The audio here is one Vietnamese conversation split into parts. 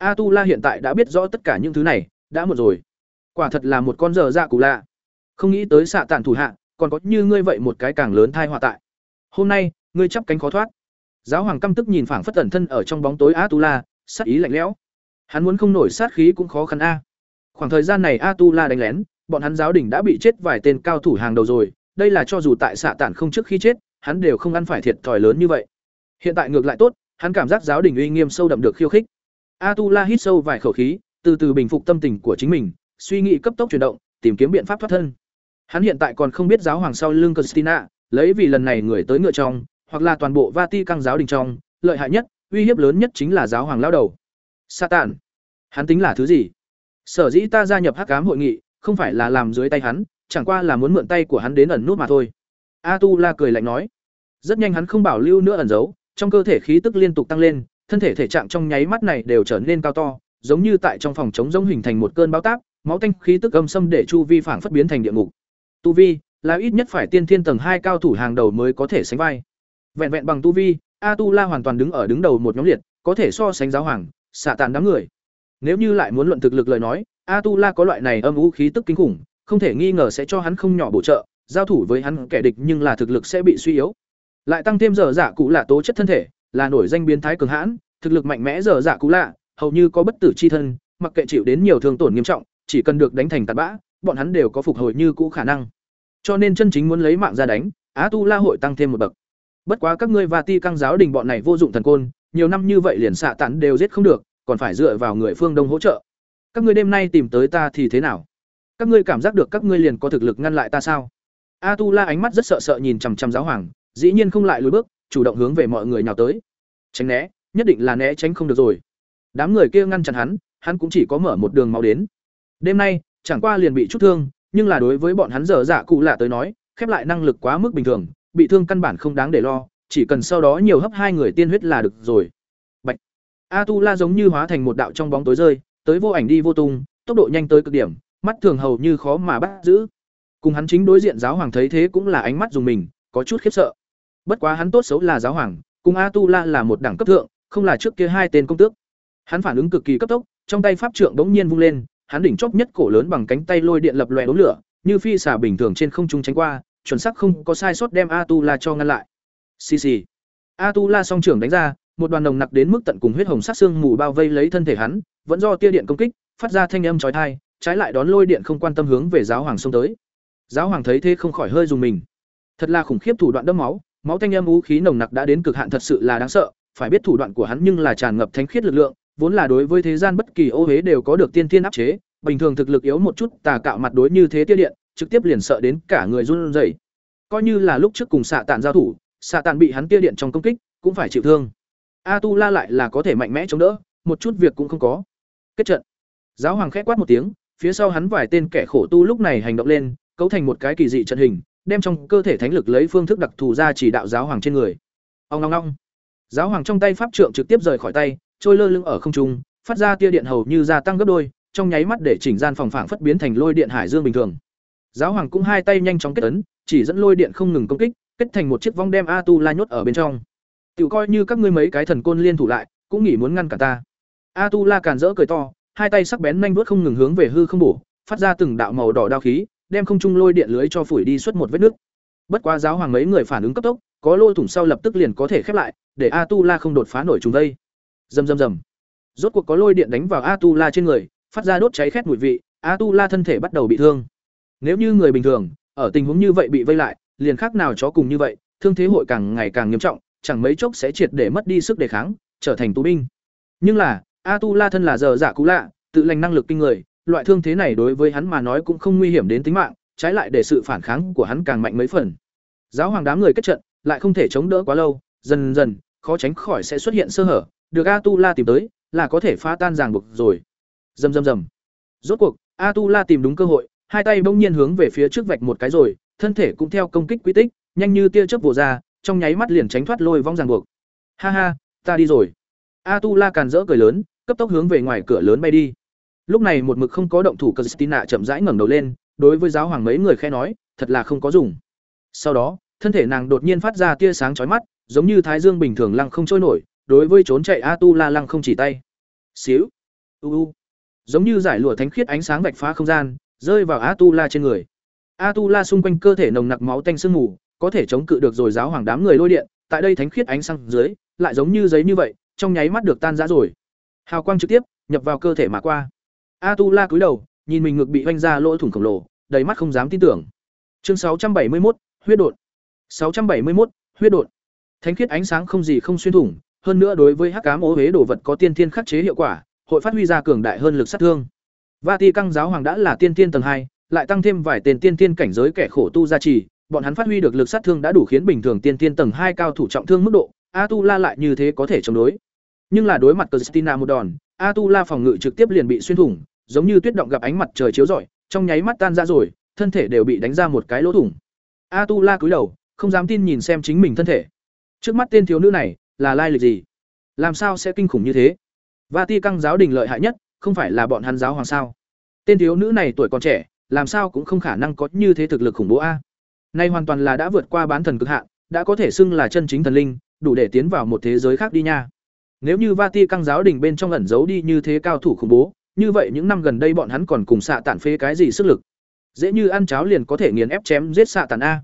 a tu la hiện tại đã biết rõ tất cả những thứ này, đã một rồi. Quả thật là một con dở dạ cụ lạ. Không nghĩ tới xạ tản thủ hạ, còn có như ngươi vậy một cái càng lớn thai họa tại. Hôm nay, ngươi chắp cánh khó thoát. Giáo hoàng căm tức nhìn phảng phất tẩn thân ở trong bóng tối a tu la sát ý lạnh lẽo. Hắn muốn không nổi sát khí cũng khó khăn a. Khoảng thời gian này a tu la đánh lén, bọn hắn giáo đình đã bị chết vài tên cao thủ hàng đầu rồi. Đây là cho dù tại xạ tản không trước khi chết, hắn đều không ăn phải thiệt thòi lớn như vậy. Hiện tại ngược lại tốt, hắn cảm giác giáo đình uy nghiêm sâu đậm được khiêu khích a tu la hít sâu vài khẩu khí, từ từ bình phục tâm tình của chính mình, suy nghĩ cấp tốc chuyển động, tìm kiếm biện pháp thoát thân. Hắn hiện tại còn không biết giáo hoàng sau lưng christina, lấy vì lần này người tới ngựa trong, hoặc là toàn bộ vati căng giáo đình trong, lợi hại nhất, uy hiếp lớn nhất chính là giáo hoàng lao đầu. Satan. Hắn tính là thứ gì? Sở dĩ ta gia nhập hắc cám hội nghị, không phải là làm dưới tay hắn, chẳng qua là muốn mượn tay của hắn đến ẩn nút mà thôi. A tu la cười lạnh nói. Rất nhanh hắn không bảo lưu nữa ẩn giấu, trong cơ thể khí tức liên tục tăng lên thân thể thể trạng trong nháy mắt này đều trở nên cao to, giống như tại trong phòng chống giống hình thành một cơn bão táp, máu tanh khí tức âm xâm để chu vi phảng phất biến thành địa ngục. Tu vi, là ít nhất phải tiên thiên tầng hai cao thủ hàng đầu mới có thể sánh vai. Vẹn vẹn bằng tu vi a tu la hoàn toàn đứng ở đứng đầu một nhóm liệt, có thể so sánh giáo hoàng, xạ tàn đám người. Nếu như lại muốn luận thực lực lời nói a tu la có loại này âm vũ khí tức kinh khủng, không thể nghi ngờ sẽ cho hắn không nhỏ bổ trợ, giao thủ với hắn kẻ địch nhưng là thực lực sẽ bị suy yếu. Lại tăng thêm dở giả cụ là tố chất thân thể là nổi danh biến thái cường hãn, thực lực mạnh mẽ dở dạ cũ lạ, hầu như có bất tử chi thân, mặc kệ chịu đến nhiều thương tổn nghiêm trọng, chỉ cần được đánh thành tạt bã, bọn hắn đều có phục hồi như cũ khả năng. Cho nên chân chính muốn lấy mạng ra đánh, á tu la hội tăng thêm một bậc. Bất quá các ngươi và ti căng giáo đình bọn này vô dụng thần côn, nhiều năm như vậy liền xạ tản đều giết không được, còn phải dựa vào người phương đông hỗ trợ. Các ngươi đêm nay tìm tới ta thì thế nào? Các ngươi cảm giác được các ngươi liền có thực lực ngăn lại ta sao? A tu la ánh mắt rất sợ sợ nhìn chằm chằm giáo hoàng, dĩ nhiên không lại lùi bước chủ động hướng về mọi người nhào tới. Tránh né, nhất định là né tránh không được rồi. Đám người kia ngăn chặn hắn hắn cũng chỉ có mở một đường máu đến. Đêm nay, chẳng qua liền bị chút thương, nhưng là đối với bọn hắn dở dạ cụ lạ tới nói, khép lại năng lực quá mức bình thường, bị thương căn bản không đáng để lo, chỉ cần sau đó nhiều hấp hai người tiên huyết là được rồi. Bạch. a tu la giống như hóa thành một đạo trong bóng tối rơi, tới vô ảnh đi vô tung, tốc độ nhanh tới cực điểm, mắt thường hầu như khó mà bắt giữ. Cùng hắn chính đối diện giáo hoàng thấy thế cũng là ánh mắt dùng mình, có chút khiếp sợ bất quá hắn tốt xấu là giáo hoàng, cùng a tu la là một đẳng cấp thượng, không là trước kia hai tên công tước. Hắn phản ứng cực kỳ cấp tốc, trong tay pháp trượng bỗng nhiên vung lên, hắn đỉnh chóp nhất cổ lớn bằng cánh tay lôi điện lập lòe đốm lửa, như phi xả bình thường trên không trung tránh qua, chuẩn xác không có sai sót đem a tu la cho ngăn lại. Xì xì. A tu la song trưởng đánh ra, một đoàn nồng nặc đến mức tận cùng huyết hồng sát xương mù bao vây lấy thân thể hắn, vẫn do tia điện công kích, phát ra thanh âm chói tai, trái lại đón lôi điện không quan tâm hướng về giáo hoàng xông tới. Giáo hoàng thấy thế không khỏi hơi dùng mình. Thật là khủng khiếp thủ đoạn đẫm máu máu thanh âm vũ khí nồng nặc đã đến cực hạn thật sự là đáng sợ, phải biết thủ đoạn của hắn nhưng là tràn ngập thánh khiết lực lượng, vốn là đối với thế gian bất kỳ ô huế đều có được tiên thiên áp chế, bình thường thực lực yếu một chút, tà cạo mặt đối như thế tia điện, trực tiếp liền sợ đến cả người run rẩy. Coi như là lúc trước cùng xạ tàn giao thủ, xạ tàn bị hắn tia điện trong công kích, cũng phải chịu thương. A tu la lại là có thể mạnh mẽ chống đỡ, một chút việc cũng không có. Kết trận. Giáo hoàng khẽ quát một tiếng, phía sau hắn vài tên kẻ khổ tu lúc này hành động lên, cấu thành một cái kỳ dị trận hình đem trong cơ thể thánh lực lấy phương thức đặc thù ra chỉ đạo giáo hoàng trên người. Ông long long giáo hoàng trong tay pháp trượng trực tiếp rời khỏi tay, trôi lơ lưng ở không trung, phát ra tia điện hầu như gia tăng gấp đôi, trong nháy mắt để chỉnh gian phòng phảng phất biến thành lôi điện hải dương bình thường. Giáo hoàng cũng hai tay nhanh chóng kết ấn, chỉ dẫn lôi điện không ngừng công kích, kết thành một chiếc vong đem a tu la nhốt ở bên trong. Tự coi như các ngươi mấy cái thần côn liên thủ lại, cũng nghĩ muốn ngăn cả ta. A tu la càn rỡ cười to, hai tay sắc bén nhanh vuốt không ngừng hướng về hư không bổ, phát ra từng đạo màu đỏ đao khí đem không trung lôi điện lưới cho phủi đi suốt một vết nước. Bất quá giáo hoàng mấy người phản ứng cấp tốc, có lôi thủng sau lập tức liền có thể khép lại, để a tu la không đột phá nổi chúng đây rầm rầm rầm. Rốt cuộc có lôi điện đánh vào a tu la trên người, phát ra đốt cháy khét mùi vị a tu la thân thể bắt đầu bị thương. Nếu như người bình thường, ở tình huống như vậy bị vây lại, liền khác nào chó cùng như vậy, thương thế hội càng ngày càng nghiêm trọng, chẳng mấy chốc sẽ triệt để mất đi sức đề kháng, trở thành tù binh. Nhưng là a tu la thân là giờ giả cũ lạ, tự lành năng lực kinh người loại thương thế này đối với hắn mà nói cũng không nguy hiểm đến tính mạng, trái lại để sự phản kháng của hắn càng mạnh mấy phần. Giáo hoàng đám người kết trận, lại không thể chống đỡ quá lâu, dần dần, khó tránh khỏi sẽ xuất hiện sơ hở, được Atula tìm tới, là có thể phá tan ràng buộc rồi. Rầm rầm rầm rốt cuộc, Atula tìm đúng cơ hội, hai tay bỗng nhiên hướng về phía trước vạch một cái rồi, thân thể cũng theo công kích quy tích, nhanh như tia chớp vồ ra, trong nháy mắt liền tránh thoát lôi vong ràng buộc. Ha ha, ta đi rồi. Atula càn rỡ cười lớn, cấp tốc hướng về ngoài cửa lớn bay đi lúc này một mực không có động thủ Christina chậm rãi ngẩng đầu lên, đối với giáo hoàng mấy người khe nói, thật là không có dùng. Sau đó, thân thể nàng đột nhiên phát ra tia sáng chói mắt, giống như thái dương bình thường lăng không trôi nổi, đối với trốn chạy a tu la lăng không chỉ tay. Xíu, u u. Giống như giải lụa thánh khiết ánh sáng vạch phá không gian, rơi vào atula trên người. Atula xung quanh cơ thể nồng nặc máu tanh sương mù, có thể chống cự được rồi giáo hoàng đám người lôi điện, tại đây thánh khiết ánh sáng dưới, lại giống như giấy như vậy, trong nháy mắt được tan rã rồi. Hào quang trực tiếp, nhập vào cơ thể mà qua atula cúi đầu nhìn mình ngực bị oanh ra lỗ thủng khổng lồ đầy mắt không dám tin tưởng. Chương 671, huyết đột. 671, huyết đột. Thánh khiết ánh sáng không gì không xuyên thủng hơn nữa đối với hắc ám ố huế đồ vật có tiên thiên khắc chế hiệu quả hội phát huy ra cường đại hơn lực sát thương. Vati căng giáo hoàng đã là tiên tiên tầng hai lại tăng thêm vài tên tiên tiên cảnh giới kẻ khổ tu gia trì bọn hắn phát huy được lực sát thương đã đủ khiến bình thường tiên tiên tầng hai cao thủ trọng thương mức độ atula lại như thế có thể chống đối. Nhưng là đối mặt Christina một đòn atula phòng ngự trực tiếp liền bị xuyên thủng giống như tuyết động gặp ánh mặt trời chiếu rọi trong nháy mắt tan ra rồi thân thể đều bị đánh ra một cái lỗ thủng. Atula cúi đầu không dám tin nhìn xem chính mình thân thể. Trước mắt tên thiếu nữ này là lai lịch gì? Làm sao sẽ kinh khủng như thế? Và ti căng giáo đình lợi hại nhất không phải là bọn hắn giáo hoàng sao? Tên thiếu nữ này tuổi còn trẻ làm sao cũng không khả năng có như thế thực lực khủng bố a. Nay hoàn toàn là đã vượt qua bán thần cực hạn đã có thể xưng là chân chính thần linh đủ để tiến vào một thế giới khác đi nha. Nếu như Vati căng giáo đình bên trong ẩn giấu đi như thế cao thủ khủng bố, như vậy những năm gần đây bọn hắn còn cùng xạ tản phế cái gì sức lực? Dễ như ăn cháo liền có thể nghiền ép chém giết xạ tản a.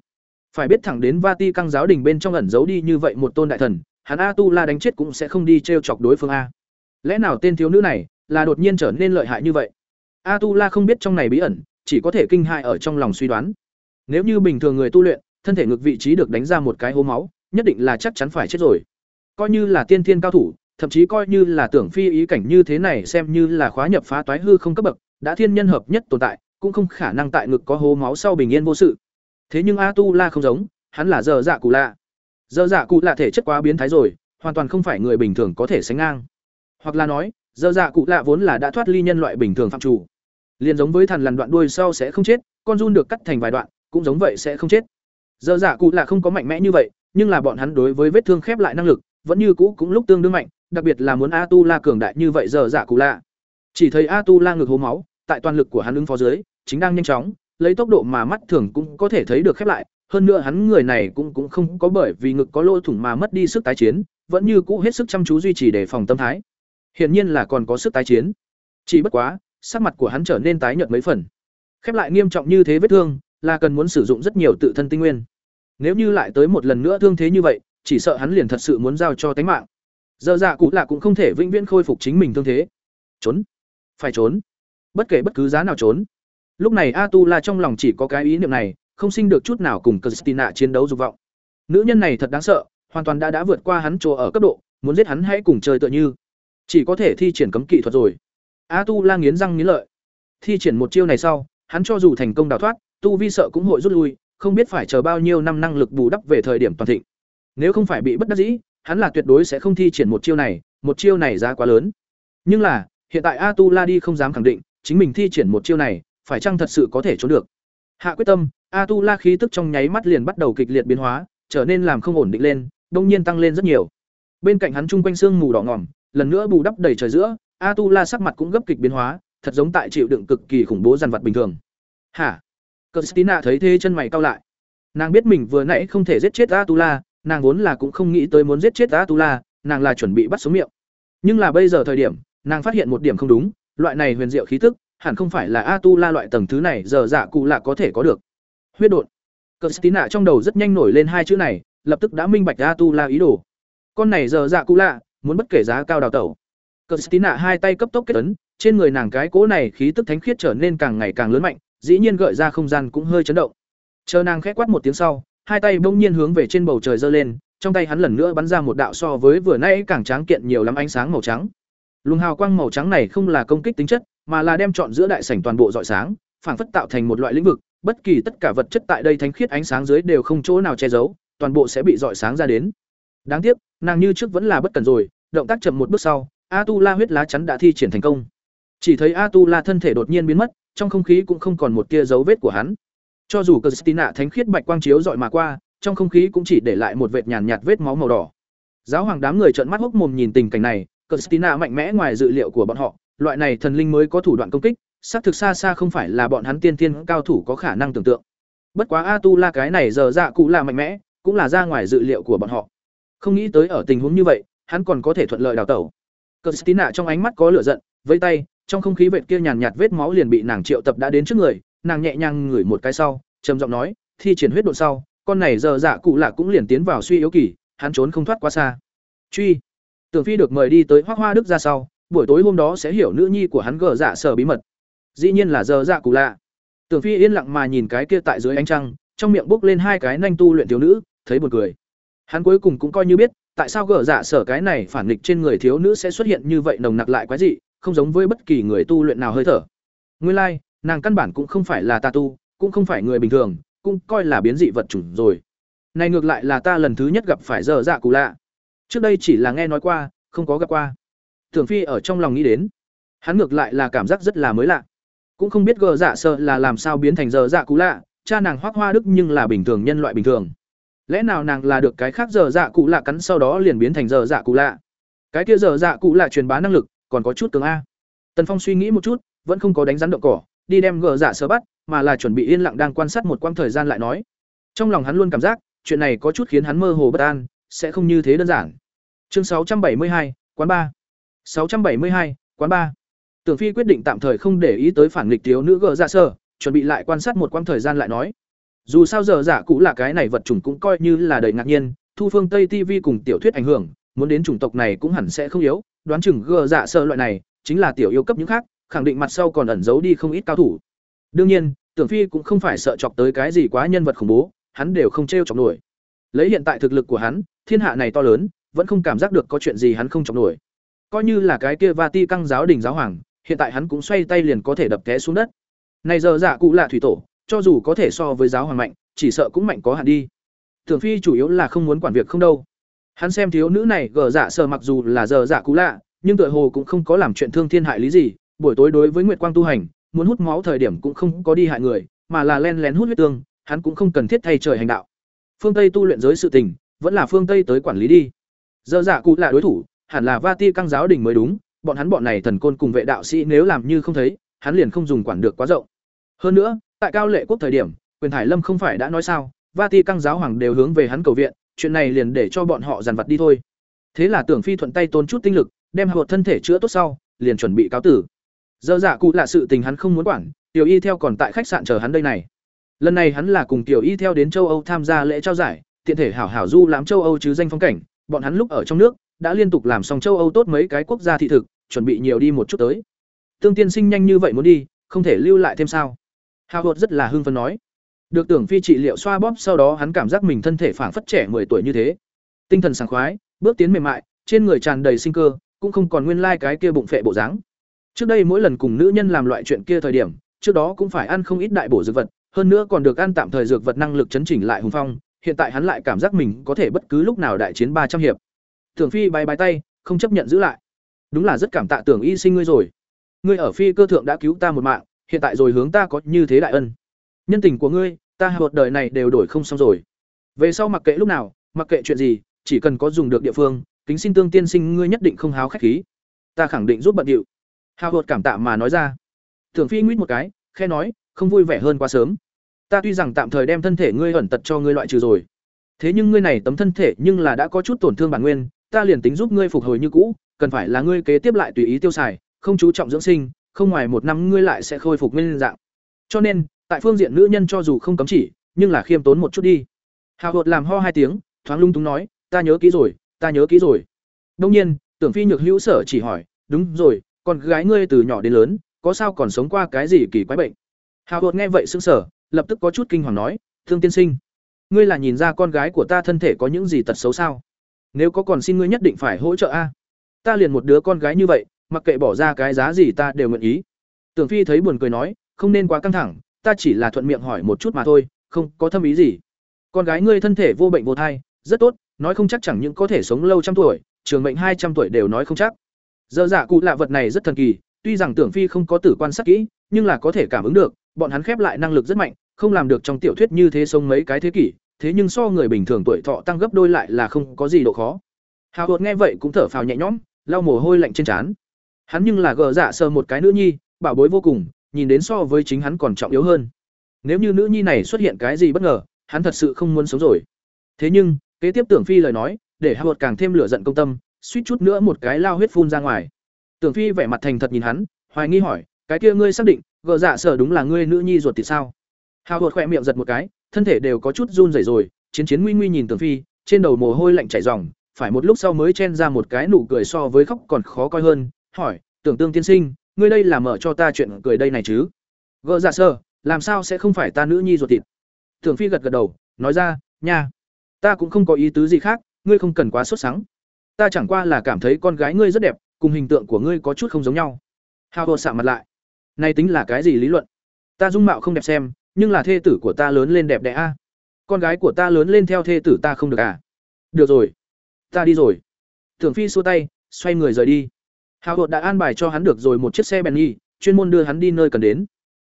Phải biết thẳng đến Vati căng giáo đình bên trong ẩn giấu đi như vậy một tôn đại thần, hắn A Tu La đánh chết cũng sẽ không đi trêu chọc đối phương a. Lẽ nào tên thiếu nữ này là đột nhiên trở nên lợi hại như vậy? A Tu La không biết trong này bí ẩn, chỉ có thể kinh hại ở trong lòng suy đoán. Nếu như bình thường người tu luyện, thân thể ngược vị trí được đánh ra một cái hố máu, nhất định là chắc chắn phải chết rồi. Coi như là tiên thiên cao thủ, thậm chí coi như là tưởng phi ý cảnh như thế này xem như là khóa nhập phá toái hư không cấp bậc, đã thiên nhân hợp nhất tồn tại, cũng không khả năng tại ngực có hố máu sau bình yên vô sự. Thế nhưng A Tu La không giống, hắn là dơ dạ cụ lạ. dơ dạ cụ lạ thể chất quá biến thái rồi, hoàn toàn không phải người bình thường có thể sánh ngang. Hoặc là nói, dơ dạ cụ lạ vốn là đã thoát ly nhân loại bình thường phạm chủ. Liên giống với thằn lằn đoạn đuôi sau sẽ không chết, con run được cắt thành vài đoạn, cũng giống vậy sẽ không chết. dơ dạ cụ lạ không có mạnh mẽ như vậy, nhưng là bọn hắn đối với vết thương khép lại năng lực, vẫn như cũ cũng lúc tương đương mạnh, đặc biệt là muốn A Tu La cường đại như vậy giờ giả cụ lạ. Chỉ thấy A Tu La ngực hố máu, tại toàn lực của hắn ứng phó dưới, chính đang nhanh chóng, lấy tốc độ mà mắt thường cũng có thể thấy được khép lại, hơn nữa hắn người này cũng cũng không có bởi vì ngực có lỗ thủng mà mất đi sức tái chiến, vẫn như cũ hết sức chăm chú duy trì để phòng tâm thái. Hiển nhiên là còn có sức tái chiến. Chỉ bất quá, sắc mặt của hắn trở nên tái nhợt mấy phần. Khép lại nghiêm trọng như thế vết thương, là cần muốn sử dụng rất nhiều tự thân tinh nguyên. Nếu như lại tới một lần nữa thương thế như vậy, chỉ sợ hắn liền thật sự muốn giao cho tánh mạng. Giờ dạ cụ lạ cũng không thể vĩnh viễn khôi phục chính mình thương thế. Trốn, phải trốn, bất kể bất cứ giá nào trốn. Lúc này A Tu La trong lòng chỉ có cái ý niệm này, không sinh được chút nào cùng Christina chiến đấu dục vọng. Nữ nhân này thật đáng sợ, hoàn toàn đã đã vượt qua hắn chỗ ở cấp độ, muốn giết hắn hãy cùng chơi tựa như. Chỉ có thể thi triển cấm kỵ thuật rồi. A Tu La nghiến răng nghiến lợi. Thi triển một chiêu này sau, hắn cho dù thành công đào thoát, tu vi sợ cũng hội rút lui, không biết phải chờ bao nhiêu năm năng lực bù đắp về thời điểm toàn thịnh. Nếu không phải bị bất đắc dĩ, hắn là tuyệt đối sẽ không thi triển một chiêu này, một chiêu này giá quá lớn. Nhưng là, hiện tại A Tu La đi không dám khẳng định, chính mình thi triển một chiêu này, phải chăng thật sự có thể trốn được. Hạ quyết tâm, A Tu La khí tức trong nháy mắt liền bắt đầu kịch liệt biến hóa, trở nên làm không ổn định lên, đông nhiên tăng lên rất nhiều. Bên cạnh hắn trung quanh xương mù đỏ ngòm, lần nữa bù đắp đầy trời giữa, A Tu La sắc mặt cũng gấp kịch biến hóa, thật giống tại chịu đựng cực kỳ khủng bố dằn vặt bình thường. Hả? Christina thấy thế chân mày cau lại. Nàng biết mình vừa nãy không thể giết chết A Tu La, nàng vốn là cũng không nghĩ tới muốn giết chết Atula, nàng là chuẩn bị bắt sống miệng. Nhưng là bây giờ thời điểm, nàng phát hiện một điểm không đúng, loại này huyền diệu khí tức, hẳn không phải là Atula loại tầng thứ này giờ dạ cụ lạ có thể có được. Huyết đột. Christina trong đầu rất nhanh nổi lên hai chữ này, lập tức đã minh bạch Atula ý đồ. Con này giờ dạ cụ lạ, muốn bất kể giá cao đào tẩu. Christina hai tay cấp tốc kết ấn, trên người nàng cái cỗ này khí tức thánh khiết trở nên càng ngày càng lớn mạnh, dĩ nhiên gợi ra không gian cũng hơi chấn động. Chờ nàng khẽ quát một tiếng sau, hai tay bỗng nhiên hướng về trên bầu trời giơ lên, trong tay hắn lần nữa bắn ra một đạo so với vừa nãy càng tráng kiện nhiều lắm ánh sáng màu trắng. Luồng hào quang màu trắng này không là công kích tính chất, mà là đem chọn giữa đại sảnh toàn bộ rọi sáng, phảng phất tạo thành một loại lĩnh vực, bất kỳ tất cả vật chất tại đây thánh khiết ánh sáng dưới đều không chỗ nào che giấu, toàn bộ sẽ bị rọi sáng ra đến. Đáng tiếc, nàng như trước vẫn là bất cần rồi, động tác chậm một bước sau, A Tu La huyết lá chắn đã thi triển thành công. Chỉ thấy A Tu La thân thể đột nhiên biến mất, trong không khí cũng không còn một tia dấu vết của hắn. Cho dù Christina thánh khiết bạch quang chiếu dọi mà qua, trong không khí cũng chỉ để lại một vệt nhàn nhạt vết máu màu đỏ. Giáo hoàng đám người trợn mắt hốc mồm nhìn tình cảnh này, Christina mạnh mẽ ngoài dự liệu của bọn họ, loại này thần linh mới có thủ đoạn công kích, xác thực xa xa không phải là bọn hắn tiên tiên cao thủ có khả năng tưởng tượng. Bất quá Atula cái này giờ dạ cụ là mạnh mẽ, cũng là ra ngoài dự liệu của bọn họ. Không nghĩ tới ở tình huống như vậy, hắn còn có thể thuận lợi đào tẩu. Christina trong ánh mắt có lửa giận, với tay, trong không khí vệt kia nhàn nhạt vết máu liền bị nàng triệu tập đã đến trước người nàng nhẹ nhàng ngửi một cái sau trầm giọng nói thi triển huyết độn sau con này giờ dạ cụ lạ cũng liền tiến vào suy yếu kỳ hắn trốn không thoát quá xa. Truy. Tưởng phi được mời đi tới hoác hoa đức ra sau buổi tối hôm đó sẽ hiểu nữ nhi của hắn gờ dạ sở bí mật. Dĩ nhiên là giờ dạ cụ lạ. Tưởng phi yên lặng mà nhìn cái kia tại dưới ánh trăng trong miệng bốc lên hai cái nanh tu luyện thiếu nữ thấy buồn cười. Hắn cuối cùng cũng coi như biết tại sao gờ dạ sở cái này phản nghịch trên người thiếu nữ sẽ xuất hiện như vậy nồng nặc lại quái dị không giống với bất kỳ người tu luyện nào hơi thở. Nguyên lai like, nàng căn bản cũng không phải là ta tu, cũng không phải người bình thường, cũng coi là biến dị vật chủng rồi. Này ngược lại là ta lần thứ nhất gặp phải dở dạ cụ lạ. Trước đây chỉ là nghe nói qua, không có gặp qua. Tưởng phi ở trong lòng nghĩ đến. Hắn ngược lại là cảm giác rất là mới lạ. Cũng không biết gờ dạ sợ là làm sao biến thành dở dạ cụ lạ, cha nàng hoác hoa đức nhưng là bình thường nhân loại bình thường. Lẽ nào nàng là được cái khác dở dạ cụ lạ cắn sau đó liền biến thành dở dạ cụ lạ? Cái kia dở dạ cụ lạ truyền bá năng lực, còn có chút cường a. Tần phong suy nghĩ một chút, vẫn không có đánh rắn động cỏ đi đem gờ dạ sơ bắt mà là chuẩn bị yên lặng đang quan sát một quãng thời gian lại nói. Trong lòng hắn luôn cảm giác chuyện này có chút khiến hắn mơ hồ bất an sẽ không như thế đơn giản. Chương 672, quán ba. 672, quán ba. Tưởng phi quyết định tạm thời không để ý tới phản nghịch thiếu nữ gờ dạ sơ chuẩn bị lại quan sát một quãng thời gian lại nói. Dù sao giờ dạ cũ là cái này vật chủng cũng coi như là đầy ngạc nhiên thu phương tây tv cùng tiểu thuyết ảnh hưởng muốn đến chủng tộc này cũng hẳn sẽ không yếu đoán chừng gờ dạ sơ loại này chính là tiểu yêu cấp những khác khẳng định mặt sau còn ẩn giấu đi không ít cao thủ. Đương nhiên, tưởng phi cũng không phải sợ chọc tới cái gì quá nhân vật khủng bố, hắn đều không trêu chọc nổi. Lấy hiện tại thực lực của hắn, thiên hạ này to lớn, vẫn không cảm giác được có chuyện gì hắn không chọc nổi. Coi như là cái kia Vati căng giáo đình giáo hoàng, hiện tại hắn cũng xoay tay liền có thể đập té xuống đất. Này giờ giả cụ lạ thủy tổ, cho dù có thể so với giáo hoàng mạnh, chỉ sợ cũng mạnh có hạn đi. Tưởng phi chủ yếu là không muốn quản việc không đâu. Hắn xem thiếu nữ này gở dạ sờ mặc dù là giờ giả cụ lạ, nhưng tựa hồ cũng không có làm chuyện thương thiên hại lý gì buổi tối đối với nguyệt quang tu hành, muốn hút máu thời điểm cũng không có đi hại người, mà là len lén hút huyết tương, hắn cũng không cần thiết thay trời hành đạo. Phương tây tu luyện giới sự tình, vẫn là phương tây tới quản lý đi. Giờ dạ cụ là đối thủ, hẳn là va ti căng giáo đình mới đúng, bọn hắn bọn này thần côn cùng vệ đạo sĩ nếu làm như không thấy, hắn liền không dùng quản được quá rộng. Hơn nữa, tại cao lệ quốc thời điểm, quyền thải lâm không phải đã nói sao, va ti căng giáo hoàng đều hướng về hắn cầu viện, chuyện này liền để cho bọn họ dàn vật đi thôi. Thế là tưởng phi thuận tay tốn chút tinh lực, đem hợp thân thể chữa tốt sau, liền chuẩn bị cáo tử. Dở dạ cụ là sự tình hắn không muốn quản, tiểu y theo còn tại khách sạn chờ hắn đây này. Lần này hắn là cùng tiểu y theo đến châu âu tham gia lễ trao giải, tiện thể hảo hảo du lãm châu âu chứ danh phong cảnh, bọn hắn lúc ở trong nước, đã liên tục làm xong châu âu tốt mấy cái quốc gia thị thực, chuẩn bị nhiều đi một chút tới. Tương tiên sinh nhanh như vậy muốn đi, không thể lưu lại thêm sao? Hào hột rất là hưng phấn nói. Được tưởng phi trị liệu xoa bóp sau đó hắn cảm giác mình thân thể phảng phất trẻ 10 tuổi như thế. Tinh thần sảng khoái, bước tiến mềm mại, trên người tràn đầy sinh cơ, cũng không còn nguyên lai like cái kia bụng phệ bộ dáng trước đây mỗi lần cùng nữ nhân làm loại chuyện kia thời điểm, trước đó cũng phải ăn không ít đại bổ dược vật, hơn nữa còn được ăn tạm thời dược vật năng lực chấn chỉnh lại hùng phong, hiện tại hắn lại cảm giác mình có thể bất cứ lúc nào đại chiến ba trăm hiệp. Tưởng phi bay bay tay, không chấp nhận giữ lại. Đúng là rất cảm tạ tưởng y sinh ngươi rồi. Ngươi ở phi cơ thượng đã cứu ta một mạng, hiện tại rồi hướng ta có như thế đại ân. Nhân tình của ngươi, ta một đời này đều đổi không xong rồi. Về sau mặc kệ lúc nào, mặc kệ chuyện gì, chỉ cần có dùng được địa phương, kính xin tương tiên sinh ngươi nhất định không háo khách khí. Ta khẳng định giúp bận điệu hào hột cảm tạ mà nói ra. Thường phi nguyết một cái khe nói, không vui vẻ hơn quá sớm. Ta tuy rằng tạm thời đem thân thể ngươi ẩn tật cho ngươi loại trừ rồi. Thế nhưng ngươi này tấm thân thể nhưng là đã có chút tổn thương bản nguyên, ta liền tính giúp ngươi phục hồi như cũ, cần phải là ngươi kế tiếp lại tùy ý tiêu xài, không chú trọng dưỡng sinh, không ngoài một năm ngươi lại sẽ khôi phục nguyên dạng. Cho nên, tại phương diện nữ nhân cho dù không cấm chỉ, nhưng là khiêm tốn một chút đi. Hào hột làm ho hai tiếng, thoáng lung túng nói, ta nhớ kỹ rồi, ta nhớ kỹ rồi. Đông nhiên, tưởng phi nhược hữu sở chỉ hỏi, đúng rồi con gái ngươi từ nhỏ đến lớn, có sao còn sống qua cái gì kỳ quái bệnh? Hào hột nghe vậy sững sờ, lập tức có chút kinh hoàng nói, thương tiên sinh, ngươi là nhìn ra con gái của ta thân thể có những gì tật xấu sao? Nếu có còn xin ngươi nhất định phải hỗ trợ a. Ta liền một đứa con gái như vậy, mặc kệ bỏ ra cái giá gì ta đều nguyện ý. Tưởng phi thấy buồn cười nói, không nên quá căng thẳng, ta chỉ là thuận miệng hỏi một chút mà thôi, không có thâm ý gì. Con gái ngươi thân thể vô bệnh vô thai, rất tốt, nói không chắc chẳng những có thể sống lâu trăm tuổi, trường mệnh hai trăm tuổi đều nói không chắc. Dơ dạ cụ lạ vật này rất thần kỳ, tuy rằng Tưởng Phi không có tử quan sát kỹ, nhưng là có thể cảm ứng được, bọn hắn khép lại năng lực rất mạnh, không làm được trong tiểu thuyết như thế sống mấy cái thế kỷ, thế nhưng so người bình thường tuổi thọ tăng gấp đôi lại là không có gì độ khó. Hào Hột nghe vậy cũng thở phào nhẹ nhõm, lau mồ hôi lạnh trên trán. Hắn nhưng là gờ dạ sờ một cái nữ nhi, bảo bối vô cùng, nhìn đến so với chính hắn còn trọng yếu hơn. Nếu như nữ nhi này xuất hiện cái gì bất ngờ, hắn thật sự không muốn sống rồi. Thế nhưng, kế tiếp Tưởng Phi lời nói, để Hào Hột càng thêm lửa giận công tâm, suýt chút nữa một cái lao huyết phun ra ngoài. Tưởng Phi vẻ mặt thành thật nhìn hắn, hoài nghi hỏi cái kia ngươi xác định gờ dạ sở đúng là ngươi nữ nhi ruột thì sao? Hào hột khỏe miệng giật một cái thân thể đều có chút run rẩy rồi chiến chiến nguy nguy nhìn Tưởng phi trên đầu mồ hôi lạnh chảy ròng phải một lúc sau mới chen ra một cái nụ cười so với khóc còn khó coi hơn hỏi tưởng tương tiên sinh ngươi đây là mở cho ta chuyện cười đây này chứ? Gỡ dạ sở, làm sao sẽ không phải ta nữ nhi ruột thịt? Tưởng phi gật gật đầu nói ra nha ta cũng không có ý tứ gì khác ngươi không cần quá sốt sắng ta chẳng qua là cảm thấy con gái ngươi rất đẹp, cùng hình tượng của ngươi có chút không giống nhau. Hào hồ xạ mặt lại. Nay tính là cái gì lý luận? Ta dung mạo không đẹp xem, nhưng là thê tử của ta lớn lên đẹp đẽ a. Con gái của ta lớn lên theo thê tử ta không được à? Được rồi. Ta đi rồi. Tưởng phi xua tay, xoay người rời đi. Hào hột đã an bài cho hắn được rồi một chiếc xe benny chuyên môn đưa hắn đi nơi cần đến.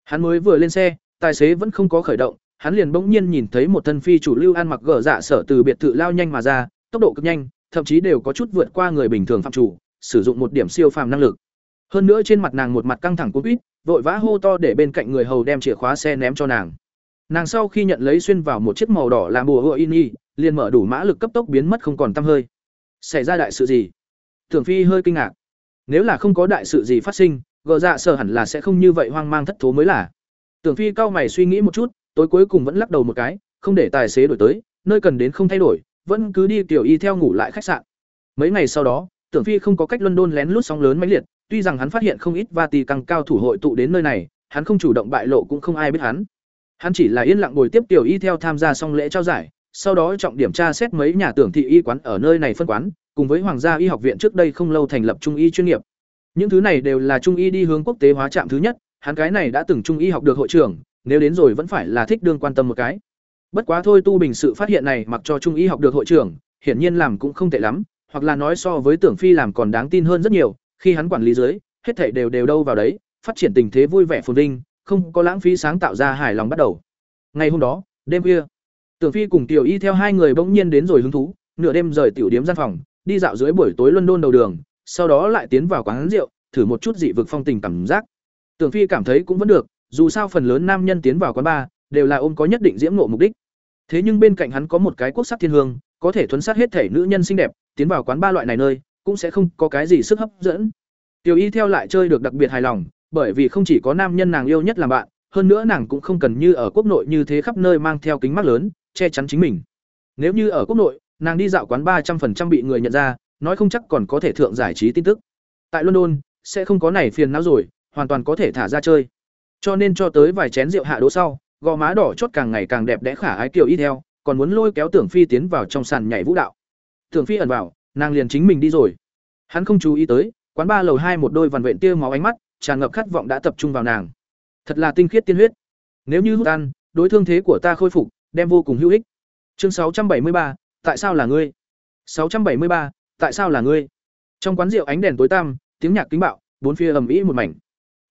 Hắn mới vừa lên xe, tài xế vẫn không có khởi động, hắn liền bỗng nhiên nhìn thấy một thân phi chủ lưu ăn mặc gở dạ sở từ biệt thự lao nhanh mà ra, tốc độ cực nhanh thậm chí đều có chút vượt qua người bình thường phạm chủ sử dụng một điểm siêu phàm năng lực. Hơn nữa trên mặt nàng một mặt căng thẳng cuốn quýt vội vã hô to để bên cạnh người hầu đem chìa khóa xe ném cho nàng. Nàng sau khi nhận lấy xuyên vào một chiếc màu đỏ làm bùa hựa Ini, liền mở đủ mã lực cấp tốc biến mất không còn tăm hơi. Xảy ra đại sự gì? Tưởng phi hơi kinh ngạc. Nếu là không có đại sự gì phát sinh gờ dạ sở hẳn là sẽ không như vậy hoang mang thất thố mới là. Tưởng phi cao mày suy nghĩ một chút tối cuối cùng vẫn lắc đầu một cái không để tài xế đổi tới nơi cần đến không thay đổi vẫn cứ đi tiểu y theo ngủ lại khách sạn. Mấy ngày sau đó, tưởng phi không có cách london lén lút sóng lớn mãnh liệt, tuy rằng hắn phát hiện không ít vati căng cao thủ hội tụ đến nơi này, hắn không chủ động bại lộ cũng không ai biết hắn. Hắn chỉ là yên lặng ngồi tiếp tiểu y theo tham gia xong lễ trao giải, sau đó trọng điểm tra xét mấy nhà tưởng thị y quán ở nơi này phân quán, cùng với hoàng gia y học viện trước đây không lâu thành lập trung y chuyên nghiệp. Những thứ này đều là trung y đi hướng quốc tế hóa trạm thứ nhất, hắn cái này đã từng trung y học được hội trưởng, nếu đến rồi vẫn phải là thích đương quan tâm một cái bất quá thôi tu bình sự phát hiện này mặc cho trung y học được hội trưởng hiển nhiên làm cũng không tệ lắm hoặc là nói so với tưởng phi làm còn đáng tin hơn rất nhiều khi hắn quản lý dưới hết thảy đều đều đâu vào đấy phát triển tình thế vui vẻ phồn vinh không có lãng phí sáng tạo ra hài lòng bắt đầu ngày hôm đó đêm khuya tưởng phi cùng tiểu y theo hai người bỗng nhiên đến rồi hứng thú nửa đêm rời tiểu điếm gian phòng đi dạo dưới buổi tối London đầu đường, sau đó lại tiến vào quán rượu, thử một chút dị vực phong tình cảm giác. Tưởng Phi cảm thấy cũng vẫn được, dù sao phần lớn nam nhân tiến vào quán bar đều là ôm có nhất định diễm ngộ mục đích. Thế nhưng bên cạnh hắn có một cái quốc sắc thiên hương, có thể thuấn sát hết thể nữ nhân xinh đẹp, tiến vào quán ba loại này nơi, cũng sẽ không có cái gì sức hấp dẫn. Tiểu Y theo lại chơi được đặc biệt hài lòng, bởi vì không chỉ có nam nhân nàng yêu nhất làm bạn, hơn nữa nàng cũng không cần như ở quốc nội như thế khắp nơi mang theo kính mắt lớn, che chắn chính mình. Nếu như ở quốc nội, nàng đi dạo quán ba trăm phần trăm bị người nhận ra nói không chắc còn có thể thượng giải trí tin tức tại london sẽ không có này phiền não rồi hoàn toàn có thể thả ra chơi cho nên cho tới vài chén rượu hạ đỗ sau gò má đỏ chót càng ngày càng đẹp đẽ khả ái kiểu y theo còn muốn lôi kéo tưởng phi tiến vào trong sàn nhảy vũ đạo. Tưởng phi ẩn vào nàng liền chính mình đi rồi. Hắn không chú ý tới quán ba lầu hai một đôi vằn vện tia máu ánh mắt tràn ngập khát vọng đã tập trung vào nàng. Thật là tinh khiết tiên huyết. Nếu như hút ăn đối thương thế của ta khôi phục đem vô cùng hữu ích. Chương sáu trăm bảy mươi ba tại sao là ngươi? 673, tại sao là ngươi? Trong quán rượu ánh đèn tối tăm tiếng nhạc kính bạo bốn phía ầm ĩ một mảnh.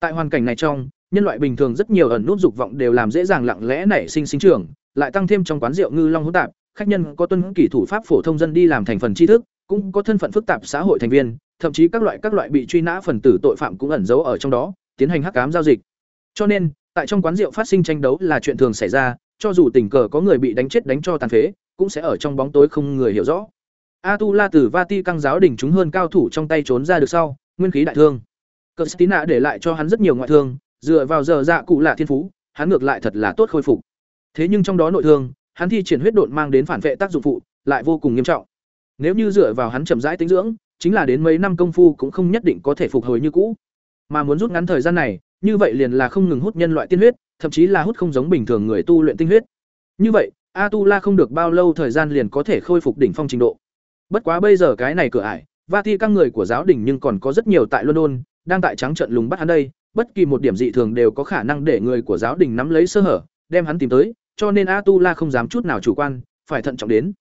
Tại hoàn cảnh này trong nhân loại bình thường rất nhiều ẩn nút dục vọng đều làm dễ dàng lặng lẽ nảy sinh sinh trưởng lại tăng thêm trong quán rượu ngư long hỗn tạp khách nhân có tuân kỷ thủ pháp phổ thông dân đi làm thành phần tri thức cũng có thân phận phức tạp xã hội thành viên thậm chí các loại các loại bị truy nã phần tử tội phạm cũng ẩn giấu ở trong đó tiến hành hắc ám giao dịch cho nên tại trong quán rượu phát sinh tranh đấu là chuyện thường xảy ra cho dù tình cờ có người bị đánh chết đánh cho tàn phế cũng sẽ ở trong bóng tối không người hiểu rõ. A tu la từ Vati căng giáo đỉnh chúng hơn cao thủ trong tay trốn ra được sau, nguyên khí đại thương. Cristina để lại cho hắn rất nhiều ngoại thương, dựa vào giờ dạ cụ lạ thiên phú, hắn ngược lại thật là tốt khôi phục. Thế nhưng trong đó nội thương, hắn thi triển huyết độn mang đến phản vệ tác dụng phụ, lại vô cùng nghiêm trọng. Nếu như dựa vào hắn chậm rãi tính dưỡng, chính là đến mấy năm công phu cũng không nhất định có thể phục hồi như cũ. Mà muốn rút ngắn thời gian này, như vậy liền là không ngừng hút nhân loại tiên huyết, thậm chí là hút không giống bình thường người tu luyện tinh huyết. Như vậy, a tu la không được bao lâu thời gian liền có thể khôi phục đỉnh phong trình độ. Bất quá bây giờ cái này cửa ải, Vati các người của giáo đình nhưng còn có rất nhiều tại London, đang tại trắng trận lùng bắt hắn đây, bất kỳ một điểm dị thường đều có khả năng để người của giáo đình nắm lấy sơ hở, đem hắn tìm tới, cho nên Atula không dám chút nào chủ quan, phải thận trọng đến.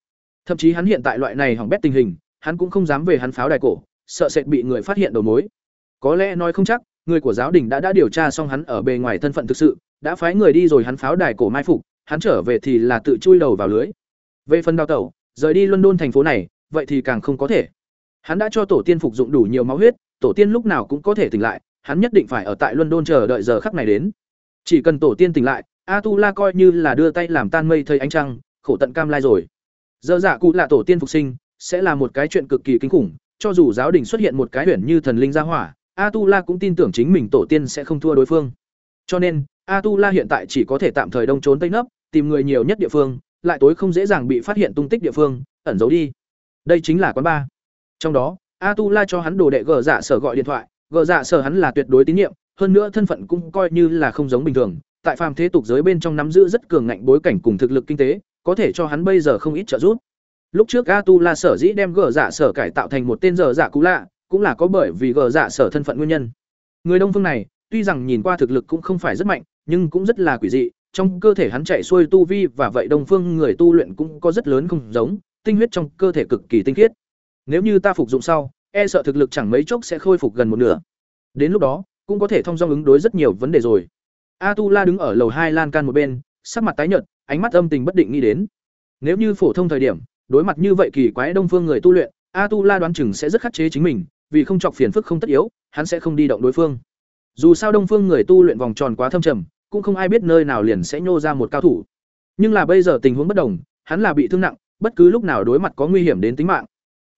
Thậm chí hắn hiện tại loại này hỏng bét tình hình, hắn cũng không dám về hắn pháo đài cổ, sợ sệt bị người phát hiện đầu mối. Có lẽ nói không chắc, người của giáo đình đã đã điều tra xong hắn ở bề ngoài thân phận thực sự, đã phái người đi rồi hắn pháo đài cổ mai phục, hắn trở về thì là tự chui đầu vào lưới. Về phần đào tẩu, rời đi London thành phố này, vậy thì càng không có thể. Hắn đã cho tổ tiên phục dụng đủ nhiều máu huyết, tổ tiên lúc nào cũng có thể tỉnh lại, hắn nhất định phải ở tại London chờ đợi giờ khắc này đến. Chỉ cần tổ tiên tỉnh lại, Atula coi như là đưa tay làm tan mây thấy ánh trăng, khổ tận cam lai rồi. Giờ dạ cụ là tổ tiên phục sinh, sẽ là một cái chuyện cực kỳ kinh khủng, cho dù giáo đình xuất hiện một cái huyền như thần linh gia hỏa, Atula cũng tin tưởng chính mình tổ tiên sẽ không thua đối phương. Cho nên, Atula hiện tại chỉ có thể tạm thời đông trốn tây nấp, tìm người nhiều nhất địa phương, lại tối không dễ dàng bị phát hiện tung tích địa phương, ẩn giấu đi. Đây chính là quán ba. Trong đó, Atula cho hắn đồ đệ gở giả dạ sở gọi điện thoại, gờ dạ sở hắn là tuyệt đối tín nhiệm, hơn nữa thân phận cũng coi như là không giống bình thường, tại phàm thế tục giới bên trong nắm giữ rất cường ngạnh bối cảnh cùng thực lực kinh tế, có thể cho hắn bây giờ không ít trợ giúp. Lúc trước a tu la sở dĩ đem gờ dạ sở cải tạo thành một tên giờ dạ cũ lạ, cũng là có bởi vì gờ dạ sở thân phận nguyên nhân. Người Đông Phương này, tuy rằng nhìn qua thực lực cũng không phải rất mạnh, nhưng cũng rất là quỷ dị, trong cơ thể hắn chạy xuôi tu vi và vậy Đông Phương người tu luyện cũng có rất lớn không giống, tinh huyết trong cơ thể cực kỳ tinh khiết. Nếu như ta phục dụng sau, e sợ thực lực chẳng mấy chốc sẽ khôi phục gần một nửa. Đến lúc đó, cũng có thể thông dong ứng đối rất nhiều vấn đề rồi. Atula đứng ở lầu hai lan can một bên, sắc mặt tái nhợt, ánh mắt âm tình bất định nghĩ đến. Nếu như phổ thông thời điểm, đối mặt như vậy kỳ quái đông phương người tu luyện, Atula đoán chừng sẽ rất khắc chế chính mình, vì không chọc phiền phức không tất yếu, hắn sẽ không đi động đối phương. Dù sao đông phương người tu luyện vòng tròn quá thâm trầm, cũng không ai biết nơi nào liền sẽ nhô ra một cao thủ. Nhưng là bây giờ tình huống bất đồng, hắn là bị thương nặng, bất cứ lúc nào đối mặt có nguy hiểm đến tính mạng.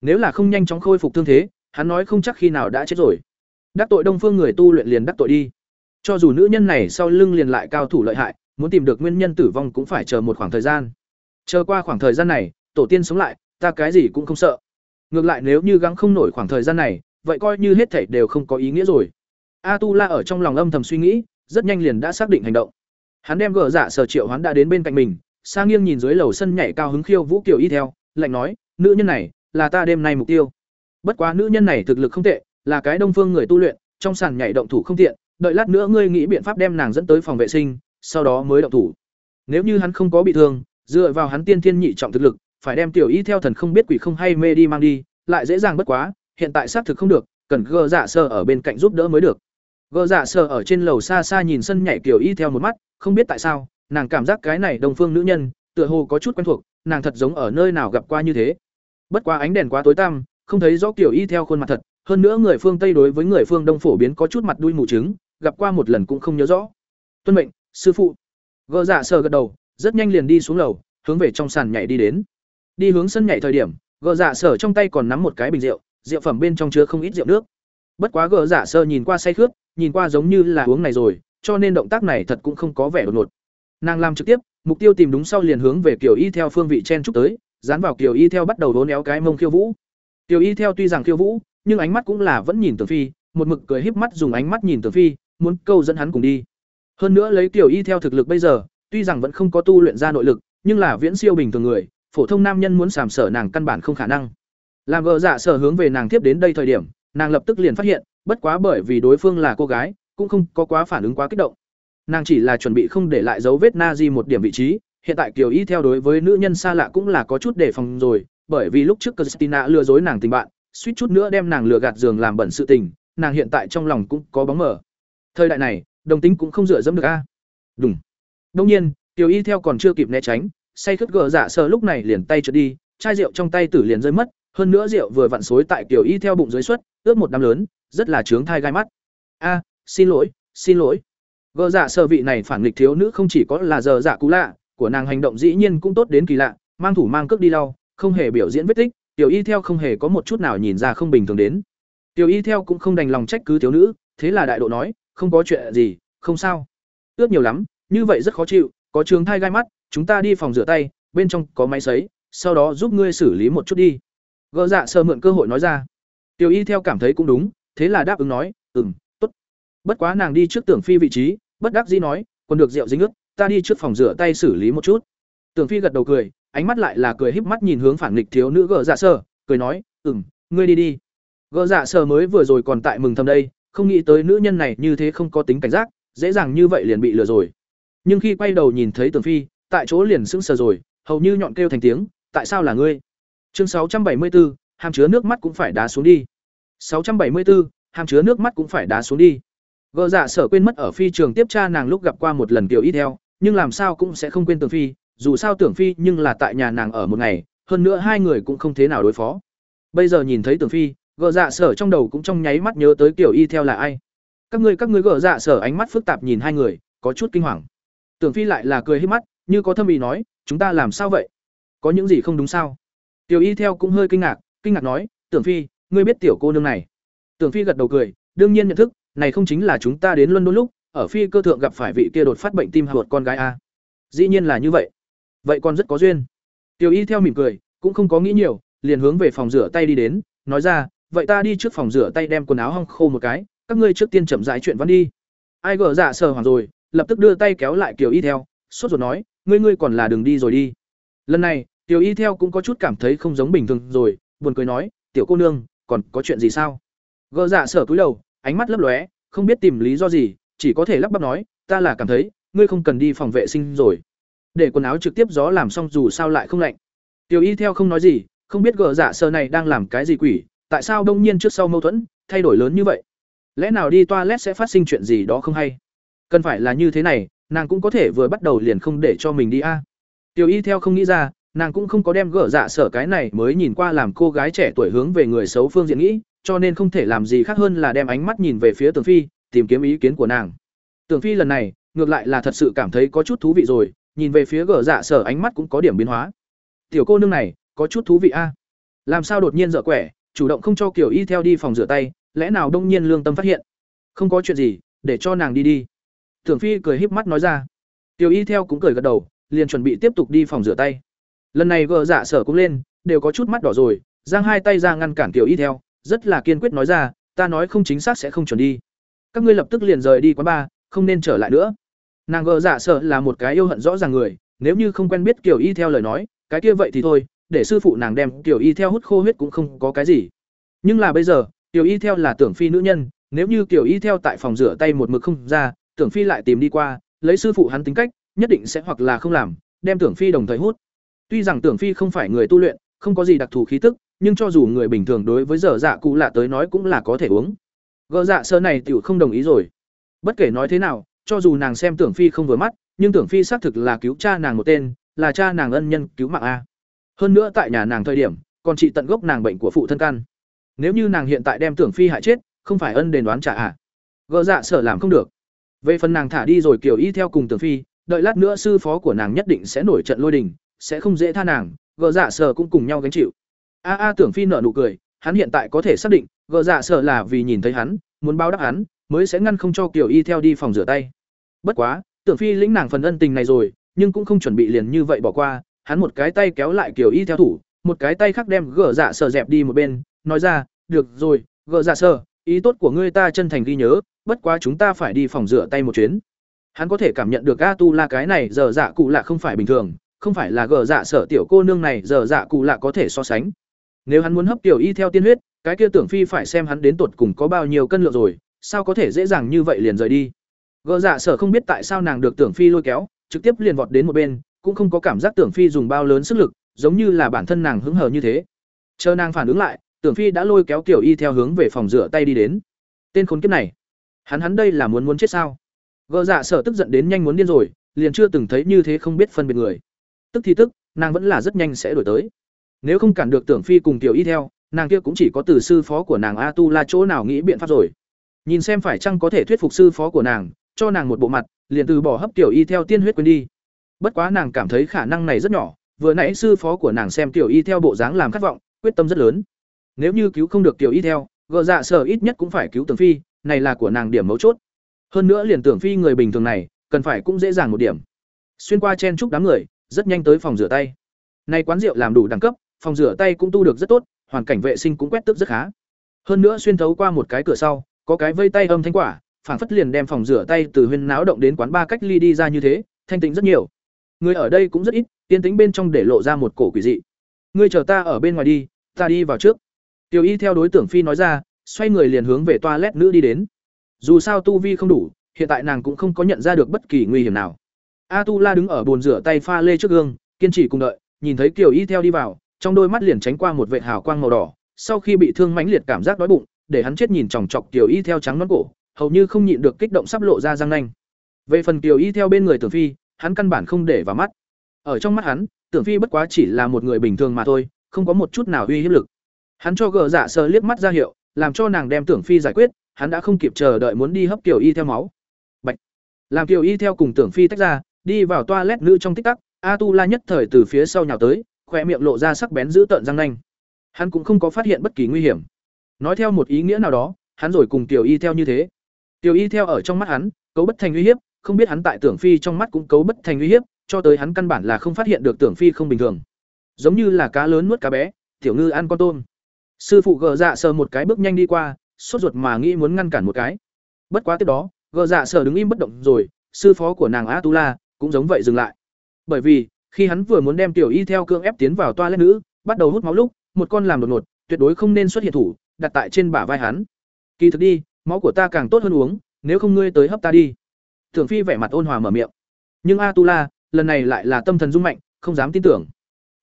Nếu là không nhanh chóng khôi phục thương thế, hắn nói không chắc khi nào đã chết rồi. Đắc tội Đông Phương người tu luyện liền đắc tội đi. Cho dù nữ nhân này sau lưng liền lại cao thủ lợi hại, muốn tìm được nguyên nhân tử vong cũng phải chờ một khoảng thời gian. Chờ qua khoảng thời gian này, tổ tiên sống lại, ta cái gì cũng không sợ. Ngược lại nếu như gắng không nổi khoảng thời gian này, vậy coi như hết thảy đều không có ý nghĩa rồi. A Tu La ở trong lòng âm thầm suy nghĩ, rất nhanh liền đã xác định hành động. Hắn đem gỡ dạ sở triệu hoán đã đến bên cạnh mình, sang nghiêng nhìn dưới lầu sân nhảy cao hứng khiêu vũ kiều y theo, lạnh nói, nữ nhân này là ta đêm nay mục tiêu. Bất quá nữ nhân này thực lực không tệ, là cái đông phương người tu luyện, trong sàn nhảy động thủ không tiện, đợi lát nữa ngươi nghĩ biện pháp đem nàng dẫn tới phòng vệ sinh, sau đó mới động thủ. Nếu như hắn không có bị thương, dựa vào hắn tiên thiên nhị trọng thực lực, phải đem tiểu y theo thần không biết quỷ không hay mê đi mang đi, lại dễ dàng bất quá, hiện tại xác thực không được, cần gơ dạ sơ ở bên cạnh giúp đỡ mới được. Gơ dạ sơ ở trên lầu xa xa nhìn sân nhảy tiểu y theo một mắt, không biết tại sao, nàng cảm giác cái này đông phương nữ nhân, tựa hồ có chút quen thuộc, nàng thật giống ở nơi nào gặp qua như thế. Bất quá ánh đèn quá tối tăm, không thấy rõ kiểu y theo khuôn mặt thật, hơn nữa người phương Tây đối với người phương Đông phổ biến có chút mặt đuôi mù trứng, gặp qua một lần cũng không nhớ rõ. Tuân mệnh, sư phụ. Gơ dạ sờ gật đầu, rất nhanh liền đi xuống lầu, hướng về trong sàn nhảy đi đến. Đi hướng sân nhảy thời điểm, gờ dạ sờ trong tay còn nắm một cái bình rượu, rượu phẩm bên trong chứa không ít rượu nước. Bất quá gờ dạ sơ nhìn qua say khướt, nhìn qua giống như là uống này rồi, cho nên động tác này thật cũng không có vẻ đột ngột. Nàng làm trực tiếp, mục tiêu tìm đúng sau liền hướng về kiểu y theo phương vị chen trúc tới, dán vào kiểu y theo bắt đầu đốn éo cái mông khiêu vũ. Tiểu y theo tuy rằng khiêu vũ, nhưng ánh mắt cũng là vẫn nhìn Tường Phi, một mực cười híp mắt dùng ánh mắt nhìn Tường Phi, muốn câu dẫn hắn cùng đi. Hơn nữa lấy Tiểu y theo thực lực bây giờ, tuy rằng vẫn không có tu luyện ra nội lực, nhưng là viễn siêu bình thường người, phổ thông nam nhân muốn sàm sở nàng căn bản không khả năng. Làm gỡ dạ sở hướng về nàng tiếp đến đây thời điểm, nàng lập tức liền phát hiện, bất quá bởi vì đối phương là cô gái, cũng không có quá phản ứng quá kích động. Nàng chỉ là chuẩn bị không để lại dấu vết na di một điểm vị trí, hiện tại Kiều Y theo đối với nữ nhân xa lạ cũng là có chút đề phòng rồi, bởi vì lúc trước Christina lừa dối nàng tình bạn, suýt chút nữa đem nàng lừa gạt giường làm bẩn sự tình, nàng hiện tại trong lòng cũng có bóng mờ. Thời đại này, đồng tính cũng không dựa dẫm được a. Đúng. Đương nhiên, Tiểu Y theo còn chưa kịp né tránh, say khướt gờ dạ sờ lúc này liền tay trượt đi, chai rượu trong tay tử liền rơi mất, hơn nữa rượu vừa vặn xối tại Tiểu Y theo bụng dưới suất, ướt một đám lớn, rất là chướng thai gai mắt. A, xin lỗi, xin lỗi. Gờ dạ sờ vị này phản nghịch thiếu nữ không chỉ có là giờ dạ cú lạ, của nàng hành động dĩ nhiên cũng tốt đến kỳ lạ, mang thủ mang cước đi lau, không hề biểu diễn vết tích, Tiểu Y theo không hề có một chút nào nhìn ra không bình thường đến. Tiểu Y theo cũng không đành lòng trách cứ thiếu nữ, thế là đại độ nói, không có chuyện gì, không sao. Ướt nhiều lắm, như vậy rất khó chịu, có trường thai gai mắt, chúng ta đi phòng rửa tay, bên trong có máy sấy, sau đó giúp ngươi xử lý một chút đi. Gỡ dạ sơ mượn cơ hội nói ra. Tiểu Y theo cảm thấy cũng đúng, thế là đáp ứng nói, "Ừm, tốt." Bất quá nàng đi trước Tưởng Phi vị trí, bất đắc dĩ nói, "Còn được rượu dính ướt ta đi trước phòng rửa tay xử lý một chút." Tưởng Phi gật đầu cười, ánh mắt lại là cười híp mắt nhìn hướng phản nghịch thiếu nữ gỡ dạ sơ, cười nói, "Ừm, ngươi đi đi." Gỡ dạ sơ mới vừa rồi còn tại mừng thầm đây, không nghĩ tới nữ nhân này như thế không có tính cảnh giác, dễ dàng như vậy liền bị lừa rồi. Nhưng khi quay đầu nhìn thấy Tưởng Phi, tại chỗ liền sững sờ rồi, hầu như nhọn kêu thành tiếng, "Tại sao là ngươi?" Chương 674, hàm chứa nước mắt cũng phải đá xuống đi. 674, hàm chứa nước mắt cũng phải đá xuống đi. Gỡ dạ sở quên mất ở phi trường tiếp tra nàng lúc gặp qua một lần tiểu ít theo, nhưng làm sao cũng sẽ không quên Tưởng Phi, dù sao Tưởng Phi nhưng là tại nhà nàng ở một ngày, hơn nữa hai người cũng không thế nào đối phó. Bây giờ nhìn thấy Tưởng Phi, gợ dạ sở trong đầu cũng trong nháy mắt nhớ tới tiểu y theo là ai. Các ngươi các ngươi gợ dạ sở ánh mắt phức tạp nhìn hai người, có chút kinh hoàng. Tưởng Phi lại là cười hết mắt, như có thâm ý nói, chúng ta làm sao vậy? Có những gì không đúng sao? Tiểu Y theo cũng hơi kinh ngạc, kinh ngạc nói, "Tưởng Phi, ngươi biết tiểu cô nương này?" Tưởng Phi gật đầu cười, đương nhiên nhận thức này không chính là chúng ta đến luân đôn lúc ở phi cơ thượng gặp phải vị kia đột phát bệnh tim hụt con gái a. Dĩ nhiên là như vậy. Vậy còn rất có duyên. Tiểu y theo mỉm cười, cũng không có nghĩ nhiều, liền hướng về phòng rửa tay đi đến, nói ra, vậy ta đi trước phòng rửa tay đem quần áo hong khô một cái, các ngươi trước tiên chậm rãi chuyện văn đi. Ai gỡ dạ sờ hoàng rồi, lập tức đưa tay kéo lại kiều y theo, sốt ruột nói, ngươi ngươi còn là đừng đi rồi đi. Lần này, tiểu y theo cũng có chút cảm thấy không giống bình thường rồi, buồn cười nói, tiểu cô nương, còn có chuyện gì sao? Gỡ dạ sở cúi đầu, ánh mắt lấp lóe, không biết tìm lý do gì chỉ có thể lắp bắp nói, ta là cảm thấy, ngươi không cần đi phòng vệ sinh rồi. Để quần áo trực tiếp gió làm xong dù sao lại không lạnh. Tiểu y theo không nói gì, không biết gở dã dạ sơ này đang làm cái gì quỷ, tại sao đông nhiên trước sau mâu thuẫn, thay đổi lớn như vậy? Lẽ nào đi toilet sẽ phát sinh chuyện gì đó không hay? Cần phải là như thế này, nàng cũng có thể vừa bắt đầu liền không để cho mình đi a. Tiểu y theo không nghĩ ra, nàng cũng không có đem gỡ dạ sở cái này mới nhìn qua làm cô gái trẻ tuổi hướng về người xấu phương diện nghĩ, cho nên không thể làm gì khác hơn là đem ánh mắt nhìn về phía tường phi tìm kiếm ý kiến của nàng. Tưởng phi lần này, ngược lại là thật sự cảm thấy có chút thú vị rồi, nhìn về phía gở dạ sở ánh mắt cũng có điểm biến hóa. Tiểu cô nương này, có chút thú vị a. Làm sao đột nhiên dở quẻ, chủ động không cho kiểu y theo đi phòng rửa tay, lẽ nào đông nhiên lương tâm phát hiện? Không có chuyện gì, để cho nàng đi đi. Tưởng phi cười híp mắt nói ra. Tiểu y theo cũng cười gật đầu, liền chuẩn bị tiếp tục đi phòng rửa tay. Lần này gờ dạ sở cũng lên, đều có chút mắt đỏ rồi, giang hai tay ra ngăn cản tiểu y theo, rất là kiên quyết nói ra, ta nói không chính xác sẽ không chuẩn đi các ngươi lập tức liền rời đi quán ba, không nên trở lại nữa. Nàng gờ dạ sợ là một cái yêu hận rõ ràng người nếu như không quen biết kiểu y theo lời nói cái kia vậy thì thôi để sư phụ nàng đem kiểu y theo hút khô huyết cũng không có cái gì. Nhưng là bây giờ kiểu y theo là tưởng phi nữ nhân nếu như kiểu y theo tại phòng rửa tay một mực không ra tưởng phi lại tìm đi qua lấy sư phụ hắn tính cách nhất định sẽ hoặc là không làm đem tưởng phi đồng thời hút. Tuy rằng tưởng phi không phải người tu luyện không có gì đặc thù khí tức nhưng cho dù người bình thường đối với dở dạ cụ lạ tới nói cũng là có thể uống gỡ dạ sơ này tiểu không đồng ý rồi. Bất kể nói thế nào, cho dù nàng xem tưởng phi không vừa mắt, nhưng tưởng phi xác thực là cứu cha nàng một tên, là cha nàng ân nhân cứu mạng a. Hơn nữa tại nhà nàng thời điểm, còn trị tận gốc nàng bệnh của phụ thân căn. Nếu như nàng hiện tại đem tưởng phi hại chết, không phải ân đền đoán trả à. gỡ dạ sở làm không được. Về phần nàng thả đi rồi kiểu y theo cùng tưởng phi, đợi lát nữa sư phó của nàng nhất định sẽ nổi trận lôi đình, sẽ không dễ tha nàng, gỡ dạ sở cũng cùng nhau gánh chịu. A a tưởng phi nở nụ cười, hắn hiện tại có thể xác định gỡ dạ sở là vì nhìn thấy hắn, muốn báo đáp hắn, mới sẽ ngăn không cho kiểu y theo đi phòng rửa tay. Bất quá, tưởng phi lĩnh nàng phần ân tình này rồi, nhưng cũng không chuẩn bị liền như vậy bỏ qua, hắn một cái tay kéo lại kiểu y theo thủ, một cái tay khác đem gỡ dạ sở dẹp đi một bên, nói ra, được rồi gỡ dạ sở ý tốt của ngươi ta chân thành ghi nhớ, bất quá chúng ta phải đi phòng rửa tay một chuyến. Hắn có thể cảm nhận được a tu la cái này giờ dạ cụ lạ không phải bình thường, không phải là gờ dạ sở tiểu cô nương này, giờ dạ cụ lạ có thể so sánh. Nếu hắn muốn hấp tiểu y theo tiên huyết cái kia tưởng phi phải xem hắn đến tột cùng có bao nhiêu cân lượng rồi, sao có thể dễ dàng như vậy liền rời đi? Gờ dạ sở không biết tại sao nàng được tưởng phi lôi kéo, trực tiếp liền vọt đến một bên, cũng không có cảm giác tưởng phi dùng bao lớn sức lực, giống như là bản thân nàng hứng hờ như thế. Chờ nàng phản ứng lại, tưởng phi đã lôi kéo tiểu y theo hướng về phòng rửa tay đi đến. Tên khốn kiếp này, hắn hắn đây là muốn muốn chết sao? Gợ dạ sở tức giận đến nhanh muốn điên rồi, liền chưa từng thấy như thế không biết phân biệt người. Tức thì tức, nàng vẫn là rất nhanh sẽ đổi tới. Nếu không cản được tưởng phi cùng tiểu y theo nàng kia cũng chỉ có từ sư phó của nàng a tu la chỗ nào nghĩ biện pháp rồi. Nhìn xem phải chăng có thể thuyết phục sư phó của nàng, cho nàng một bộ mặt, liền từ bỏ hấp tiểu y theo tiên huyết quên đi. Bất quá nàng cảm thấy khả năng này rất nhỏ, vừa nãy sư phó của nàng xem tiểu y theo bộ dáng làm khát vọng, quyết tâm rất lớn. Nếu như cứu không được tiểu y theo gợ dạ sở ít nhất cũng phải cứu tưởng phi, này là của nàng điểm mấu chốt. Hơn nữa liền tưởng phi người bình thường này, cần phải cũng dễ dàng một điểm. Xuyên qua chen chúc đám người, rất nhanh tới phòng rửa tay. Nay quán rượu làm đủ đẳng cấp, phòng rửa tay cũng tu được rất tốt hoàn cảnh vệ sinh cũng quét tước rất khá hơn nữa xuyên thấu qua một cái cửa sau có cái vây tay âm thanh quả phảng phất liền đem phòng rửa tay từ huyên náo động đến quán ba cách ly đi ra như thế thanh tĩnh rất nhiều người ở đây cũng rất ít tiên tính bên trong để lộ ra một cổ quỷ dị ngươi chờ ta ở bên ngoài đi ta đi vào trước tiểu y theo đối tượng phi nói ra xoay người liền hướng về toilet nữ đi đến. Dù sao tu vi không đủ, hiện tại nàng cũng không có nhận ra được bất kỳ nguy hiểm nào. A Tu La đứng ở bồn rửa tay pha lê trước gương, kiên trì cùng đợi, nhìn thấy Kiều Y theo đi vào, trong đôi mắt liền tránh qua một vệt hào quang màu đỏ, sau khi bị thương mãnh liệt cảm giác đói bụng, để hắn chết nhìn chòng chọc Kiều Y theo trắng nón cổ, hầu như không nhịn được kích động sắp lộ ra răng nanh. Về phần Kiều Y theo bên người Tưởng Phi, hắn căn bản không để vào mắt. Ở trong mắt hắn, Tưởng Phi bất quá chỉ là một người bình thường mà thôi, không có một chút nào uy hiếp lực. Hắn cho gờ dạ sờ liếc mắt ra hiệu, làm cho nàng đem Tưởng Phi giải quyết, hắn đã không kịp chờ đợi muốn đi hấp Kiều Y theo máu. Bạch. Làm Kiều Y theo cùng Tưởng Phi tách ra, đi vào toa lét nữ trong tích tắc, A Tu La nhất thời từ phía sau nhào tới, khóe miệng lộ ra sắc bén giữ tợn răng nanh. Hắn cũng không có phát hiện bất kỳ nguy hiểm. Nói theo một ý nghĩa nào đó, hắn rồi cùng tiểu y theo như thế. Tiểu y theo ở trong mắt hắn cấu bất thành uy hiếp không biết hắn tại tưởng phi trong mắt cũng cấu bất thành uy hiếp cho tới hắn căn bản là không phát hiện được tưởng phi không bình thường. Giống như là cá lớn nuốt cá bé tiểu ngư ăn con tôm. Sư phụ gờ dạ sờ một cái bước nhanh đi qua sốt ruột mà nghĩ muốn ngăn cản một cái. Bất quá tiếp đó gờ dạ sờ đứng im bất động rồi sư phó của nàng atula cũng giống vậy dừng lại. Bởi vì khi hắn vừa muốn đem tiểu y theo cương ép tiến vào toa lên nữ, bắt đầu hút máu lúc, một con làm đột ngột, tuyệt đối không nên xuất hiện thủ, đặt tại trên bả vai hắn. Kỳ thực đi, máu của ta càng tốt hơn uống, nếu không ngươi tới hấp ta đi. Tưởng phi vẻ mặt ôn hòa mở miệng. Nhưng atula, lần này lại là tâm thần rung mạnh, không dám tin tưởng.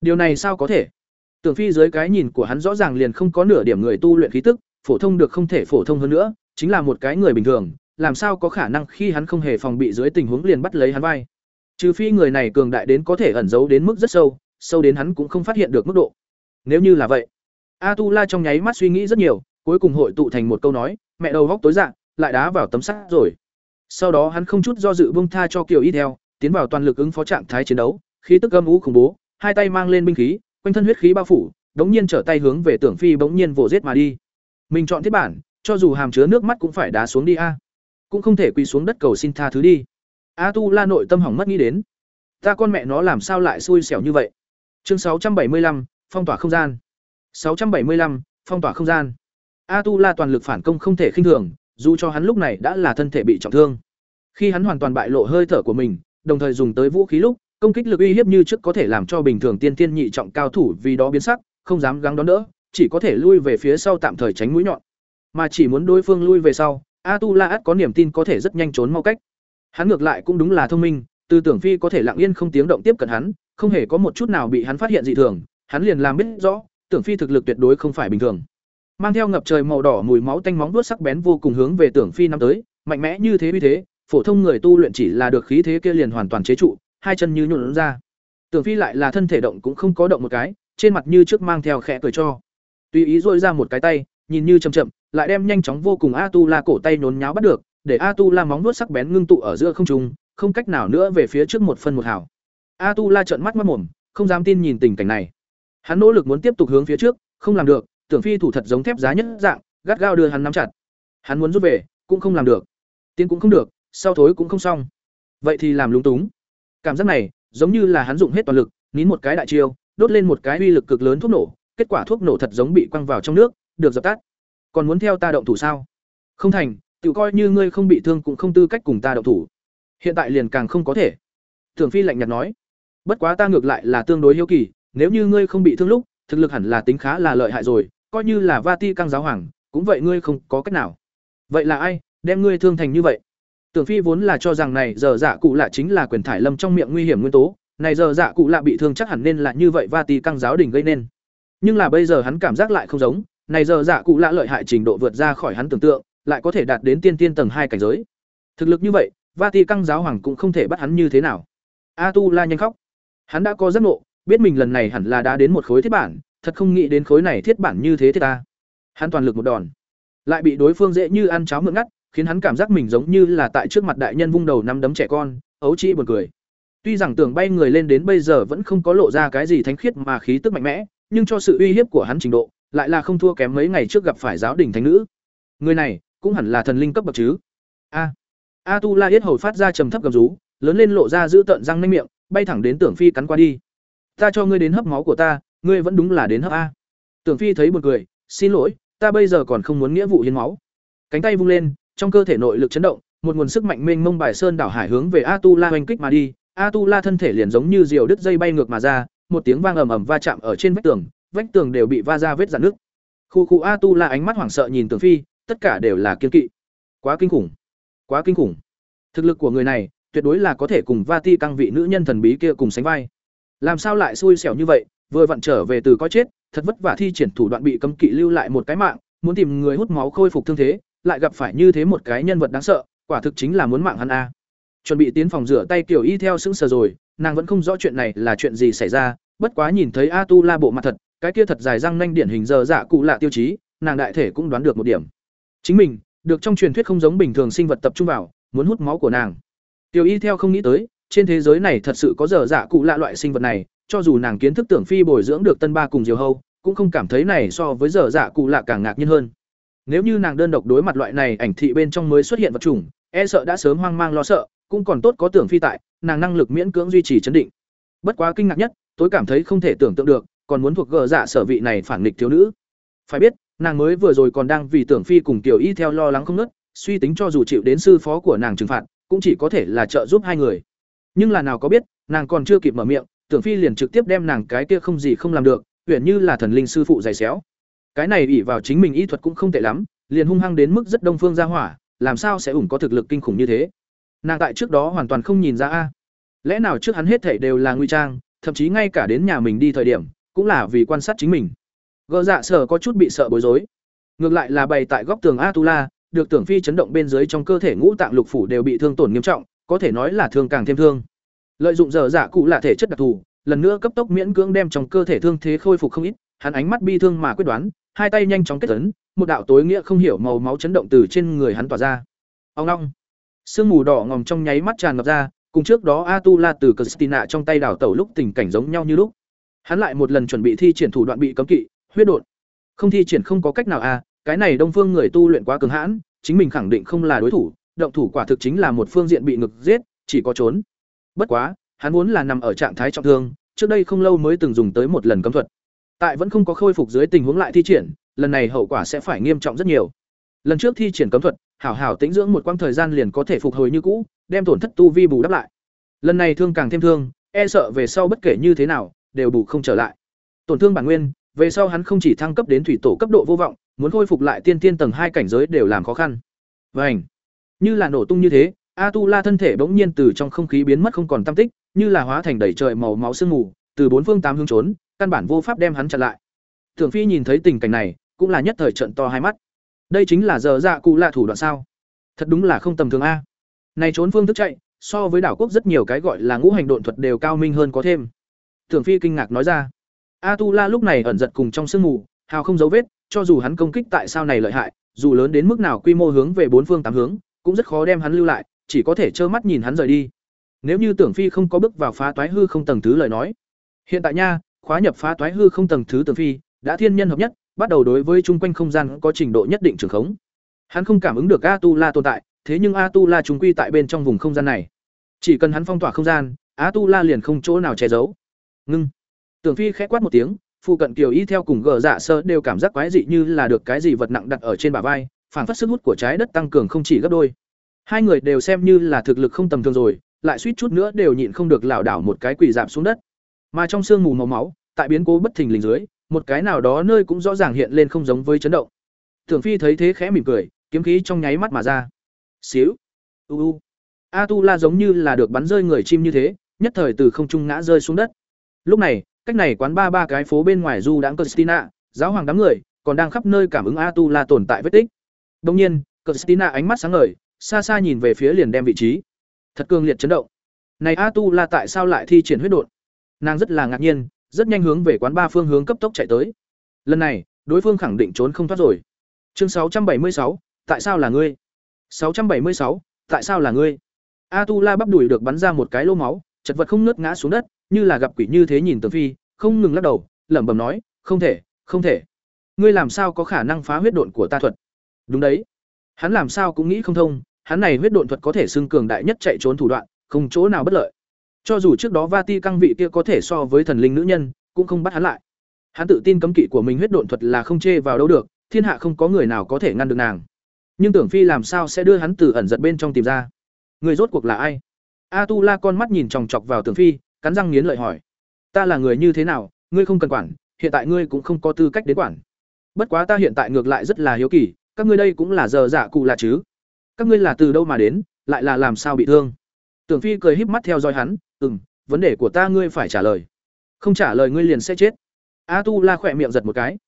Điều này sao có thể? Tưởng phi dưới cái nhìn của hắn rõ ràng liền không có nửa điểm người tu luyện khí tức, phổ thông được không thể phổ thông hơn nữa, chính là một cái người bình thường, làm sao có khả năng khi hắn không hề phòng bị dưới tình huống liền bắt lấy hắn vai? Trừ phi người này cường đại đến có thể ẩn giấu đến mức rất sâu sâu đến hắn cũng không phát hiện được mức độ. Nếu như là vậy a tu la trong nháy mắt suy nghĩ rất nhiều, cuối cùng hội tụ thành một câu nói, mẹ đầu góc tối dạng lại đá vào tấm sắt rồi. Sau đó hắn không chút do dự bông tha cho kiều y theo, tiến vào toàn lực ứng phó trạng thái chiến đấu, khí tức âm ú khủng bố, hai tay mang lên binh khí, quanh thân huyết khí bao phủ, đống nhiên trở tay hướng về tưởng phi bỗng nhiên vồ giết mà đi. Mình chọn thiết bản, cho dù hàm chứa nước mắt cũng phải đá xuống đi a. Cũng không thể quỳ xuống đất cầu xin tha thứ đi a tu la nội tâm hỏng mất nghĩ đến. Ta con mẹ nó làm sao lại xui xẻo như vậy? Chương sáu trăm bảy mươi lăm, phong tỏa không gian. Sáu trăm bảy mươi lăm, phong tỏa không gian. A tu la toàn lực phản công không thể khinh thường, dù cho hắn lúc này đã là thân thể bị trọng thương. Khi hắn hoàn toàn bại lộ hơi thở của mình, đồng thời dùng tới vũ khí lúc, công kích lực uy hiếp như trước có thể làm cho bình thường tiên tiên nhị trọng cao thủ vì đó biến sắc, không dám gắng đón đỡ, chỉ có thể lui về phía sau tạm thời tránh mũi nhọn. Mà chỉ muốn đối phương lui về sau a tu la át có niềm tin có thể rất nhanh trốn mau cách hắn ngược lại cũng đúng là thông minh, tư tưởng phi có thể lặng yên không tiếng động tiếp cận hắn, không hề có một chút nào bị hắn phát hiện dị thường, hắn liền làm biết rõ, tưởng phi thực lực tuyệt đối không phải bình thường. Mang theo ngập trời màu đỏ mùi máu tanh móng vuốt sắc bén vô cùng hướng về tưởng phi năm tới, mạnh mẽ như thế uy thế, phổ thông người tu luyện chỉ là được khí thế kia liền hoàn toàn chế trụ, hai chân như nhũn ra. Tưởng phi lại là thân thể động cũng không có động một cái, trên mặt như trước mang theo khẽ cười cho. Tùy ý dội ra một cái tay, nhìn như chậm chậm, lại đem nhanh chóng vô cùng a tu la cổ tay nhốn nháo bắt được để a tu la móng vuốt sắc bén ngưng tụ ở giữa không trung, không cách nào nữa về phía trước một phân một hào. a tu la trợn mắt mắt mồm, không dám tin nhìn tình cảnh này. Hắn nỗ lực muốn tiếp tục hướng phía trước, không làm được, tưởng phi thủ thật giống thép giá nhất dạng, gắt gao đưa hắn nắm chặt. Hắn muốn rút về, cũng không làm được. Tiến cũng không được, sau thối cũng không xong. Vậy thì làm lúng túng. Cảm giác này, giống như là hắn dụng hết toàn lực, nín một cái đại chiêu, đốt lên một cái uy lực cực lớn thuốc nổ, kết quả thuốc nổ thật giống bị quăng vào trong nước, được dập tắt. Còn muốn theo ta động thủ sao? Không thành tự coi như ngươi không bị thương cũng không tư cách cùng ta động thủ. Hiện tại liền càng không có thể. Tưởng phi lạnh nhạt nói. Bất quá ta ngược lại là tương đối hiếu kỳ, nếu như ngươi không bị thương lúc, thực lực hẳn là tính khá là lợi hại rồi, coi như là va ti căng giáo hoàng, cũng vậy ngươi không có cách nào. Vậy là ai, đem ngươi thương thành như vậy? Tưởng phi vốn là cho rằng này giờ dạ cụ lạ chính là quyền thải lâm trong miệng nguy hiểm nguyên tố, này giờ dạ cụ lạ bị thương chắc hẳn nên là như vậy va ti căng giáo đình gây nên. Nhưng là bây giờ hắn cảm giác lại không giống, này giờ dạ cụ lạ lợi hại trình độ vượt ra khỏi hắn tưởng tượng lại có thể đạt đến tiên tiên tầng hai cảnh giới. Thực lực như vậy va ti căng giáo hoàng cũng không thể bắt hắn như thế nào. A tu la nhanh khóc. Hắn đã có giấc ngộ, biết mình lần này hẳn là đã đến một khối thiết bản, thật không nghĩ đến khối này thiết bản như thế thế ta. Hắn toàn lực một đòn. Lại bị đối phương dễ như ăn cháo mượn ngắt, khiến hắn cảm giác mình giống như là tại trước mặt đại nhân vung đầu năm đấm trẻ con, ấu trĩ buồn cười. Tuy rằng tưởng bay người lên đến bây giờ vẫn không có lộ ra cái gì thánh khiết mà khí tức mạnh mẽ, nhưng cho sự uy hiếp của hắn trình độ, lại là không thua kém mấy ngày trước gặp phải giáo đình thánh nữ. Người này cũng hẳn là thần linh cấp bậc chứ? A a tu la yết hầu phát ra trầm thấp gầm rú, lớn lên lộ ra giữ tận răng nanh miệng, bay thẳng đến tưởng phi cắn qua đi. Ta cho ngươi đến hấp máu của ta, ngươi vẫn đúng là đến hấp a. Tưởng phi thấy buồn cười, xin lỗi, ta bây giờ còn không muốn nghĩa vụ hiến máu. Cánh tay vung lên, trong cơ thể nội lực chấn động, một nguồn sức mạnh mênh mông bài sơn đảo hải hướng về a tu la oanh kích mà đi. A tu la thân thể liền giống như diều đứt dây bay ngược mà ra, một tiếng vang ầm ầm va chạm ở trên vách tường vách tường đều bị va ra vết dạn nước khu khu a tu la ánh mắt hoảng sợ nhìn tưởng phi tất cả đều là kiên kỵ. Quá kinh khủng. Quá kinh khủng. Thực lực của người này, tuyệt đối là có thể cùng Vati căng vị nữ nhân thần bí kia cùng sánh vai. Làm sao lại xui xẻo như vậy, vừa vặn trở về từ có chết, thật vất vả thi triển thủ đoạn bị cấm kỵ lưu lại một cái mạng, muốn tìm người hút máu khôi phục thương thế, lại gặp phải như thế một cái nhân vật đáng sợ, quả thực chính là muốn mạng hắn a. Chuẩn bị tiến phòng rửa tay kiểu y theo sững sờ rồi, nàng vẫn không rõ chuyện này là chuyện gì xảy ra, bất quá nhìn thấy a tu la bộ mặt thật, cái kia thật dài răng nanh điển hình giờ dạ cụ lạ tiêu chí, nàng đại thể cũng đoán được một điểm chính mình được trong truyền thuyết không giống bình thường sinh vật tập trung vào muốn hút máu của nàng tiểu y theo không nghĩ tới trên thế giới này thật sự có giờ dạ cụ lạ loại sinh vật này cho dù nàng kiến thức tưởng phi bồi dưỡng được tân ba cùng diều hâu cũng không cảm thấy này so với giờ dạ cụ lạ càng ngạc nhiên hơn Nếu như nàng đơn độc đối mặt loại này ảnh thị bên trong mới xuất hiện vật chủng, e sợ đã sớm hoang mang lo sợ, cũng còn tốt có tưởng phi tại, nàng năng lực miễn cưỡng duy trì chấn định. Bất quá kinh ngạc nhất, tối cảm thấy không thể tưởng tượng được, còn muốn thuộc gờ dạ sở vị này phản nghịch thiếu nữ. Phải biết, nàng mới vừa rồi còn đang vì tưởng phi cùng tiểu y theo lo lắng không nớt, suy tính cho dù chịu đến sư phó của nàng trừng phạt, cũng chỉ có thể là trợ giúp hai người. Nhưng là nào có biết, nàng còn chưa kịp mở miệng, tưởng phi liền trực tiếp đem nàng cái kia không gì không làm được, huyện như là thần linh sư phụ dày xéo. Cái này ỉ vào chính mình y thuật cũng không tệ lắm, liền hung hăng đến mức rất đông phương ra hỏa, làm sao sẽ ủng có thực lực kinh khủng như thế. Nàng tại trước đó hoàn toàn không nhìn ra a. Lẽ nào trước hắn hết thảy đều là nguy trang, thậm chí ngay cả đến nhà mình đi thời điểm, cũng là vì quan sát chính mình. Gơ dạ sở có chút bị sợ bối rối. Ngược lại là bày tại góc tường Atula, được tưởng phi chấn động bên dưới trong cơ thể ngũ tạng lục phủ đều bị thương tổn nghiêm trọng, có thể nói là thương càng thêm thương. Lợi dụng giờ dạ cụ là thể chất đặc thù, lần nữa cấp tốc miễn cưỡng đem trong cơ thể thương thế khôi phục không ít, hắn ánh mắt bi thương mà quyết đoán, hai tay nhanh chóng kết tấn, một đạo tối nghĩa không hiểu màu máu chấn động từ trên người hắn tỏa ra. Ông long, sương mù đỏ ngòm trong nháy mắt tràn ngập ra, cùng trước đó Atula từ Christina trong tay đảo tẩu lúc tình cảnh giống nhau như lúc. Hắn lại một lần chuẩn bị thi triển thủ đoạn bị cấm kỵ, huyết đột. Không thi triển không có cách nào à, cái này Đông Phương người tu luyện quá cường hãn, chính mình khẳng định không là đối thủ, động thủ quả thực chính là một phương diện bị ngực giết, chỉ có trốn. Bất quá, hắn muốn là nằm ở trạng thái trọng thương, trước đây không lâu mới từng dùng tới một lần cấm thuật. Tại vẫn không có khôi phục dưới tình huống lại thi triển, lần này hậu quả sẽ phải nghiêm trọng rất nhiều. Lần trước thi triển cấm thuật, hảo hảo tĩnh dưỡng một quãng thời gian liền có thể phục hồi như cũ, đem tổn thất tu vi bù đắp lại. Lần này thương càng thêm thương, e sợ về sau bất kể như thế nào, đều bù không trở lại. Tổn thương bản nguyên, về sau hắn không chỉ thăng cấp đến thủy tổ cấp độ vô vọng, muốn khôi phục lại tiên tiên tầng hai cảnh giới đều làm khó khăn. Vành, như là nổ tung như thế, Atula thân thể bỗng nhiên từ trong không khí biến mất không còn tăm tích, như là hóa thành đầy trời màu máu sương mù, từ bốn phương tám hướng trốn, căn bản vô pháp đem hắn chặn lại. Tưởng Phi nhìn thấy tình cảnh này, cũng là nhất thời trận to hai mắt. Đây chính là giờ dạ cụ lạ thủ đoạn sao? Thật đúng là không tầm thường a. Này trốn phương thức chạy, so với đảo quốc rất nhiều cái gọi là ngũ hành độn thuật đều cao minh hơn có thêm. Tưởng Phi kinh ngạc nói ra. Atula lúc này ẩn giật cùng trong sương mù, hào không dấu vết, cho dù hắn công kích tại sao này lợi hại, dù lớn đến mức nào quy mô hướng về bốn phương tám hướng, cũng rất khó đem hắn lưu lại, chỉ có thể trơ mắt nhìn hắn rời đi. Nếu như Tưởng Phi không có bước vào phá toái hư không tầng thứ lời nói, hiện tại nha, khóa nhập phá toái hư không tầng thứ Tưởng Phi, đã thiên nhân hợp nhất, bắt đầu đối với chung quanh không gian có trình độ nhất định trường khống. Hắn không cảm ứng được Atula tồn tại, thế nhưng Atula chúng quy tại bên trong vùng không gian này. Chỉ cần hắn phong tỏa không gian, Atula liền không chỗ nào che giấu. Ngưng. Tưởng Phi khẽ quát một tiếng, phụ cận Kiều Y theo cùng gờ dạ sơ đều cảm giác quái dị như là được cái gì vật nặng đặt ở trên bả vai, phản phát sức hút của trái đất tăng cường không chỉ gấp đôi. Hai người đều xem như là thực lực không tầm thường rồi, lại suýt chút nữa đều nhịn không được lảo đảo một cái quỳ giảm xuống đất. Mà trong sương mù màu máu, tại biến cố bất thình lình dưới, một cái nào đó nơi cũng rõ ràng hiện lên không giống với chấn động. Tưởng Phi thấy thế khẽ mỉm cười, kiếm khí trong nháy mắt mà ra. Xíu. U u. A Tu La giống như là được bắn rơi người chim như thế, nhất thời từ không trung ngã rơi xuống đất. Lúc này, cách này quán ba ba cái phố bên ngoài du đãng Christina, giáo hoàng đám người, còn đang khắp nơi cảm ứng atula tồn tại vết tích. Đương nhiên, Christina ánh mắt sáng ngời, xa xa nhìn về phía liền đem vị trí. Thật cường liệt chấn động. Này atula tại sao lại thi triển huyết đột? Nàng rất là ngạc nhiên, rất nhanh hướng về quán ba phương hướng cấp tốc chạy tới. Lần này, đối phương khẳng định trốn không thoát rồi. Chương 676, tại sao là ngươi? 676, tại sao là ngươi? atula bắp đuổi được bắn ra một cái lô máu, chật vật không ngớt ngã xuống đất, như là gặp quỷ như thế nhìn Tường Phi, không ngừng lắc đầu, lẩm bẩm nói, "Không thể, không thể. Ngươi làm sao có khả năng phá huyết độn của ta thuật?" Đúng đấy. Hắn làm sao cũng nghĩ không thông, hắn này huyết độn thuật có thể xưng cường đại nhất chạy trốn thủ đoạn, không chỗ nào bất lợi. Cho dù trước đó Vati căng vị kia có thể so với thần linh nữ nhân, cũng không bắt hắn lại. Hắn tự tin cấm kỵ của mình huyết độn thuật là không chê vào đâu được, thiên hạ không có người nào có thể ngăn được nàng. Nhưng Tưởng Phi làm sao sẽ đưa hắn từ ẩn giật bên trong tìm ra? Người rốt cuộc là ai? A Tu La con mắt nhìn chòng chọc vào Tưởng Phi, cắn răng nghiến lợi hỏi: "Ta là người như thế nào, ngươi không cần quản, hiện tại ngươi cũng không có tư cách đến quản. Bất quá ta hiện tại ngược lại rất là hiếu kỳ, các ngươi đây cũng là giờ dạ cụ là chứ? Các ngươi là từ đâu mà đến, lại là làm sao bị thương?" Tưởng Phi cười híp mắt theo dõi hắn, "Ừm, vấn đề của ta ngươi phải trả lời. Không trả lời ngươi liền sẽ chết." A Tu La khỏe miệng giật một cái.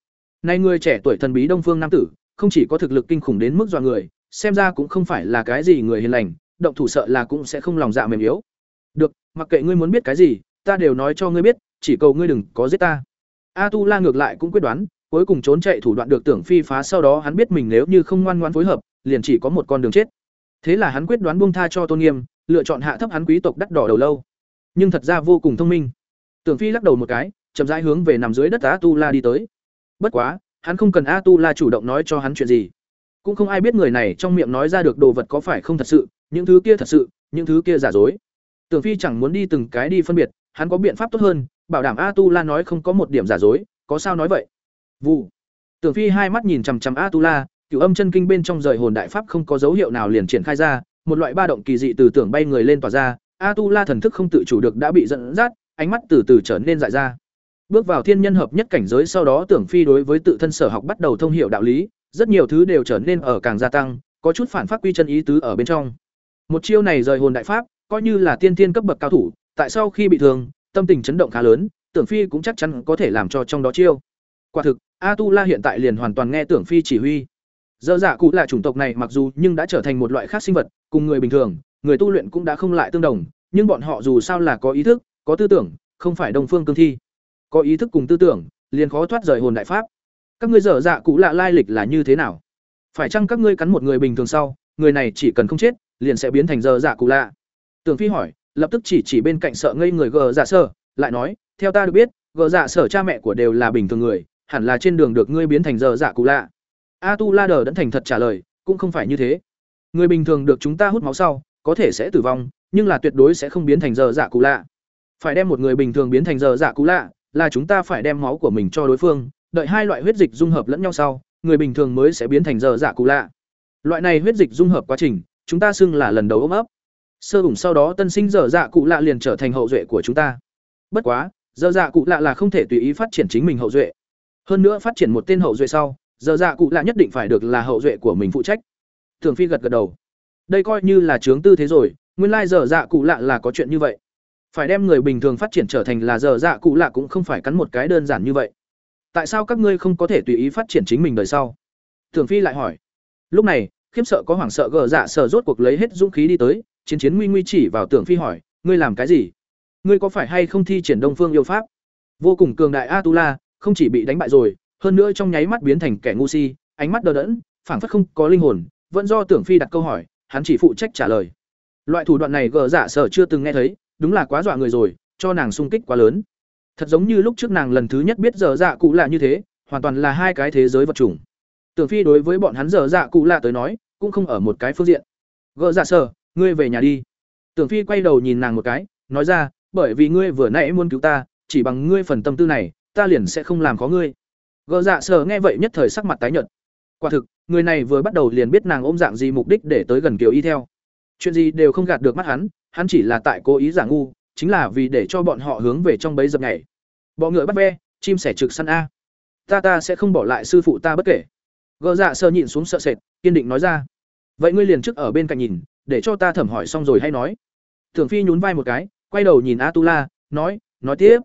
Này ngươi trẻ tuổi thần bí Đông Phương nam tử, không chỉ có thực lực kinh khủng đến mức dọa người, xem ra cũng không phải là cái gì người hiền lành, động thủ sợ là cũng sẽ không lòng dạ mềm yếu. Được, mặc kệ ngươi muốn biết cái gì, ta đều nói cho ngươi biết, chỉ cầu ngươi đừng có giết ta. A Tu La ngược lại cũng quyết đoán, cuối cùng trốn chạy thủ đoạn được tưởng phi phá sau đó hắn biết mình nếu như không ngoan ngoãn phối hợp, liền chỉ có một con đường chết. Thế là hắn quyết đoán buông tha cho tôn nghiêm, lựa chọn hạ thấp hắn quý tộc đắt đỏ đầu lâu. Nhưng thật ra vô cùng thông minh. Tưởng Phi lắc đầu một cái, chậm rãi hướng về nằm dưới đất A Tu La đi tới. Bất quá, hắn không cần A Tu La chủ động nói cho hắn chuyện gì. cũng không ai biết người này trong miệng nói ra được đồ vật có phải không thật sự những thứ kia thật sự những thứ kia giả dối tưởng phi chẳng muốn đi từng cái đi phân biệt, hắn có biện pháp tốt hơn, bảo đảm a tu la nói không có một điểm giả dối, có sao nói vậy? Vụ. Tưởng phi hai mắt nhìn chằm chằm a tu la cửu âm chân kinh bên trong rời hồn đại pháp không có dấu hiệu nào liền triển khai ra, một loại ba động kỳ dị từ tưởng bay người lên tỏa ra a tu la thần thức không tự chủ được đã bị dẫn dắt, ánh mắt từ từ trở nên dại ra. Bước vào thiên nhân hợp nhất cảnh giới sau đó tưởng phi đối với tự thân sở học bắt đầu thông hiểu đạo lý, rất nhiều thứ đều trở nên ở càng gia tăng, có chút phản phát quy chân ý tứ ở bên trong. Một chiêu này rời hồn đại pháp coi như là tiên tiên cấp bậc cao thủ, tại sau khi bị thương, tâm tình chấn động khá lớn, tưởng phi cũng chắc chắn có thể làm cho trong đó chiêu. Quả thực a tu la hiện tại liền hoàn toàn nghe tưởng phi chỉ huy. Dơ dạ cụ là chủng tộc này mặc dù nhưng đã trở thành một loại khác sinh vật, cùng người bình thường, người tu luyện cũng đã không lại tương đồng, nhưng bọn họ dù sao là có ý thức, có tư tưởng, không phải đông phương cương thi. Có ý thức cùng tư tưởng, liền khó thoát rời hồn đại pháp. Các ngươi dở dạ cụ lạ lai lịch là như thế nào? Phải chăng các ngươi cắn một người bình thường sau, người này chỉ cần không chết, liền sẽ biến thành dở dạ cụ lạ? Tưởng phi hỏi, lập tức chỉ chỉ bên cạnh sợ ngây người gờ dạ giả sơ lại nói, theo ta được biết, gờ giả sở cha mẹ của đều là bình thường người, hẳn là trên đường được ngươi biến thành giờ giả cụ lạ. A tu la đờ đẫn thành thật trả lời, cũng không phải như thế. Người bình thường được chúng ta hút máu sau, có thể sẽ tử vong, nhưng là tuyệt đối sẽ không biến thành giờ giả cụ lạ. Phải đem một người bình thường biến thành giờ giả cụ lạ, là chúng ta phải đem máu của mình cho đối phương, đợi hai loại huyết dịch dung hợp lẫn nhau sau, người bình thường mới sẽ biến thành giờ giả cụ lạ. Loại này huyết dịch dung hợp quá trình, chúng ta xưng là lần đầu ôm ấp sơ ủng sau đó tân sinh dở dạ cụ lạ liền trở thành hậu duệ của chúng ta. Bất quá, dở dạ cụ lạ là không thể tùy ý phát triển chính mình hậu duệ. Hơn nữa phát triển một tên hậu duệ sau, dở dạ cụ lạ nhất định phải được là hậu duệ của mình phụ trách. Thường phi gật gật đầu. Đây coi như là chướng tư thế rồi, nguyên lai dở dạ cụ lạ là có chuyện như vậy. Phải đem người bình thường phát triển trở thành là dở dạ cụ lạ cũng không phải cắn một cái đơn giản như vậy. Tại sao các ngươi không có thể tùy ý phát triển chính mình đời sau? Thường phi lại hỏi. Lúc này khiếp sợ có hoảng sợ gờ dạ sợ rốt cuộc lấy hết dũng khí đi tới, chiến chiến nguy nguy chỉ vào tưởng phi hỏi, ngươi làm cái gì? Ngươi có phải hay không thi triển đông phương yêu pháp? Vô cùng cường đại a tu la không chỉ bị đánh bại rồi, hơn nữa trong nháy mắt biến thành kẻ ngu si, ánh mắt đờ đẫn, phảng phất không có linh hồn, vẫn do tưởng phi đặt câu hỏi, hắn chỉ phụ trách trả lời. Loại thủ đoạn này gờ dạ sở chưa từng nghe thấy, đúng là quá dọa người rồi, cho nàng sung kích quá lớn. Thật giống như lúc trước nàng lần thứ nhất biết giờ dạ cụ lạ như thế, hoàn toàn là hai cái thế giới vật chủng tưởng phi đối với bọn hắn giờ dạ cụ lạ tới nói, cũng không ở một cái phương diện. Gỡ dạ sở ngươi về nhà đi. Tưởng phi quay đầu nhìn nàng một cái, nói ra, bởi vì ngươi vừa nãy muốn cứu ta, chỉ bằng ngươi phần tâm tư này, ta liền sẽ không làm khó ngươi. Gỡ dạ sở nghe vậy nhất thời sắc mặt tái nhợt. Quả thực, người này vừa bắt đầu liền biết nàng ôm dạng gì mục đích để tới gần kiều y theo. Chuyện gì đều không gạt được mắt hắn hắn chỉ là tại cố ý giả ngu, chính là vì để cho bọn họ hướng về trong bấy dập nhảy. Bọ ngựa bắt ve, chim sẻ trực săn a. Ta ta sẽ không bỏ lại sư phụ ta bất kể gỡ dạ sơ nhịn xuống sợ sệt, kiên định nói ra. Vậy ngươi liền trước ở bên cạnh nhìn, để cho ta thẩm hỏi xong rồi hay nói. Thường phi nhún vai một cái, quay đầu nhìn a tu la nói nói tiếp.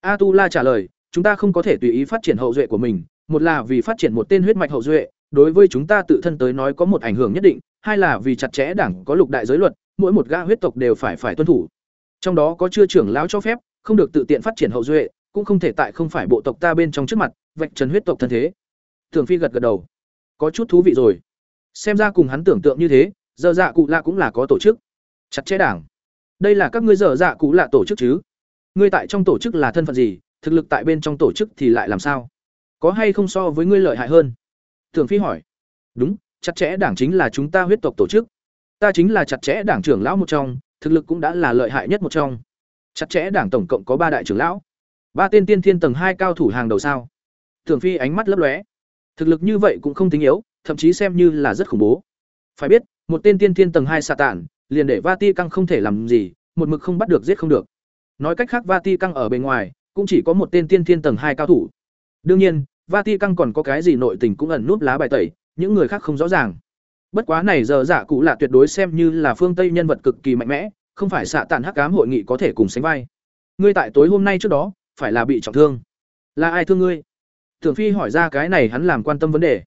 A tu la trả lời, chúng ta không có thể tùy ý phát triển hậu duệ của mình, một là vì phát triển một tên huyết mạch hậu duệ, đối với chúng ta tự thân tới nói có một ảnh hưởng nhất định, hai là vì chặt chẽ đảng có lục đại giới luật, mỗi một gã huyết tộc đều phải phải tuân thủ. Trong đó có chưa trưởng lão cho phép, không được tự tiện phát triển hậu duệ, cũng không thể tại không phải bộ tộc ta bên trong trước mặt, vạch trần huyết tộc thân thế. Thường phi gật gật đầu có chút thú vị rồi. Xem ra cùng hắn tưởng tượng như thế dở dạ cụ lạ cũng là có tổ chức. Chặt chẽ đảng. Đây là các ngươi dở dạ cụ lạ tổ chức chứ? Ngươi tại trong tổ chức là thân phận gì, thực lực tại bên trong tổ chức thì lại làm sao? Có hay không so với ngươi lợi hại hơn? Thường phi hỏi. Đúng, chặt chẽ đảng chính là chúng ta huyết tộc tổ chức. Ta chính là chặt chẽ đảng trưởng lão một trong, thực lực cũng đã là lợi hại nhất một trong. Chặt chẽ đảng tổng cộng có ba đại trưởng lão. Ba tên tiên thiên tầng hai cao thủ hàng đầu sao? Thường phi ánh mắt lấp lóe thực lực như vậy cũng không tính yếu, thậm chí xem như là rất khủng bố. Phải biết, một tên tiên thiên tầng hai xạ tản liền để vati căng không thể làm gì, một mực không bắt được giết không được. Nói cách khác vati căng ở bên ngoài, cũng chỉ có một tên tiên thiên tầng hai cao thủ. Đương nhiên vati căng còn có cái gì nội tình cũng ẩn núp lá bài tẩy, những người khác không rõ ràng. Bất quá này giờ giả cụ là tuyệt đối xem như là phương tây nhân vật cực kỳ mạnh mẽ, không phải xạ tản hắc cám hội nghị có thể cùng sánh vai. Ngươi tại tối hôm nay trước đó, phải là bị trọng thương. Là ai thương ngươi? Tưởng phi hỏi ra cái này hắn làm quan tâm vấn đề.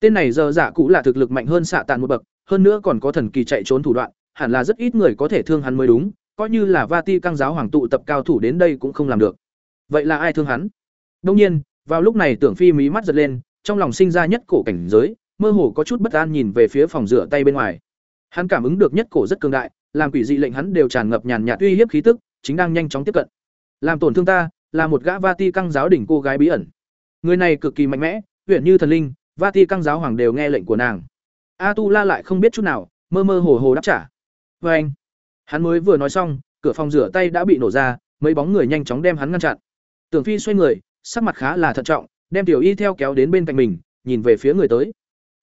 Tên này giờ dạ giả cũ là thực lực mạnh hơn xạ tàn một bậc, hơn nữa còn có thần kỳ chạy trốn thủ đoạn, hẳn là rất ít người có thể thương hắn mới đúng, coi như là va ti căng giáo hoàng tụ tập cao thủ đến đây cũng không làm được. Vậy là ai thương hắn? Đông nhiên, vào lúc này tưởng phi mí mắt giật lên, trong lòng sinh ra nhất cổ cảnh giới, mơ hồ có chút bất an nhìn về phía phòng rửa tay bên ngoài. Hắn cảm ứng được nhất cổ rất cường đại, làm quỷ dị lệnh hắn đều tràn ngập nhàn nhạt uy hiếp khí tức, chính đang nhanh chóng tiếp cận. Làm tổn thương ta, là một gã va ti căng giáo đỉnh cô gái bí ẩn người này cực kỳ mạnh mẽ huyện như thần linh va ti căng giáo hoàng đều nghe lệnh của nàng. A tu la lại không biết chút nào, mơ mơ hồ hồ đáp trả. Vê anh, hắn mới vừa nói xong, cửa phòng rửa tay đã bị nổ ra, mấy bóng người nhanh chóng đem hắn ngăn chặn. Tưởng phi xoay người, sắc mặt khá là thận trọng, đem tiểu y theo kéo đến bên cạnh mình, nhìn về phía người tới.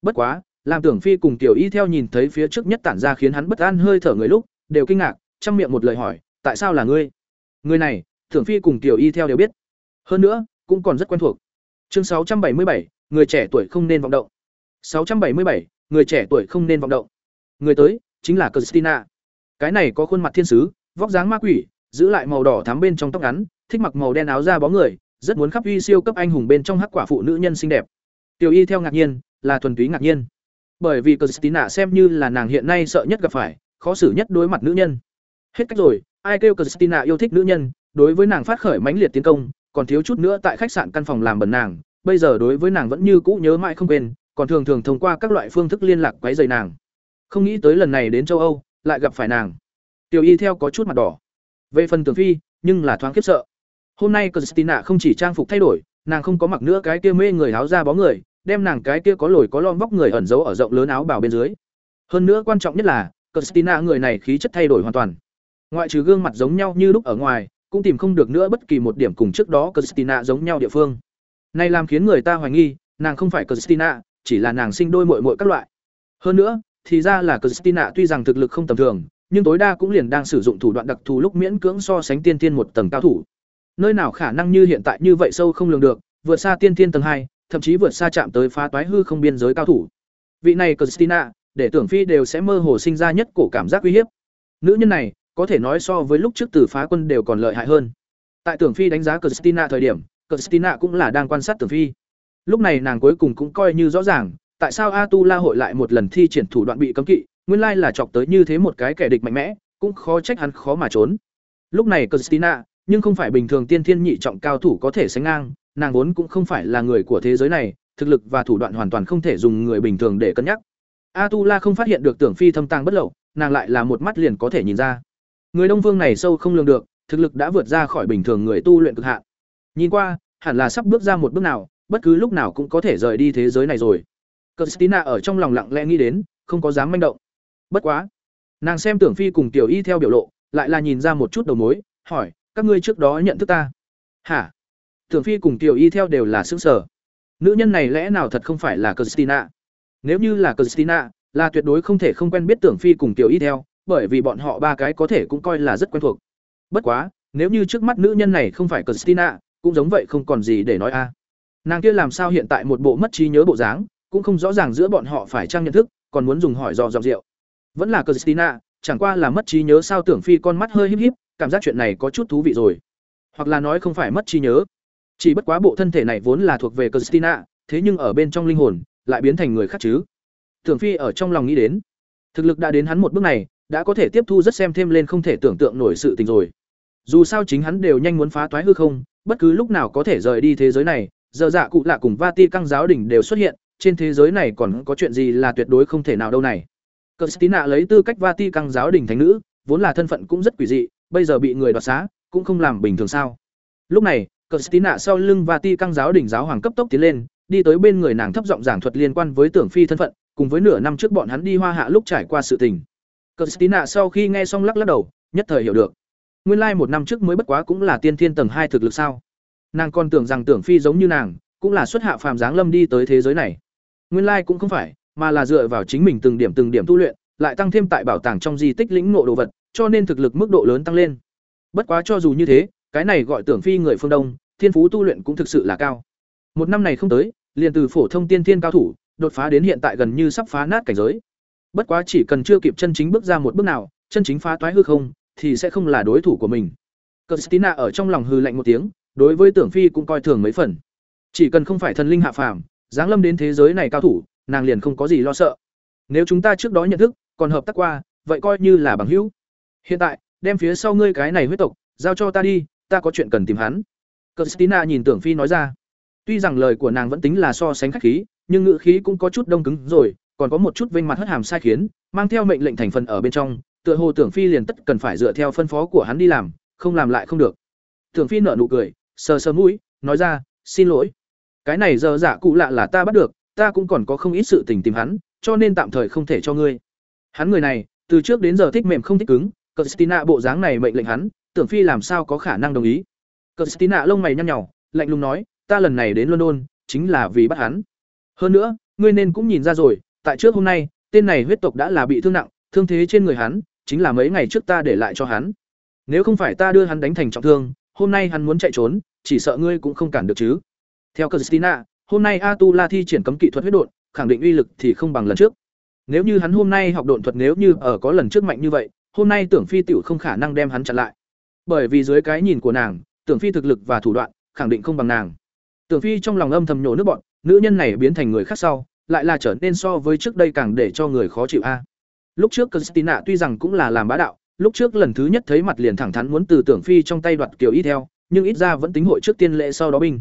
Bất quá, làm tưởng phi cùng tiểu y theo nhìn thấy phía trước nhất tản ra khiến hắn bất an hơi thở người lúc, đều kinh ngạc, chăm miệng một lời hỏi, tại sao là ngươi? Người này, tưởng phi cùng tiểu y theo đều biết. Hơn nữa, cũng còn rất quen thuộc chương sáu trăm bảy mươi bảy người trẻ tuổi không nên vọng động 677, người trẻ tuổi không nên vọng động. Người tới chính là Christina. Cái này có khuôn mặt thiên sứ, vóc dáng ma quỷ, giữ lại màu đỏ thắm bên trong tóc ngắn, thích mặc màu đen áo da bó người, rất muốn khắp uy siêu cấp anh hùng bên trong hắc quả phụ nữ nhân xinh đẹp. Tiểu Y theo ngạc nhiên, là thuần túy ngạc nhiên. Bởi vì Christina xem như là nàng hiện nay sợ nhất gặp phải, khó xử nhất đối mặt nữ nhân. Hết cách rồi, ai kêu Christina yêu thích nữ nhân, đối với nàng phát khởi mãnh liệt tiến công, còn thiếu chút nữa tại khách sạn căn phòng làm bẩn nàng, bây giờ đối với nàng vẫn như cũ nhớ mãi không quên, còn thường thường thông qua các loại phương thức liên lạc quấy rầy nàng. Không nghĩ tới lần này đến châu Âu, lại gặp phải nàng. Tiểu Y theo có chút mặt đỏ. Về phần Tưởng Phi, nhưng là thoáng khiếp sợ. Hôm nay Christina không chỉ trang phục thay đổi, nàng không có mặc nữa cái kia mê người áo da bó người, đem nàng cái kia có lồi có lõm vóc người ẩn giấu ở rộng lớn áo bào bên dưới. Hơn nữa quan trọng nhất là, Christina người này khí chất thay đổi hoàn toàn. Ngoại trừ gương mặt giống nhau như lúc ở ngoài, cũng tìm không được nữa bất kỳ một điểm cùng trước đó Christina giống nhau địa phương. Này làm khiến người ta hoài nghi, nàng không phải Christina, chỉ là nàng sinh đôi muội muội các loại. Hơn nữa, thì ra là Christina tuy rằng thực lực không tầm thường, nhưng tối đa cũng liền đang sử dụng thủ đoạn đặc thù lúc miễn cưỡng so sánh tiên tiên một tầng cao thủ. Nơi nào khả năng như hiện tại như vậy sâu không lường được, vượt xa tiên tiên tầng hai, thậm chí vượt xa chạm tới phá toái hư không biên giới cao thủ. Vị này Christina, để tưởng phi đều sẽ mơ hồ sinh ra nhất cổ cảm giác uy hiếp. Nữ nhân này, có thể nói so với lúc trước từ phá quân đều còn lợi hại hơn. Tại tưởng phi đánh giá Christina thời điểm, Christina cũng là đang quan sát tưởng phi. Lúc này nàng cuối cùng cũng coi như rõ ràng, tại sao A Tu La hội lại một lần thi triển thủ đoạn bị cấm kỵ, nguyên lai là chọc tới như thế một cái kẻ địch mạnh mẽ, cũng khó trách hắn khó mà trốn. Lúc này Christina, nhưng không phải bình thường tiên thiên nhị trọng cao thủ có thể sánh ngang, nàng vốn cũng không phải là người của thế giới này, thực lực và thủ đoạn hoàn toàn không thể dùng người bình thường để cân nhắc. A Tu La không phát hiện được tưởng phi thâm tàng bất lậu, nàng lại là một mắt liền có thể nhìn ra. Người Đông Phương này sâu không lường được, thực lực đã vượt ra khỏi bình thường người tu luyện cực hạn. Nhìn qua, hẳn là sắp bước ra một bước nào, bất cứ lúc nào cũng có thể rời đi thế giới này rồi. Christina ở trong lòng lặng lẽ nghĩ đến, không có dám manh động. Bất quá, nàng xem Tưởng Phi cùng Tiểu Y theo biểu lộ, lại là nhìn ra một chút đầu mối, hỏi, các ngươi trước đó nhận thức ta? Hả? Tưởng Phi cùng Tiểu Y theo đều là sững sở. Nữ nhân này lẽ nào thật không phải là Christina? Nếu như là Christina, là tuyệt đối không thể không quen biết Tưởng Phi cùng Tiểu Y theo, bởi vì bọn họ ba cái có thể cũng coi là rất quen thuộc. Bất quá, nếu như trước mắt nữ nhân này không phải Christina, cũng giống vậy không còn gì để nói a. Nàng kia làm sao hiện tại một bộ mất trí nhớ bộ dáng cũng không rõ ràng giữa bọn họ phải trang nhận thức còn muốn dùng hỏi dò dò rượu. Vẫn là christina chẳng qua là mất trí nhớ sao tưởng phi con mắt hơi híp híp cảm giác chuyện này có chút thú vị rồi. Hoặc là nói không phải mất trí nhớ. Chỉ bất quá bộ thân thể này vốn là thuộc về christina thế nhưng ở bên trong linh hồn lại biến thành người khác chứ. Tưởng phi ở trong lòng nghĩ đến. Thực lực đã đến hắn một bước này đã có thể tiếp thu rất xem thêm lên không thể tưởng tượng nổi sự tình rồi dù sao chính hắn đều nhanh muốn phá toái hư không bất cứ lúc nào có thể rời đi thế giới này giờ dạ cụ lạ cùng Vati căng giáo đỉnh đều xuất hiện, trên thế giới này còn có chuyện gì là tuyệt đối không thể nào đâu này. Christina lấy tư cách Vati căng giáo đỉnh thánh nữ, vốn là thân phận cũng rất quỷ dị, bây giờ bị người đoạt xá, cũng không làm bình thường sao? Lúc này, Christina sau lưng Vati căng giáo đỉnh giáo hoàng cấp tốc tiến lên, đi tới bên người nàng thấp giọng giảng thuật liên quan với tưởng phi thân phận, cùng với nửa năm trước bọn hắn đi hoa hạ lúc trải qua sự tình. Christina sau khi nghe xong lắc lắc đầu, nhất thời hiểu được. Nguyên lai like một năm trước mới bất quá cũng là tiên thiên tầng hai thực lực sao? nàng còn tưởng rằng tưởng phi giống như nàng cũng là xuất hạ phàm giáng lâm đi tới thế giới này nguyên lai cũng không phải mà là dựa vào chính mình từng điểm từng điểm tu luyện lại tăng thêm tại bảo tàng trong di tích lĩnh ngộ đồ vật cho nên thực lực mức độ lớn tăng lên bất quá cho dù như thế cái này gọi tưởng phi người phương đông thiên phú tu luyện cũng thực sự là cao một năm này không tới liền từ phổ thông tiên thiên cao thủ đột phá đến hiện tại gần như sắp phá nát cảnh giới bất quá chỉ cần chưa kịp chân chính bước ra một bước nào, chân chính phá toái hư không, thì sẽ không là đối thủ của mình. Christina ở trong lòng hư lạnh một tiếng, đối với tưởng phi cũng coi thường mấy phần. Chỉ cần không phải thần linh hạ phàm, giáng lâm đến thế giới này cao thủ, nàng liền không có gì lo sợ. Nếu chúng ta trước đó nhận thức, còn hợp tác qua, vậy coi như là bằng hữu. Hiện tại, đem phía sau ngươi cái này huyết tộc, giao cho ta đi, ta có chuyện cần tìm hắn. Christina nhìn tưởng phi nói ra. Tuy rằng lời của nàng vẫn tính là so sánh khách khí, nhưng ngữ khí cũng có chút đông cứng rồi còn có một chút vinh mặt hất hàm sai khiến, mang theo mệnh lệnh thành phần ở bên trong, tựa hồ tưởng phi liền tất cần phải dựa theo phân phó của hắn đi làm, không làm lại không được. Tưởng phi nở nụ cười, sờ sờ mũi, nói ra, xin lỗi. Cái này giờ giả cụ lạ là ta bắt được, ta cũng còn có không ít sự tình tìm hắn, cho nên tạm thời không thể cho ngươi. Hắn người này, từ trước đến giờ thích mềm không thích cứng, Christina bộ dáng này mệnh lệnh hắn, tưởng phi làm sao có khả năng đồng ý. Christina lông mày nhăn nhnhỏ lạnh lùng nói, ta lần này đến london, chính là vì bắt hắn. Hơn nữa, ngươi nên cũng nhìn ra rồi tại trước hôm nay tên này huyết tộc đã là bị thương nặng thương thế trên người hắn chính là mấy ngày trước ta để lại cho hắn nếu không phải ta đưa hắn đánh thành trọng thương hôm nay hắn muốn chạy trốn chỉ sợ ngươi cũng không cản được chứ theo Christina, hôm nay Atula thi triển cấm kỹ thuật huyết đột, khẳng định uy lực thì không bằng lần trước. Nếu như hắn hôm nay học độn thuật nếu như ở có lần trước mạnh như vậy, hôm nay Tưởng Phi tiểu không khả năng đem hắn chặn lại. Bởi vì dưới cái nhìn của nàng, Tưởng Phi thực lực và thủ đoạn, khẳng định không bằng nàng. Tưởng Phi trong lòng âm thầm nhổ nước bọn, nữ nhân này biến thành người khác sau, lại là trở nên so với trước đây càng để cho người khó chịu a. Lúc trước Christina tuy rằng cũng là làm bá đạo, lúc trước lần thứ nhất thấy mặt liền thẳng thắn muốn từ Tưởng Phi trong tay đoạt kiểu y theo, nhưng ít ra vẫn tính hội trước tiên lễ sau đó binh.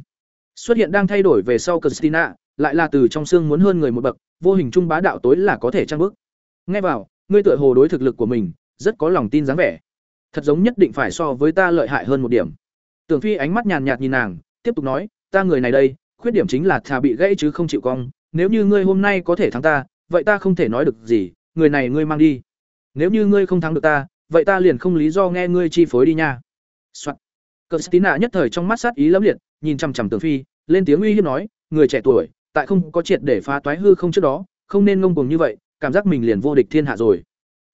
Xuất hiện đang thay đổi về sau Christina, lại là từ trong xương muốn hơn người một bậc, vô hình trung bá đạo tối là có thể trang bước. Nghe vào, ngươi tựa hồ đối thực lực của mình rất có lòng tin dáng vẻ. Thật giống nhất định phải so với ta lợi hại hơn một điểm. Tưởng Phi ánh mắt nhàn nhạt nhìn nàng, tiếp tục nói, ta người này đây, khuyết điểm chính là thà bị gãy chứ không chịu cong, nếu như ngươi hôm nay có thể thắng ta, vậy ta không thể nói được gì, người này ngươi mang đi. Nếu như ngươi không thắng được ta, vậy ta liền không lý do nghe ngươi chi phối đi nha. Soạn. Christina nhất thời trong mắt sát ý lẫm liệt, nhìn chằm chằm Tưởng Phi, lên tiếng uy hiếp nói, người trẻ tuổi, tại không có triệt để phá toái hư không trước đó, không nên ngông cuồng như vậy, cảm giác mình liền vô địch thiên hạ rồi.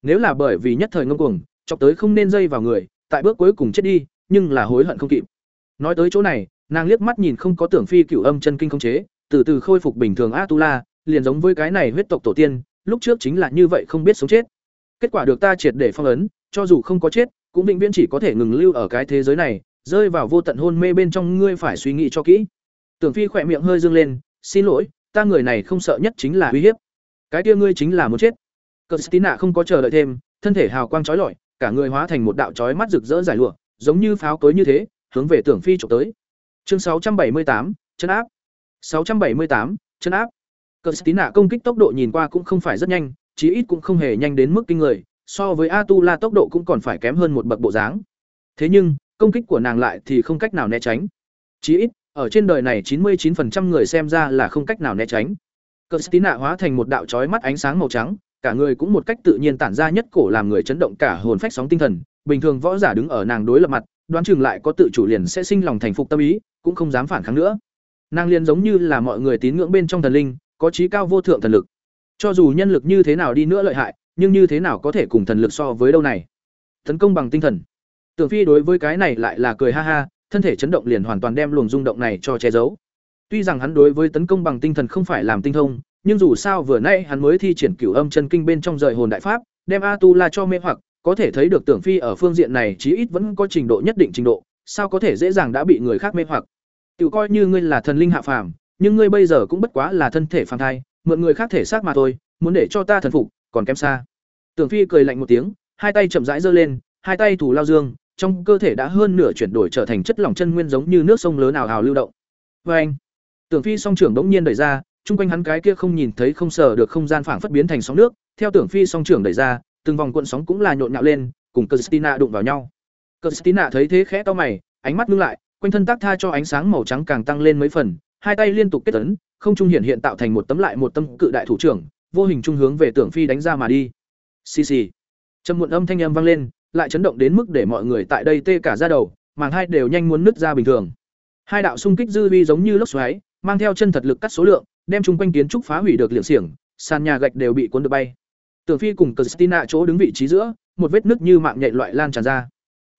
Nếu là bởi vì nhất thời ngông cuồng, chọc tới không nên dây vào người, tại bước cuối cùng chết đi, nhưng là hối hận không kịp. Nói tới chỗ này, nàng liếc mắt nhìn không có Tưởng Phi cửu âm chân kinh không chế, từ từ khôi phục bình thường Atula, liền giống với cái này huyết tộc tổ tiên, lúc trước chính là như vậy không biết sống chết. Kết quả được ta triệt để phong ấn, cho dù không có chết, cũng vĩnh viễn chỉ có thể ngừng lưu ở cái thế giới này, rơi vào vô tận hôn mê bên trong ngươi phải suy nghĩ cho kỹ. Tưởng phi khỏe miệng hơi dương lên xin lỗi ta người này không sợ nhất chính là uy hiếp. Cái kia ngươi chính là muốn chết. Cờ không có chờ đợi thêm thân thể hào quang chói lọi cả người hóa thành một đạo chói mắt rực rỡ giải lụa giống như pháo cối như thế hướng về tưởng phi chụp tới. Chương 678, chân áp. 678, chân áp cờ nạ công kích tốc độ nhìn qua cũng không phải rất nhanh chí ít cũng không hề nhanh đến mức kinh người so với Atula tốc độ cũng còn phải kém hơn một bậc bộ dáng. Thế nhưng, công kích của nàng lại thì không cách nào né tránh. Chí ít, ở trên đời này 99% người xem ra là không cách nào né tránh. Christina hóa thành một đạo chói mắt ánh sáng màu trắng, cả người cũng một cách tự nhiên tản ra nhất cổ làm người chấn động cả hồn phách sóng tinh thần, bình thường võ giả đứng ở nàng đối lập mặt, đoán chừng lại có tự chủ liền sẽ sinh lòng thành phục tâm ý, cũng không dám phản kháng nữa. Nàng liền giống như là mọi người tín ngưỡng bên trong thần linh, có trí cao vô thượng thần lực. Cho dù nhân lực như thế nào đi nữa lợi hại, nhưng như thế nào có thể cùng thần lực so với đâu này? Tấn công bằng tinh thần. Tưởng Phi đối với cái này lại là cười ha ha, thân thể chấn động liền hoàn toàn đem luồng rung động này cho che giấu. Tuy rằng hắn đối với tấn công bằng tinh thần không phải làm tinh thông, nhưng dù sao vừa nãy hắn mới thi triển cửu âm chân kinh bên trong rời hồn đại pháp, đem A Tu La cho mê hoặc, có thể thấy được Tưởng Phi ở phương diện này chí ít vẫn có trình độ nhất định trình độ, sao có thể dễ dàng đã bị người khác mê hoặc. Tiểu coi như ngươi là thần linh hạ phàm, nhưng ngươi bây giờ cũng bất quá là thân thể phàm thai, mượn người khác thể xác mà thôi, muốn để cho ta thần phục, còn kém xa. Tưởng Phi cười lạnh một tiếng, hai tay chậm rãi giơ lên, hai tay thủ lao dương, trong cơ thể đã hơn nửa chuyển đổi trở thành chất lỏng chân nguyên giống như nước sông lớn ảo ảo lưu động. Và anh, Tưởng Phi song trưởng đống nhiên đẩy ra, chung quanh hắn cái kia không nhìn thấy không sờ được không gian phảng phất biến thành sóng nước, theo Tưởng Phi song trưởng đẩy ra, từng vòng cuộn sóng cũng là nhộn nhạo lên, cùng Christina đụng vào nhau. Christina thấy thế khẽ to mày, ánh mắt ngưng lại, quanh thân tác tha cho ánh sáng màu trắng càng tăng lên mấy phần, hai tay liên tục kết tấn, không trung hiện hiện tạo thành một tấm lại một tâm cự đại thủ trưởng, vô hình trung hướng về Tưởng Phi đánh ra mà đi. Xì xì. Trầm muộn âm thanh âm vang lên, lại chấn động đến mức để mọi người tại đây tê cả da đầu, màng hai đều nhanh muốn nứt ra bình thường. Hai đạo xung kích dư vi giống như lốc xoáy, mang theo chân thật lực cắt số lượng, đem chung quanh kiến trúc phá hủy được liệng xiềng, sàn nhà gạch đều bị cuốn được bay. Tưởng Phi cùng Christina chỗ đứng vị trí giữa, một vết nứt như mạng nhạy loại lan tràn ra.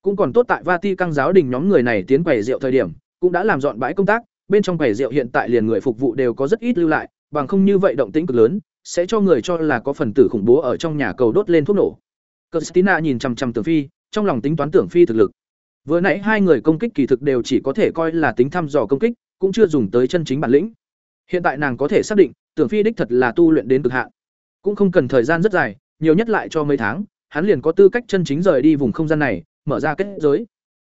Cũng còn tốt tại Vati căng giáo đình nhóm người này tiến quầy rượu thời điểm, cũng đã làm dọn bãi công tác, bên trong quầy rượu hiện tại liền người phục vụ đều có rất ít lưu lại, bằng không như vậy động tĩnh cực lớn, sẽ cho người cho là có phần tử khủng bố ở trong nhà cầu đốt lên thuốc nổ. Christina nhìn chằm chằm Tưởng Phi, trong lòng tính toán Tưởng Phi thực lực. Vừa nãy hai người công kích kỳ thực đều chỉ có thể coi là tính thăm dò công kích, cũng chưa dùng tới chân chính bản lĩnh. Hiện tại nàng có thể xác định, Tưởng Phi đích thật là tu luyện đến cực hạn. Cũng không cần thời gian rất dài, nhiều nhất lại cho mấy tháng, hắn liền có tư cách chân chính rời đi vùng không gian này, mở ra kết giới.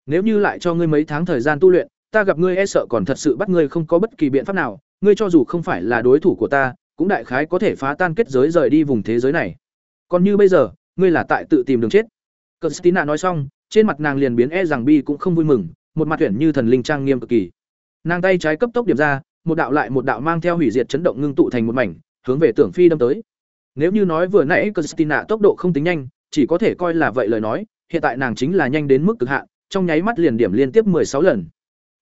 Nếu như lại cho ngươi mấy tháng thời gian tu luyện, ta gặp ngươi e sợ còn thật sự bắt ngươi không có bất kỳ biện pháp nào, ngươi cho dù không phải là đối thủ của ta, cũng đại khái có thể phá tan kết giới rời đi vùng thế giới này. Còn như bây giờ, ngươi là tại tự tìm đường chết Christina nói xong trên mặt nàng liền biến e rằng bi cũng không vui mừng một mặt tuyển như thần linh trang nghiêm cực kỳ nàng tay trái cấp tốc điểm ra một đạo lại một đạo mang theo hủy diệt chấn động ngưng tụ thành một mảnh hướng về tưởng phi đâm tới nếu như nói vừa nãy Christina tốc độ không tính nhanh, chỉ có thể coi là vậy lời nói, hiện tại nàng chính là nhanh đến mức cực hạn, trong nháy mắt liền điểm liên tiếp 16 lần.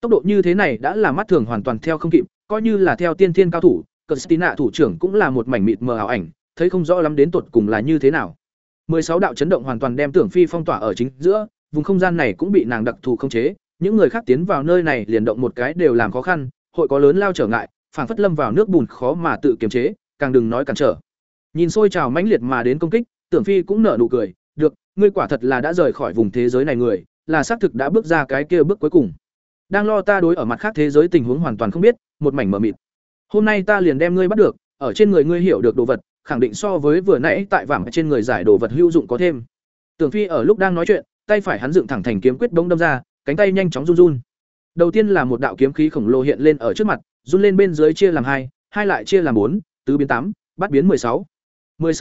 Tốc độ như thế này đã là mắt thường hoàn toàn theo không kịp, coi như là theo tiên thiên cao thủ, Christina thủ trưởng cũng là một mảnh mịt mờ ảo ảnh, thấy không rõ lắm đến tột cùng là như thế nào. 16 đạo chấn động hoàn toàn đem Tưởng Phi phong tỏa ở chính giữa, vùng không gian này cũng bị nàng đặc thù khống chế, những người khác tiến vào nơi này liền động một cái đều làm khó khăn, hội có lớn lao trở ngại, phảng phất lâm vào nước bùn khó mà tự kiềm chế, càng đừng nói cản trở. Nhìn xôi trào mãnh liệt mà đến công kích, Tưởng Phi cũng nở nụ cười, "Được, ngươi quả thật là đã rời khỏi vùng thế giới này người, là xác thực đã bước ra cái kia bước cuối cùng." Đang lo ta đối ở mặt khác thế giới tình huống hoàn toàn không biết, một mảnh mờ mịt. Hôm nay ta liền đem ngươi bắt được, ở trên người ngươi hiểu được đồ vật, khẳng định so với vừa nãy tại vảm trên người giải đồ vật hữu dụng có thêm. Tưởng Phi ở lúc đang nói chuyện, tay phải hắn dựng thẳng thành kiếm quyết bỗng đâm ra, cánh tay nhanh chóng run run. Đầu tiên là một đạo kiếm khí khổng lồ hiện lên ở trước mặt, run lên bên dưới chia làm hai, hai lại chia làm bốn, tứ biến tám, bắt biến mười sáu. Mười sáu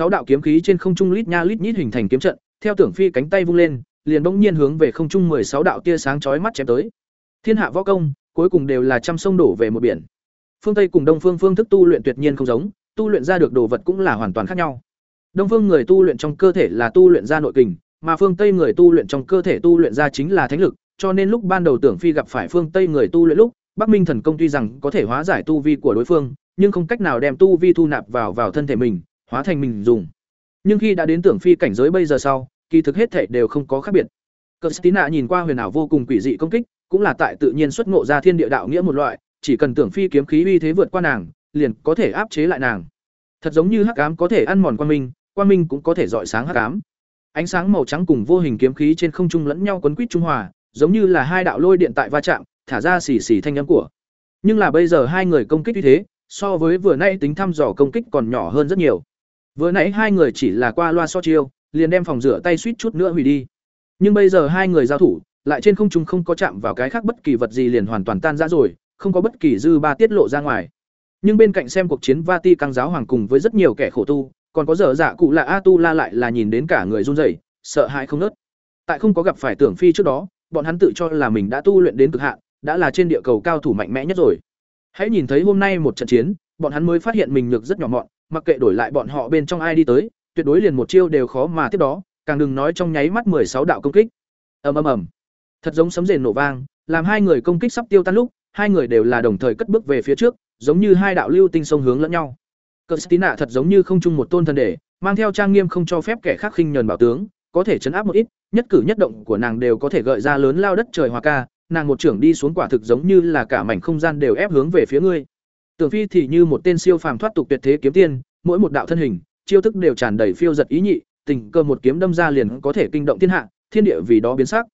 đạo kiếm khí trên không trung lít nha lít nhít hình thành kiếm trận, theo Tưởng Phi cánh tay vung lên, liền bỗng nhiên hướng về không trung mười sáu đạo tia sáng chói mắt chém tới. Thiên hạ võ công, cuối cùng đều là trăm sông đổ về một biển. Phương Tây cùng Đông Phương phương thức tu luyện tuyệt nhiên không giống, tu luyện ra được đồ vật cũng là hoàn toàn khác nhau. Đông phương người tu luyện trong cơ thể là tu luyện ra nội kình, mà phương Tây người tu luyện trong cơ thể tu luyện ra chính là thánh lực, cho nên lúc ban đầu Tưởng Phi gặp phải phương Tây người tu luyện lúc, Bắc Minh thần công tuy rằng có thể hóa giải tu vi của đối phương, nhưng không cách nào đem tu vi thu nạp vào vào thân thể mình, hóa thành mình dùng. Nhưng khi đã đến Tưởng Phi cảnh giới bây giờ sau, kỳ thực hết thể đều không có khác biệt. Christina nhìn qua huyền ảo vô cùng quỷ dị công kích, cũng là tại tự nhiên xuất ngộ ra thiên địa đạo nghĩa một loại, chỉ cần Tưởng Phi kiếm khí uy thế vượt qua nàng, liền có thể áp chế lại nàng. Thật giống như hắc ám có thể ăn mòn quang minh, quang minh cũng có thể rọi sáng hắc ám. Ánh sáng màu trắng cùng vô hình kiếm khí trên không trung lẫn nhau quấn quýt trung hòa, giống như là hai đạo lôi điện tại va chạm, thả ra xì xì thanh âm của. Nhưng là bây giờ hai người công kích như thế, so với vừa nãy tính thăm dò công kích còn nhỏ hơn rất nhiều. Vừa nãy hai người chỉ là qua loa so chiêu, liền đem phòng rửa tay suýt chút nữa hủy đi. Nhưng bây giờ hai người giao thủ, lại trên không trung không có chạm vào cái khác bất kỳ vật gì liền hoàn toàn tan rã rồi, không có bất kỳ dư ba tiết lộ ra ngoài. Nhưng bên cạnh xem cuộc chiến Vati căng giáo hoàng cùng với rất nhiều kẻ khổ tu, còn có dở dạ cụ là A tu la lại là nhìn đến cả người run rẩy, sợ hãi không nớt. Tại không có gặp phải Tưởng Phi trước đó, bọn hắn tự cho là mình đã tu luyện đến cực hạn, đã là trên địa cầu cao thủ mạnh mẽ nhất rồi. Hãy nhìn thấy hôm nay một trận chiến, bọn hắn mới phát hiện mình nhược rất nhỏ mọn, mặc kệ đổi lại bọn họ bên trong ai đi tới, tuyệt đối liền một chiêu đều khó mà tiếp đó, càng đừng nói trong nháy mắt sáu đạo công kích. Ầm ầm ầm. Thật giống sấm rền nổ vang, làm hai người công kích sắp tiêu tan lúc, hai người đều là đồng thời cất bước về phía trước, giống như hai đạo lưu tinh sông hướng lẫn nhau. Christina thật giống như không chung một tôn thần để, mang theo trang nghiêm không cho phép kẻ khác khinh nhờn bảo tướng, có thể chấn áp một ít, nhất cử nhất động của nàng đều có thể gợi ra lớn lao đất trời hòa ca, nàng một trưởng đi xuống quả thực giống như là cả mảnh không gian đều ép hướng về phía ngươi. Tưởng Phi thì như một tên siêu phàm thoát tục tuyệt thế kiếm tiên, mỗi một đạo thân hình, chiêu thức đều tràn đầy phiêu giật ý nhị, tình cơ một kiếm đâm ra liền có thể kinh động thiên hạ, thiên địa vì đó biến sắc.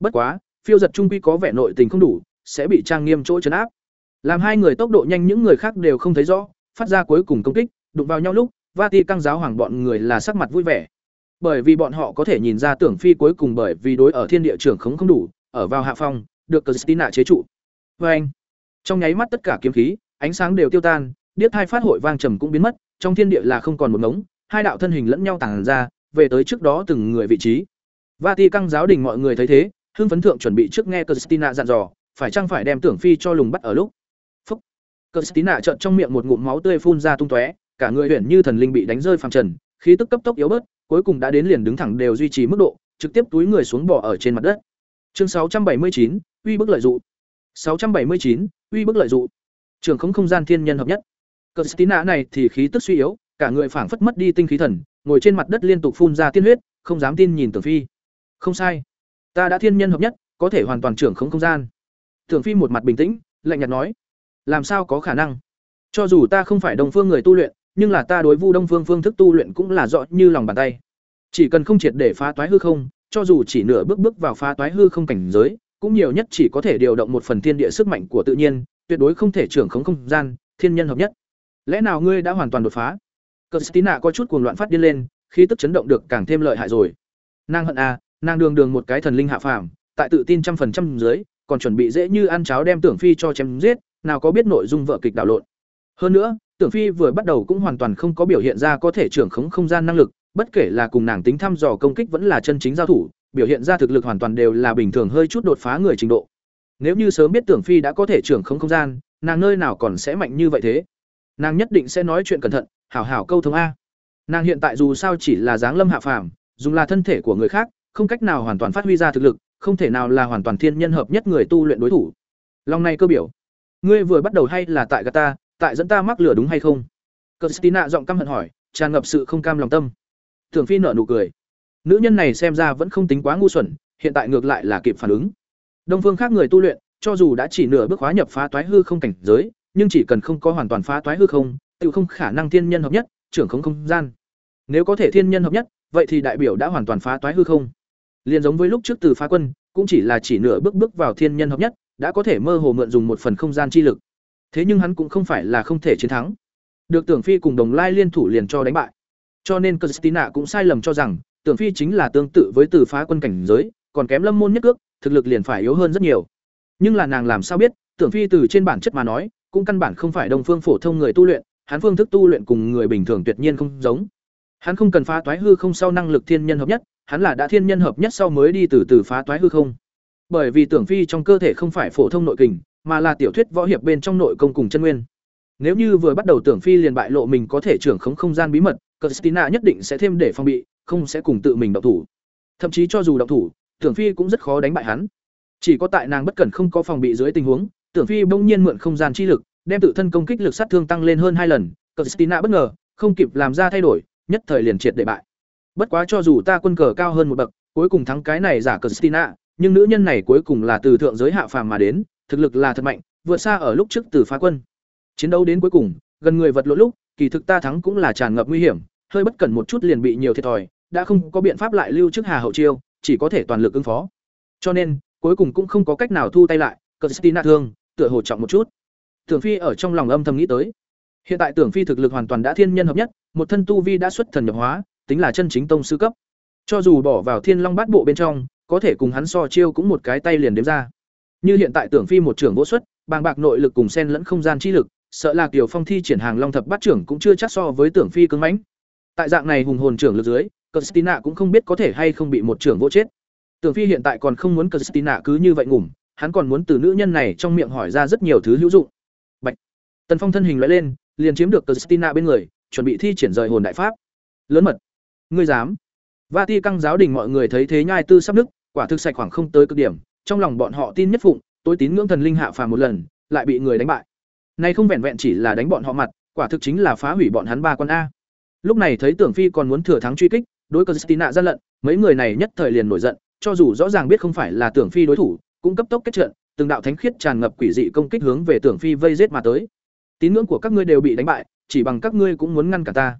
Bất quá, phiêu giật trung quy có vẻ nội tình không đủ, sẽ bị trang nghiêm chỗ chấn áp. Làm hai người tốc độ nhanh những người khác đều không thấy rõ, phát ra cuối cùng công kích, đụng vào nhau lúc, Vati căng giáo hoàng bọn người là sắc mặt vui vẻ. Bởi vì bọn họ có thể nhìn ra tưởng phi cuối cùng bởi vì đối ở thiên địa trưởng không không đủ, ở vào hạ phong, được Christina chế trụ. Và anh, trong nháy mắt tất cả kiếm khí, ánh sáng đều tiêu tan, điếc hai phát hội vang trầm cũng biến mất, trong thiên địa là không còn một ngống, hai đạo thân hình lẫn nhau tàng ra, về tới trước đó từng người vị trí. Vati căng giáo đình mọi người thấy thế, hưng phấn thượng chuẩn bị trước nghe Christina dặn dò, phải chăng phải đem tưởng phi cho lùng bắt ở lúc. Phúc. Christina trợn trong miệng một ngụm máu tươi phun ra tung tóe, cả người huyền như thần linh bị đánh rơi phàm trần, khí tức cấp tốc yếu bớt, cuối cùng đã đến liền đứng thẳng đều duy trì mức độ, trực tiếp túi người xuống bỏ ở trên mặt đất. Chương 679, uy bức lợi dụ. 679, uy bức lợi dụ. Trường không không gian thiên nhân hợp nhất. Christina này thì khí tức suy yếu, cả người phảng phất mất đi tinh khí thần, ngồi trên mặt đất liên tục phun ra tiên huyết, không dám tin nhìn Tưởng Phi. Không sai, ta đã thiên nhân hợp nhất, có thể hoàn toàn trưởng không không gian. Tưởng Phi một mặt bình tĩnh, lạnh nhạt nói, làm sao có khả năng? Cho dù ta không phải đồng phương người tu luyện, nhưng là ta đối Vu Đông Phương phương thức tu luyện cũng là rõ như lòng bàn tay. Chỉ cần không triệt để phá toái hư không, cho dù chỉ nửa bước bước vào phá toái hư không cảnh giới, cũng nhiều nhất chỉ có thể điều động một phần thiên địa sức mạnh của tự nhiên, tuyệt đối không thể trưởng khống không gian, thiên nhân hợp nhất. Lẽ nào ngươi đã hoàn toàn đột phá? Christina có chút cuồng loạn phát điên lên, khí tức chấn động được càng thêm lợi hại rồi. Nàng hận à, nàng đường đường một cái thần linh hạ phàm, tại tự tin trăm phần trăm dưới, còn chuẩn bị dễ như ăn cháo đem Tưởng Phi cho chém giết, nào có biết nội dung vợ kịch đảo lộn. Hơn nữa, Tưởng Phi vừa bắt đầu cũng hoàn toàn không có biểu hiện ra có thể trưởng khống không gian năng lực, bất kể là cùng nàng tính thăm dò công kích vẫn là chân chính giao thủ, biểu hiện ra thực lực hoàn toàn đều là bình thường hơi chút đột phá người trình độ. Nếu như sớm biết Tưởng Phi đã có thể trưởng không không gian, nàng nơi nào còn sẽ mạnh như vậy thế? Nàng nhất định sẽ nói chuyện cẩn thận, hảo hảo câu thông a. nàng hiện tại dù sao chỉ là dáng lâm hạ phàm dùng là thân thể của người khác không cách nào hoàn toàn phát huy ra thực lực không thể nào là hoàn toàn thiên nhân hợp nhất người tu luyện đối thủ. Lòng này cơ biểu ngươi vừa bắt đầu hay là tại gà ta tại dẫn ta mắc lửa đúng hay không? Christina giọng căm hận hỏi tràn ngập sự không cam lòng tâm. Thường phi nở nụ cười. Nữ nhân này xem ra vẫn không tính quá ngu xuẩn hiện tại ngược lại là kịp phản ứng đông phương khác người tu luyện, cho dù đã chỉ nửa bước hóa nhập phá toái hư không cảnh giới, nhưng chỉ cần không có hoàn toàn phá toái hư không, tự không khả năng thiên nhân hợp nhất, trưởng không không gian. Nếu có thể thiên nhân hợp nhất, vậy thì đại biểu đã hoàn toàn phá toái hư không. Liên giống với lúc trước từ phá quân, cũng chỉ là chỉ nửa bước bước vào thiên nhân hợp nhất, đã có thể mơ hồ mượn dùng một phần không gian chi lực. Thế nhưng hắn cũng không phải là không thể chiến thắng. Được tưởng phi cùng đồng lai liên thủ liền cho đánh bại. Cho nên Christina cũng sai lầm cho rằng, tưởng phi chính là tương tự với từ phá quân cảnh giới, còn kém lâm môn nhất cước thực lực liền phải yếu hơn rất nhiều. Nhưng là nàng làm sao biết, tưởng phi từ trên bản chất mà nói, cũng căn bản không phải đồng phương phổ thông người tu luyện, hắn phương thức tu luyện cùng người bình thường tuyệt nhiên không giống. Hắn không cần phá toái hư không sau năng lực thiên nhân hợp nhất, hắn là đã thiên nhân hợp nhất sau mới đi từ từ phá toái hư không. Bởi vì tưởng phi trong cơ thể không phải phổ thông nội kình, mà là tiểu thuyết võ hiệp bên trong nội công cùng chân nguyên. Nếu như vừa bắt đầu tưởng phi liền bại lộ mình có thể trưởng khống không gian bí mật, Christina nhất định sẽ thêm để phòng bị, không sẽ cùng tự mình động thủ. Thậm chí cho dù động thủ tưởng phi cũng rất khó đánh bại hắn. Chỉ có tại nàng bất cẩn không có phòng bị dưới tình huống, tưởng phi bỗng nhiên mượn không gian chi lực, đem tự thân công kích lực sát thương tăng lên hơn hai lần. Christina bất ngờ, không kịp làm ra thay đổi, nhất thời liền triệt để bại. Bất quá cho dù ta quân cờ cao hơn một bậc, cuối cùng thắng cái này giả Christina, nhưng nữ nhân này cuối cùng là từ thượng giới hạ phàm mà đến, thực lực là thật mạnh, vượt xa ở lúc trước từ phá quân. Chiến đấu đến cuối cùng, gần người vật lộn lúc, kỳ thực ta thắng cũng là tràn ngập nguy hiểm, hơi bất cẩn một chút liền bị nhiều thiệt thòi, đã không có biện pháp lại lưu trước hà hậu chiêu chỉ có thể toàn lực ứng phó. Cho nên, cuối cùng cũng không có cách nào thu tay lại, Christina thương, tựa hồ trọng một chút. Tưởng phi ở trong lòng âm thầm nghĩ tới. Hiện tại tưởng phi thực lực hoàn toàn đã thiên nhân hợp nhất, một thân tu vi đã xuất thần nhập hóa, tính là chân chính tông sư cấp. Cho dù bỏ vào thiên long bát bộ bên trong, có thể cùng hắn so chiêu cũng một cái tay liền đếm ra. Như hiện tại tưởng phi một trưởng vô xuất, bàng bạc nội lực cùng sen lẫn không gian chi lực, sợ là Kiều phong thi triển hàng long thập bát trưởng cũng chưa chắc so với tưởng phi cứng mãnh. Tại dạng này hùng hồn trưởng lực dưới Christina cũng không biết có thể hay không bị một trưởng vô chết tưởng phi hiện tại còn không muốn Christina cứ như vậy ngủm hắn còn muốn từ nữ nhân này trong miệng hỏi ra rất nhiều thứ hữu dụng Bạch. tần phong thân hình lóe lên liền chiếm được Christina bên người chuẩn bị thi triển rời hồn đại pháp lớn mật ngươi dám Vati căng giáo đình mọi người thấy thế nhai tư sắp nức, quả thực sạch khoảng không tới cực điểm, trong lòng bọn họ tin nhất phụng, tối tín ngưỡng thần linh hạ phàm một lần, lại bị người đánh bại. Nay không vẹn vẹn chỉ là đánh bọn họ mặt, quả thực chính là phá hủy bọn hắn ba con a. Lúc này thấy Tưởng Phi còn muốn thừa thắng truy kích, đối Christina gian lận, mấy người này nhất thời liền nổi giận, cho dù rõ ràng biết không phải là Tưởng Phi đối thủ, cũng cấp tốc kết trận, từng đạo thánh khiết tràn ngập quỷ dị công kích hướng về Tưởng Phi vây giết mà tới. Tín ngưỡng của các ngươi đều bị đánh bại, chỉ bằng các ngươi cũng muốn ngăn cả ta.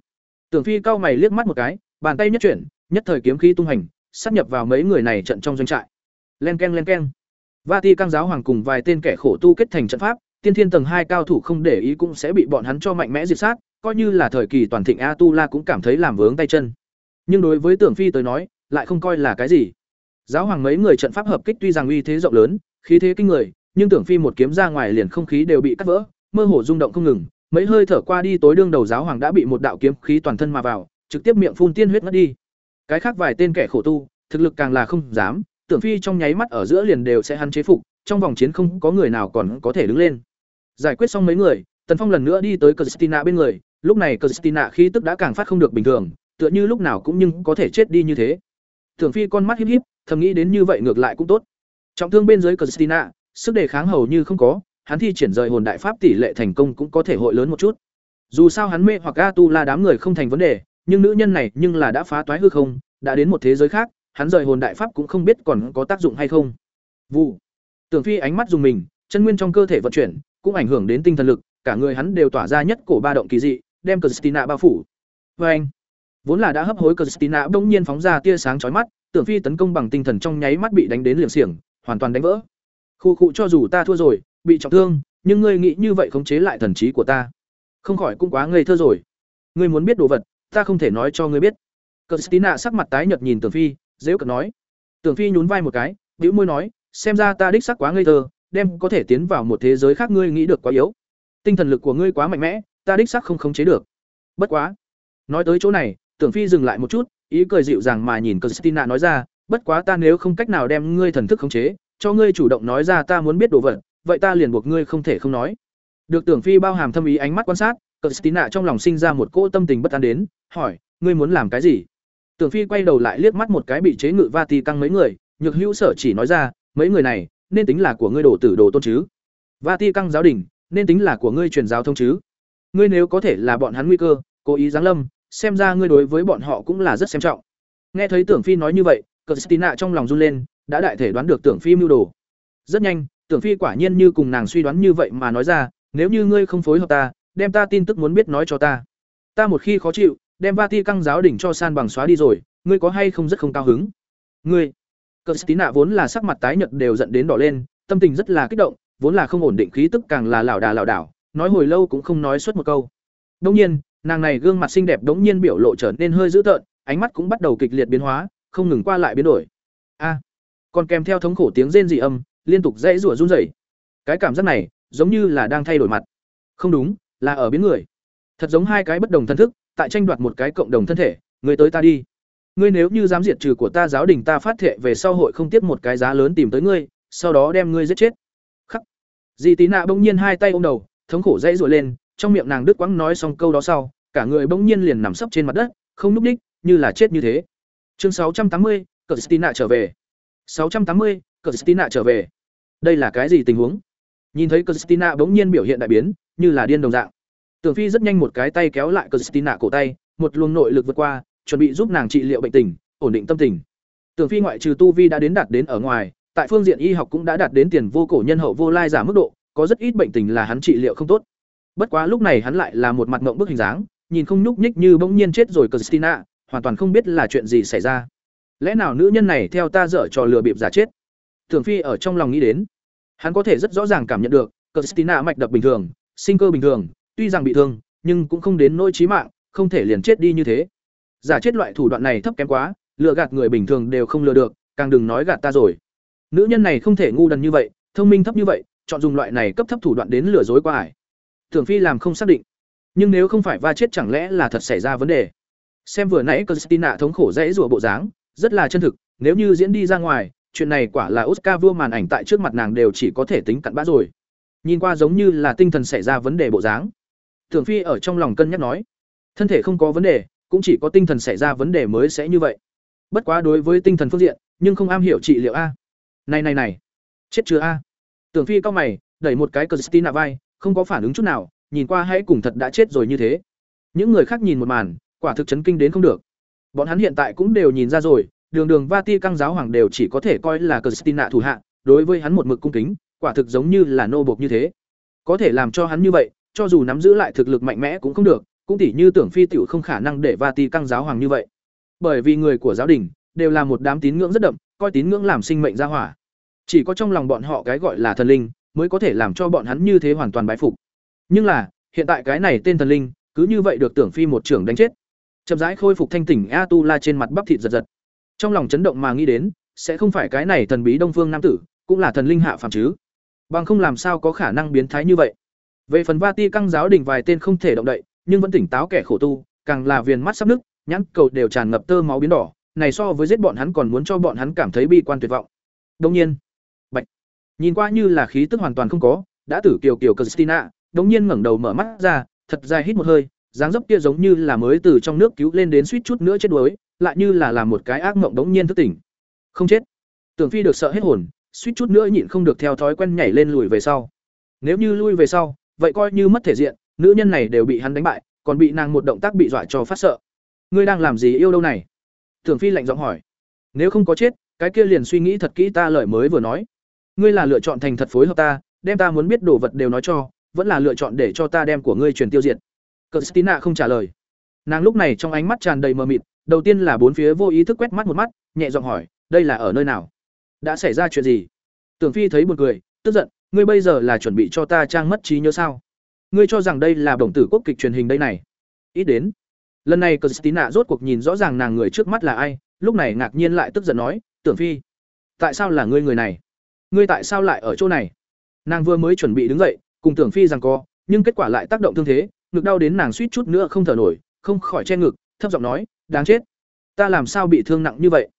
Tưởng Phi cao mày liếc mắt một cái, bàn tay nhất chuyển, nhất thời kiếm khí tung hành, sát nhập vào mấy người này trận trong doanh trại. Len keng len keng. Vati cang giáo hoàng cùng vài tên kẻ khổ tu kết thành trận pháp, tiên thiên tầng hai cao thủ không để ý cũng sẽ bị bọn hắn cho mạnh mẽ diệt sát, coi như là thời kỳ toàn thịnh A Tu La cũng cảm thấy làm vướng tay chân. Nhưng đối với Tưởng Phi tới nói, lại không coi là cái gì. Giáo hoàng mấy người trận pháp hợp kích tuy rằng uy thế rộng lớn, khí thế kinh người, nhưng Tưởng Phi một kiếm ra ngoài liền không khí đều bị cắt vỡ, mơ hồ rung động không ngừng, mấy hơi thở qua đi tối đương đầu giáo hoàng đã bị một đạo kiếm khí toàn thân mà vào, trực tiếp miệng phun tiên huyết ngất đi. Cái khác vài tên kẻ khổ tu thực lực càng là không dám tưởng phi trong nháy mắt ở giữa liền đều sẽ hắn chế phục trong vòng chiến không có người nào còn có thể đứng lên. Giải quyết xong mấy người tần phong lần nữa đi tới christina bên người lúc này christina khí tức đã càng phát không được bình thường tựa như lúc nào cũng nhưng có thể chết đi như thế tưởng phi con mắt híp híp thầm nghĩ đến như vậy ngược lại cũng tốt trọng thương bên dưới christina sức đề kháng hầu như không có hắn thi triển rời hồn đại pháp tỷ lệ thành công cũng có thể hội lớn một chút dù sao hắn mê hoặc a tu la đám người không thành vấn đề nhưng nữ nhân này nhưng là đã phá toái hư không, đã đến một thế giới khác, hắn rời hồn đại pháp cũng không biết còn có tác dụng hay không. Vụ. Tưởng Phi ánh mắt dùng mình, chân nguyên trong cơ thể vận chuyển, cũng ảnh hưởng đến tinh thần lực, cả người hắn đều tỏa ra nhất cổ ba động kỳ dị, đem Christina bao phủ. Anh. Vốn là đã hấp hối Christina bỗng nhiên phóng ra tia sáng chói mắt, Tưởng Phi tấn công bằng tinh thần trong nháy mắt bị đánh đến liều xiềng, hoàn toàn đánh vỡ. Khu khu cho dù ta thua rồi, bị trọng thương, nhưng ngươi nghĩ như vậy khống chế lại thần trí của ta, không khỏi cũng quá ngây thơ rồi. Ngươi muốn biết đồ vật, ta không thể nói cho ngươi biết Christina sắc mặt tái nhợt nhìn Tưởng Phi, dễ cợt nói. Tưởng Phi nhún vai một cái, bĩu môi nói, xem ra ta đích sắc quá ngây thơ, đem có thể tiến vào một thế giới khác ngươi nghĩ được quá yếu. Tinh thần lực của ngươi quá mạnh mẽ, ta đích sắc không khống chế được. Bất quá. Nói tới chỗ này, Tưởng Phi dừng lại một chút, ý cười dịu dàng mà nhìn Christina nói ra, bất quá ta nếu không cách nào đem ngươi thần thức khống chế, cho ngươi chủ động nói ra ta muốn biết đồ vật, vậy ta liền buộc ngươi không thể không nói. Được Tưởng Phi bao hàm thâm ý ánh mắt quan sát, Christina trong lòng sinh ra một cỗ tâm tình bất an đến, hỏi, ngươi muốn làm cái gì? Tưởng phi quay đầu lại liếc mắt một cái bị chế ngự Vati căng mấy người nhược hữu sở chỉ nói ra mấy người này nên tính là của ngươi đồ tử đồ tôn chứ? Vati căng giáo đình nên tính là của ngươi truyền giáo thông chứ? Ngươi nếu có thể là bọn hắn nguy cơ cố ý giáng lâm xem ra ngươi đối với bọn họ cũng là rất xem trọng. Nghe thấy tưởng phi nói như vậy cờ stina trong lòng run lên, đã đại thể đoán được tưởng phi mưu đồ. Rất nhanh, tưởng phi quả nhiên như cùng nàng suy đoán như vậy mà nói ra, nếu như ngươi không phối hợp ta, đem ta tin tức muốn biết nói cho ta. Ta một khi khó chịu, đem va ti căng giáo đỉnh cho san bằng xóa đi rồi, ngươi có hay không rất không cao hứng? Ngươi. Cờ stina vốn là sắc mặt tái nhợt đều giận đến đỏ lên, tâm tình rất là kích động, vốn là không ổn định khí tức càng là lảo đà lảo đảo, nói hồi lâu cũng không nói suốt một câu. Đông nhiên nàng này gương mặt xinh đẹp đống nhiên biểu lộ trở nên hơi dữ tợn, ánh mắt cũng bắt đầu kịch liệt biến hóa, không ngừng qua lại biến đổi. A! Còn kèm theo thống khổ tiếng rên dị âm, liên tục dãy rủa run rẩy. Cái cảm giác này, giống như là đang thay đổi mặt. Không đúng, là ở biến người. Thật giống hai cái bất đồng thân thức, tại tranh đoạt một cái cộng đồng thân thể, người tới ta đi. Ngươi nếu như dám diệt trừ của ta giáo đình ta phát thệ về sau hội không tiếp một cái giá lớn tìm tới ngươi, sau đó đem ngươi giết chết. Khắc. Dì tí nạ bỗng nhiên hai tay ôm đầu, thống khổ dãy rủa lên trong miệng nàng đứt quãng nói xong câu đó sau cả người bỗng nhiên liền nằm sấp trên mặt đất không núp đích như là chết như thế. Chương 680, Christina trở về. 680, Christina trở về. Đây là cái gì tình huống? Nhìn thấy Christina bỗng nhiên biểu hiện đại biến như là điên đồng dạng. Tưởng phi rất nhanh một cái tay kéo lại Christina cổ tay một luồng nội lực vượt qua chuẩn bị giúp nàng trị liệu bệnh tình ổn định tâm tình. Tưởng phi ngoại trừ tu vi đã đến đạt đến ở ngoài tại phương diện y học cũng đã đạt đến tiền vô cổ nhân hậu vô lai giả mức độ có rất ít bệnh tình là hắn trị liệu không tốt bất quá lúc này hắn lại là một mặt ngậm bức hình dáng nhìn không nhúc nhích như bỗng nhiên chết rồi Christina, hoàn toàn không biết là chuyện gì xảy ra. Lẽ nào nữ nhân này theo ta dở trò lừa bịp giả chết? Thường Phi ở trong lòng nghĩ đến. Hắn có thể rất rõ ràng cảm nhận được, Christina mạch đập bình thường, sinh cơ bình thường, tuy rằng bị thương, nhưng cũng không đến nỗi chí mạng, không thể liền chết đi như thế. Giả chết loại thủ đoạn này thấp kém quá, lừa gạt người bình thường đều không lừa được, càng đừng nói gạt ta rồi. Nữ nhân này không thể ngu đần như vậy, thông minh thấp như vậy, chọn dùng loại này cấp thấp thủ đoạn đến lừa dối qua ải. Thường Phi làm không xác định. Nhưng nếu không phải va chết chẳng lẽ là thật xảy ra vấn đề? Xem vừa nãy christina thống khổ dãy rủa bộ dáng, rất là chân thực, nếu như diễn đi ra ngoài, chuyện này quả là oscar vua màn ảnh tại trước mặt nàng đều chỉ có thể tính cặn bã rồi. Nhìn qua giống như là tinh thần xảy ra vấn đề bộ dáng. Thường phi ở trong lòng cân nhắc nói, thân thể không có vấn đề, cũng chỉ có tinh thần xảy ra vấn đề mới sẽ như vậy. Bất quá đối với tinh thần phương diện, nhưng không am hiểu trị liệu a. Này này này. Chết chưa a? Tưởng phi cao mày, đẩy một cái christina vai không có phản ứng chút nào nhìn qua hãy cùng thật đã chết rồi như thế. Những người khác nhìn một màn, quả thực chấn kinh đến không được. Bọn hắn hiện tại cũng đều nhìn ra rồi, đường đường Vati căng giáo hoàng đều chỉ có thể coi là Christina thủ hạ, đối với hắn một mực cung kính, quả thực giống như là nô bộc như thế. Có thể làm cho hắn như vậy, cho dù nắm giữ lại thực lực mạnh mẽ cũng không được, cũng tỉ như tưởng phi tiểu không khả năng để Vati căng giáo hoàng như vậy. Bởi vì người của giáo đình đều là một đám tín ngưỡng rất đậm, coi tín ngưỡng làm sinh mệnh gia hỏa. Chỉ có trong lòng bọn họ cái gọi là thần linh, mới có thể làm cho bọn hắn như thế hoàn toàn bái phục. Nhưng là, hiện tại cái này tên thần linh, cứ như vậy được tưởng phi một trưởng đánh chết. Chậm rãi khôi phục thanh tỉnh A Tu La trên mặt bắp thịt giật giật. Trong lòng chấn động mà nghĩ đến, sẽ không phải cái này thần bí Đông Phương nam tử, cũng là thần linh hạ phàm chứ? Bằng không làm sao có khả năng biến thái như vậy. Về phần Vati căng giáo đỉnh vài tên không thể động đậy, nhưng vẫn tỉnh táo kẻ khổ tu, càng là viền mắt sắp nứt, nhãn cầu đều tràn ngập tơ máu biến đỏ, này so với giết bọn hắn còn muốn cho bọn hắn cảm thấy bi quan tuyệt vọng. Đương nhiên, nhìn qua như là khí tức hoàn toàn không có, đã tử kiều kiều Christina, đống nhiên ngẩng đầu mở mắt ra, thật dài hít một hơi, dáng dấp kia giống như là mới từ trong nước cứu lên đến suýt chút nữa chết đuối, lại như là làm một cái ác mộng đống nhiên thức tỉnh. Không chết. Tưởng Phi được sợ hết hồn, suýt chút nữa nhịn không được theo thói quen nhảy lên lùi về sau. Nếu như lui về sau, vậy coi như mất thể diện, nữ nhân này đều bị hắn đánh bại, còn bị nàng một động tác bị dọa cho phát sợ. Ngươi đang làm gì yêu đâu này? Tưởng Phi lạnh giọng hỏi. Nếu không có chết, cái kia liền suy nghĩ thật kỹ ta lời mới vừa nói. Ngươi là lựa chọn thành thật phối hợp ta, đem ta muốn biết đồ vật đều nói cho, vẫn là lựa chọn để cho ta đem của ngươi truyền tiêu diệt. Christina không trả lời. Nàng lúc này trong ánh mắt tràn đầy mờ mịt đầu tiên là bốn phía vô ý thức quét mắt một mắt nhẹ giọng hỏi đây là ở nơi nào? Đã xảy ra chuyện gì? Tưởng phi thấy buồn cười tức giận ngươi bây giờ là chuẩn bị cho ta trang mất trí nhớ sao? Ngươi cho rằng đây là đồng tử quốc kịch truyền hình đây này? Ít đến lần này Christina rốt cuộc nhìn rõ ràng nàng người trước mắt là ai lúc này ngạc nhiên lại tức giận nói tưởng phi tại sao là ngươi người này? Ngươi tại sao lại ở chỗ này nàng vừa mới chuẩn bị đứng dậy cùng tưởng phi rằng co nhưng kết quả lại tác động thương thế ngực đau đến nàng suýt chút nữa không thở nổi không khỏi che ngực thấp giọng nói đáng chết ta làm sao bị thương nặng như vậy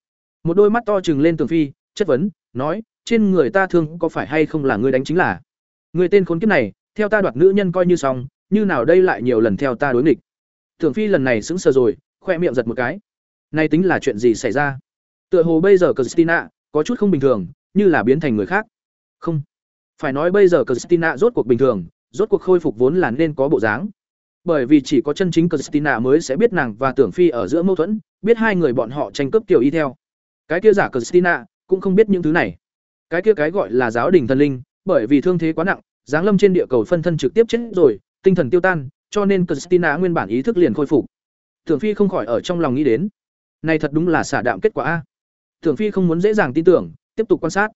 một đôi mắt to chừng lên tường phi chất vấn nói trên người ta thương có phải hay không là ngươi đánh chính là người tên khốn kiếp này theo ta đoạt nữ nhân coi như xong như nào đây lại nhiều lần theo ta đối nghịch tưởng phi lần này sững sờ rồi khoe miệng giật một cái. nay tính là chuyện gì xảy ra? Tựa hồ bây giờ Christina có chút không bình thường, như là biến thành người khác. Không, phải nói bây giờ Christina rốt cuộc bình thường, rốt cuộc khôi phục vốn là nên có bộ dáng. Bởi vì chỉ có chân chính Christina mới sẽ biết nàng và Tưởng Phi ở giữa mâu thuẫn, biết hai người bọn họ tranh cướp tiểu y theo. Cái kia giả Christina cũng không biết những thứ này. Cái kia cái gọi là giáo đình thần linh, bởi vì thương thế quá nặng, giáng lâm trên địa cầu phân thân trực tiếp chết rồi, tinh thần tiêu tan, cho nên Christina nguyên bản ý thức liền khôi phục. Tưởng Phi không khỏi ở trong lòng nghĩ đến, này thật đúng là xả đạm kết quả a. Tưởng Phi không muốn dễ dàng tin tưởng, tiếp tục quan sát.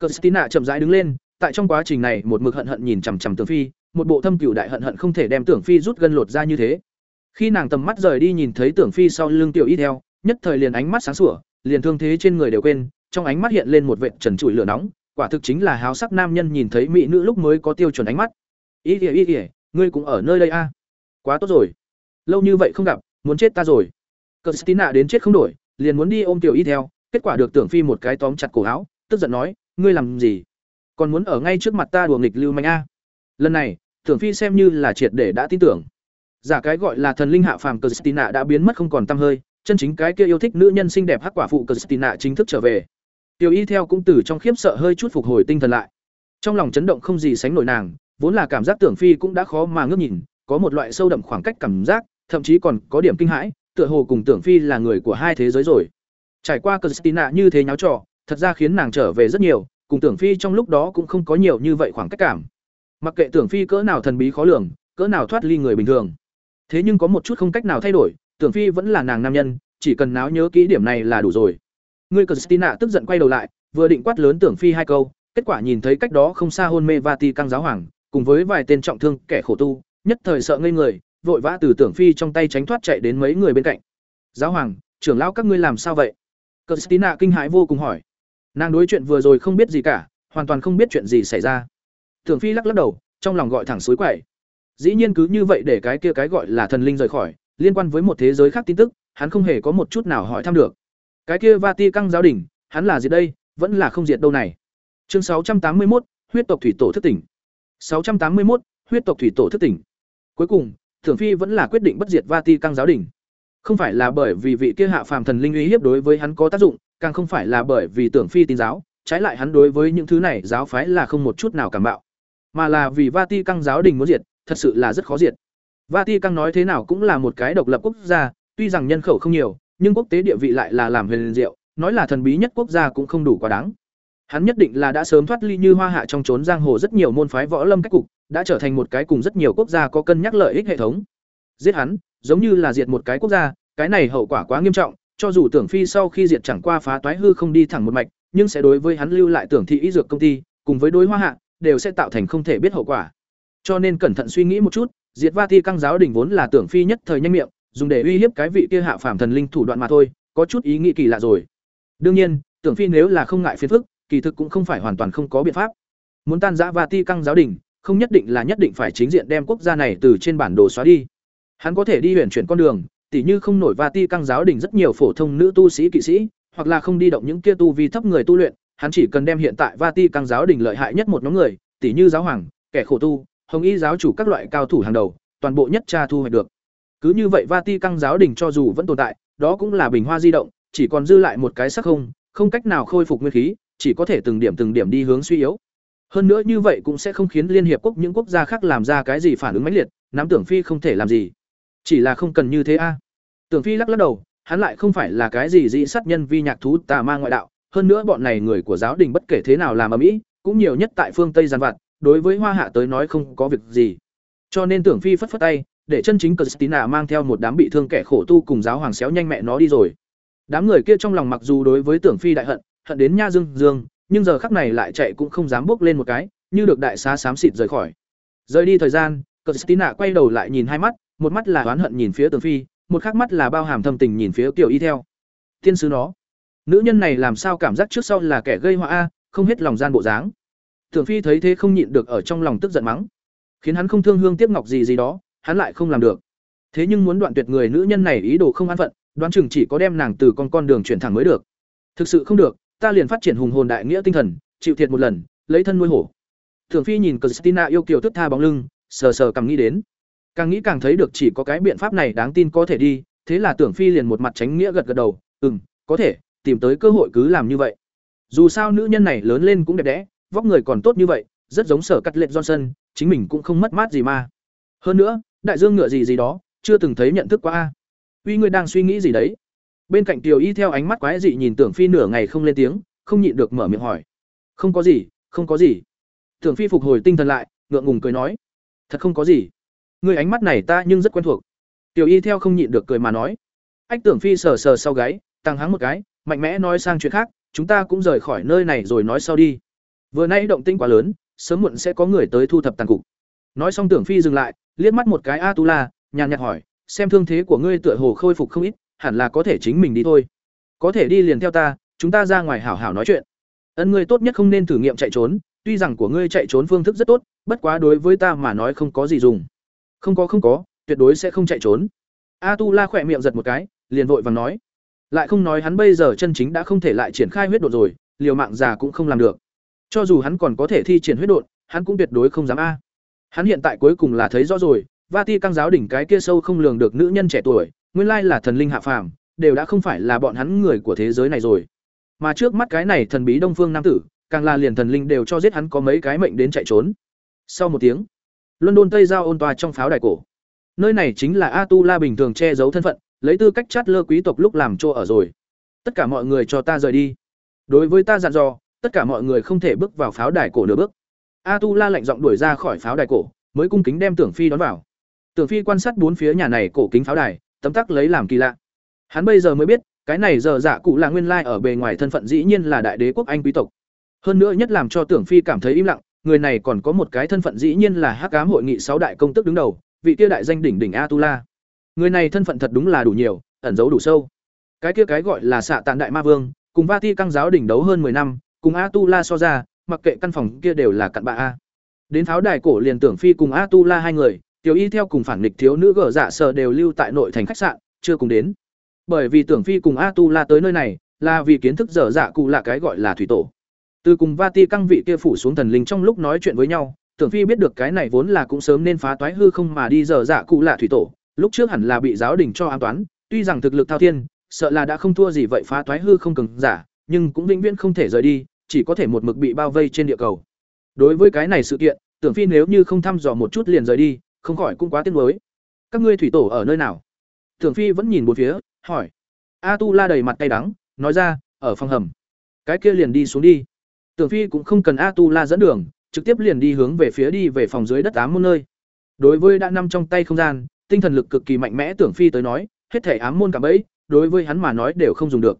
Christina chậm rãi đứng lên, tại trong quá trình này một mực hận hận nhìn chằm chằm Tưởng Phi, một bộ thâm cửu đại hận hận không thể đem Tưởng Phi rút gân lột ra như thế. Khi nàng tầm mắt rời đi nhìn thấy Tưởng Phi sau lưng tiểu y theo, nhất thời liền ánh mắt sáng sủa, liền thương thế trên người đều quên, trong ánh mắt hiện lên một vệt trần trụi lửa nóng, quả thực chính là háo sắc nam nhân nhìn thấy mỹ nữ lúc mới có tiêu chuẩn ánh mắt. Ý kìa ý kìa, ngươi cũng ở nơi đây a. À? Quá tốt rồi. Lâu như vậy không gặp, muốn chết ta rồi. Christina đến chết không đổi, liền muốn đi ôm tiểu y theo, kết quả được Tưởng Phi một cái tóm chặt cổ áo, tức giận nói, ngươi làm gì? Còn muốn ở ngay trước mặt ta đùa nghịch lưu manh a? Lần này, Tưởng Phi xem như là triệt để đã tin tưởng. Giả cái gọi là thần linh hạ phàm Christina đã biến mất không còn tăm hơi, chân chính cái kia yêu thích nữ nhân xinh đẹp hắc quả phụ Christina chính thức trở về. Tiểu Y theo cũng từ trong khiếp sợ hơi chút phục hồi tinh thần lại. Trong lòng chấn động không gì sánh nổi nàng, vốn là cảm giác Tưởng Phi cũng đã khó mà ngước nhìn, có một loại sâu đậm khoảng cách cảm giác, thậm chí còn có điểm kinh hãi, tựa hồ cùng Tưởng Phi là người của hai thế giới rồi. Trải qua Christina như thế nháo trò, thật ra khiến nàng trở về rất nhiều, cùng Tưởng Phi trong lúc đó cũng không có nhiều như vậy khoảng cách cảm. Mặc kệ Tưởng Phi cỡ nào thần bí khó lường, cỡ nào thoát ly người bình thường. Thế nhưng có một chút không cách nào thay đổi, Tưởng Phi vẫn là nàng nam nhân, chỉ cần náo nhớ kỹ điểm này là đủ rồi. Ngươi Christina tức giận quay đầu lại, vừa định quát lớn Tưởng Phi hai câu, kết quả nhìn thấy cách đó không xa hôn mê Vati căng giáo hoàng, cùng với vài tên trọng thương kẻ khổ tu, nhất thời sợ ngây người, vội vã từ Tưởng Phi trong tay tránh thoát chạy đến mấy người bên cạnh. "Giáo hoàng, trưởng lão các ngươi làm sao vậy?" Christina kinh hãi vô cùng hỏi. Nàng đối chuyện vừa rồi không biết gì cả, hoàn toàn không biết chuyện gì xảy ra. Tưởng Phi lắc lắc đầu, trong lòng gọi thẳng suối quậy. Dĩ nhiên cứ như vậy để cái kia cái gọi là thần linh rời khỏi, liên quan với một thế giới khác tin tức, hắn không hề có một chút nào hỏi thăm được. Cái kia Vati căng giáo đỉnh, hắn là gì đây, vẫn là không diệt đâu này. Chương 681, huyết tộc thủy tổ thức tỉnh. 681, huyết tộc thủy tổ thức tỉnh. Cuối cùng, Tưởng Phi vẫn là quyết định bất diệt Vati căng giáo đỉnh. Không phải là bởi vì vị kia hạ phàm thần linh uy hiếp đối với hắn có tác dụng, càng không phải là bởi vì Tưởng Phi tín giáo, trái lại hắn đối với những thứ này giáo phái là không một chút nào cảm bạo, mà là vì Vati căng giáo đình muốn diệt, thật sự là rất khó diệt. Vati căng nói thế nào cũng là một cái độc lập quốc gia, tuy rằng nhân khẩu không nhiều, nhưng quốc tế địa vị lại là làm huyền diệu, nói là thần bí nhất quốc gia cũng không đủ quá đáng. Hắn nhất định là đã sớm thoát ly như hoa hạ trong trốn giang hồ rất nhiều môn phái võ lâm cách cục, đã trở thành một cái cùng rất nhiều quốc gia có cân nhắc lợi ích hệ thống. Giết hắn, giống như là diệt một cái quốc gia, cái này hậu quả quá nghiêm trọng, cho dù Tưởng Phi sau khi diệt chẳng qua phá toái hư không đi thẳng một mạch, nhưng sẽ đối với hắn lưu lại Tưởng thị y dược công ty, cùng với đối hoa hạ, đều sẽ tạo thành không thể biết hậu quả. Cho nên cẩn thận suy nghĩ một chút, diệt Vati căng giáo đỉnh vốn là Tưởng Phi nhất thời nhanh miệng, dùng để uy hiếp cái vị kia hạ phàm thần linh thủ đoạn mà thôi, có chút ý nghĩ kỳ lạ rồi. Đương nhiên, Tưởng Phi nếu là không ngại phiền phức, kỳ thực cũng không phải hoàn toàn không có biện pháp. Muốn tan rã Vati căng giáo đỉnh, không nhất định là nhất định phải chính diện đem quốc gia này từ trên bản đồ xóa đi. Hắn có thể đi huyền chuyển con đường, tỉ như không nổi Vati căng giáo đỉnh rất nhiều phổ thông nữ tu sĩ kỵ sĩ, hoặc là không đi động những kia tu vi thấp người tu luyện, hắn chỉ cần đem hiện tại Vati căng giáo đỉnh lợi hại nhất một nhóm người, tỉ như giáo hoàng, kẻ khổ tu, hồng y giáo chủ các loại cao thủ hàng đầu, toàn bộ nhất tra thu hoạch được. Cứ như vậy Vati căng giáo đỉnh cho dù vẫn tồn tại, đó cũng là bình hoa di động, chỉ còn dư lại một cái sắc không, không cách nào khôi phục nguyên khí, chỉ có thể từng điểm từng điểm đi hướng suy yếu. Hơn nữa như vậy cũng sẽ không khiến liên hiệp quốc những quốc gia khác làm ra cái gì phản ứng mãnh liệt, nắm tưởng phi không thể làm gì. Chỉ là không cần như thế a. Tưởng phi lắc lắc đầu, hắn lại không phải là cái gì dị sát nhân vi nhạc thú tà ma ngoại đạo, hơn nữa bọn này người của giáo đình bất kể thế nào làm ở mỹ, cũng nhiều nhất tại phương Tây giàn vặt, đối với Hoa Hạ tới nói không có việc gì. Cho nên Tưởng Phi phất phất tay, để chân chính Christina mang theo một đám bị thương kẻ khổ tu cùng giáo hoàng xéo nhanh mẹ nó đi rồi. Đám người kia trong lòng mặc dù đối với Tưởng Phi đại hận, hận đến nha dương dương, nhưng giờ khắc này lại chạy cũng không dám bước lên một cái, như được đại xá xám xịt rời khỏi. Rời đi thời gian, Christina quay đầu lại nhìn hai mắt, một mắt là oán hận nhìn phía tường Phi, một khác mắt là bao hàm thâm tình nhìn phía kiểu Y theo. Tiên sứ nó, nữ nhân này làm sao cảm giác trước sau là kẻ gây họa a, không hết lòng gian bộ dáng. Tưởng Phi thấy thế không nhịn được ở trong lòng tức giận mắng, khiến hắn không thương hương tiếc ngọc gì gì đó, hắn lại không làm được. Thế nhưng muốn đoạn tuyệt người nữ nhân này ý đồ không an phận, đoán chừng chỉ có đem nàng từ con con đường chuyển thẳng mới được. Thực sự không được, ta liền phát triển hùng hồn đại nghĩa tinh thần, chịu thiệt một lần, lấy thân nuôi hổ. Tưởng Phi nhìn Christina yêu kiều tức tha bóng lưng, sờ sờ cầm nghĩ đến. Càng nghĩ càng thấy được chỉ có cái biện pháp này đáng tin có thể đi, thế là tưởng phi liền một mặt tránh nghĩa gật gật đầu ừm có thể tìm tới cơ hội cứ làm như vậy. Dù sao nữ nhân này lớn lên cũng đẹp đẽ vóc người còn tốt như vậy rất giống sở cắt lệ johnson chính mình cũng không mất mát gì mà. Hơn nữa đại dương ngựa gì gì đó chưa từng thấy nhận thức quá a. Uy ngươi đang suy nghĩ gì đấy? Bên cạnh tiểu y theo ánh mắt quái dị nhìn tưởng phi nửa ngày không lên tiếng không nhịn được mở miệng hỏi. Không có gì không có gì. Tưởng phi phục hồi tinh thần lại ngượng ngùng cười nói. Thật không có gì người ánh mắt này ta nhưng rất quen thuộc. Tiểu y theo không nhịn được cười mà nói. Ách tưởng phi sờ sờ sau gáy, tăng hắng một cái, mạnh mẽ nói sang chuyện khác, chúng ta cũng rời khỏi nơi này rồi nói sau đi. Vừa nay động tinh quá lớn, sớm muộn sẽ có người tới thu thập tàn cục. Nói xong tưởng phi dừng lại, liếc mắt một cái a tu la nhàn nhạt hỏi, xem thương thế của ngươi tựa hồ khôi phục không ít, hẳn là có thể chính mình đi thôi. Có thể đi liền theo ta, chúng ta ra ngoài hảo hảo nói chuyện. Ân ngươi tốt nhất không nên thử nghiệm chạy trốn, tuy rằng của ngươi chạy trốn phương thức rất tốt, bất quá đối với ta mà nói không có gì dùng không có không có tuyệt đối sẽ không chạy trốn a tu la khỏe miệng giật một cái liền vội vàng nói lại không nói hắn bây giờ chân chính đã không thể lại triển khai huyết đột rồi liều mạng già cũng không làm được cho dù hắn còn có thể thi triển huyết đột hắn cũng tuyệt đối không dám a hắn hiện tại cuối cùng là thấy rõ rồi Vati căng giáo đỉnh cái kia sâu không lường được nữ nhân trẻ tuổi, nguyên lai là thần linh hạ phàm, đều đã không phải là bọn hắn người của thế giới này rồi. Mà trước mắt cái này thần bí Đông Phương nam tử, càng là liền thần linh đều cho giết hắn có mấy cái mệnh đến chạy trốn. Sau một tiếng, London Tây giao ôn tòa trong pháo đài cổ. Nơi này chính là Atula bình thường che giấu thân phận, lấy tư cách chát lơ quý tộc lúc làm chỗ ở rồi. Tất cả mọi người cho ta rời đi. Đối với ta dặn dò, tất cả mọi người không thể bước vào pháo đài cổ nửa bước. Atula lạnh giọng đuổi ra khỏi pháo đài cổ, mới cung kính đem Tưởng Phi đón vào. Tưởng Phi quan sát bốn phía nhà này cổ kính pháo đài, tấm tắc lấy làm kỳ lạ. Hắn bây giờ mới biết, cái này giờ dạ cụ là nguyên lai ở bề ngoài thân phận dĩ nhiên là đại đế quốc Anh quý tộc. Hơn nữa nhất làm cho Tưởng Phi cảm thấy im lặng, người này còn có một cái thân phận dĩ nhiên là Hắc Ám hội nghị sáu đại công tước đứng đầu, vị kia đại danh đỉnh đỉnh Atula. Người này thân phận thật đúng là đủ nhiều, ẩn giấu đủ sâu. Cái kia cái gọi là xạ tàn đại ma vương, cùng Vati căng giáo đỉnh đấu hơn 10 năm, cùng Atula so ra, mặc kệ căn phòng kia đều là cặn bạ a. Đến tháo đài cổ liền Tưởng Phi cùng Atula hai người, Tiểu Y theo cùng phản nghịch thiếu nữ gở dạ sở đều lưu tại nội thành khách sạn, chưa cùng đến. Bởi vì Tưởng Phi cùng Atula tới nơi này, là vì kiến thức dở dạ cụ là cái gọi là thủy tổ. Từ cùng Vati căng vị kia phủ xuống thần linh trong lúc nói chuyện với nhau, Tưởng Phi biết được cái này vốn là cũng sớm nên phá toái hư không mà đi dở dạ cụ là thủy tổ, lúc trước hẳn là bị giáo đình cho an toán, tuy rằng thực lực thao thiên, sợ là đã không thua gì vậy phá toái hư không cường giả, nhưng cũng vĩnh viễn không thể rời đi, chỉ có thể một mực bị bao vây trên địa cầu. Đối với cái này sự kiện, Tưởng Phi nếu như không thăm dò một chút liền rời đi, không khỏi cũng quá tiếc nuối. Các ngươi thủy tổ ở nơi nào? Tưởng Phi vẫn nhìn bốn phía, hỏi. A Tu La đầy mặt cay đắng, nói ra, ở phòng hầm. Cái kia liền đi xuống đi. Tưởng Phi cũng không cần A Tu La dẫn đường, trực tiếp liền đi hướng về phía đi về phòng dưới đất ám môn nơi. Đối với đã nằm trong tay không gian, tinh thần lực cực kỳ mạnh mẽ Tưởng Phi tới nói, hết thể ám môn cả bẫy, đối với hắn mà nói đều không dùng được.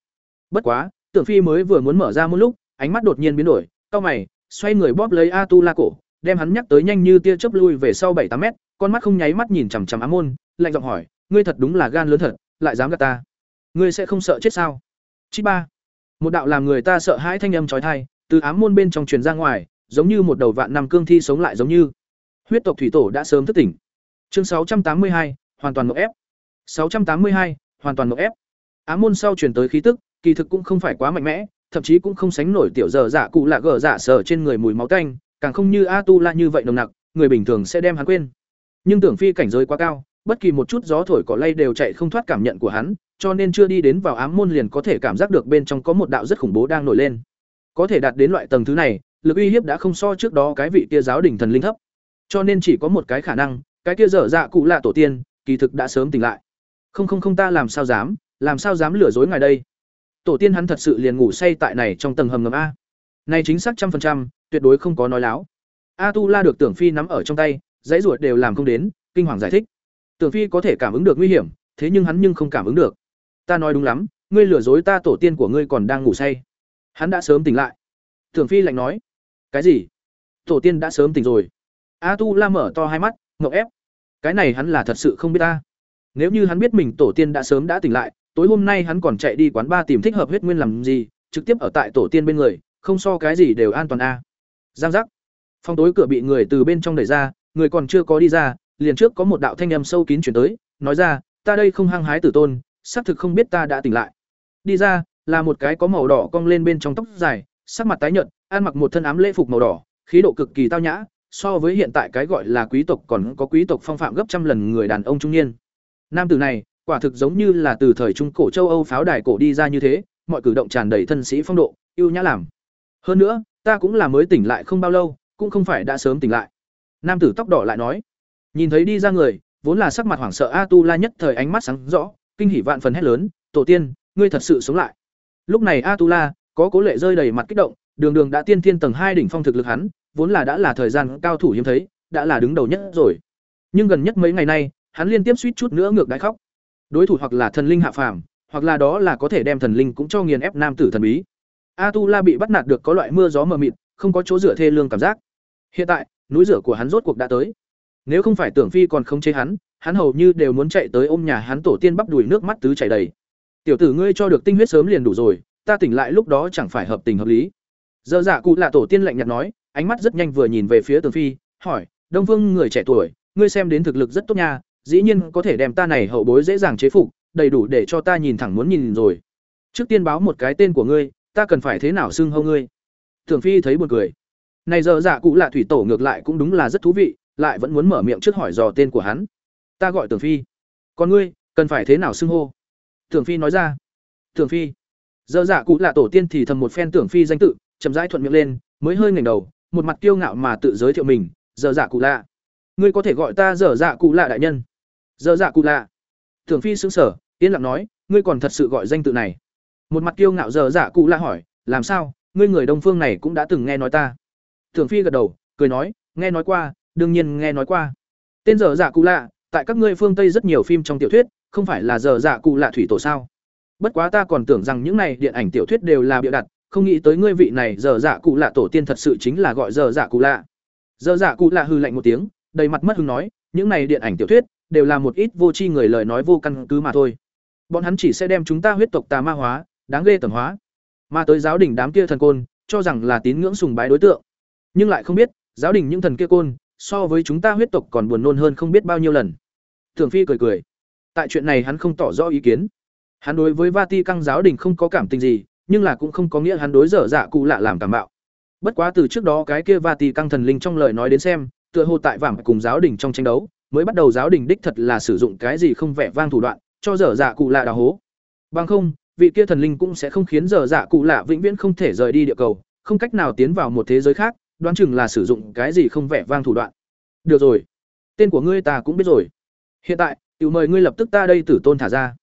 Bất quá, Tưởng Phi mới vừa muốn mở ra một lúc, ánh mắt đột nhiên biến đổi, cau mày, xoay người bóp lấy A Tu La cổ, đem hắn nhắc tới nhanh như tia chớp lui về sau bảy tám mét, con mắt không nháy mắt nhìn chằm chằm ám môn, lạnh giọng hỏi, ngươi thật đúng là gan lớn thật, lại dám gạt ta. Ngươi sẽ không sợ chết sao? Chi ba. Một đạo làm người ta sợ hãi thanh âm chói tai, từ ám môn bên trong truyền ra ngoài, giống như một đầu vạn năm cương thi sống lại giống như. Huyết tộc thủy tổ đã sớm thức tỉnh. Chương sáu trăm tám mươi hai, hoàn toàn ngộp ép. sáu trăm tám mươi hai, hoàn toàn ngộp ép. Ám môn sau truyền tới khí tức, kỳ thực cũng không phải quá mạnh mẽ, thậm chí cũng không sánh nổi tiểu giờ giả cụ lạ gở giả sở trên người mùi máu tanh, càng không như A tu la như vậy nồng nặc, người bình thường sẽ đem hắn quên. Nhưng tưởng phi cảnh giới quá cao, bất kỳ một chút gió thổi cỏ lay đều chạy không thoát cảm nhận của hắn, cho nên chưa đi đến vào ám môn liền có thể cảm giác được bên trong có một đạo rất khủng bố đang nổi lên. Có thể đạt đến loại tầng thứ này, lực uy hiếp đã không so trước đó cái vị kia giáo đỉnh thần linh thấp. Cho nên chỉ có một cái khả năng, cái kia dở dạ cụ lạ tổ tiên, kỳ thực đã sớm tỉnh lại. Không không không ta làm sao dám, làm sao dám lừa dối ngài đây? Tổ tiên hắn thật sự liền ngủ say tại này trong tầng hầm ngầm a. Này chính xác trăm phần trăm, tuyệt đối không có nói láo. A Tu La được Tưởng Phi nắm ở trong tay, dãy ruột đều làm không đến, kinh hoàng giải thích. Tưởng Phi có thể cảm ứng được nguy hiểm, thế nhưng hắn nhưng không cảm ứng được. Ta nói đúng lắm, ngươi lừa dối ta tổ tiên của ngươi còn đang ngủ say. Hắn đã sớm tỉnh lại. Tưởng Phi lạnh nói. Cái gì? Tổ tiên đã sớm tỉnh rồi. A Tu La mở to hai mắt, ngậu ép. Cái này hắn là thật sự không biết ta. Nếu như hắn biết mình tổ tiên đã sớm đã tỉnh lại, tối hôm nay hắn còn chạy đi quán ba tìm thích hợp huyết nguyên làm gì, trực tiếp ở tại tổ tiên bên người, không so cái gì đều an toàn a. Giang giác. phong tối cửa bị người từ bên trong đẩy ra, người còn chưa có đi ra, liền trước có một đạo thanh âm sâu kín chuyển tới, nói ra, ta đây không hăng hái tử tôn, xác thực không biết ta đã tỉnh lại. Đi ra, là một cái có màu đỏ cong lên bên trong tóc dài, sắc mặt tái nhợt, ăn mặc một thân ám lễ phục màu đỏ, khí độ cực kỳ tao nhã, so với hiện tại cái gọi là quý tộc còn có quý tộc phong phạm gấp trăm lần người đàn ông trung niên. Nam tử này, quả thực giống như là từ thời trung cổ châu âu pháo đài cổ đi ra như thế mọi cử động tràn đầy thân sĩ phong độ ưu nhã làm. Hơn nữa ta cũng là mới tỉnh lại không bao lâu cũng không phải đã sớm tỉnh lại. Nam tử tóc đỏ lại nói. Nhìn thấy đi ra người vốn là sắc mặt hoảng sợ a tu la nhất thời ánh mắt sáng rõ kinh hỉ vạn phần hét lớn tổ tiên ngươi thật sự sống lại lúc này Atula, có cố lệ rơi đầy mặt kích động, đường đường đã tiên thiên tầng hai đỉnh phong thực lực hắn, vốn là đã là thời gian cao thủ hiếm thấy, đã là đứng đầu nhất rồi. Nhưng gần nhất mấy ngày nay, hắn liên tiếp suýt chút nữa ngược đáy khóc. Đối thủ hoặc là thần linh hạ phàm, hoặc là đó là có thể đem thần linh cũng cho nghiền ép nam tử thần bí. Atula bị bắt nạt được có loại mưa gió mờ mịt, không có chỗ dựa thê lương cảm giác. Hiện tại, núi rửa của hắn rốt cuộc đã tới. Nếu không phải tưởng phi còn không chế hắn hắn hầu như đều muốn chạy tới ôm nhà hắn tổ tiên bắp đùi nước mắt tứ chảy đầy tiểu tử ngươi cho được tinh huyết sớm liền đủ rồi, ta tỉnh lại lúc đó chẳng phải hợp tình hợp lý. Dơ dạ cụ lạ tổ tiên lạnh nhạt nói, ánh mắt rất nhanh vừa nhìn về phía tường phi, hỏi, đông vương người trẻ tuổi, ngươi xem đến thực lực rất tốt nha, dĩ nhiên có thể đem ta này hậu bối dễ dàng chế phục, đầy đủ để cho ta nhìn thẳng muốn nhìn rồi. Trước tiên báo một cái tên của ngươi, ta cần phải thế nào xưng hâu ngươi? Tưởng phi thấy buồn cười. Này giờ dạ cụ lạ thủy tổ ngược lại cũng đúng là rất thú vị, lại vẫn muốn mở miệng trước hỏi dò tên của hắn. Ta gọi tường phi. Còn ngươi, cần phải thế nào xưng hô? Tưởng phi nói ra. Tưởng phi. Giờ dạ cụ lạ tổ tiên thì thầm một phen tưởng phi danh tự chậm rãi thuận miệng lên mới hơi ngẩng đầu một mặt kiêu ngạo mà tự giới thiệu mình giờ dạ cụ lạ. Ngươi có thể gọi ta giờ dạ cụ lạ đại nhân. Giờ dạ cụ lạ. Tưởng phi sững sờ, yên lặng nói ngươi còn thật sự gọi danh tự này. Một mặt kiêu ngạo giờ dạ cụ lạ hỏi làm sao? Ngươi người đông phương này cũng đã từng nghe nói ta. Tưởng phi gật đầu cười nói nghe nói qua đương nhiên nghe nói qua. Tên giờ dạ cụ lạ tại các ngươi phương tây rất nhiều phim trong tiểu thuyết, không phải là giờ dạ cụ lạ thủy tổ sao? Bất quá ta còn tưởng rằng những này điện ảnh tiểu thuyết đều là bịa đặt, không nghĩ tới ngươi vị này giờ dạ cụ lạ tổ tiên thật sự chính là gọi giờ dạ cụ lạ. Giờ dạ cụ lạ hư lạnh một tiếng, đầy mặt mất hứng nói, những này điện ảnh tiểu thuyết đều là một ít vô tri người lời nói vô căn cứ mà thôi. Bọn hắn chỉ sẽ đem chúng ta huyết tộc tà ma hóa, đáng ghê tởm hóa. Mà tới giáo đình đám kia thần côn, cho rằng là tín ngưỡng sùng bái đối tượng. Nhưng lại không biết, giáo đình những thần kia côn so với chúng ta huyết tộc còn buồn nôn hơn không biết bao nhiêu lần. Thường phi cười cười. Tại chuyện này hắn không tỏ rõ ý kiến. Hắn đối với vati căng giáo đình không có cảm tình gì, nhưng là cũng không có nghĩa hắn đối dở dạ cụ lạ làm cảm bạo. Bất quá từ trước đó cái kia vati căng thần linh trong lời nói đến xem, tựa hồ tại vảm cùng giáo đình trong tranh đấu, mới bắt đầu giáo đình đích thật là sử dụng cái gì không vẻ vang thủ đoạn, cho dở dạ cụ lạ đào hố. Bằng không, vị kia thần linh cũng sẽ không khiến dở dạ cụ lạ vĩnh viễn không thể rời đi địa cầu, không cách nào tiến vào một thế giới khác đoán chừng là sử dụng cái gì không vẻ vang thủ đoạn. Được rồi. Tên của ngươi ta cũng biết rồi. Hiện tại, tiểu mời ngươi lập tức ta đây tử tôn thả ra.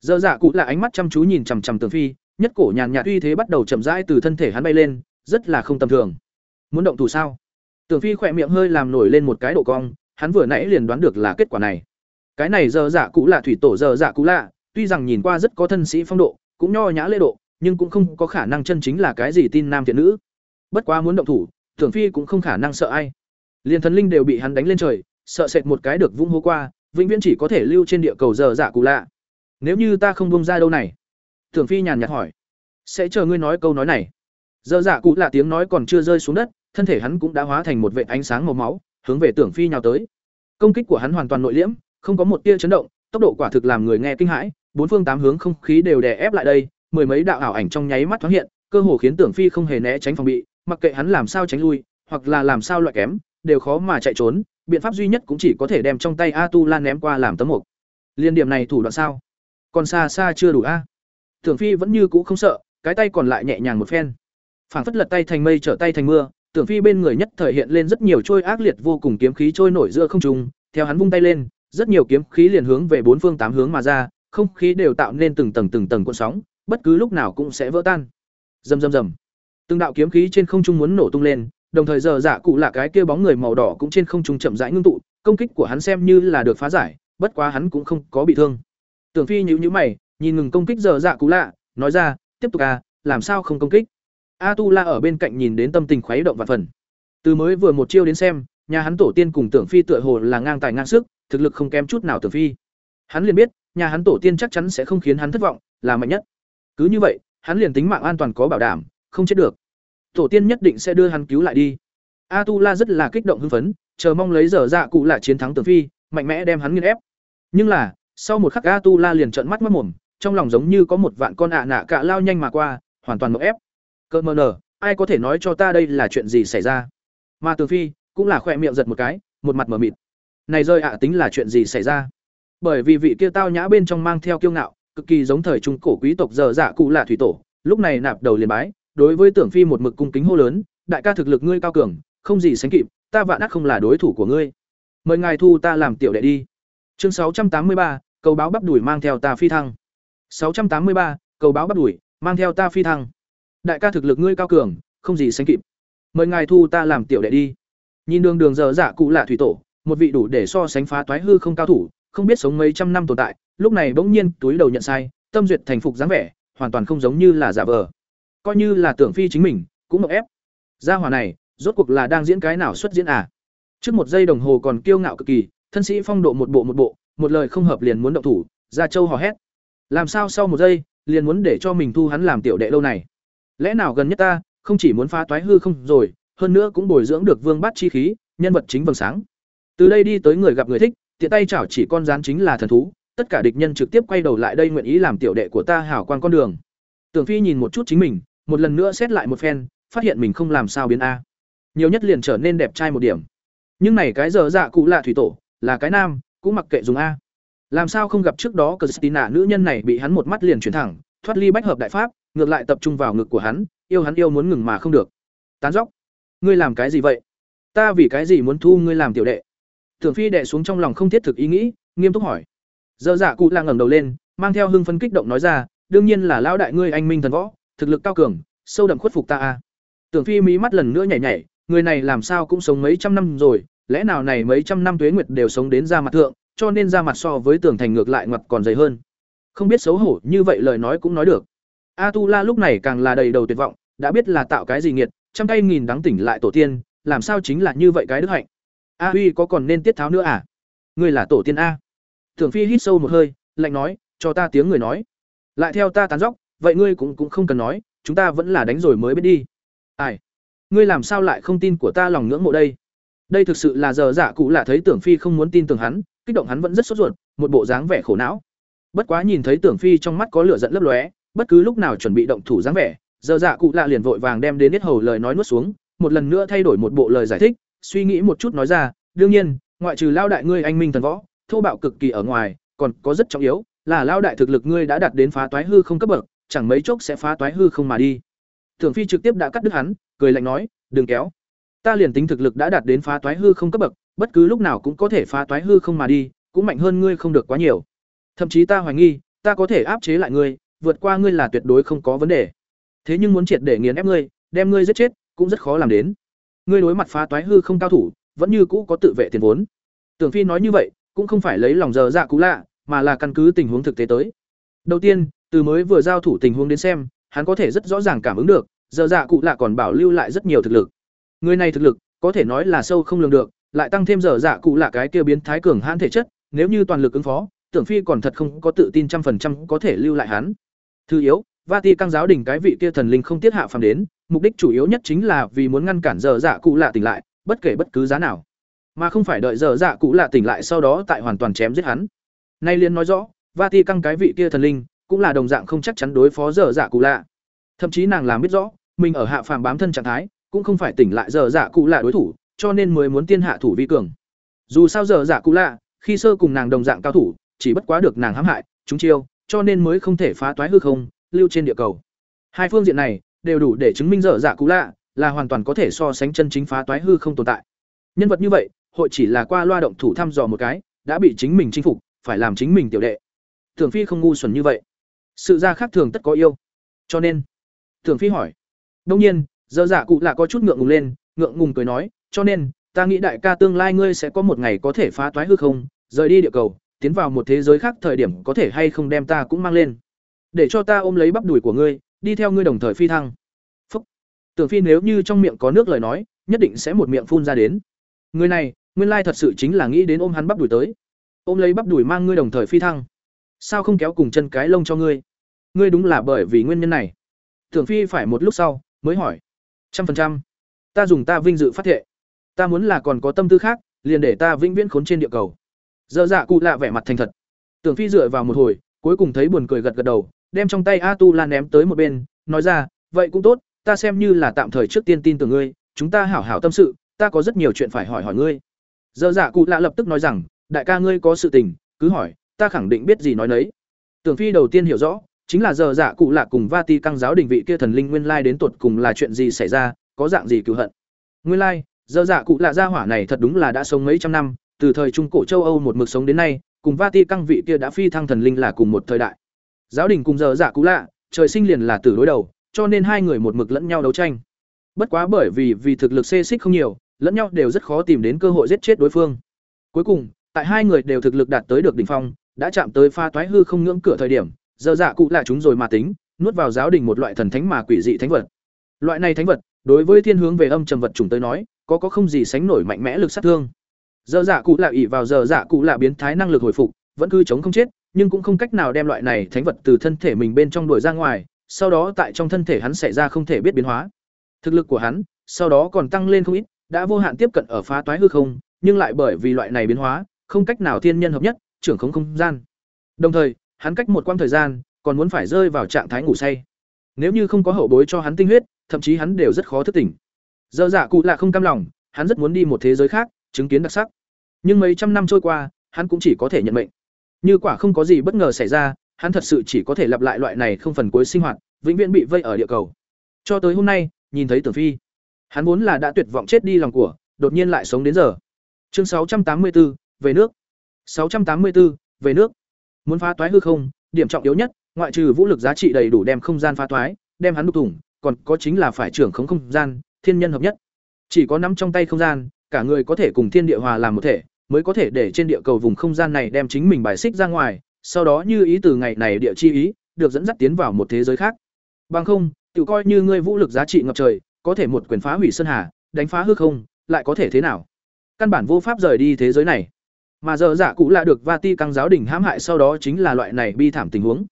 Dở dạ cụ là ánh mắt chăm chú nhìn chằm chằm tường phi, nhất cổ nhàn nhạt uy thế bắt đầu chậm rãi từ thân thể hắn bay lên, rất là không tầm thường. Muốn động thủ sao? Tường phi khỏe miệng hơi làm nổi lên một cái độ cong, hắn vừa nãy liền đoán được là kết quả này. Cái này giờ dạ cụ là thủy tổ giờ dạ cụ lạ tuy rằng nhìn qua rất có thân sĩ phong độ, cũng nho nhã lễ độ, nhưng cũng không có khả năng chân chính là cái gì tin nam thiện nữ. Bất quá muốn động thủ tưởng phi cũng không khả năng sợ ai. Liền thần linh đều bị hắn đánh lên trời, sợ sệt một cái được vung hô qua, vĩnh viễn chỉ có thể lưu trên địa cầu giờ dạ cụ lạ. Nếu như ta không bông ra đâu này? Tưởng phi nhàn nhạt hỏi. Sẽ chờ ngươi nói câu nói này. Giờ dạ cụ lạ tiếng nói còn chưa rơi xuống đất, thân thể hắn cũng đã hóa thành một vệ ánh sáng màu máu, hướng về tưởng phi nhào tới. Công kích của hắn hoàn toàn nội liễm, không có một tia chấn động, tốc độ quả thực làm người nghe kinh hãi, bốn phương tám hướng không khí đều đè ép lại đây, mười mấy đạo ảo ảnh trong nháy mắt thoáng hiện, cơ hồ khiến tưởng phi không hề né tránh phòng bị mặc kệ hắn làm sao tránh lui, hoặc là làm sao loại kém, đều khó mà chạy trốn, biện pháp duy nhất cũng chỉ có thể đem trong tay a tu lan ném qua làm tấm mục. Liên điểm này thủ đoạn sao? Còn xa xa chưa đủ a. Tưởng phi vẫn như cũ không sợ, cái tay còn lại nhẹ nhàng một phen. Phảng phất lật tay thành mây trở tay thành mưa, tưởng phi bên người nhất thời hiện lên rất nhiều trôi ác liệt vô cùng kiếm khí trôi nổi giữa không trung, theo hắn vung tay lên, rất nhiều kiếm khí liền hướng về bốn phương tám hướng mà ra, không khí đều tạo nên từng tầng từng tầng cuộn sóng, bất cứ lúc nào cũng sẽ vỡ tan. Rầm rầm rầm từng đạo kiếm khí trên không trung muốn nổ tung lên, đồng thời giờ giả cụ là cái kia bóng người màu đỏ cũng trên không trung chậm rãi ngưng tụ, công kích của hắn xem như là được phá giải, bất quá hắn cũng không có bị thương. Tưởng phi nhíu nhíu mày, nhìn ngừng công kích giờ dạ cụ lạ, nói ra, tiếp tục à làm sao không công kích? A tu la ở bên cạnh nhìn đến tâm tình khuấy động và phần. Từ mới vừa một chiêu đến xem, nhà hắn tổ tiên cùng tưởng phi tựa hồ là ngang tài ngang sức, thực lực không kém chút nào tưởng phi. Hắn liền biết, nhà hắn tổ tiên chắc chắn sẽ không khiến hắn thất vọng, là mạnh nhất. Cứ như vậy, hắn liền tính mạng an toàn có bảo đảm không chết được. Tổ tiên nhất định sẽ đưa hắn cứu lại đi. A tu la rất là kích động hưng phấn, chờ mong lấy dở dạ cụ là chiến thắng tưởng phi, mạnh mẽ đem hắn nghiên ép. Nhưng là, sau một khắc a tu la liền trợn mắt mất mồm, trong lòng giống như có một vạn con ạ nạ cạ lao nhanh mà qua, hoàn toàn mộng ép. Cơ mờ nở, ai có thể nói cho ta đây là chuyện gì xảy ra? Mà tường phi cũng là khoe miệng giật một cái, một mặt mờ mịt. Này rơi ạ, tính là chuyện gì xảy ra? Bởi vì vị kia tao nhã bên trong mang theo kiêu ngạo, cực kỳ giống thời trung cổ quý tộc dở dạ cụ lạ thủy tổ, lúc này nạp đầu liền bái đối với tưởng phi một mực cung kính hô lớn, đại ca thực lực ngươi cao cường, không gì sánh kịp, ta vạn ác không là đối thủ của ngươi. Mời ngài thu ta làm tiểu đệ đi. Chương sáu trăm tám mươi ba, cầu báo bắp đuổi mang theo ta phi thăng. sáu trăm tám mươi ba, cầu báo bắp đuổi mang theo ta phi thăng. Đại ca thực lực ngươi cao cường, không gì sánh kịp. Mời ngài thu ta làm tiểu đệ đi. Nhìn đường đường dở dạ cụ lạ thủy tổ, một vị đủ để so sánh phá toái hư không cao thủ, không biết sống mấy trăm năm tồn tại, lúc này bỗng nhiên túi đầu nhận sai, tâm duyệt thành phục dáng vẻ, hoàn toàn không giống như là giả vờ coi như là tưởng phi chính mình, cũng mộng ép. Gia hỏa này, rốt cuộc là đang diễn cái nào xuất diễn à? Trước một giây đồng hồ còn kiêu ngạo cực kỳ, thân sĩ phong độ một bộ một bộ, một lời không hợp liền muốn động thủ ra châu hò hét. Làm sao sau một giây, liền muốn để cho mình thu hắn làm tiểu đệ lâu này? Lẽ nào gần nhất ta, không chỉ muốn phá toái hư không rồi, hơn nữa cũng bồi dưỡng được vương bát chi khí, nhân vật chính vầng sáng. Từ đây đi tới người gặp người thích, tiện tay chảo chỉ con rán chính là thần thú, tất cả địch nhân trực tiếp quay đầu lại đây nguyện ý làm tiểu đệ của ta hảo quan con đường. Tưởng phi nhìn một chút chính mình một lần nữa xét lại một phen, phát hiện mình không làm sao biến a. Nhiều nhất liền trở nên đẹp trai một điểm. Nhưng này cái giờ dạ cụ lạ thủy tổ, là cái nam, cũng mặc kệ dùng a. Làm sao không gặp trước đó Christina nữ nhân này bị hắn một mắt liền chuyển thẳng, thoát ly bách hợp đại pháp, ngược lại tập trung vào ngực của hắn, yêu hắn yêu muốn ngừng mà không được. Tán dóc, ngươi làm cái gì vậy? Ta vì cái gì muốn thu ngươi làm tiểu đệ? Tưởng phi đệ xuống trong lòng không thiết thực ý nghĩ, nghiêm túc hỏi. Dơ dạ cụ là ngẩng đầu lên, mang theo hưng phấn kích động nói ra, đương nhiên là lão đại ngươi anh minh thần võ thực lực cao cường, sâu đậm khuất phục ta a. Tưởng phi mí mắt lần nữa nhảy nhảy, người này làm sao cũng sống mấy trăm năm rồi, lẽ nào này mấy trăm năm tuế nguyệt đều sống đến ra mặt thượng, cho nên ra mặt so với Tưởng thành ngược lại ngoặt còn dày hơn. Không biết xấu hổ như vậy lời nói cũng nói được. A tu la lúc này càng là đầy đầu tuyệt vọng, đã biết là tạo cái gì nghiệt, trăm tay nghìn đắng tỉnh lại tổ tiên, làm sao chính là như vậy cái đức hạnh. A huy có còn nên tiết tháo nữa à? Ngươi là tổ tiên a. Tưởng phi hít sâu một hơi, lạnh nói, cho ta tiếng người nói. Lại theo ta tán dóc vậy ngươi cũng cũng không cần nói, chúng ta vẫn là đánh rồi mới biết đi. Ai? Ngươi làm sao lại không tin của ta lòng ngưỡng mộ đây? Đây thực sự là giờ giả cụ lạ thấy tưởng phi không muốn tin tưởng hắn, kích động hắn vẫn rất sốt ruột, một bộ dáng vẻ khổ não. Bất quá nhìn thấy tưởng phi trong mắt có lửa giận lấp lóe, bất cứ lúc nào chuẩn bị động thủ dáng vẻ, giờ dạ cụ lạ liền vội vàng đem đến hết hầu lời nói nuốt xuống, một lần nữa thay đổi một bộ lời giải thích, suy nghĩ một chút nói ra, đương nhiên, ngoại trừ lao đại ngươi anh minh thần võ, thô bạo cực kỳ ở ngoài, còn có rất trọng yếu, là lao đại thực lực ngươi đã đạt đến phá toái hư không cấp bậc chẳng mấy chốc sẽ phá toái hư không mà đi. Tưởng phi trực tiếp đã cắt đứt hắn, cười lạnh nói, đừng kéo. Ta liền tính thực lực đã đạt đến phá toái hư không cấp bậc, bất cứ lúc nào cũng có thể phá toái hư không mà đi, cũng mạnh hơn ngươi không được quá nhiều. Thậm chí ta hoài nghi, ta có thể áp chế lại ngươi, vượt qua ngươi là tuyệt đối không có vấn đề. Thế nhưng muốn triệt để nghiền ép ngươi, đem ngươi giết chết, cũng rất khó làm đến. Ngươi đối mặt phá toái hư không cao thủ, vẫn như cũ có tự vệ tiền vốn. Tưởng phi nói như vậy, cũng không phải lấy lòng giờ dạ cũ lạ, mà là căn cứ tình huống thực tế tới. Đầu tiên từ mới vừa giao thủ tình huống đến xem hắn có thể rất rõ ràng cảm ứng được giờ dạ cụ lạ còn bảo lưu lại rất nhiều thực lực. Người này thực lực có thể nói là sâu không lường được lại tăng thêm giờ dạ cụ lạ cái kia biến thái cường hãn thể chất nếu như toàn lực ứng phó tưởng phi còn thật không có tự tin trăm phần trăm có thể lưu lại hắn. Thứ yếu Vati căng giáo đỉnh cái vị kia thần linh không tiết hạ phàm đến, mục đích chủ yếu nhất chính là vì muốn ngăn cản giờ dạ cụ lạ tỉnh lại, bất kể bất cứ giá nào, mà không phải đợi giờ dạ cụ lạ tỉnh lại sau đó tại hoàn toàn chém giết hắn. Nay liên nói rõ, Vati căng cái vị kia thần linh, cũng là đồng dạng không chắc chắn đối phó giờ dạ cụ lạ. Thậm chí nàng làm biết rõ, mình ở hạ phàm bám thân trạng thái, cũng không phải tỉnh lại giờ dạ cụ lạ đối thủ, cho nên mới muốn tiên hạ thủ vi cường. Dù sao giờ dạ cụ lạ, khi sơ cùng nàng đồng dạng cao thủ, chỉ bất quá được nàng hãm hại, chúng chiêu, cho nên mới không thể phá toái hư không, lưu trên địa cầu. Hai phương diện này đều đủ để chứng minh dở dạ cũ lạ là hoàn toàn có thể so sánh chân chính phá toái hư không tồn tại. Nhân vật như vậy, hội chỉ là qua loa động thủ thăm dò một cái, đã bị chính mình chinh phục, phải làm chính mình tiểu đệ. Thường Phi không ngu xuẩn như vậy. Sự ra khác thường tất có yêu. Cho nên, Thường Phi hỏi. đông nhiên, giờ dạ cụ lạ có chút ngượng ngùng lên, ngượng ngùng cười nói, cho nên, ta nghĩ đại ca tương lai ngươi sẽ có một ngày có thể phá toái hư không, rời đi địa cầu, tiến vào một thế giới khác thời điểm có thể hay không đem ta cũng mang lên. Để cho ta ôm lấy bắp đùi của ngươi đi theo ngươi đồng thời phi thăng. Phúc. Tưởng phi nếu như trong miệng có nước lời nói nhất định sẽ một miệng phun ra đến. Người này nguyên lai thật sự chính là nghĩ đến ôm hắn bắp đùi tới. Ôm lấy bắp đùi mang ngươi đồng thời phi thăng. Sao không kéo cùng chân cái lông cho ngươi? Ngươi đúng là bởi vì nguyên nhân này. Tưởng phi phải một lúc sau mới hỏi. Trăm phần trăm. Ta dùng ta vinh dự phát thệ. Ta muốn là còn có tâm tư khác liền để ta vĩnh viễn khốn trên địa cầu. Dơ dạ cụ lạ vẻ mặt thành thật. Tưởng phi dựa vào một hồi cuối cùng thấy buồn cười gật gật đầu đem trong tay A Tu La ném tới một bên, nói ra, vậy cũng tốt, ta xem như là tạm thời trước tiên tin tưởng ngươi, chúng ta hảo hảo tâm sự, ta có rất nhiều chuyện phải hỏi hỏi ngươi. Dơ dạ cụ lạ lập tức nói rằng, đại ca ngươi có sự tình, cứ hỏi, ta khẳng định biết gì nói nấy. Tưởng phi đầu tiên hiểu rõ chính là giờ dạ cụ lạ cùng vati căng giáo đình vị kia thần linh nguyên lai đến tột cùng là chuyện gì xảy ra, có dạng gì cựu hận? Nguyên lai, giờ dạ cụ lạ gia hỏa này thật đúng là đã sống mấy trăm năm, từ thời trung cổ châu âu một mực sống đến nay, cùng vati căng vị kia đã phi thăng thần linh là cùng một thời đại. Giáo đình cùng giờ dạ cụ lạ, trời sinh liền là tử đối đầu, cho nên hai người một mực lẫn nhau đấu tranh. Bất quá bởi vì vì thực lực xê xích không nhiều, lẫn nhau đều rất khó tìm đến cơ hội giết chết đối phương. Cuối cùng, tại hai người đều thực lực đạt tới được đỉnh phong, đã chạm tới pha toái hư không ngưỡng cửa thời điểm giờ dạ cụ là chúng rồi mà tính, nuốt vào giáo đình một loại thần thánh mà quỷ dị thánh vật. Loại này thánh vật, đối với thiên hướng về âm trầm vật chủng tới nói, có có không gì sánh nổi mạnh mẽ lực sát thương. Giờ dạ cụ là ỷ vào giờ dạ cụ là biến thái năng lực hồi phục, vẫn cứ chống không chết, nhưng cũng không cách nào đem loại này thánh vật từ thân thể mình bên trong đuổi ra ngoài, sau đó tại trong thân thể hắn xảy ra không thể biết biến hóa. Thực lực của hắn, sau đó còn tăng lên không ít, đã vô hạn tiếp cận ở phá toái hư không, nhưng lại bởi vì loại này biến hóa, không cách nào thiên nhân hợp nhất, trưởng không không gian. Đồng thời hắn cách một quãng thời gian còn muốn phải rơi vào trạng thái ngủ say. Nếu như không có hậu bối cho hắn tinh huyết thậm chí hắn đều rất khó thức tỉnh. Dơ dạ cụ là không cam lòng hắn rất muốn đi một thế giới khác chứng kiến đặc sắc. Nhưng mấy trăm năm trôi qua hắn cũng chỉ có thể nhận mệnh. Như quả không có gì bất ngờ xảy ra hắn thật sự chỉ có thể lặp lại loại này không phần cuối sinh hoạt vĩnh viễn bị vây ở địa cầu. Cho tới hôm nay nhìn thấy tưởng phi hắn vốn là đã tuyệt vọng chết đi lòng của đột nhiên lại sống đến giờ. Chương 684, về nước. 684, về nước muốn phá toái hư không, điểm trọng yếu nhất, ngoại trừ vũ lực giá trị đầy đủ đem không gian phá toái, đem hắn đục thủng, còn có chính là phải trưởng khống không gian, thiên nhân hợp nhất. Chỉ có nắm trong tay không gian, cả người có thể cùng thiên địa hòa làm một thể, mới có thể để trên địa cầu vùng không gian này đem chính mình bài xích ra ngoài, sau đó như ý từ ngày này địa chi ý, được dẫn dắt tiến vào một thế giới khác. Bằng không tự coi như ngươi vũ lực giá trị ngập trời, có thể một quyền phá hủy sơn hà, đánh phá hư không, lại có thể thế nào? Căn bản vô pháp rời đi thế giới này mà giờ dạ cụ lạ được va ti căng giáo đình hãm hại sau đó chính là loại này bi thảm tình huống.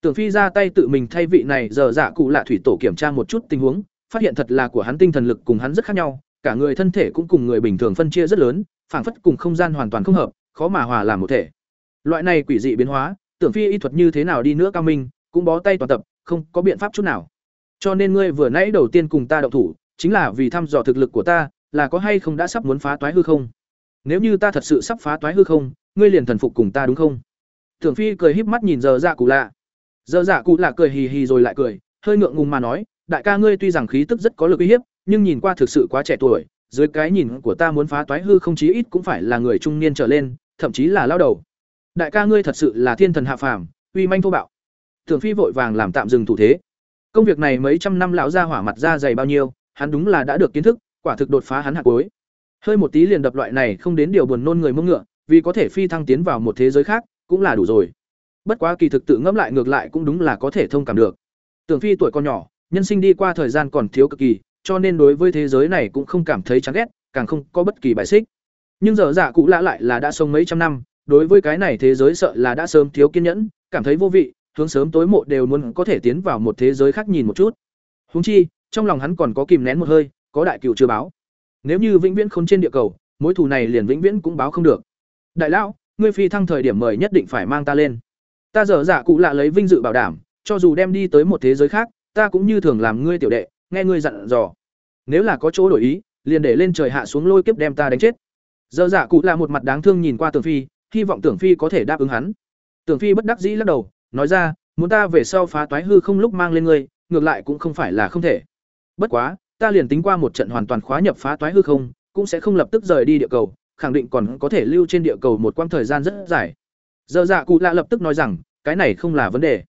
Tưởng phi ra tay tự mình thay vị này, giờ dạ cụ lạ thủy tổ kiểm tra một chút tình huống, phát hiện thật là của hắn tinh thần lực cùng hắn rất khác nhau, cả người thân thể cũng cùng người bình thường phân chia rất lớn, phảng phất cùng không gian hoàn toàn không hợp, khó mà hòa làm một thể. Loại này quỷ dị biến hóa, tưởng phi y thuật như thế nào đi nữa cao minh, cũng bó tay toàn tập, không có biện pháp chút nào. Cho nên ngươi vừa nãy đầu tiên cùng ta động thủ, chính là vì thăm dò thực lực của ta, là có hay không đã sắp muốn phá toái hư không? Nếu như ta thật sự sắp phá toái hư không, ngươi liền thần phục cùng ta đúng không? Tưởng phi cười híp mắt nhìn giờ dạ cụ lạ. Giờ dạ cụ lạ cười hì hì rồi lại cười, hơi ngượng ngùng mà nói, đại ca ngươi tuy rằng khí tức rất có lực uy hiếp, nhưng nhìn qua thực sự quá trẻ tuổi, dưới cái nhìn của ta muốn phá toái hư không chí ít cũng phải là người trung niên trở lên, thậm chí là lao đầu. Đại ca ngươi thật sự là thiên thần hạ phàm, uy manh thô bạo. Tưởng phi vội vàng làm tạm dừng thủ thế. Công việc này mấy trăm năm lão ra hỏa mặt ra dày bao nhiêu, hắn đúng là đã được kiến thức, quả thực đột phá hắn hạt cuối hơi một tí liền đập loại này không đến điều buồn nôn người mông ngựa, vì có thể phi thăng tiến vào một thế giới khác, cũng là đủ rồi. Bất quá kỳ thực tự ngẫm lại ngược lại cũng đúng là có thể thông cảm được. Tưởng phi tuổi còn nhỏ, nhân sinh đi qua thời gian còn thiếu cực kỳ, cho nên đối với thế giới này cũng không cảm thấy chán ghét, càng không có bất kỳ bài xích. Nhưng giờ giả cụ lạ lại là đã sống mấy trăm năm, đối với cái này thế giới sợ là đã sớm thiếu kiên nhẫn, cảm thấy vô vị, hướng sớm tối mộ đều muốn có thể tiến vào một thế giới khác nhìn một chút. Húng chi, trong lòng hắn còn có kìm nén một hơi, có đại cựu chưa báo nếu như vĩnh viễn không trên địa cầu, mối thù này liền vĩnh viễn cũng báo không được. Đại lão, ngươi phi thăng thời điểm mời nhất định phải mang ta lên. Ta dở dạ cụ lạ lấy vinh dự bảo đảm, cho dù đem đi tới một thế giới khác, ta cũng như thường làm ngươi tiểu đệ, nghe ngươi dặn dò. Nếu là có chỗ đổi ý, liền để lên trời hạ xuống lôi kiếp đem ta đánh chết. Dở dạ cụ lạ một mặt đáng thương nhìn qua tưởng phi, hy vọng tưởng phi có thể đáp ứng hắn. Tưởng phi bất đắc dĩ lắc đầu, nói ra, muốn ta về sau phá toái hư không lúc mang lên ngươi, ngược lại cũng không phải là không thể. Bất quá ta liền tính qua một trận hoàn toàn khóa nhập phá toái hư không, cũng sẽ không lập tức rời đi địa cầu, khẳng định còn có thể lưu trên địa cầu một quãng thời gian rất dài. Giờ dạ cụ lạ lập tức nói rằng, cái này không là vấn đề.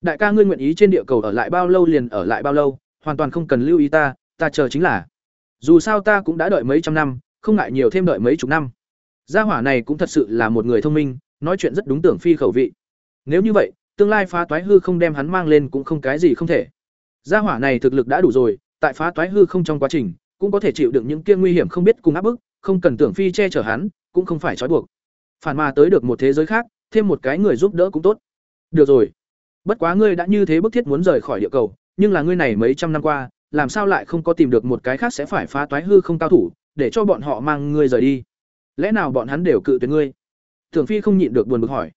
Đại ca ngươi nguyện ý trên địa cầu ở lại bao lâu liền ở lại bao lâu, hoàn toàn không cần lưu ý ta ta chờ chính là. Dù sao ta cũng đã đợi mấy trăm năm, không ngại nhiều thêm đợi mấy chục năm. Gia hỏa này cũng thật sự là một người thông minh, nói chuyện rất đúng tưởng phi khẩu vị. Nếu như vậy, tương lai phá toái hư không đem hắn mang lên cũng không cái gì không thể. Gia hỏa này thực lực đã đủ rồi tại phá toái hư không trong quá trình, cũng có thể chịu đựng những kia nguy hiểm không biết cùng áp bức, không cần tưởng phi che chở hắn, cũng không phải trói buộc. Phản mà tới được một thế giới khác, thêm một cái người giúp đỡ cũng tốt. Được rồi. Bất quá ngươi đã như thế bức thiết muốn rời khỏi địa cầu, nhưng là ngươi này mấy trăm năm qua, làm sao lại không có tìm được một cái khác sẽ phải phá toái hư không cao thủ, để cho bọn họ mang ngươi rời đi? Lẽ nào bọn hắn đều cự tuyệt ngươi? Tưởng phi không nhịn được buồn bực hỏi.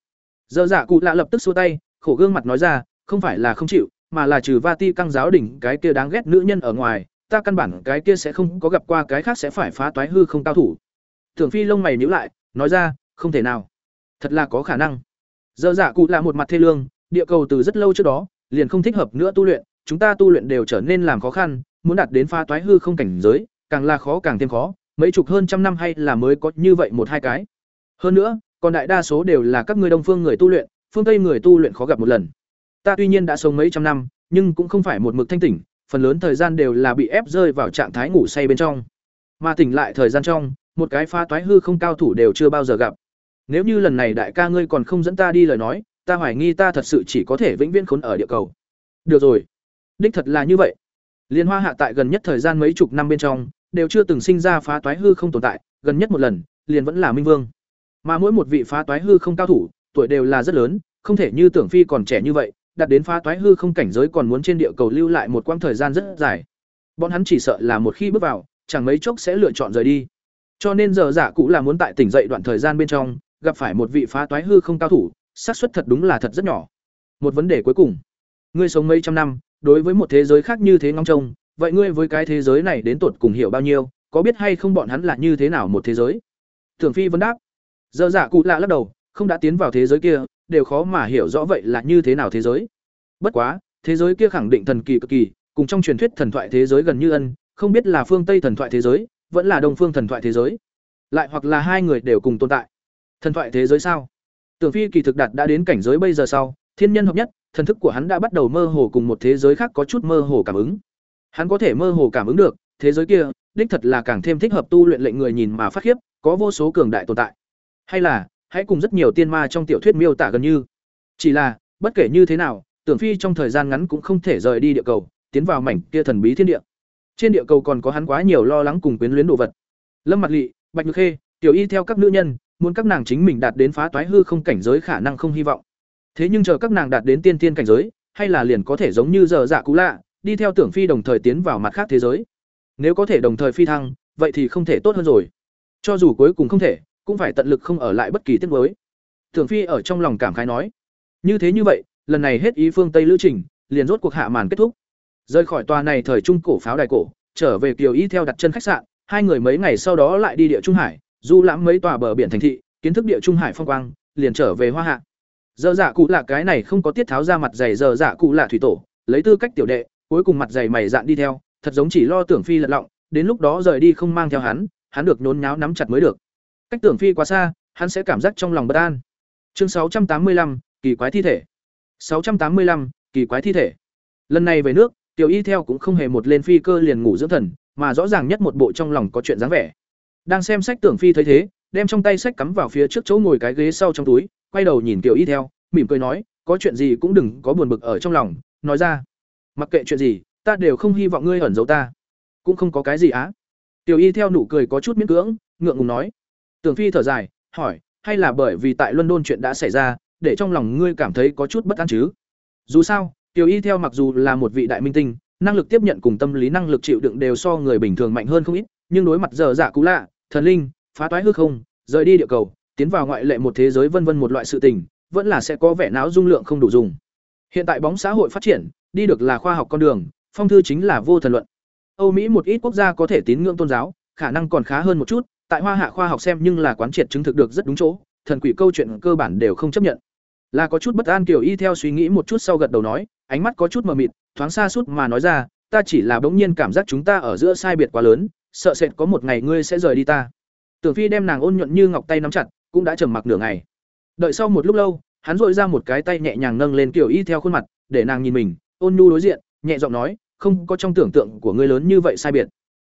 Giờ giả cụ lạ lập tức xua tay, khổ gương mặt nói ra, không phải là không chịu mà là trừ va ti căng giáo đỉnh cái kia đáng ghét nữ nhân ở ngoài ta căn bản cái kia sẽ không có gặp qua cái khác sẽ phải phá toái hư không cao thủ tưởng phi lông mày nhíu lại nói ra không thể nào thật là có khả năng Giờ dạ cụ là một mặt thê lương, địa cầu từ rất lâu trước đó, liền không thích hợp nữa tu luyện, chúng ta tu luyện đều trở nên làm khó khăn, muốn đạt đến pha toái hư không cảnh giới, càng là khó càng thêm khó, mấy chục hơn trăm năm hay là mới có như vậy một hai cái. Hơn nữa, còn đại đa số đều là các ngươi đông phương người tu luyện, phương tây người tu luyện khó gặp một lần. Ta tuy nhiên đã sống mấy trăm năm, nhưng cũng không phải một mực thanh tỉnh, phần lớn thời gian đều là bị ép rơi vào trạng thái ngủ say bên trong. Mà tỉnh lại thời gian trong, một cái pha toái hư không cao thủ đều chưa bao giờ gặp. Nếu như lần này đại ca ngươi còn không dẫn ta đi lời nói, ta hoài nghi ta thật sự chỉ có thể vĩnh viễn khốn ở địa cầu. Được rồi, đích thật là như vậy. Liên Hoa Hạ tại gần nhất thời gian mấy chục năm bên trong, đều chưa từng sinh ra phá toái hư không tồn tại, gần nhất một lần, liền vẫn là Minh Vương. Mà mỗi một vị phá toái hư không cao thủ, tuổi đều là rất lớn, không thể như Tưởng Phi còn trẻ như vậy, đạt đến phá toái hư không cảnh giới còn muốn trên địa cầu lưu lại một quãng thời gian rất dài. Bọn hắn chỉ sợ là một khi bước vào, chẳng mấy chốc sẽ lựa chọn rời đi. Cho nên giờ giả cụ là muốn tại tỉnh dậy đoạn thời gian bên trong, gặp phải một vị phá toái hư không cao thủ, xác suất thật đúng là thật rất nhỏ. Một vấn đề cuối cùng, ngươi sống mấy trăm năm, đối với một thế giới khác như thế ngóng trông, vậy ngươi với cái thế giới này đến tột cùng hiểu bao nhiêu, có biết hay không bọn hắn là như thế nào một thế giới? Thường Phi vấn đáp. Giờ giả cụ lạ lắc đầu, không đã tiến vào thế giới kia, đều khó mà hiểu rõ vậy là như thế nào thế giới. Bất quá, thế giới kia khẳng định thần kỳ cực kỳ, cùng trong truyền thuyết thần thoại thế giới gần như ân, không biết là phương Tây thần thoại thế giới, vẫn là đông phương thần thoại thế giới. Lại hoặc là hai người đều cùng tồn tại. Thần thoại thế giới sao? Tưởng Phi kỳ thực đạt đã đến cảnh giới bây giờ sau, thiên nhân hợp nhất, thần thức của hắn đã bắt đầu mơ hồ cùng một thế giới khác có chút mơ hồ cảm ứng. Hắn có thể mơ hồ cảm ứng được, thế giới kia, đích thật là càng thêm thích hợp tu luyện lệnh người nhìn mà phát khiếp, có vô số cường đại tồn tại. Hay là, hãy cùng rất nhiều tiên ma trong tiểu thuyết miêu tả gần như. Chỉ là, bất kể như thế nào, Tưởng Phi trong thời gian ngắn cũng không thể rời đi địa cầu, tiến vào mảnh kia thần bí thiên địa. Trên địa cầu còn có hắn quá nhiều lo lắng cùng quyến luyến đồ vật. Lâm Mặt Lệ, Bạch Nhược Khê, tiểu y theo các nữ nhân, muốn các nàng chính mình đạt đến phá toái hư không cảnh giới khả năng không hy vọng. Thế nhưng chờ các nàng đạt đến tiên tiên cảnh giới, hay là liền có thể giống như giờ dạ cũ lạ, đi theo tưởng phi đồng thời tiến vào mặt khác thế giới. Nếu có thể đồng thời phi thăng, vậy thì không thể tốt hơn rồi. Cho dù cuối cùng không thể, cũng phải tận lực không ở lại bất kỳ tiết mới. Tưởng phi ở trong lòng cảm khái nói, như thế như vậy, lần này hết ý phương Tây lữ trình, liền rốt cuộc hạ màn kết thúc. Rời khỏi tòa này thời trung cổ pháo đài cổ, trở về Kiều Y theo đặt chân khách sạn, hai người mấy ngày sau đó lại đi địa Trung Hải, du lãm mấy tòa bờ biển thành thị, kiến thức địa Trung Hải phong quang, liền trở về Hoa Hạ. Giờ dạ cụ là cái này không có tiết tháo ra mặt dày giờ dạ cụ là thủy tổ, lấy tư cách tiểu đệ, cuối cùng mặt dày mày dạn đi theo, thật giống chỉ lo tưởng phi lật lọng, đến lúc đó rời đi không mang theo hắn, hắn được nhốn nháo nắm chặt mới được. Cách tưởng phi quá xa, hắn sẽ cảm giác trong lòng bất an. Chương 685, kỳ quái thi thể. 685, kỳ quái thi thể. Lần này về nước, Tiểu Y theo cũng không hề một lên phi cơ liền ngủ dưỡng thần, mà rõ ràng nhất một bộ trong lòng có chuyện dáng vẻ. Đang xem sách tưởng phi thấy thế, đem trong tay sách cắm vào phía trước chỗ ngồi cái ghế sau trong túi, quay đầu nhìn Tiểu Y theo, mỉm cười nói, có chuyện gì cũng đừng có buồn bực ở trong lòng, nói ra. Mặc kệ chuyện gì, ta đều không hy vọng ngươi ẩn giấu ta. Cũng không có cái gì á. Tiểu Y theo nụ cười có chút miễn cưỡng, ngượng ngùng nói. Tưởng Phi thở dài, hỏi, hay là bởi vì tại London chuyện đã xảy ra, để trong lòng ngươi cảm thấy có chút bất an chứ? Dù sao, Tiểu Y theo mặc dù là một vị đại minh tinh, năng lực tiếp nhận cùng tâm lý năng lực chịu đựng đều so người bình thường mạnh hơn không ít, nhưng đối mặt giờ dạ cũ lạ, thần linh, phá toái hư không, rời đi địa cầu, tiến vào ngoại lệ một thế giới vân vân một loại sự tình, vẫn là sẽ có vẻ não dung lượng không đủ dùng. Hiện tại bóng xã hội phát triển, đi được là khoa học con đường, phong thư chính là vô thần luận. Âu Mỹ một ít quốc gia có thể tín ngưỡng tôn giáo, khả năng còn khá hơn một chút, tại Hoa Hạ khoa học xem nhưng là quán triệt chứng thực được rất đúng chỗ, thần quỷ câu chuyện cơ bản đều không chấp nhận. Là có chút bất an kiểu y theo suy nghĩ một chút sau gật đầu nói, ánh mắt có chút mờ mịt, thoáng xa suốt mà nói ra, ta chỉ là bỗng nhiên cảm giác chúng ta ở giữa sai biệt quá lớn, sợ sệt có một ngày ngươi sẽ rời đi ta. Tưởng Phi đem nàng ôn nhuận như ngọc tay nắm chặt, cũng đã trầm mặc nửa ngày. Đợi sau một lúc lâu, hắn dội ra một cái tay nhẹ nhàng nâng lên kiểu y theo khuôn mặt, để nàng nhìn mình, ôn nhu đối diện, nhẹ giọng nói, không có trong tưởng tượng của ngươi lớn như vậy sai biệt.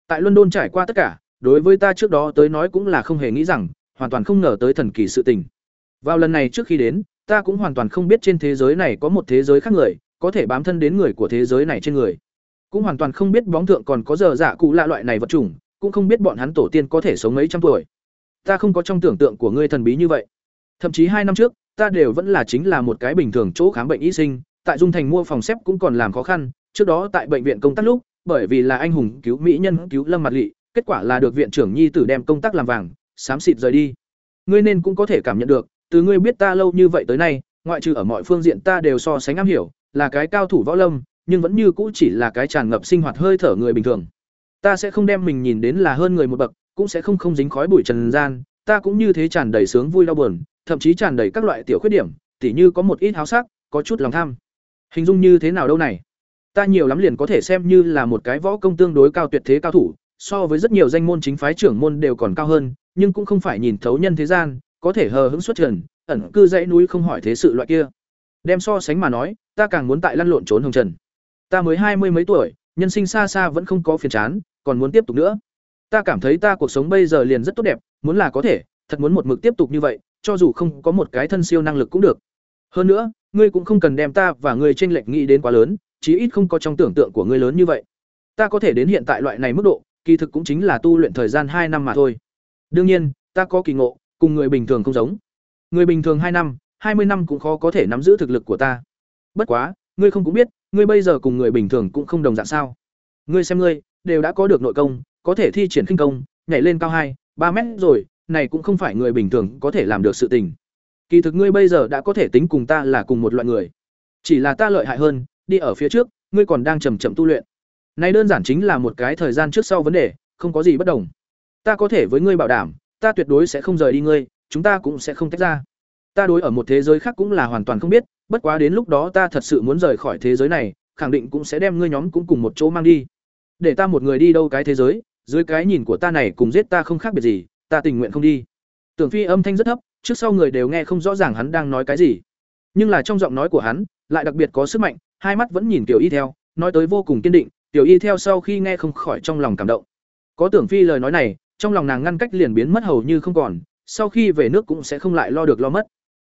Tại London trải qua tất cả, đối với ta trước đó tới nói cũng là không hề nghĩ rằng, hoàn toàn không ngờ tới thần kỳ sự tình. Vào lần này trước khi đến, ta cũng hoàn toàn không biết trên thế giới này có một thế giới khác người, có thể bám thân đến người của thế giới này trên người. Cũng hoàn toàn không biết bóng thượng còn có giờ dạ cụ lạ loại này vật chủng, cũng không biết bọn hắn tổ tiên có thể sống mấy trăm tuổi. Ta không có trong tưởng tượng của ngươi thần bí như vậy. Thậm chí hai năm trước, ta đều vẫn là chính là một cái bình thường chỗ khám bệnh y sinh, tại Dung Thành mua phòng xếp cũng còn làm khó khăn, trước đó tại bệnh viện công tác lúc, bởi vì là anh hùng cứu mỹ nhân cứu Lâm Mặt lỵ kết quả là được viện trưởng nhi tử đem công tác làm vàng, xám xịt rời đi. Ngươi nên cũng có thể cảm nhận được, từ ngươi biết ta lâu như vậy tới nay, ngoại trừ ở mọi phương diện ta đều so sánh am hiểu, là cái cao thủ võ lâm, nhưng vẫn như cũ chỉ là cái tràn ngập sinh hoạt hơi thở người bình thường. Ta sẽ không đem mình nhìn đến là hơn người một bậc, cũng sẽ không không dính khói bụi trần gian, ta cũng như thế tràn đầy sướng vui đau buồn, thậm chí tràn đầy các loại tiểu khuyết điểm, tỉ như có một ít háo sắc, có chút lòng tham. Hình dung như thế nào đâu này? Ta nhiều lắm liền có thể xem như là một cái võ công tương đối cao tuyệt thế cao thủ, so với rất nhiều danh môn chính phái trưởng môn đều còn cao hơn, nhưng cũng không phải nhìn thấu nhân thế gian, có thể hờ hững xuất trần, ẩn cư dãy núi không hỏi thế sự loại kia. Đem so sánh mà nói, ta càng muốn tại lăn lộn trốn hồng trần. Ta mới hai mươi mấy tuổi, nhân sinh xa xa vẫn không có phiền chán, còn muốn tiếp tục nữa. Ta cảm thấy ta cuộc sống bây giờ liền rất tốt đẹp, muốn là có thể, thật muốn một mực tiếp tục như vậy, cho dù không có một cái thân siêu năng lực cũng được. Hơn nữa, ngươi cũng không cần đem ta và ngươi chênh lệch nghĩ đến quá lớn, chí ít không có trong tưởng tượng của ngươi lớn như vậy. Ta có thể đến hiện tại loại này mức độ, kỳ thực cũng chính là tu luyện thời gian hai năm mà thôi. Đương nhiên, ta có kỳ ngộ, cùng người bình thường không giống. Người bình thường hai năm, hai mươi năm cũng khó có thể nắm giữ thực lực của ta. Bất quá, ngươi không cũng biết, ngươi bây giờ cùng người bình thường cũng không đồng dạng sao? Ngươi xem ngươi, đều đã có được nội công, có thể thi triển khinh công, nhảy lên cao hai, ba mét rồi, này cũng không phải người bình thường có thể làm được sự tình. Kỳ thực ngươi bây giờ đã có thể tính cùng ta là cùng một loại người. Chỉ là ta lợi hại hơn, đi ở phía trước, ngươi còn đang chậm chậm tu luyện. Này đơn giản chính là một cái thời gian trước sau vấn đề, không có gì bất đồng. Ta có thể với ngươi bảo đảm, ta tuyệt đối sẽ không rời đi ngươi, chúng ta cũng sẽ không tách ra. Ta đối ở một thế giới khác cũng là hoàn toàn không biết, bất quá đến lúc đó ta thật sự muốn rời khỏi thế giới này, khẳng định cũng sẽ đem ngươi nhóm cũng cùng một chỗ mang đi. Để ta một người đi đâu cái thế giới, dưới cái nhìn của ta này cùng giết ta không khác biệt gì, ta tình nguyện không đi. Tưởng Phi âm thanh rất thấp, trước sau người đều nghe không rõ ràng hắn đang nói cái gì. Nhưng là trong giọng nói của hắn, lại đặc biệt có sức mạnh, hai mắt vẫn nhìn Tiểu Y theo, nói tới vô cùng kiên định, Tiểu Y theo sau khi nghe không khỏi trong lòng cảm động. Có Tưởng Phi lời nói này, trong lòng nàng ngăn cách liền biến mất hầu như không còn, sau khi về nước cũng sẽ không lại lo được lo mất.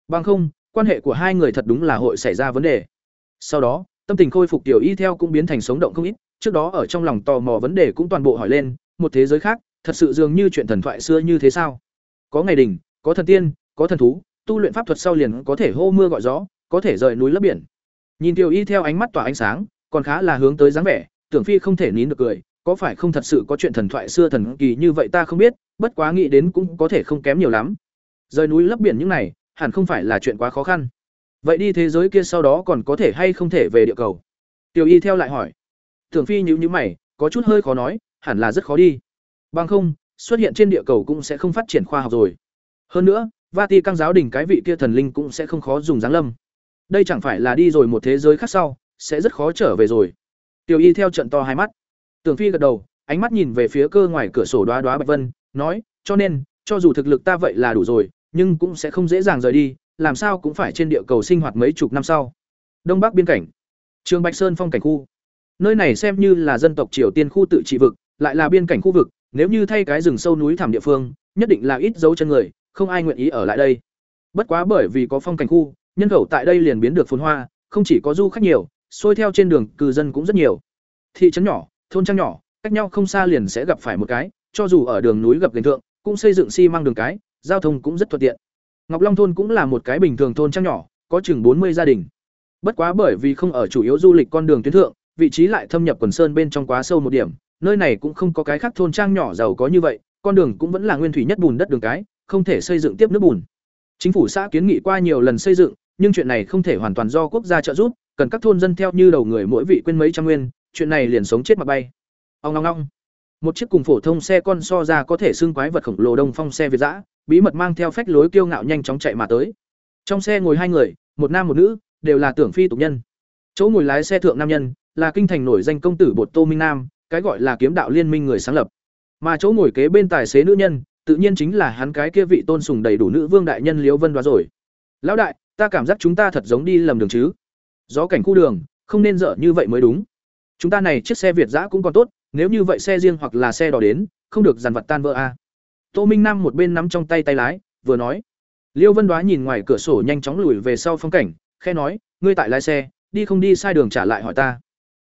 Bằng không, quan hệ của hai người thật đúng là hội xảy ra vấn đề. Sau đó, tâm tình khôi phục tiểu y theo cũng biến thành sống động không ít, trước đó ở trong lòng tò mò vấn đề cũng toàn bộ hỏi lên, một thế giới khác, thật sự dường như chuyện thần thoại xưa như thế sao? Có ngày đỉnh, có thần tiên, có thần thú, tu luyện pháp thuật sau liền có thể hô mưa gọi gió, có thể rời núi lấp biển. Nhìn Tiểu Y theo ánh mắt tỏa ánh sáng, còn khá là hướng tới dáng vẻ, Tưởng Phi không thể nín được cười, có phải không thật sự có chuyện thần thoại xưa thần kỳ như vậy ta không biết, bất quá nghĩ đến cũng có thể không kém nhiều lắm. Rời núi lấp biển những này, hẳn không phải là chuyện quá khó khăn. Vậy đi thế giới kia sau đó còn có thể hay không thể về địa cầu? Tiểu Y theo lại hỏi. Tưởng Phi nhíu nhíu mày, có chút hơi khó nói, hẳn là rất khó đi. Bằng không, xuất hiện trên địa cầu cũng sẽ không phát triển khoa học rồi. Hơn nữa, Vati căng giáo đình cái vị kia thần linh cũng sẽ không khó dùng dáng lâm. Đây chẳng phải là đi rồi một thế giới khác sau, sẽ rất khó trở về rồi. Tiểu Y theo trận to hai mắt. Tưởng Phi gật đầu, ánh mắt nhìn về phía cơ ngoài cửa sổ đóa đóa bạch vân, nói, cho nên, cho dù thực lực ta vậy là đủ rồi, nhưng cũng sẽ không dễ dàng rời đi, làm sao cũng phải trên địa cầu sinh hoạt mấy chục năm sau. Đông Bắc biên cảnh, Trường Bạch Sơn phong cảnh khu. Nơi này xem như là dân tộc Triều Tiên khu tự trị vực, lại là biên cảnh khu vực, nếu như thay cái rừng sâu núi thẳm địa phương, nhất định là ít dấu chân người, không ai nguyện ý ở lại đây. Bất quá bởi vì có phong cảnh khu, nhân khẩu tại đây liền biến được phồn hoa, không chỉ có du khách nhiều, xuôi theo trên đường cư dân cũng rất nhiều. Thị trấn nhỏ, thôn trang nhỏ, cách nhau không xa liền sẽ gặp phải một cái, cho dù ở đường núi gặp gành thượng, cũng xây dựng xi măng đường cái, giao thông cũng rất thuận tiện. Ngọc Long thôn cũng là một cái bình thường thôn trang nhỏ, có chừng bốn mươi gia đình. Bất quá bởi vì không ở chủ yếu du lịch con đường tuyến thượng, vị trí lại thâm nhập quần sơn bên trong quá sâu một điểm, nơi này cũng không có cái khác thôn trang nhỏ giàu có như vậy, con đường cũng vẫn là nguyên thủy nhất bùn đất đường cái, không thể xây dựng tiếp nước bùn. Chính phủ xã kiến nghị qua nhiều lần xây dựng, nhưng chuyện này không thể hoàn toàn do quốc gia trợ giúp, cần các thôn dân theo như đầu người mỗi vị quên mấy trăm nguyên, chuyện này liền sống chết mà bay. Ong ong ong. Một chiếc cùng phổ thông xe con so ra có thể xưng quái vật khổng lồ đông phong xe Việt dã, bí mật mang theo phách lối kiêu ngạo nhanh chóng chạy mà tới. Trong xe ngồi hai người, một nam một nữ, đều là tưởng phi tục nhân. Chỗ ngồi lái xe thượng nam nhân, là kinh thành nổi danh công tử Bột Tô Minh Nam, cái gọi là kiếm đạo liên minh người sáng lập. Mà chỗ ngồi kế bên tài xế nữ nhân, tự nhiên chính là hắn cái kia vị tôn sùng đầy đủ nữ vương đại nhân Liễu Vân Đoá rồi. Lão đại, ta cảm giác chúng ta thật giống đi lầm đường chứ? Gió cảnh khu đường, không nên dở như vậy mới đúng. Chúng ta này chiếc xe Việt giã cũng còn tốt, nếu như vậy xe riêng hoặc là xe đỏ đến, không được dàn vật tan vỡ a. Tô Minh Nam một bên nắm trong tay tay lái, vừa nói. Liêu Vân Đoá nhìn ngoài cửa sổ nhanh chóng lùi về sau phong cảnh, khe nói, ngươi tại lái xe, đi không đi sai đường trả lại hỏi ta.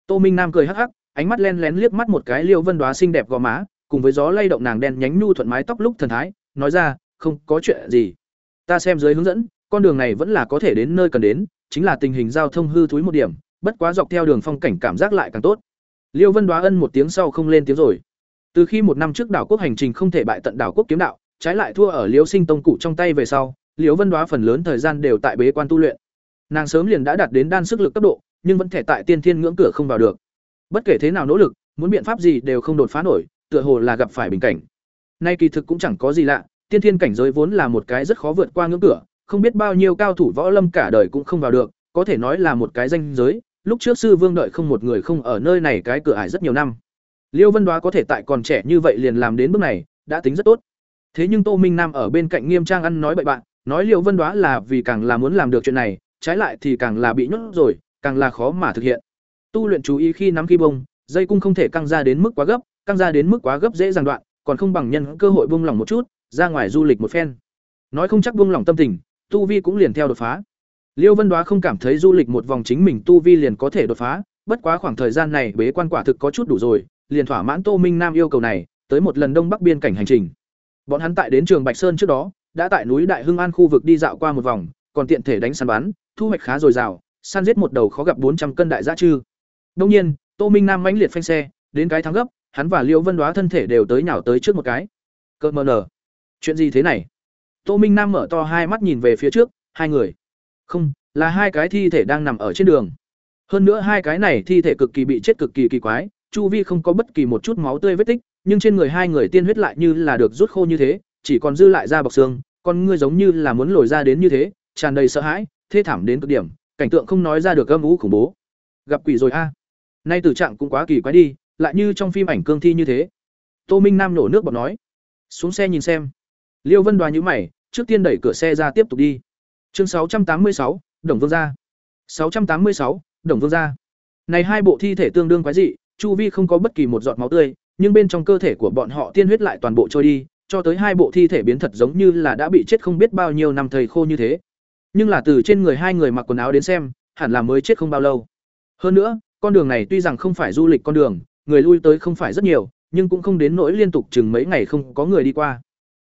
Tô Minh Nam cười hắc hắc, ánh mắt len lén liếc mắt một cái Liêu Vân Đoá xinh đẹp gò má, cùng với gió lay động nàng đen nhánh nhu thuận mái tóc lúc thần thái, nói ra, không có chuyện gì. Ta xem dưới hướng dẫn, con đường này vẫn là có thể đến nơi cần đến, chính là tình hình giao thông hư thối một điểm, bất quá dọc theo đường phong cảnh cảm giác lại càng tốt. Liêu Vân Đoá ân một tiếng sau không lên tiếng rồi. Từ khi một năm trước đảo quốc hành trình không thể bại tận đảo quốc kiếm đạo, trái lại thua ở Liêu Sinh Tông cụ trong tay về sau, Liêu Vân Đoá phần lớn thời gian đều tại bế quan tu luyện. Nàng sớm liền đã đạt đến đan sức lực cấp độ, nhưng vẫn thể tại tiên thiên ngưỡng cửa không vào được. Bất kể thế nào nỗ lực, muốn biện pháp gì đều không đột phá nổi, tựa hồ là gặp phải bình cảnh. Nay kỳ thực cũng chẳng có gì lạ, tiên thiên cảnh giới vốn là một cái rất khó vượt qua ngưỡng cửa, không biết bao nhiêu cao thủ võ lâm cả đời cũng không vào được, có thể nói là một cái danh giới, lúc trước sư vương đợi không một người không ở nơi này cái cửa ải rất nhiều năm. Liêu Vân Đoá có thể tại còn trẻ như vậy liền làm đến bước này, đã tính rất tốt. Thế nhưng Tô Minh Nam ở bên cạnh nghiêm trang ăn nói bậy bạn, nói Liêu Vân Đoá là vì càng là muốn làm được chuyện này, trái lại thì càng là bị nhốt rồi, càng là khó mà thực hiện. Tu luyện chú ý khi nắm khi bông, dây cung không thể căng ra đến mức quá gấp, căng ra đến mức quá gấp dễ dàng đoạn, còn không bằng nhân cơ hội buông lỏng một chút, ra ngoài du lịch một phen. Nói không chắc buông lỏng tâm tình, tu vi cũng liền theo đột phá. Liêu Vân Đoá không cảm thấy du lịch một vòng chính mình tu vi liền có thể đột phá, bất quá khoảng thời gian này bế quan quả thực có chút đủ rồi, liền thỏa mãn Tô Minh Nam yêu cầu này, tới một lần đông bắc biên cảnh hành trình. Bọn hắn tại đến trường Bạch Sơn trước đó, đã tại núi Đại Hưng An khu vực đi dạo qua một vòng, còn tiện thể đánh săn bắn, thu hoạch khá dồi dào, săn giết một đầu khó gặp bốn trăm cân đại dã trư. Đương nhiên, Tô Minh Nam mãnh liệt phanh xe, đến cái thắng gấp, hắn và Liêu Vân Đoá thân thể đều tới nhào tới trước một cái. Cơ mờ nở. Chuyện gì thế này? Tô Minh Nam mở to hai mắt nhìn về phía trước, hai người. Không, là hai cái thi thể đang nằm ở trên đường. Hơn nữa hai cái này thi thể cực kỳ bị chết cực kỳ kỳ quái, chu vi không có bất kỳ một chút máu tươi vết tích, nhưng trên người hai người tiên huyết lại như là được rút khô như thế, chỉ còn dư lại da bọc xương, con ngươi giống như là muốn lồi ra đến như thế, tràn đầy sợ hãi, thê thảm đến cực điểm, cảnh tượng không nói ra được âm u khủng bố. Gặp quỷ rồi a. Nay tử trạng cũng quá kỳ quái đi, lại như trong phim ảnh cương thi như thế. Tô Minh Nam nổ nước bọt nói, xuống xe nhìn xem. Liêu Vân Đoá nhíu mày, trước tiên đẩy cửa xe ra tiếp tục đi. Chương 686, Đồng Vương gia. 686, Đồng Vương gia. Này hai bộ thi thể tương đương quái dị, chu vi không có bất kỳ một giọt máu tươi, nhưng bên trong cơ thể của bọn họ tiên huyết lại toàn bộ trôi đi, cho tới hai bộ thi thể biến thật giống như là đã bị chết không biết bao nhiêu năm thầy khô như thế. Nhưng là từ trên người hai người mặc quần áo đến xem, hẳn là mới chết không bao lâu. Hơn nữa, con đường này tuy rằng không phải du lịch con đường, người lui tới không phải rất nhiều, nhưng cũng không đến nỗi liên tục chừng mấy ngày không có người đi qua.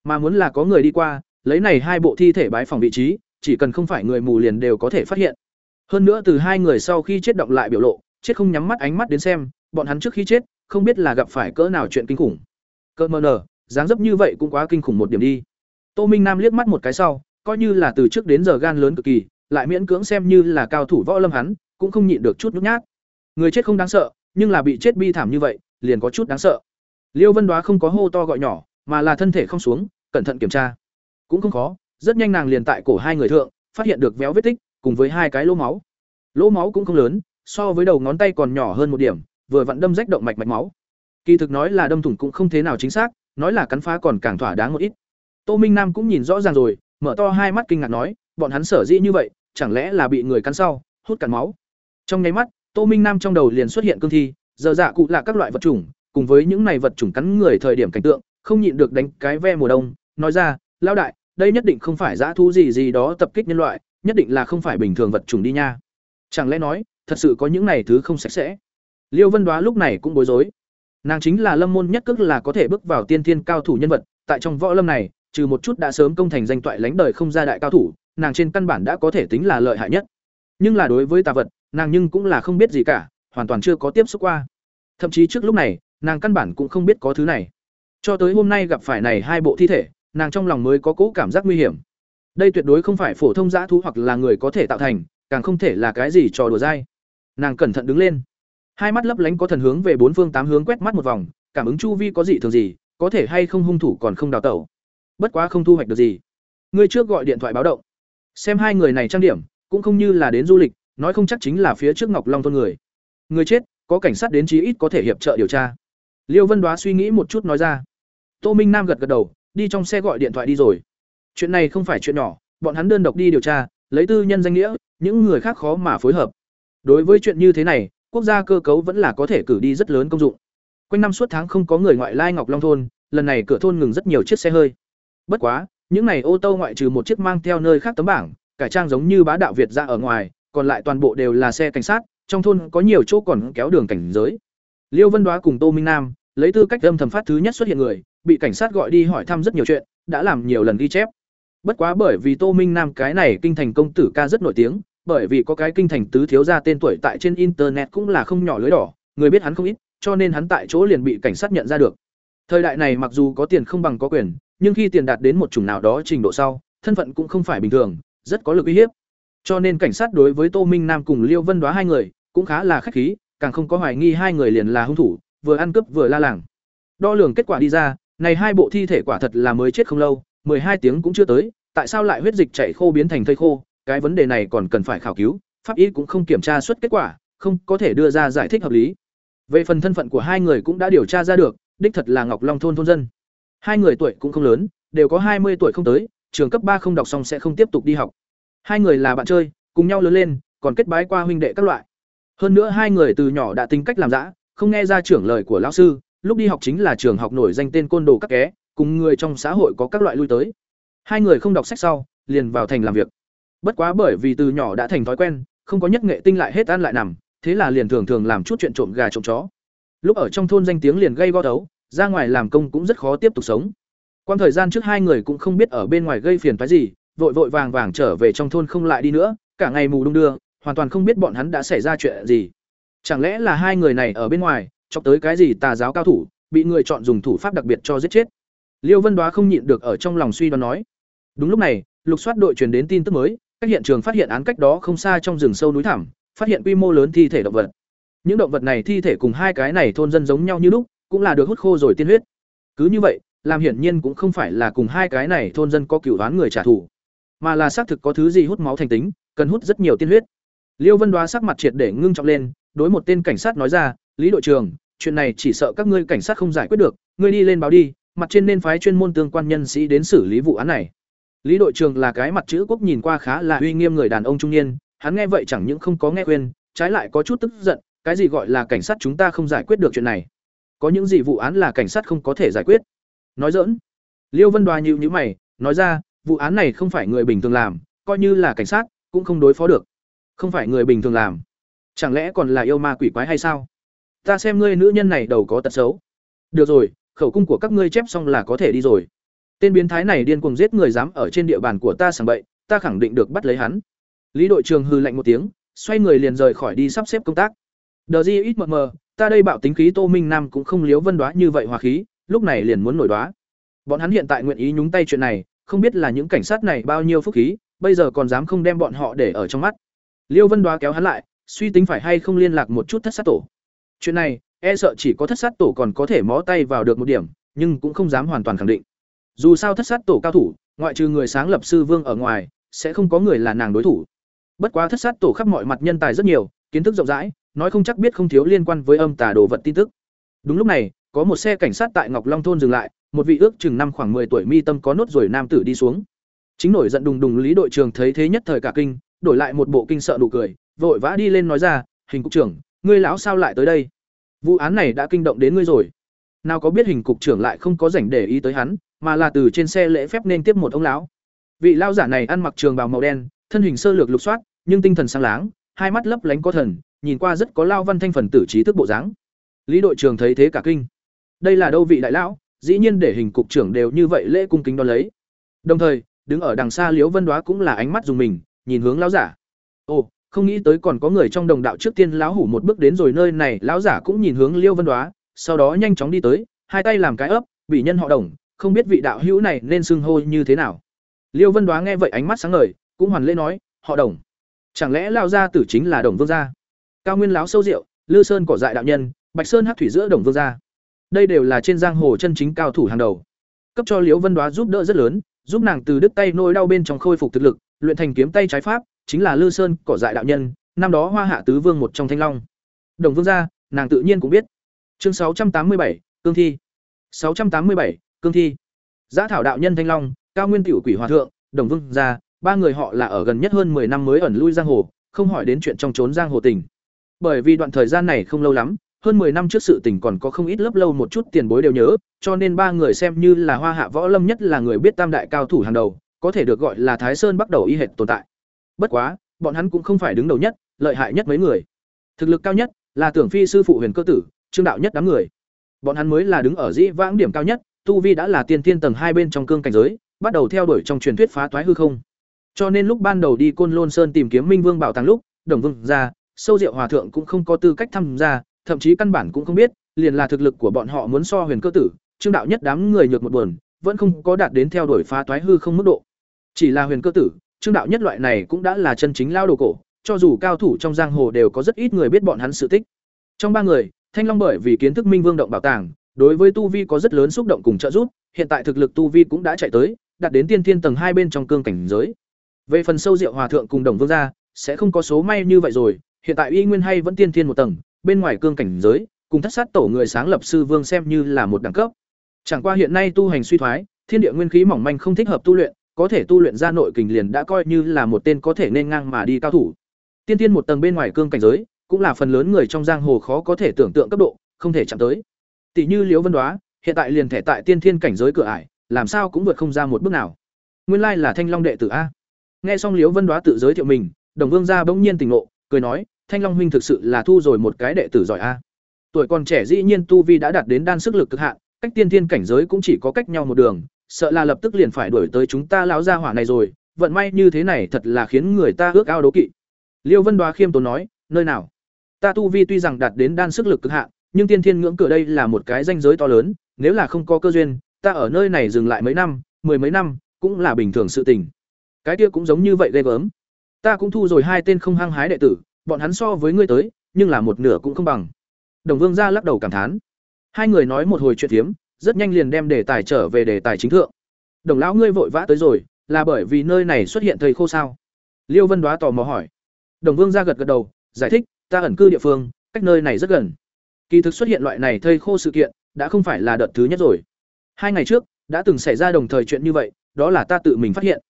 Mà muốn là có người đi qua, lấy này hai bộ thi thể bái phòng vị trí, chỉ cần không phải người mù liền đều có thể phát hiện. Hơn nữa từ hai người sau khi chết động lại biểu lộ, chết không nhắm mắt ánh mắt đến xem, bọn hắn trước khi chết, không biết là gặp phải cỡ nào chuyện kinh khủng. Cơ mờ nở, dáng dấp như vậy cũng quá kinh khủng một điểm đi. Tô Minh Nam liếc mắt một cái sau, coi như là từ trước đến giờ gan lớn cực kỳ, lại miễn cưỡng xem như là cao thủ võ lâm hắn, cũng không nhịn được chút nhút nhát. Người chết không đáng sợ, nhưng là bị chết bi thảm như vậy, liền có chút đáng sợ. Liêu Vân Đoá không có hô to gọi nhỏ, mà là thân thể không xuống, cẩn thận kiểm tra. Cũng không khó, rất nhanh nàng liền tại cổ hai người thượng, phát hiện được véo vết tích, cùng với hai cái lỗ máu. Lỗ máu cũng không lớn, so với đầu ngón tay còn nhỏ hơn một điểm, vừa vặn đâm rách động mạch mạch máu. Kỳ thực nói là đâm thủng cũng không thế nào chính xác, nói là cắn phá còn càng thỏa đáng một ít. Tô Minh Nam cũng nhìn rõ ràng rồi, mở to hai mắt kinh ngạc nói, bọn hắn sở dĩ như vậy, chẳng lẽ là bị người cắn sau, hút cắn máu. Trong nháy mắt, Tô Minh Nam trong đầu liền xuất hiện cương thi, giờ dạ cụ là các loại vật chủng, cùng với những này vật chủng cắn người thời điểm cảnh tượng, không nhịn được đánh cái ve mùa đông, nói ra, lão đại, đây nhất định không phải dã thú gì gì đó tập kích nhân loại, nhất định là không phải bình thường vật chủng đi nha. Chẳng lẽ nói, thật sự có những này thứ không sạch sẽ? Liêu Vân Đoá lúc này cũng bối rối. Nàng chính là lâm môn nhất cước là có thể bước vào tiên thiên cao thủ nhân vật, tại trong võ lâm này, trừ một chút đã sớm công thành danh toại lãnh đời không ra đại cao thủ, nàng trên căn bản đã có thể tính là lợi hại nhất. Nhưng là đối với tà vật, nàng nhưng cũng là không biết gì cả, hoàn toàn chưa có tiếp xúc qua. Thậm chí trước lúc này, nàng căn bản cũng không biết có thứ này. Cho tới hôm nay gặp phải này hai bộ thi thể, nàng trong lòng mới có cỗ cảm giác nguy hiểm. Đây tuyệt đối không phải phổ thông dã thú hoặc là người có thể tạo thành, càng không thể là cái gì trò đùa dai. Nàng cẩn thận đứng lên, hai mắt lấp lánh có thần hướng về bốn phương tám hướng quét mắt một vòng, cảm ứng chu vi có gì thường gì, có thể hay không hung thủ còn không đào tẩu. Bất quá không thu hoạch được gì. Ngươi trước gọi điện thoại báo động. Xem hai người này trang điểm, cũng không như là đến du lịch, nói không chắc chính là phía trước Ngọc Long thôn người. Người chết, có cảnh sát đến chí ít có thể hiệp trợ điều tra. Liêu Vân Đoá suy nghĩ một chút nói ra. Tô Minh Nam gật gật đầu, đi trong xe gọi điện thoại đi rồi. Chuyện này không phải chuyện nhỏ, bọn hắn đơn độc đi điều tra, lấy tư nhân danh nghĩa, những người khác khó mà phối hợp. Đối với chuyện như thế này, quốc gia cơ cấu vẫn là có thể cử đi rất lớn công dụng. Quanh năm suốt tháng không có người ngoại lai Ngọc Long thôn, lần này cửa thôn ngừng rất nhiều chiếc xe hơi. Bất quá, những này ô tô ngoại trừ một chiếc mang theo nơi khác tấm bảng, cải trang giống như bá đạo Việt ra ở ngoài, còn lại toàn bộ đều là xe cảnh sát, trong thôn có nhiều chỗ còn kéo đường cảnh giới. Liêu Vân Đoá cùng Tô Minh Nam, lấy tư cách âm thầm phát thứ nhất xuất hiện người, bị cảnh sát gọi đi hỏi thăm rất nhiều chuyện, đã làm nhiều lần ghi chép. Bất quá bởi vì Tô Minh Nam cái này kinh thành công tử ca rất nổi tiếng, bởi vì có cái kinh thành tứ thiếu gia tên tuổi tại trên internet cũng là không nhỏ lưới đỏ, người biết hắn không ít, cho nên hắn tại chỗ liền bị cảnh sát nhận ra được. Thời đại này mặc dù có tiền không bằng có quyền, nhưng khi tiền đạt đến một chủng nào đó trình độ sau, thân phận cũng không phải bình thường, rất có lực uy hiếp. Cho nên cảnh sát đối với Tô Minh Nam cùng Liêu Vân Đoá hai người cũng khá là khách khí, càng không có hoài nghi hai người liền là hung thủ, vừa ăn cướp vừa la làng. Đo lường kết quả đi ra, này hai bộ thi thể quả thật là mới chết không lâu, hai tiếng cũng chưa tới, tại sao lại huyết dịch chảy khô biến thành thây khô, cái vấn đề này còn cần phải khảo cứu, pháp y cũng không kiểm tra suốt kết quả, không có thể đưa ra giải thích hợp lý. Về phần thân phận của hai người cũng đã điều tra ra được, đích thật là Ngọc Long thôn thôn dân. Hai người tuổi cũng không lớn, đều có hai mươi tuổi không tới, trường cấp ba không đọc xong sẽ không tiếp tục đi học. Hai người là bạn chơi, cùng nhau lớn lên, còn kết bái qua huynh đệ các loại. Hơn nữa hai người từ nhỏ đã tính cách làm dã, không nghe ra trưởng lời của lão sư, lúc đi học chính là trường học nổi danh tên côn đồ các ké, cùng người trong xã hội có các loại lui tới. Hai người không đọc sách sau, liền vào thành làm việc. Bất quá bởi vì từ nhỏ đã thành thói quen, không có nhất nghệ tinh lại hết ăn lại nằm, thế là liền thường thường làm chút chuyện trộm gà trộm chó. Lúc ở trong thôn danh tiếng liền gây go đấu, ra ngoài làm công cũng rất khó tiếp tục sống. Quan thời gian trước hai người cũng không biết ở bên ngoài gây phiền phức gì, vội vội vàng vàng trở về trong thôn không lại đi nữa, cả ngày mù đung đưa, hoàn toàn không biết bọn hắn đã xảy ra chuyện gì. Chẳng lẽ là hai người này ở bên ngoài, chọc tới cái gì tà giáo cao thủ, bị người chọn dùng thủ pháp đặc biệt cho giết chết. Liêu Vân Đoá không nhịn được ở trong lòng suy đoán nói. Đúng lúc này, lục soát đội truyền đến tin tức mới, các hiện trường phát hiện án cách đó không xa trong rừng sâu núi thẳm, phát hiện quy mô lớn thi thể động vật. Những động vật này thi thể cùng hai cái này thôn dân giống nhau như lúc, cũng là được hút khô rồi tiên huyết. Cứ như vậy, làm hiển nhiên cũng không phải là cùng hai cái này thôn dân có cửu đoán người trả thù, mà là xác thực có thứ gì hút máu thành tính, cần hút rất nhiều tiên huyết. Liêu Vân Đoá sắc mặt triệt để ngưng trọng lên, đối một tên cảnh sát nói ra, "Lý đội trưởng, chuyện này chỉ sợ các ngươi cảnh sát không giải quyết được, ngươi đi lên báo đi, mặt trên nên phái chuyên môn tương quan nhân sĩ đến xử lý vụ án này." Lý đội trưởng là cái mặt chữ quốc nhìn qua khá là uy nghiêm người đàn ông trung niên, hắn nghe vậy chẳng những không có nghe khuyên, trái lại có chút tức giận, cái gì gọi là cảnh sát chúng ta không giải quyết được chuyện này? Có những gì vụ án là cảnh sát không có thể giải quyết? Nói dỡn, Liêu Vân Đoa nhịu nhữ mày, nói ra, vụ án này không phải người bình thường làm, coi như là cảnh sát cũng không đối phó được. Không phải người bình thường làm. Chẳng lẽ còn là yêu ma quỷ quái hay sao? Ta xem ngươi nữ nhân này đầu có tật xấu. Được rồi, khẩu cung của các ngươi chép xong là có thể đi rồi. Tên biến thái này điên cuồng giết người dám ở trên địa bàn của ta sảng bậy, ta khẳng định được bắt lấy hắn. Lý đội trưởng hừ lạnh một tiếng, xoay người liền rời khỏi đi sắp xếp công tác. Đờ Di ít mờ mờ, ta đây bạo tính khí Tô Minh Nam cũng không liếu vân đoá như vậy hòa khí, lúc này liền muốn nổi đoá. Bọn hắn hiện tại nguyện ý nhúng tay chuyện này, không biết là những cảnh sát này bao nhiêu phúc khí, bây giờ còn dám không đem bọn họ để ở trong mắt. Liêu Vân đoá kéo hắn lại, suy tính phải hay không liên lạc một chút thất sát tổ. Chuyện này, e sợ chỉ có thất sát tổ còn có thể mó tay vào được một điểm, nhưng cũng không dám hoàn toàn khẳng định. Dù sao thất sát tổ cao thủ, ngoại trừ người sáng lập sư vương ở ngoài, sẽ không có người là nàng đối thủ. Bất quá thất sát tổ khắp mọi mặt nhân tài rất nhiều, kiến thức rộng rãi, nói không chắc biết không thiếu liên quan với âm tà đồ vật tin tức. Đúng lúc này, có một xe cảnh sát tại Ngọc Long thôn dừng lại, một vị ước chừng năm khoảng 10 tuổi mi tâm có nốt rồi nam tử đi xuống. Chính nổi giận đùng đùng Lý đội trưởng thấy thế nhất thời cả kinh, đổi lại một bộ kinh sợ nụ cười, vội vã đi lên nói ra, "Hình cục trưởng, ngươi lão sao lại tới đây? Vụ án này đã kinh động đến ngươi rồi." Nào có biết hình cục trưởng lại không có rảnh để ý tới hắn, mà là từ trên xe lễ phép nên tiếp một ông lão. Vị lão giả này ăn mặc trường bào màu đen, thân hình sơ lược lục soát, nhưng tinh thần sáng láng, hai mắt lấp lánh có thần, nhìn qua rất có lao văn thanh phần tử trí thức bộ dáng. Lý đội trưởng thấy thế cả kinh. Đây là đâu vị đại lão, dĩ nhiên để hình cục trưởng đều như vậy lễ cung kính đón lấy. Đồng thời, đứng ở đằng xa Liễu Vân đoá cũng là ánh mắt dùng mình, nhìn hướng lão giả. Ồ, không nghĩ tới còn có người trong đồng đạo trước tiên lão hủ một bước đến rồi nơi này, lão giả cũng nhìn hướng Liêu Vân Đóa, sau đó nhanh chóng đi tới, hai tay làm cái ấp, bị nhân họ đồng, không biết vị đạo hữu này nên xưng hô như thế nào. Liêu Vân Đóa nghe vậy ánh mắt sáng ngời, cũng hoàn lễ nói, họ đồng. Chẳng lẽ Lao gia tử chính là đồng vương gia? Cao Nguyên láo sâu rượu, Lư Sơn cỏ dại đạo nhân, Bạch Sơn hát thủy giữa đồng vương gia. Đây đều là trên giang hồ chân chính cao thủ hàng đầu. Cấp cho Liễu Vân Đóa giúp đỡ rất lớn, giúp nàng từ đứt tay nỗi đau bên trong khôi phục thực lực, luyện thành kiếm tay trái pháp, chính là Lư Sơn cỏ dại đạo nhân, năm đó Hoa Hạ tứ vương một trong Thanh Long. Đồng vương gia, nàng tự nhiên cũng biết. Chương sáu trăm tám mươi bảy, cương thi. sáu trăm tám mươi bảy, cương thi. Giá thảo đạo nhân Thanh Long, Cao Nguyên tiểu quỷ hòa thượng, Đồng vương gia, ba người họ là ở gần nhất hơn 10 năm mới ẩn lui giang hồ, không hỏi đến chuyện trong trốn giang hồ tình. Bởi vì đoạn thời gian này không lâu lắm, hơn 10 năm trước sự tình còn có không ít lớp lâu một chút tiền bối đều nhớ, cho nên ba người xem như là Hoa Hạ Võ Lâm nhất là người biết tam đại cao thủ hàng đầu, có thể được gọi là Thái Sơn bắt đầu y hệt tồn tại. Bất quá, bọn hắn cũng không phải đứng đầu nhất, lợi hại nhất mấy người. Thực lực cao nhất là Tưởng Phi sư phụ Huyền Cơ tử, Trương đạo nhất đám người. Bọn hắn mới là đứng ở dĩ vãng điểm cao nhất, tu vi đã là tiên tiên tầng hai bên trong cương cảnh giới, bắt đầu theo đuổi trong truyền thuyết phá toái hư không. Cho nên lúc ban đầu đi Côn Lôn Sơn tìm kiếm Minh Vương bảo tàng lúc, Đồng Vương ra, Sâu Diệu Hòa thượng cũng không có tư cách tham gia, thậm chí căn bản cũng không biết, liền là thực lực của bọn họ muốn so Huyền Cơ tử, Trương đạo nhất đám người nhược một buồn, vẫn không có đạt đến theo đuổi phá toái hư không mức độ. Chỉ là Huyền Cơ tử, Trương đạo nhất loại này cũng đã là chân chính lao đồ cổ, cho dù cao thủ trong giang hồ đều có rất ít người biết bọn hắn sự tích. Trong ba người, Thanh Long bởi vì kiến thức Minh Vương động bảo tàng, đối với tu vi có rất lớn xúc động cùng trợ giúp, hiện tại thực lực tu vi cũng đã chạy tới, đạt đến tiên thiên tầng hai bên trong cương cảnh giới. Về phần sâu diệu hòa thượng cùng đồng vương gia, sẽ không có số may như vậy rồi, hiện tại y nguyên hay vẫn tiên thiên một tầng, bên ngoài cương cảnh giới, cùng thất sát tổ người sáng lập sư vương xem như là một đẳng cấp. Chẳng qua hiện nay tu hành suy thoái, thiên địa nguyên khí mỏng manh không thích hợp tu luyện, có thể tu luyện ra nội kình liền đã coi như là một tên có thể nên ngang mà đi cao thủ. Tiên tiên một tầng bên ngoài cương cảnh giới, cũng là phần lớn người trong giang hồ khó có thể tưởng tượng cấp độ, không thể chạm tới. Tỷ như Liễu Vân Đoá, hiện tại liền thể tại tiên thiên cảnh giới cửa ải, làm sao cũng vượt không ra một bước nào. Nguyên lai là Thanh Long đệ tử a. Nghe xong Liễu Vân Đoá tự giới thiệu mình, Đồng Vương gia bỗng nhiên tỉnh ngộ, cười nói, Thanh Long huynh thực sự là thu rồi một cái đệ tử giỏi a. Tuổi còn trẻ dĩ nhiên tu vi đã đạt đến đan sức lực cực hạn, cách tiên thiên cảnh giới cũng chỉ có cách nhau một đường, sợ là lập tức liền phải đuổi tới chúng ta lão gia hỏa này rồi, vận may như thế này thật là khiến người ta ước ao đố kỵ. Liêu Vân Đoá khiêm tốn nói, nơi nào? Ta tu vi tuy rằng đạt đến đan sức lực cực hạn, nhưng tiên thiên ngưỡng cửa đây là một cái danh giới to lớn, nếu là không có cơ duyên, ta ở nơi này dừng lại mấy năm, mười mấy năm, cũng là bình thường sự tình. Cái kia cũng giống như vậy ghê gớm. Ta cũng thu rồi hai tên không hăng hái đệ tử, bọn hắn so với ngươi tới, nhưng là một nửa cũng không bằng. Đồng Vương gia lắc đầu cảm thán. Hai người nói một hồi chuyện thiếm, rất nhanh liền đem đề tài trở về đề tài chính thượng. Đồng lão ngươi vội vã tới rồi, là bởi vì nơi này xuất hiện thầy khô sao? Liêu Vân Đoá tò mò hỏi. Đồng Vương ra gật gật đầu, giải thích, ta ẩn cư địa phương, cách nơi này rất gần. Kỳ thực xuất hiện loại này thây khô sự kiện, đã không phải là đợt thứ nhất rồi. Hai ngày trước, đã từng xảy ra đồng thời chuyện như vậy, đó là ta tự mình phát hiện.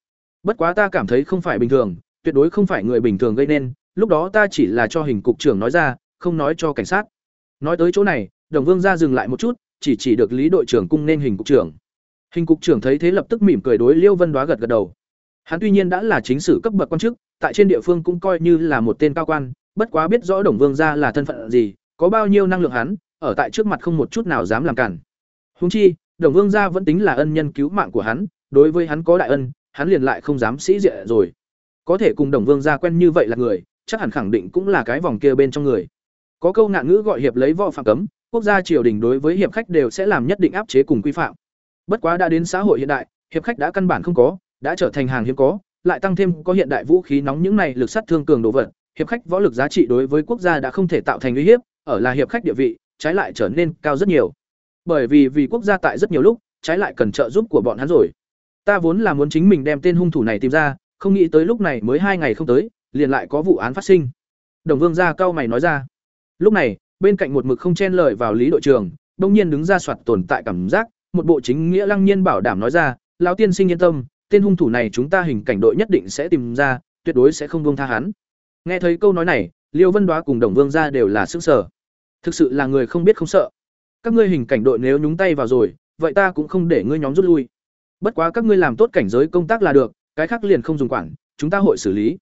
Bất quá ta cảm thấy không phải bình thường, tuyệt đối không phải người bình thường gây nên, lúc đó ta chỉ là cho hình cục trưởng nói ra, không nói cho cảnh sát. Nói tới chỗ này, Đồng Vương ra dừng lại một chút, chỉ chỉ được Lý đội trưởng cung nên hình cục trưởng. Hình cục trưởng thấy thế lập tức mỉm cười đối Liêu Vân Đoá gật gật đầu. Hắn tuy nhiên đã là chính sử cấp bậc quan chức, tại trên địa phương cũng coi như là một tên cao quan, bất quá biết rõ Đồng Vương gia là thân phận gì, có bao nhiêu năng lượng hắn, ở tại trước mặt không một chút nào dám làm cản. húng chi, Đồng Vương gia vẫn tính là ân nhân cứu mạng của hắn, đối với hắn có đại ân, hắn liền lại không dám sĩ diện rồi. Có thể cùng Đồng Vương gia quen như vậy là người, chắc hẳn khẳng định cũng là cái vòng kia bên trong người. Có câu nạn ngữ gọi hiệp lấy võ phạm cấm, quốc gia triều đình đối với hiệp khách đều sẽ làm nhất định áp chế cùng quy phạm. Bất quá đã đến xã hội hiện đại, hiệp khách đã căn bản không có, đã trở thành hàng hiếm có, lại tăng thêm có hiện đại vũ khí nóng những này lực sát thương cường đồ vật, hiệp khách võ lực giá trị đối với quốc gia đã không thể tạo thành uy hiếp, ở là hiệp khách địa vị, trái lại trở nên cao rất nhiều. Bởi vì vì quốc gia tại rất nhiều lúc, trái lại cần trợ giúp của bọn hắn rồi. Ta vốn là muốn chính mình đem tên hung thủ này tìm ra, không nghĩ tới lúc này mới hai ngày không tới, liền lại có vụ án phát sinh. Đồng Vương gia cao mày nói ra. Lúc này, bên cạnh một mực không chen lời vào Lý đội trưởng, đông nhiên đứng ra soạt tồn tại cảm giác, một bộ chính nghĩa lăng nhiên bảo đảm nói ra, lão tiên sinh yên tâm, tên hung thủ này chúng ta hình cảnh đội nhất định sẽ tìm ra, tuyệt đối sẽ không buông tha hắn. Nghe thấy câu nói này, Liêu Vân Đoá cùng Đồng Vương gia đều là sức sở. Thực sự là người không biết không sợ. Các ngươi hình cảnh đội nếu nhúng tay vào rồi, vậy ta cũng không để ngươi nhóm rút lui. Bất quá các ngươi làm tốt cảnh giới công tác là được, cái khác liền không dùng quản, chúng ta hội xử lý.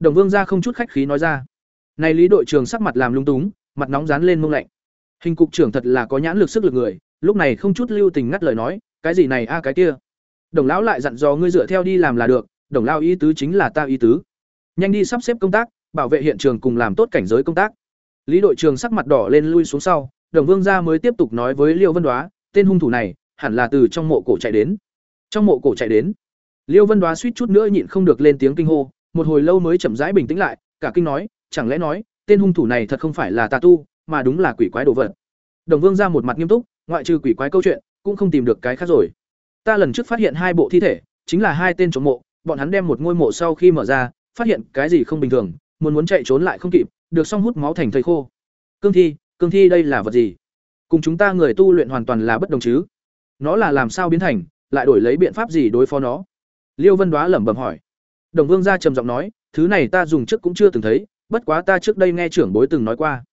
Đồng Vương gia không chút khách khí nói ra. Này Lý đội trường sắc mặt làm lung túng, mặt nóng dán lên mông lạnh. Hình cục trưởng thật là có nhãn lực sức lực người, lúc này không chút lưu tình ngắt lời nói, cái gì này a cái kia. Đồng lão lại dặn dò ngươi dựa theo đi làm là được, đồng lão ý tứ chính là ta ý tứ. Nhanh đi sắp xếp công tác, bảo vệ hiện trường cùng làm tốt cảnh giới công tác. Lý đội trưởng sắc mặt đỏ lên lui xuống sau, Đồng Vương gia mới tiếp tục nói với Liêu Vân Đoá, tên hung thủ này hẳn là từ trong mộ cổ chạy đến. Trong mộ cổ chạy đến. Liêu Vân Đoá suýt chút nữa nhịn không được lên tiếng kinh hô, một hồi lâu mới chậm rãi bình tĩnh lại, cả kinh nói, chẳng lẽ nói, tên hung thủ này thật không phải là tà tu, mà đúng là quỷ quái đồ vật. Đồng Vương ra một mặt nghiêm túc, ngoại trừ quỷ quái câu chuyện, cũng không tìm được cái khác rồi. Ta lần trước phát hiện hai bộ thi thể, chính là hai tên trộm mộ, bọn hắn đem một ngôi mộ sau khi mở ra, phát hiện cái gì không bình thường, muốn muốn chạy trốn lại không kịp, được xong hút máu thành thây khô. Cương thi, cương thi đây là vật gì? Cùng chúng ta người tu luyện hoàn toàn là bất đồng chứ? Nó là làm sao biến thành, lại đổi lấy biện pháp gì đối phó nó? Liêu Vân Đoá lẩm bẩm hỏi. Đồng Vương gia trầm giọng nói, thứ này ta dùng trước cũng chưa từng thấy, bất quá ta trước đây nghe trưởng bối từng nói qua.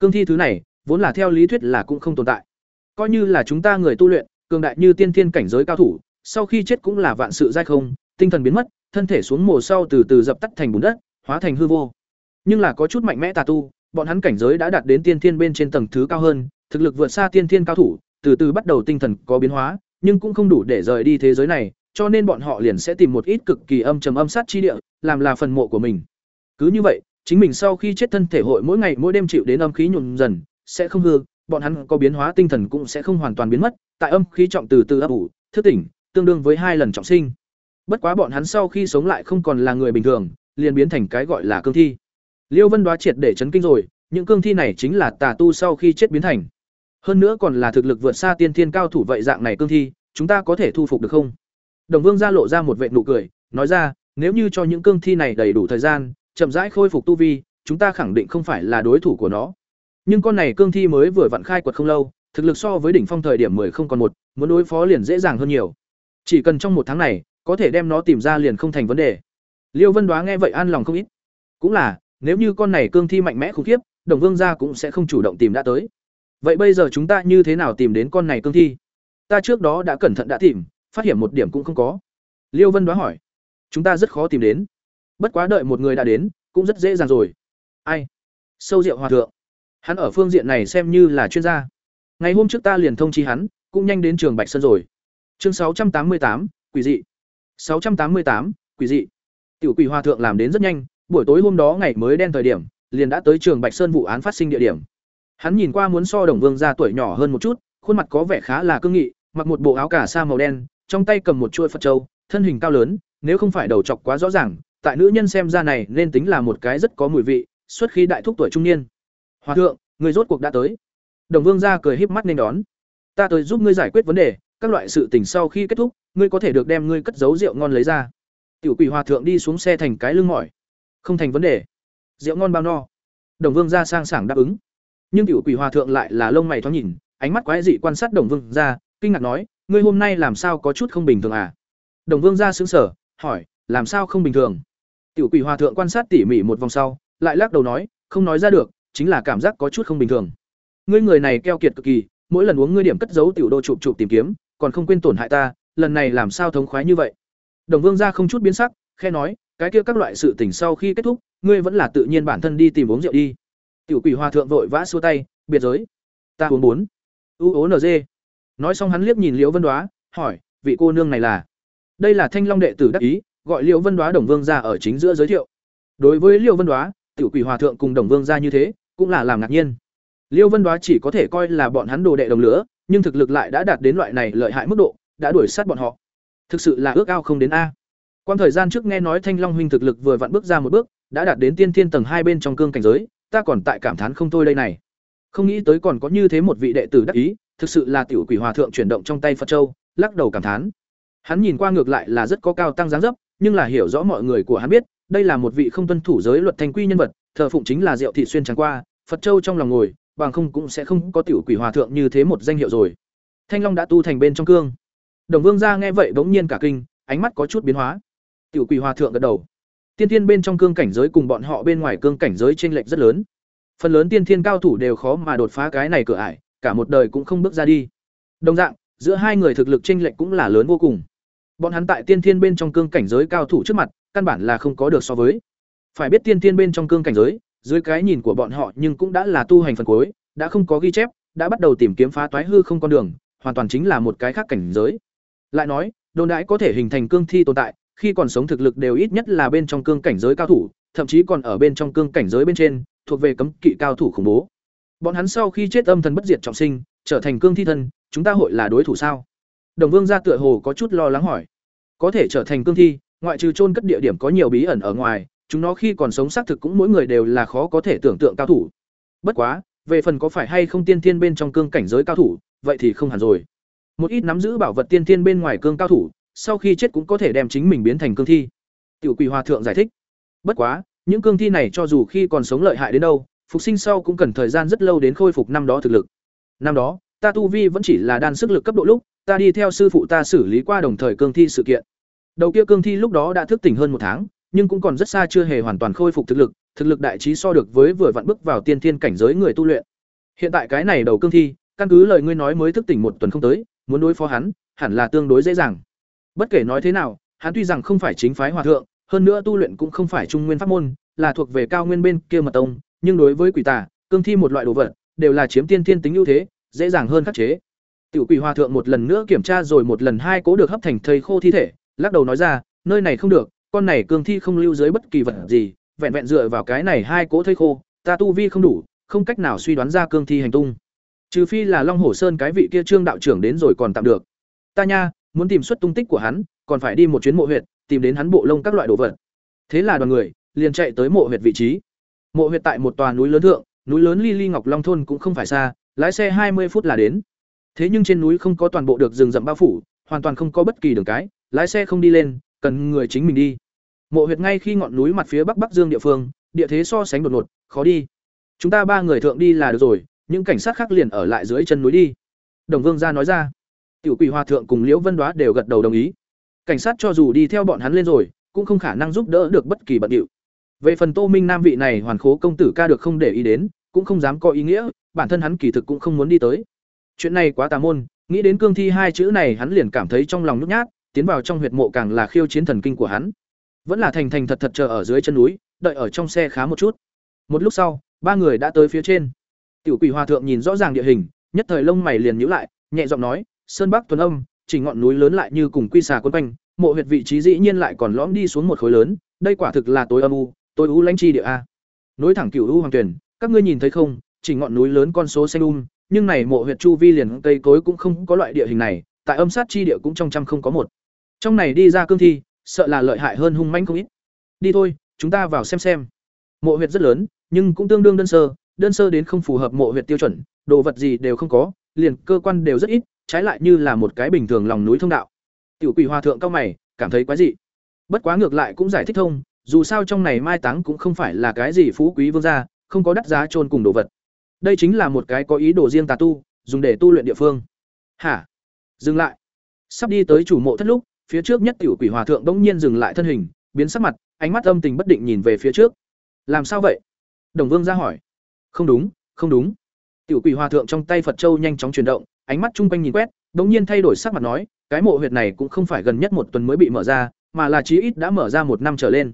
Cương thi thứ này, vốn là theo lý thuyết là cũng không tồn tại. Coi như là chúng ta người tu luyện, cường đại như tiên thiên cảnh giới cao thủ, sau khi chết cũng là vạn sự dai không, tinh thần biến mất, thân thể xuống mồ sau từ từ dập tắt thành bùn đất, hóa thành hư vô. Nhưng là có chút mạnh mẽ tà tu, bọn hắn cảnh giới đã đạt đến tiên thiên bên trên tầng thứ cao hơn, thực lực vượt xa tiên thiên cao thủ, từ từ bắt đầu tinh thần có biến hóa, nhưng cũng không đủ để rời đi thế giới này, cho nên bọn họ liền sẽ tìm một ít cực kỳ âm trầm âm sát chi địa, làm là phần mộ của mình. Cứ như vậy, chính mình sau khi chết thân thể hội mỗi ngày mỗi đêm chịu đến âm khí nhuộm dần, sẽ không hư, bọn hắn có biến hóa tinh thần cũng sẽ không hoàn toàn biến mất, tại âm khí trọng từ từ ấp ủ, thức tỉnh, tương đương với hai lần trọng sinh. Bất quá bọn hắn sau khi sống lại không còn là người bình thường, liền biến thành cái gọi là cương thi. Liêu Vân đoá triệt để chấn kinh rồi, những cương thi này chính là tà tu sau khi chết biến thành. Hơn nữa còn là thực lực vượt xa tiên thiên cao thủ vậy dạng này cương thi, chúng ta có thể thu phục được không? Đồng Vương gia lộ ra một vệt nụ cười, nói ra, nếu như cho những cương thi này đầy đủ thời gian, chậm rãi khôi phục tu vi, chúng ta khẳng định không phải là đối thủ của nó. Nhưng con này cương thi mới vừa vặn khai quật không lâu, thực lực so với đỉnh phong thời điểm 10 không còn một, muốn đối phó liền dễ dàng hơn nhiều. Chỉ cần trong một tháng này, có thể đem nó tìm ra liền không thành vấn đề. Liêu Vân Đoá nghe vậy an lòng không ít. Cũng là, nếu như con này cương thi mạnh mẽ khủng khiếp, Đồng Vương gia cũng sẽ không chủ động tìm đã tới. Vậy bây giờ chúng ta như thế nào tìm đến con này cương thi? Ta trước đó đã cẩn thận đã tìm, phát hiện một điểm cũng không có. Liêu Vân Đoá hỏi. Chúng ta rất khó tìm đến. Bất quá đợi một người đã đến, cũng rất dễ dàng rồi. Ai? Sâu rượu Hòa thượng. Hắn ở phương diện này xem như là chuyên gia. Ngày hôm trước ta liền thông chi hắn, cũng nhanh đến trường Bạch Sơn rồi. Chương sáu trăm tám mươi tám, quỷ dị. sáu trăm tám mươi tám, quỷ dị. Tiểu Quỷ Hòa thượng làm đến rất nhanh, buổi tối hôm đó ngày mới đen thời điểm, liền đã tới trường Bạch Sơn vụ án phát sinh địa điểm. Hắn nhìn qua muốn so Đồng Vương ra tuổi nhỏ hơn một chút, khuôn mặt có vẻ khá là cương nghị, mặc một bộ áo cà sa màu đen, trong tay cầm một chuôi Phật châu, thân hình cao lớn, nếu không phải đầu chọc quá rõ ràng, tại nữ nhân xem ra này nên tính là một cái rất có mùi vị, xuất khí đại thúc tuổi trung niên. Hòa thượng, người rốt cuộc đã tới. Đồng Vương gia cười híp mắt nên đón. Ta tới giúp ngươi giải quyết vấn đề, các loại sự tình sau khi kết thúc, ngươi có thể được đem ngươi cất giấu rượu ngon lấy ra. Tiểu Quỷ Hòa thượng đi xuống xe thành cái lưng mỏi. Không thành vấn đề. Rượu ngon bao no. Đồng Vương gia sang sảng đáp ứng. Nhưng Tiểu Quỷ Hòa thượng lại là lông mày thoáng nhìn, ánh mắt quái dị quan sát Đồng Vương gia, kinh ngạc nói, ngươi hôm nay làm sao có chút không bình thường à? Đồng Vương gia sững sờ, hỏi, làm sao không bình thường? Tiểu Quỷ Hòa thượng quan sát tỉ mỉ một vòng sau, lại lắc đầu nói, không nói ra được, chính là cảm giác có chút không bình thường. Ngươi người này keo kiệt cực kỳ, mỗi lần uống ngươi điểm cất giấu tiểu đô chụp chụp tìm kiếm, còn không quên tổn hại ta, lần này làm sao thống khoái như vậy? Đồng Vương gia không chút biến sắc, khẽ nói, cái kia các loại sự tình sau khi kết thúc, ngươi vẫn là tự nhiên bản thân đi tìm uống rượu đi. Tiểu Quỷ Hòa thượng vội vã xua tay, biệt giới. Ta uống bốn. U ố NG. Nói xong hắn liếc nhìn Liễu Vân Đoá, hỏi, vị cô nương này là? Đây là Thanh Long đệ tử đắc ý, gọi Liễu Vân Đoá Đồng Vương gia ở chính giữa giới thiệu. Đối với Liễu Vân Đoá, Tiểu Quỷ Hòa thượng cùng Đồng Vương gia như thế, cũng là làm ngạc nhiên. Liễu Vân Đoá chỉ có thể coi là bọn hắn đồ đệ đồng lửa, nhưng thực lực lại đã đạt đến loại này lợi hại mức độ, đã đuổi sát bọn họ. Thực sự là ước ao không đến a. Quan thời gian trước nghe nói Thanh Long huynh thực lực vừa vặn bước ra một bước, đã đạt đến tiên thiên tầng hai bên trong cương cảnh giới, ta còn tại cảm thán không thôi đây này. Không nghĩ tới còn có như thế một vị đệ tử đắc ý, thực sự là tiểu quỷ hòa thượng chuyển động trong tay Phật Châu, lắc đầu cảm thán. Hắn nhìn qua ngược lại là rất có cao tăng dáng dấp, nhưng là hiểu rõ mọi người của hắn biết, đây là một vị không tuân thủ giới luật thành quy nhân vật, thờ phụng chính là Diệu thị xuyên chẳng qua, Phật Châu trong lòng ngồi, bằng không cũng sẽ không có tiểu quỷ hòa thượng như thế một danh hiệu rồi. Thanh Long đã tu thành bên trong cương. Đồng Vương gia nghe vậy bỗng nhiên cả kinh, ánh mắt có chút biến hóa. Tiểu quỷ hòa thượng gật đầu. Tiên thiên bên trong cương cảnh giới cùng bọn họ bên ngoài cương cảnh giới chênh lệch rất lớn. Phần lớn tiên thiên cao thủ đều khó mà đột phá cái này cửa ải, cả một đời cũng không bước ra đi. Đồng dạng, giữa hai người thực lực chênh lệch cũng là lớn vô cùng. Bọn hắn tại tiên thiên bên trong cương cảnh giới cao thủ trước mặt, căn bản là không có được so với. Phải biết tiên thiên bên trong cương cảnh giới, dưới cái nhìn của bọn họ nhưng cũng đã là tu hành phần cuối, đã không có ghi chép, đã bắt đầu tìm kiếm phá toái hư không con đường, hoàn toàn chính là một cái khác cảnh giới. Lại nói, đồn đãi có thể hình thành cương thi tồn tại, khi còn sống thực lực đều ít nhất là bên trong cương cảnh giới cao thủ, thậm chí còn ở bên trong cương cảnh giới bên trên, thuộc về cấm kỵ cao thủ khủng bố. Bọn hắn sau khi chết âm thần bất diệt trọng sinh, trở thành cương thi thân, chúng ta hội là đối thủ sao? Đồng Vương gia tựa hồ có chút lo lắng hỏi. Có thể trở thành cương thi, ngoại trừ chôn cất địa điểm có nhiều bí ẩn ở ngoài, chúng nó khi còn sống xác thực cũng mỗi người đều là khó có thể tưởng tượng cao thủ. Bất quá, về phần có phải hay không tiên thiên bên trong cương cảnh giới cao thủ, vậy thì không hẳn rồi. Một ít nắm giữ bảo vật tiên thiên bên ngoài cương cao thủ, sau khi chết cũng có thể đem chính mình biến thành cương thi. Tiểu Quỷ Hòa thượng giải thích. Bất quá, những cương thi này cho dù khi còn sống lợi hại đến đâu, phục sinh sau cũng cần thời gian rất lâu đến khôi phục năm đó thực lực. Năm đó, ta tu vi vẫn chỉ là đan sức lực cấp độ lúc, ta đi theo sư phụ ta xử lý qua đồng thời cương thi sự kiện. Đầu kia cương thi lúc đó đã thức tỉnh hơn một tháng, nhưng cũng còn rất xa chưa hề hoàn toàn khôi phục thực lực, thực lực đại trí so được với vừa vặn bước vào tiên thiên cảnh giới người tu luyện. Hiện tại cái này đầu cương thi, căn cứ lời ngươi nói mới thức tỉnh một tuần không tới, muốn đối phó hắn, hẳn là tương đối dễ dàng. Bất kể nói thế nào, hắn tuy rằng không phải chính phái hòa thượng, hơn nữa tu luyện cũng không phải trung nguyên pháp môn, là thuộc về cao nguyên bên kia mật tông, nhưng đối với quỷ tà, cương thi một loại đồ vật, đều là chiếm tiên thiên tính ưu thế, dễ dàng hơn khắc chế. Tiểu Quỷ Hòa thượng một lần nữa kiểm tra rồi một lần hai cố được hấp thành thây khô thi thể, lắc đầu nói ra, nơi này không được, con này cương thi không lưu dưới bất kỳ vật gì, vẹn vẹn dựa vào cái này hai cố thây khô, ta tu vi không đủ, không cách nào suy đoán ra cương thi hành tung. Trừ phi là Long hồ Sơn cái vị kia Trương đạo trưởng đến rồi còn tạm được. Ta nha, muốn tìm xuất tung tích của hắn, còn phải đi một chuyến mộ huyệt, tìm đến hắn bộ lông các loại đồ vật. Thế là đoàn người liền chạy tới mộ huyệt vị trí. Mộ huyệt tại một tòa núi lớn thượng, núi lớn Ly Ly Ngọc Long thôn cũng không phải xa, lái xe hai mươi phút là đến. Thế nhưng trên núi không có toàn bộ được rừng rậm bao phủ, hoàn toàn không có bất kỳ đường cái, lái xe không đi lên, cần người chính mình đi. Mộ huyệt ngay khi ngọn núi mặt phía bắc bắc dương địa phương, địa thế so sánh đột ngột, khó đi. Chúng ta ba người thượng đi là được rồi, những cảnh sát khác liền ở lại dưới chân núi đi. Đồng vương gia nói ra. Tiểu quỷ hòa thượng cùng liễu vân đoá đều gật đầu đồng ý. Cảnh sát cho dù đi theo bọn hắn lên rồi, cũng không khả năng giúp đỡ được bất kỳ bận điệu. Về phần tô minh nam vị này hoàn khố công tử ca được không để ý đến, cũng không dám có ý nghĩa, bản thân hắn kỳ thực cũng không muốn đi tới. Chuyện này quá tà môn, nghĩ đến cương thi hai chữ này hắn liền cảm thấy trong lòng nhút nhát tiến vào trong huyệt mộ càng là khiêu chiến thần kinh của hắn. Vẫn là thành thành thật thật chờ ở dưới chân núi, đợi ở trong xe khá một chút. Một lúc sau, ba người đã tới phía trên. Tiểu quỷ hòa thượng nhìn rõ ràng địa hình, nhất thời lông mày liền nhíu lại, nhẹ giọng nói, sơn bắc tuấn âm, chỉ ngọn núi lớn lại như cùng quy xà quấn quanh, mộ huyệt vị trí dĩ nhiên lại còn lõm đi xuống một khối lớn, đây quả thực là tối âm u, tối u lãnh chi địa a. Nối thẳng cửu u hoàng tuyển, các ngươi nhìn thấy không, chỉ ngọn núi lớn con số xanh um nhưng này mộ huyệt chu vi liền cây cối cũng không có loại địa hình này, tại âm sát chi địa cũng trong trăm không có một trong này đi ra cương thi, sợ là lợi hại hơn hung manh không ít. Đi thôi, chúng ta vào xem xem. Mộ huyệt rất lớn, nhưng cũng tương đương đơn sơ đơn sơ đến không phù hợp mộ huyệt tiêu chuẩn, đồ vật gì đều không có, liền cơ quan đều rất ít, trái lại như là một cái bình thường lòng núi thông đạo. Tiểu quỷ hòa thượng cao mày, cảm thấy quái dị. Bất quá ngược lại cũng giải thích thông, dù sao trong này mai táng cũng không phải là cái gì phú quý vương gia, không có đắt giá trôn cùng đồ vật. Đây chính là một cái có ý đồ riêng tà tu, dùng để tu luyện địa phương. Hả? Dừng lại. Sắp đi tới chủ mộ thất lúc phía trước nhất tiểu quỷ hòa thượng bỗng nhiên dừng lại thân hình, biến sắc mặt, ánh mắt âm tình bất định nhìn về phía trước. Làm sao vậy? Đồng vương ra hỏi. Không đúng không đúng. Tiểu quỷ hòa thượng trong tay phật châu nhanh chóng chuyển động, ánh mắt chung quanh nhìn quét, bỗng nhiên thay đổi sắc mặt nói, cái mộ huyệt này cũng không phải gần nhất một tuần mới bị mở ra, mà là chí ít đã mở ra một năm trở lên.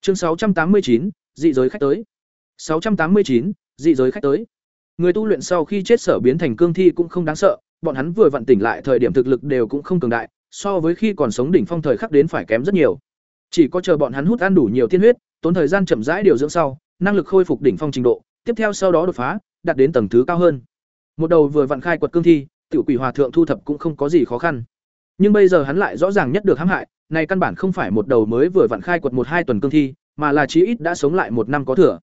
Chương sáu trăm tám mươi chín, dị giới khách tới. sáu trăm tám mươi chín, dị giới khách tới. Người tu luyện sau khi chết sở biến thành cương thi cũng không đáng sợ, bọn hắn vừa vặn tỉnh lại thời điểm thực lực đều cũng không cường đại so với khi còn sống đỉnh phong thời khắc đến phải kém rất nhiều. Chỉ có chờ bọn hắn hút ăn đủ nhiều tiên huyết, tốn thời gian chậm rãi điều dưỡng sau, năng lực khôi phục đỉnh phong trình độ, tiếp theo sau đó đột phá, đạt đến tầng thứ cao hơn. Một đầu vừa vặn khai quật cương thi, tiểu quỷ hòa thượng thu thập cũng không có gì khó khăn. Nhưng bây giờ hắn lại rõ ràng nhất được hãm hại, này căn bản không phải một đầu mới vừa vặn khai quật một hai tuần cương thi, mà là chí ít đã sống lại một năm có thừa.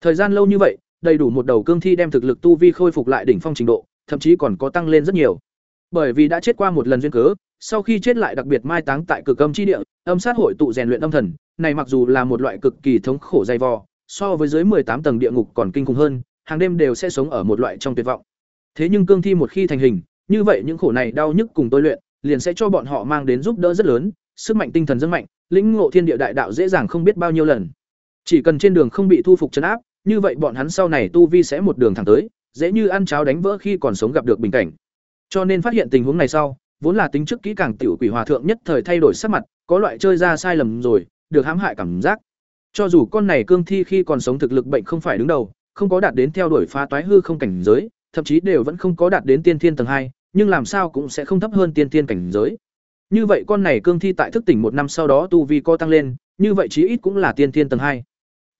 Thời gian lâu như vậy, đầy đủ một đầu cương thi đem thực lực tu vi khôi phục lại đỉnh phong trình độ, thậm chí còn có tăng lên rất nhiều. Bởi vì đã chết qua một lần duyên cớ sau khi chết lại đặc biệt mai táng tại cực âm chi địa, âm sát hội tụ rèn luyện âm thần, này mặc dù là một loại cực kỳ thống khổ dày vò, so với dưới tám tầng địa ngục còn kinh khủng hơn, hàng đêm đều sẽ sống ở một loại trong tuyệt vọng. Thế nhưng cương thi một khi thành hình, như vậy những khổ này đau nhức cùng tôi luyện, liền sẽ cho bọn họ mang đến giúp đỡ rất lớn, sức mạnh tinh thần rất mạnh, lĩnh ngộ thiên địa đại đạo dễ dàng không biết bao nhiêu lần. Chỉ cần trên đường không bị thu phục chấn áp, như vậy bọn hắn sau này tu vi sẽ một đường thẳng tới, dễ như ăn cháo đánh vỡ khi còn sống gặp được bình cảnh. Cho nên phát hiện tình huống này sau vốn là tính trước kỹ càng tiểu quỷ hòa thượng nhất thời thay đổi sắc mặt, có loại chơi ra sai lầm rồi, được hãm hại cảm giác. Cho dù con này cương thi khi còn sống thực lực bệnh không phải đứng đầu, không có đạt đến theo đuổi phá toái hư không cảnh giới, thậm chí đều vẫn không có đạt đến tiên thiên tầng hai, nhưng làm sao cũng sẽ không thấp hơn tiên thiên cảnh giới. Như vậy con này cương thi tại thức tỉnh một năm sau đó tu vi co tăng lên, như vậy chí ít cũng là tiên thiên tầng hai.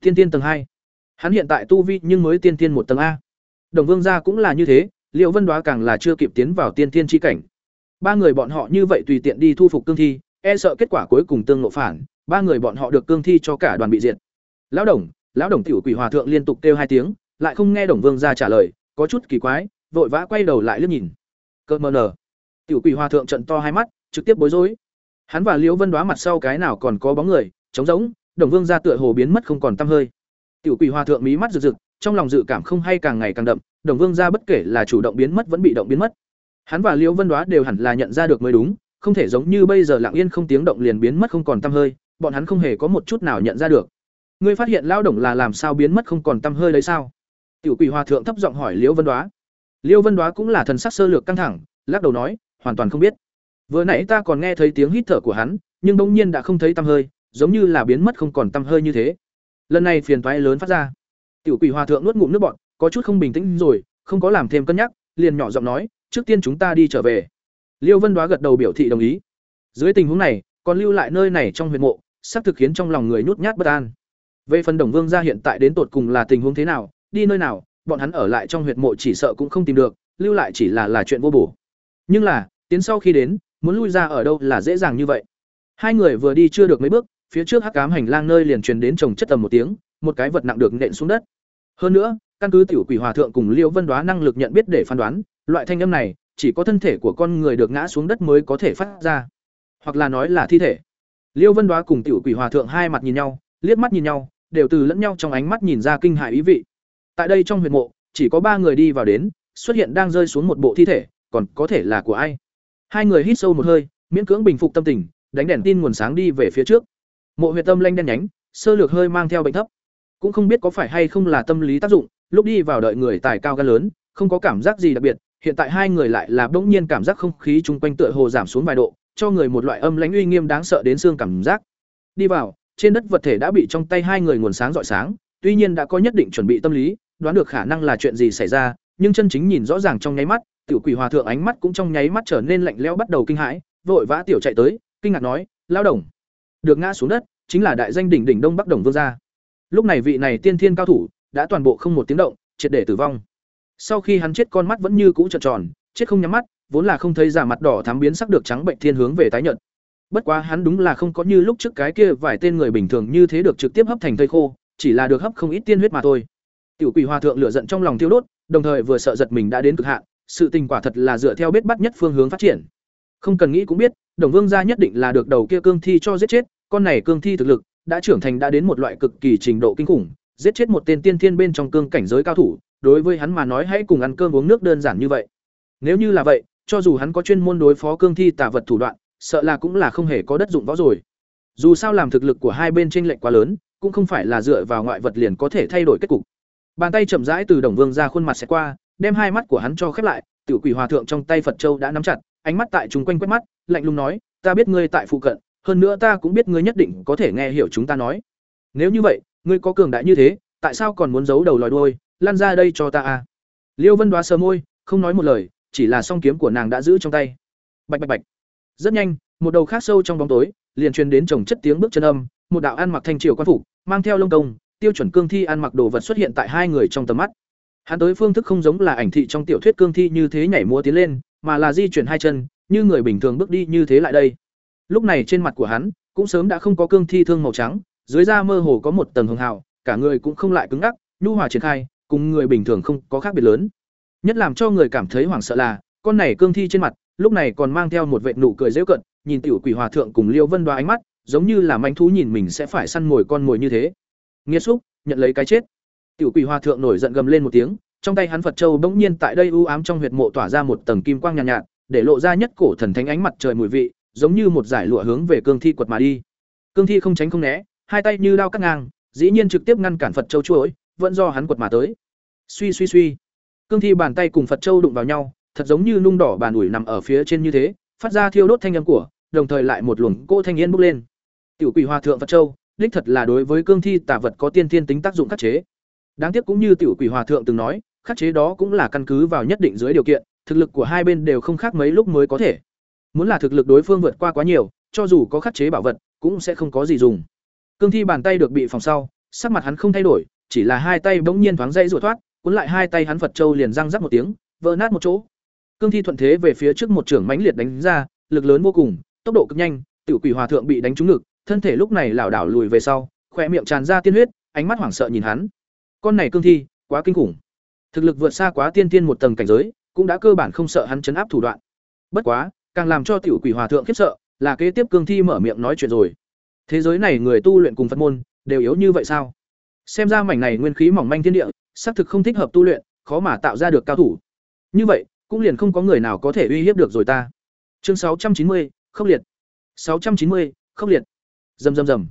Tiên thiên tầng hai. Hắn hiện tại tu vi nhưng mới tiên thiên một tầng a. Đồng vương gia cũng là như thế liệu vân đoá càng là chưa kịp tiến vào tiên thiên tri cảnh ba người bọn họ như vậy tùy tiện đi thu phục cương thi e sợ kết quả cuối cùng tương nộ phản, ba người bọn họ được cương thi cho cả đoàn bị diệt. Lão đồng lão đồng tiểu quỷ hòa thượng liên tục kêu hai tiếng, lại không nghe đồng vương gia trả lời, có chút kỳ quái, vội vã quay đầu lại liếc nhìn. Cợt mờ nở tiểu quỷ hòa thượng trận to hai mắt, trực tiếp bối rối. Hắn và liễu vân đoá mặt sau cái nào còn có bóng người, trống rỗng, đồng vương gia tựa hồ biến mất không còn tăm hơi. Tiểu quỷ hòa thượng mí mắt rực rực, trong lòng dự cảm không hay càng ngày càng đậm, đồng vương gia bất kể là chủ động biến mất vẫn bị động biến mất hắn và liễu vân đoá đều hẳn là nhận ra được mới đúng, không thể giống như bây giờ lặng yên không tiếng động liền biến mất không còn tăm hơi, bọn hắn không hề có một chút nào nhận ra được. Ngươi phát hiện lao động là làm sao biến mất không còn tăm hơi đấy sao? Tiểu quỷ hòa thượng thấp giọng hỏi liễu vân đoá. Liễu vân đoá cũng là thần sắc sơ lược căng thẳng, lắc đầu nói, hoàn toàn không biết. Vừa nãy ta còn nghe thấy tiếng hít thở của hắn, nhưng bỗng nhiên đã không thấy tăm hơi, giống như là biến mất không còn tăm hơi như thế. Lần này phiền toái lớn phát ra. Tiểu quỷ hòa thượng nuốt ngụm nước bọt, có chút không bình tĩnh rồi, không có làm thêm cân nhắc, liền nhỏ giọng nói trước tiên chúng ta đi trở về. Liêu vân đoá gật đầu biểu thị đồng ý. Dưới tình huống này, còn lưu lại nơi này trong huyện mộ, sắp thực khiến trong lòng người nhút nhát bất an. Về phần đồng vương gia hiện tại đến tột cùng là tình huống thế nào, đi nơi nào, bọn hắn ở lại trong huyệt mộ chỉ sợ cũng không tìm được, lưu lại chỉ là là chuyện vô bổ. Nhưng là, tiến sau khi đến, muốn lui ra ở đâu là dễ dàng như vậy. Hai người vừa đi chưa được mấy bước, phía trước hắc cám hành lang nơi liền truyền đến trồng chất tầm một tiếng, một cái vật nặng được nện xuống đất. Hơn nữa căn cứ tiểu quỷ hòa thượng cùng liêu vân đoá năng lực nhận biết để phán đoán, loại thanh âm này, chỉ có thân thể của con người được ngã xuống đất mới có thể phát ra. Hoặc là nói là thi thể. Liêu vân đoá cùng tiểu quỷ hòa thượng hai mặt nhìn nhau, liếc mắt nhìn nhau, đều từ lẫn nhau trong ánh mắt nhìn ra kinh hại ý vị. Tại đây trong huyệt mộ, chỉ có ba người đi vào đến, xuất hiện đang rơi xuống một bộ thi thể, còn có thể là của ai? Hai người hít sâu một hơi, miễn cưỡng bình phục tâm tình, đánh đèn tin nguồn sáng đi về phía trước. Mộ huyệt tâm lanh đen nhánh, sơ lược hơi mang theo bệnh thấp. Cũng không biết có phải hay không là tâm lý tác dụng lúc đi vào đợi người tài cao gan lớn, không có cảm giác gì đặc biệt, hiện tại hai người lại là bỗng nhiên cảm giác không khí chung quanh tựa hồ giảm xuống vài độ, cho người một loại âm lãnh uy nghiêm đáng sợ đến xương cảm giác. Đi vào, trên đất vật thể đã bị trong tay hai người nguồn sáng rọi sáng, tuy nhiên đã có nhất định chuẩn bị tâm lý, đoán được khả năng là chuyện gì xảy ra, nhưng chân chính nhìn rõ ràng trong nháy mắt, tiểu quỷ hòa thượng ánh mắt cũng trong nháy mắt trở nên lạnh lẽo bắt đầu kinh hãi, vội vã tiểu chạy tới, kinh ngạc nói lao đồng, được ngã xuống đất, chính là đại danh đỉnh đỉnh đông bắc đồng vương gia. Lúc này vị này tiên thiên cao thủ đã toàn bộ không một tiếng động, triệt để tử vong. Sau khi hắn chết con mắt vẫn như cũ trợn tròn, chết không nhắm mắt, vốn là không thấy giả mặt đỏ thắm biến sắc được trắng bệnh thiên hướng về tái nhợt. Bất quá hắn đúng là không có như lúc trước cái kia vài tên người bình thường như thế được trực tiếp hấp thành thây khô, chỉ là được hấp không ít tiên huyết mà thôi. Tiểu quỷ hòa thượng lửa giận trong lòng tiêu đốt, đồng thời vừa sợ giật mình đã đến cực hạn, sự tình quả thật là dựa theo biết bắt nhất phương hướng phát triển. Không cần nghĩ cũng biết, đồng vương gia nhất định là được đầu kia cương thi cho giết chết, con này cương thi thực lực đã trưởng thành đã đến một loại cực kỳ trình độ kinh khủng giết chết một tên tiên thiên bên trong cương cảnh giới cao thủ, đối với hắn mà nói hãy cùng ăn cơm uống nước đơn giản như vậy. Nếu như là vậy, cho dù hắn có chuyên môn đối phó cương thi tà vật thủ đoạn, sợ là cũng là không hề có đất dụng võ rồi. Dù sao làm thực lực của hai bên tranh lệch quá lớn, cũng không phải là dựa vào ngoại vật liền có thể thay đổi kết cục. Bàn tay chậm rãi từ đồng vương ra khuôn mặt sẽ qua, đem hai mắt của hắn cho khép lại, tiểu quỷ hòa thượng trong tay phật châu đã nắm chặt, ánh mắt tại chúng quanh quét mắt, lạnh lùng nói, ta biết ngươi tại phụ cận, hơn nữa ta cũng biết ngươi nhất định có thể nghe hiểu chúng ta nói. Nếu như vậy ngươi có cường đại như thế, tại sao còn muốn giấu đầu lòi đuôi lan ra đây cho ta à? Liêu vân đoá sờ môi, không nói một lời, chỉ là song kiếm của nàng đã giữ trong tay. Bạch bạch bạch. Rất nhanh, một đầu khác sâu trong bóng tối, liền truyền đến chồng chất tiếng bước chân âm, một đạo ăn mặc thanh triều quan phục, mang theo lông công, tiêu chuẩn cương thi ăn mặc đồ vật xuất hiện tại hai người trong tầm mắt. Hắn tới phương thức không giống là ảnh thị trong tiểu thuyết cương thi như thế nhảy múa tiến lên, mà là di chuyển hai chân, như người bình thường bước đi như thế lại đây. Lúc này trên mặt của hắn cũng sớm đã không có cương thi thương màu trắng dưới da mơ hồ có một tầng hường hào cả người cũng không lại cứng ngắc nhu hòa triển khai cùng người bình thường không có khác biệt lớn. Nhất làm cho người cảm thấy hoảng sợ là con này cương thi trên mặt lúc này còn mang theo một vệt nụ cười giễu cận nhìn tiểu quỷ hòa thượng cùng liêu vân đoá ánh mắt giống như là manh thú nhìn mình sẽ phải săn mồi con mồi như thế. Nghĩa xúc nhận lấy cái chết. Tiểu quỷ hòa thượng nổi giận gầm lên một tiếng trong tay hắn phật châu bỗng nhiên tại đây u ám trong huyệt mộ tỏa ra một tầng kim quang nhàn nhạt, nhạt để lộ ra nhất cổ thần thánh ánh mặt trời mùi vị giống như một giải lụa hướng về cương thi quật mà đi. Cương thi không tránh không né hai tay như đao cắt ngang, dĩ nhiên trực tiếp ngăn cản phật châu chuỗi, vẫn do hắn quật mà tới. Suy suy suy. Cương thi bàn tay cùng phật châu đụng vào nhau, thật giống như nung đỏ bàn ủi nằm ở phía trên như thế, phát ra thiêu đốt thanh âm của, đồng thời lại một luồng cỗ thanh yên bốc lên. Tiểu quỷ hòa thượng phật châu, đích thật là đối với cương thi tà vật có tiên thiên tính tác dụng khắc chế. Đáng tiếc cũng như tiểu quỷ hòa thượng từng nói, khắc chế đó cũng là căn cứ vào nhất định dưới điều kiện, thực lực của hai bên đều không khác mấy lúc mới có thể. Muốn là thực lực đối phương vượt qua quá nhiều, cho dù có khắc chế bảo vật, cũng sẽ không có gì dùng cương thi bàn tay được bị phòng sau, sắc mặt hắn không thay đổi, chỉ là hai tay bỗng nhiên thoáng dây rủa thoát, cuốn lại hai tay hắn phật châu liền răng rắc một tiếng, vỡ nát một chỗ. Cương thi thuận thế về phía trước một trưởng mãnh liệt đánh ra, lực lớn vô cùng, tốc độ cực nhanh, tiểu quỷ hòa thượng bị đánh trúng ngực, thân thể lúc này lảo đảo lùi về sau khỏe miệng tràn ra tiên huyết, ánh mắt hoảng sợ nhìn hắn. Con này cương thi, quá kinh khủng. Thực lực vượt xa quá tiên tiên một tầng cảnh giới, cũng đã cơ bản không sợ hắn chấn áp thủ đoạn. Bất quá, càng làm cho tiểu quỷ hòa thượng khiếp sợ, là kế tiếp cương thi mở miệng nói chuyện rồi thế giới này người tu luyện cùng phật môn, đều yếu như vậy sao? Xem ra mảnh này nguyên khí mỏng manh thiên địa, xác thực không thích hợp tu luyện, khó mà tạo ra được cao thủ. Như vậy, cũng liền không có người nào có thể uy hiếp được rồi ta. Chương sáu trăm chín mươi, khốc liệt. sáu trăm chín mươi, khốc liệt. Rầm rầm rầm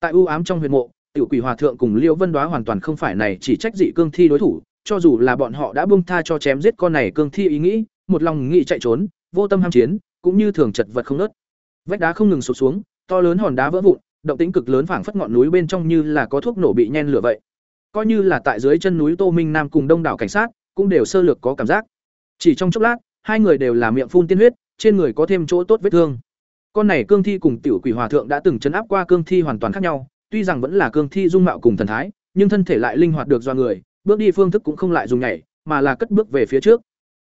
tại u ám trong huyệt mộ, tiểu quỷ hòa thượng cùng liễu vân đoá hoàn toàn không phải này chỉ trách dị cương thi đối thủ, cho dù là bọn họ đã buông tha cho chém giết con này cương thi ý nghĩ, một lòng nghĩ chạy trốn, vô tâm ham chiến, cũng như thường chật vật không nớt. Vách đá không ngừng sụp xuống to lớn hòn đá vỡ vụn, động tĩnh cực lớn phảng phất ngọn núi bên trong như là có thuốc nổ bị nhen lửa vậy. Coi như là tại dưới chân núi tô minh nam cùng đông đảo cảnh sát, cũng đều sơ lược có cảm giác. Chỉ trong chốc lát, hai người đều là miệng phun tiên huyết, trên người có thêm chỗ tốt vết thương. Con này cương thi cùng tiểu quỷ hòa thượng đã từng chấn áp qua cương thi hoàn toàn khác nhau, tuy rằng vẫn là cương thi dung mạo cùng thần thái, nhưng thân thể lại linh hoạt được do người, bước đi phương thức cũng không lại dùng nhảy, mà là cất bước về phía trước.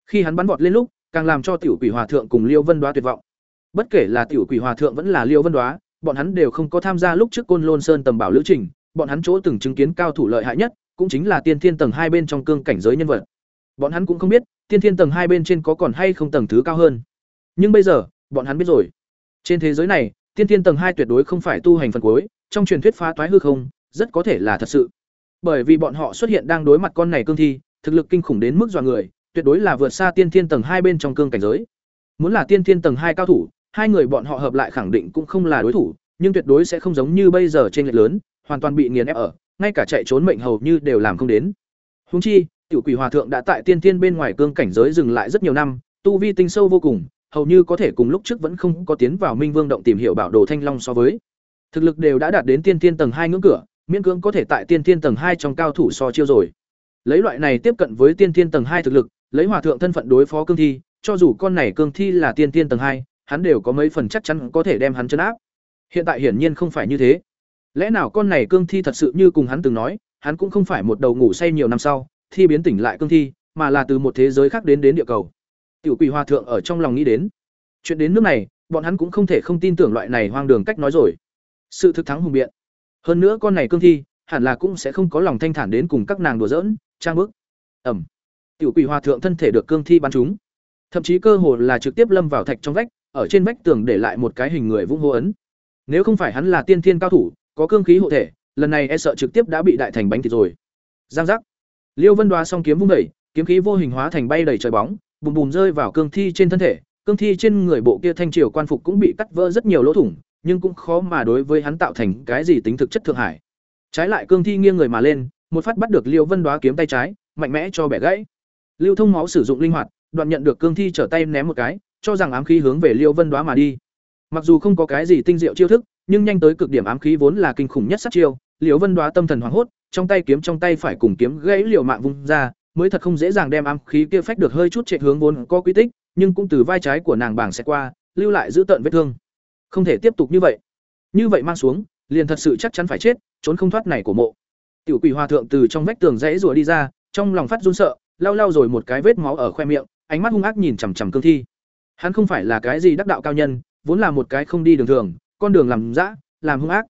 Khi hắn bắn vọt lên lúc, càng làm cho tiểu quỷ hòa thượng cùng liêu vân đoá tuyệt vọng bất kể là tiểu quỷ hòa thượng vẫn là liêu vân đoá bọn hắn đều không có tham gia lúc trước côn lôn sơn tầm bảo lữ trình bọn hắn chỗ từng chứng kiến cao thủ lợi hại nhất cũng chính là tiên thiên tầng hai bên trong cương cảnh giới nhân vật bọn hắn cũng không biết tiên thiên tầng hai bên trên có còn hay không tầng thứ cao hơn nhưng bây giờ bọn hắn biết rồi Trên thế giới này, tiên Thiên tầng hai tuyệt đối không phải tu hành phần cuối, trong truyền thuyết phá toái hư không, rất có thể là thật sự. Bởi vì bọn họ xuất hiện đang đối mặt con này cương thi, thực lực kinh khủng đến mức dọa người, tuyệt đối là vượt xa tiên Thiên tầng hai bên trong cương cảnh giới. Muốn là tiên Thiên tầng hai cao thủ, hai người bọn họ hợp lại khẳng định cũng không là đối thủ, nhưng tuyệt đối sẽ không giống như bây giờ trên lệch lớn, hoàn toàn bị nghiền ép ở, ngay cả chạy trốn mệnh hầu như đều làm không đến. Huống chi, tiểu quỷ hòa thượng đã tại tiên tiên bên ngoài cương cảnh giới dừng lại rất nhiều năm, tu vi tinh sâu vô cùng, hầu như có thể cùng lúc trước vẫn không có tiến vào Minh Vương động tìm hiểu bảo đồ thanh long so với. Thực lực đều đã đạt đến tiên tiên tầng hai ngưỡng cửa, miễn cưỡng có thể tại tiên tiên tầng hai trong cao thủ so chiêu rồi. Lấy loại này tiếp cận với tiên tiên tầng hai thực lực, lấy hòa thượng thân phận đối phó cương thi, cho dù con này cương thi là tiên tiên tầng hai, hắn đều có mấy phần chắc chắn có thể đem hắn chấn áp. Hiện tại hiển nhiên không phải như thế. Lẽ nào con này cương thi thật sự như cùng hắn từng nói, hắn cũng không phải một đầu ngủ say nhiều năm sau, thi biến tỉnh lại cương thi, mà là từ một thế giới khác đến đến địa cầu. Tiểu Quỷ Hòa thượng ở trong lòng nghĩ đến, chuyện đến nước này, bọn hắn cũng không thể không tin tưởng loại này hoang đường cách nói rồi. Sự thực thắng hùng biện. Hơn nữa con này cương thi, hẳn là cũng sẽ không có lòng thanh thản đến cùng các nàng đùa giỡn, trang bức. Ẩm. Tiểu Quỷ Hòa thượng thân thể được cương thi bắn trúng, thậm chí cơ hồ là trực tiếp lâm vào thạch trong vách, ở trên vách tường để lại một cái hình người vung hô ấn. Nếu không phải hắn là tiên thiên cao thủ, có cương khí hộ thể, lần này e sợ trực tiếp đã bị đại thành bánh thịt rồi. Giang giác. Liêu Vân Đoá song kiếm vung đẩy, kiếm khí vô hình hóa thành bay đầy trời bóng, bùm bùm rơi vào cương thi trên thân thể, cương thi trên người bộ kia thanh triều quan phục cũng bị cắt vỡ rất nhiều lỗ thủng, nhưng cũng khó mà đối với hắn tạo thành cái gì tính thực chất thượng hải. Trái lại cương thi nghiêng người mà lên, một phát bắt được Liêu Vân Đoá kiếm tay trái, mạnh mẽ cho bẻ gãy. Lưu Thông máu sử dụng linh hoạt, đoạn nhận được cương thi trở tay ném một cái, cho rằng ám khí hướng về Liêu Vân Đóa mà đi. Mặc dù không có cái gì tinh diệu chiêu thức, nhưng nhanh tới cực điểm ám khí vốn là kinh khủng nhất sát chiêu, Liêu Vân Đóa tâm thần hoảng hốt, trong tay kiếm trong tay phải cùng kiếm gãy liều mạng vung ra, mới thật không dễ dàng đem ám khí kia phách được hơi chút chạy hướng vốn có quy tích, nhưng cũng từ vai trái của nàng bảng sẽ qua, lưu lại giữ tận vết thương. Không thể tiếp tục như vậy. Như vậy mang xuống, liền thật sự chắc chắn phải chết, trốn không thoát này của mộ. Tiểu Quỷ Hòa thượng từ trong vách tường rẽ rùa đi ra, trong lòng phát run sợ, lau lau rồi một cái vết máu ở khoe miệng, ánh mắt hung ác nhìn chằm chằm cương thi. Hắn không phải là cái gì đắc đạo cao nhân, vốn là một cái không đi đường thường, con đường làm dã, làm hung ác.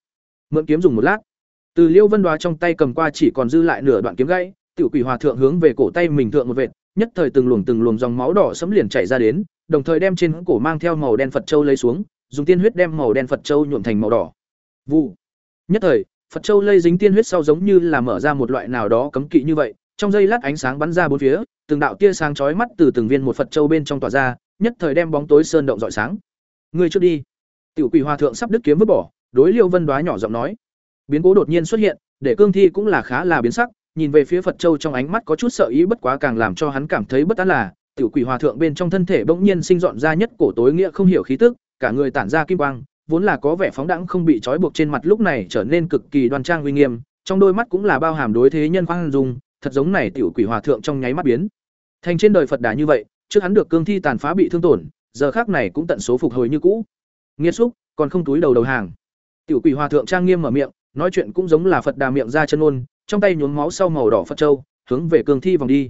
Mượn kiếm dùng một lát, từ Liêu Vân Đoá trong tay cầm qua chỉ còn dư lại nửa đoạn kiếm gãy, tiểu quỷ hòa thượng hướng về cổ tay mình thượng một vệt, nhất thời từng luồng từng luồng dòng máu đỏ sẫm liền chảy ra đến, đồng thời đem trên cổ mang theo màu đen Phật châu lấy xuống, dùng tiên huyết đem màu đen Phật châu nhuộm thành màu đỏ. Vụ. Nhất thời, Phật châu lây dính tiên huyết sau giống như là mở ra một loại nào đó cấm kỵ như vậy, trong giây lát ánh sáng bắn ra bốn phía, từng đạo tia sáng chói mắt từ từng viên một Phật châu bên trong tỏa ra, nhất thời đem bóng tối sơn động rọi sáng. ngươi trước đi. Tiểu quỷ hòa thượng sắp đứt kiếm vứt bỏ, đối Liêu Vân Đoá nhỏ giọng nói. Biến cố đột nhiên xuất hiện, để cương thi cũng là khá là biến sắc, nhìn về phía Phật Châu trong ánh mắt có chút sợ ý bất quá càng làm cho hắn cảm thấy bất an là, tiểu quỷ hòa thượng bên trong thân thể bỗng nhiên sinh dọn ra nhất cổ tối nghĩa không hiểu khí tức, cả người tản ra kim quang, vốn là có vẻ phóng đãng không bị trói buộc trên mặt lúc này trở nên cực kỳ đoan trang uy nghiêm, trong đôi mắt cũng là bao hàm đối thế nhân khoan dung, thật giống này tiểu quỷ hòa thượng trong nháy mắt biến. Thành trên đời Phật đà như vậy, trước hắn được cương thi tàn phá bị thương tổn, giờ khác này cũng tận số phục hồi như cũ. nghiêm xúc, còn không túi đầu đầu hàng. Tiểu quỷ hòa thượng trang nghiêm mở miệng, nói chuyện cũng giống là phật đà miệng ra chân ôn trong tay nhuốm máu sau màu đỏ phật châu hướng về cương thi vòng đi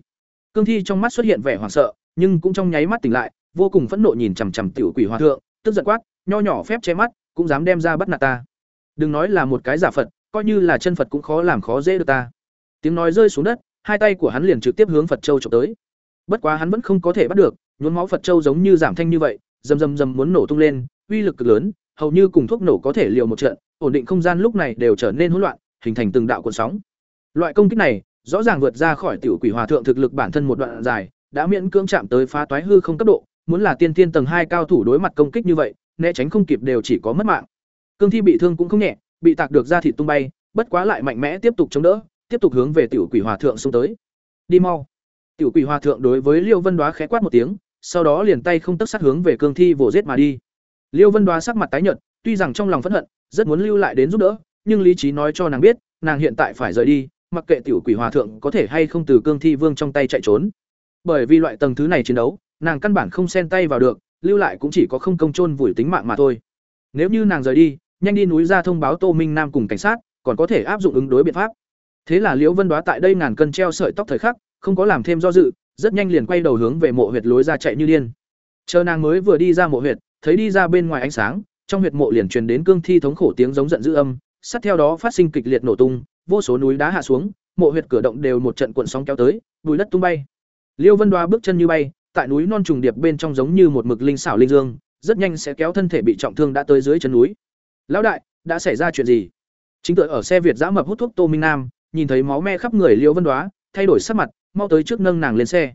cương thi trong mắt xuất hiện vẻ hoảng sợ nhưng cũng trong nháy mắt tỉnh lại vô cùng phẫn nộ nhìn chằm chằm tiểu quỷ hòa thượng tức giận quát nho nhỏ phép che mắt cũng dám đem ra bắt nạt ta đừng nói là một cái giả phật coi như là chân phật cũng khó làm khó dễ được ta tiếng nói rơi xuống đất hai tay của hắn liền trực tiếp hướng phật châu trộm tới bất quá hắn vẫn không có thể bắt được nhuốm máu phật châu giống như giảm thanh như vậy rầm rầm rầm muốn nổ tung lên uy lực cực lớn hầu như cùng thuốc nổ có thể liều một trận ổn định không gian lúc này đều trở nên hỗn loạn, hình thành từng đạo cuộn sóng. Loại công kích này, rõ ràng vượt ra khỏi tiểu quỷ hòa thượng thực lực bản thân một đoạn dài, đã miễn cưỡng chạm tới phá toái hư không cấp độ, muốn là tiên tiên tầng hai cao thủ đối mặt công kích như vậy, né tránh không kịp đều chỉ có mất mạng. Cương thi bị thương cũng không nhẹ, bị tạc được ra thịt tung bay, bất quá lại mạnh mẽ tiếp tục chống đỡ, tiếp tục hướng về tiểu quỷ hòa thượng xung tới. Đi mau. Tiểu quỷ hòa thượng đối với Liêu Vân Đoá khẽ quát một tiếng, sau đó liền tay không tấc sát hướng về cương thi vồ giết mà đi. Liêu Vân Đoá sắc mặt tái nhợt, tuy rằng trong lòng phẫn hận, rất muốn lưu lại đến giúp đỡ, nhưng lý trí nói cho nàng biết, nàng hiện tại phải rời đi, mặc kệ tiểu quỷ hòa thượng có thể hay không từ cương thi vương trong tay chạy trốn. Bởi vì loại tầng thứ này chiến đấu, nàng căn bản không xen tay vào được, lưu lại cũng chỉ có không công chôn vùi tính mạng mà thôi. Nếu như nàng rời đi, nhanh đi núi ra thông báo Tô Minh Nam cùng cảnh sát, còn có thể áp dụng ứng đối biện pháp. Thế là Liễu Vân Đoá tại đây ngàn cân treo sợi tóc thời khắc, không có làm thêm do dự, rất nhanh liền quay đầu hướng về mộ huyệt lối ra chạy như điên. Chờ nàng mới vừa đi ra mộ huyệt, thấy đi ra bên ngoài ánh sáng, trong huyệt mộ liền truyền đến cương thi thống khổ tiếng giống giận dữ âm, sát theo đó phát sinh kịch liệt nổ tung, vô số núi đá hạ xuống, mộ huyệt cửa động đều một trận cuộn sóng kéo tới, bùi đất tung bay. Liêu Vân Đoá bước chân như bay, tại núi non trùng điệp bên trong giống như một mực linh xảo linh dương, rất nhanh sẽ kéo thân thể bị trọng thương đã tới dưới chân núi. "Lão đại, đã xảy ra chuyện gì?" Chính tựa ở xe Việt dã mập hút thuốc Tô Minh Nam, nhìn thấy máu me khắp người Liêu Vân Đoá, thay đổi sắc mặt, mau tới trước nâng nàng lên xe.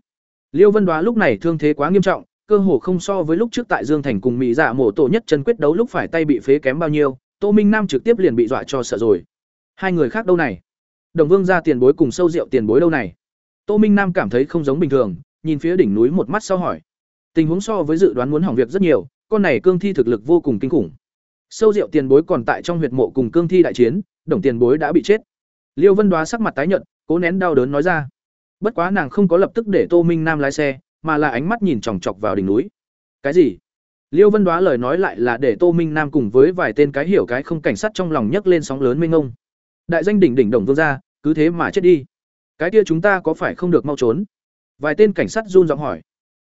Liêu Vân Đoá lúc này thương thế quá nghiêm trọng, cơ hồ không so với lúc trước tại Dương Thành cùng Mỹ Dạ Mộ Tổ nhất chân quyết đấu lúc phải tay bị phế kém bao nhiêu, Tô Minh Nam trực tiếp liền bị dọa cho sợ rồi. Hai người khác đâu này? Đồng Vương gia tiền bối cùng sâu rượu tiền bối đâu này? Tô Minh Nam cảm thấy không giống bình thường, nhìn phía đỉnh núi một mắt sau hỏi. Tình huống so với dự đoán muốn hỏng việc rất nhiều, con này cương thi thực lực vô cùng kinh khủng. Sâu rượu tiền bối còn tại trong huyệt mộ cùng cương thi đại chiến, đồng tiền bối đã bị chết. Liêu Vân Đoá sắc mặt tái nhợt, cố nén đau đớn nói ra. Bất quá nàng không có lập tức để Tô Minh Nam lái xe, mà là ánh mắt nhìn chòng chọc vào đỉnh núi. Cái gì? Liêu Vân Đoá lời nói lại là để Tô Minh Nam cùng với vài tên cái hiểu cái không cảnh sát trong lòng nhấc lên sóng lớn mênh mông. Đại danh đỉnh đỉnh đồng vương gia, cứ thế mà chết đi. Cái kia chúng ta có phải không được mau trốn? Vài tên cảnh sát run giọng hỏi.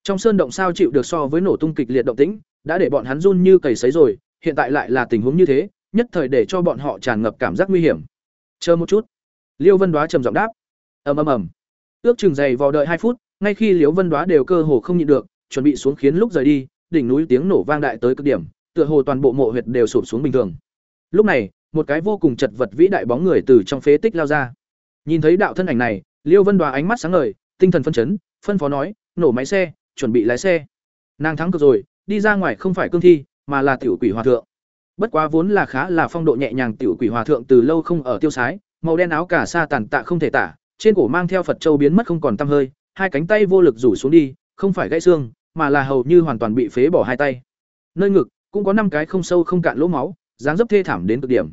Trong sơn động sao chịu được so với nổ tung kịch liệt động tĩnh, đã để bọn hắn run như cầy sấy rồi, hiện tại lại là tình huống như thế, nhất thời để cho bọn họ tràn ngập cảm giác nguy hiểm. Chờ một chút. Liêu Vân Đoá trầm giọng đáp. Ầm ầm ầm. Ước chừng dày vò đợi hai phút, ngay khi Liễu Vân Đoá đều cơ hồ không nhịn được, chuẩn bị xuống khiến lúc rời đi, đỉnh núi tiếng nổ vang đại tới cực điểm, tựa hồ toàn bộ mộ huyệt đều sụp xuống bình thường. Lúc này, một cái vô cùng chật vật vĩ đại bóng người từ trong phế tích lao ra. Nhìn thấy đạo thân ảnh này, Liêu Vân Đoá ánh mắt sáng ngời, tinh thần phân chấn, phân phó nói, nổ máy xe, chuẩn bị lái xe. Nàng thắng cực rồi, đi ra ngoài không phải cương thi, mà là tiểu quỷ hòa thượng. Bất quá vốn là khá là phong độ nhẹ nhàng tiểu quỷ hòa thượng từ lâu không ở tiêu sái, màu đen áo cả sa tàn tạ không thể tả, trên cổ mang theo Phật châu biến mất không còn tăm hơi, hai cánh tay vô lực rủ xuống đi, không phải gãy xương, mà là hầu như hoàn toàn bị phế bỏ hai tay. Nơi ngực cũng có năm cái không sâu không cạn lỗ máu, dáng dấp thê thảm đến cực điểm.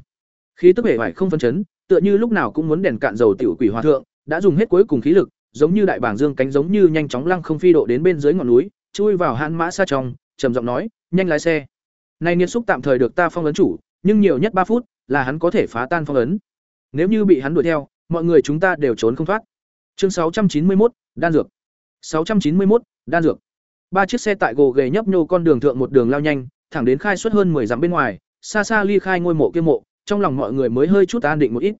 Khí tức vẻ vải không phân chấn, tựa như lúc nào cũng muốn đèn cạn dầu tiểu quỷ hòa thượng, đã dùng hết cuối cùng khí lực, giống như đại bảng dương cánh giống như nhanh chóng lăng không phi độ đến bên dưới ngọn núi, chui vào hãn mã xa trong, trầm giọng nói, "Nhanh lái xe." Này niên xúc tạm thời được ta phong ấn chủ, nhưng nhiều nhất ba phút là hắn có thể phá tan phong ấn. Nếu như bị hắn đuổi theo, mọi người chúng ta đều trốn không thoát. Chương 691, đan dược. 691, đan dược. Ba chiếc xe tại gồ ghề nhấp nhô con đường thượng một đường lao nhanh, thẳng đến khai suất hơn 10 dặm bên ngoài, xa xa ly khai ngôi mộ kia mộ, trong lòng mọi người mới hơi chút an định một ít.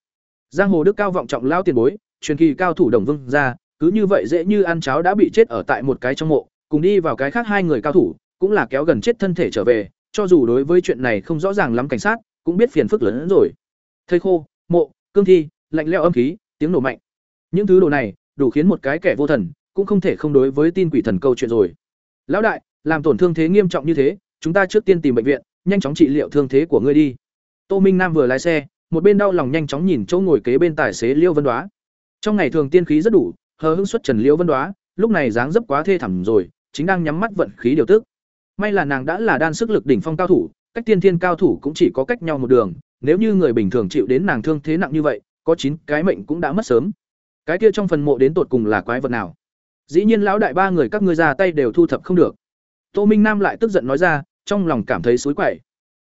Giang hồ đức cao vọng trọng lao tiền bối, truyền kỳ cao thủ đồng vương ra, cứ như vậy dễ như ăn cháo đã bị chết ở tại một cái trong mộ, cùng đi vào cái khác hai người cao thủ, cũng là kéo gần chết thân thể trở về, cho dù đối với chuyện này không rõ ràng lắm cảnh sát, cũng biết phiền phức lớn hơn rồi. Thầy khô, mộ, cương thi, lạnh lẽo âm khí, tiếng nổ mạnh. Những thứ đồ này, đủ khiến một cái kẻ vô thần, cũng không thể không đối với tin quỷ thần câu chuyện rồi. Lão đại, làm tổn thương thế nghiêm trọng như thế, chúng ta trước tiên tìm bệnh viện, nhanh chóng trị liệu thương thế của ngươi đi. Tô Minh Nam vừa lái xe, một bên đau lòng nhanh chóng nhìn chỗ ngồi kế bên tài xế Liêu Vân Đoá. Trong ngày thường tiên khí rất đủ, hờ hững xuất Trần Liêu Vân Đoá, lúc này dáng dấp quá thê thảm rồi, chính đang nhắm mắt vận khí điều tức. May là nàng đã là đan sức lực đỉnh phong cao thủ, cách tiên thiên cao thủ cũng chỉ có cách nhau một đường, nếu như người bình thường chịu đến nàng thương thế nặng như vậy, có chín cái mệnh cũng đã mất sớm. Cái kia trong phần mộ đến tột cùng là quái vật nào? Dĩ nhiên lão đại ba người các ngươi ra tay đều thu thập không được. Tô Minh Nam lại tức giận nói ra, trong lòng cảm thấy xối quậy.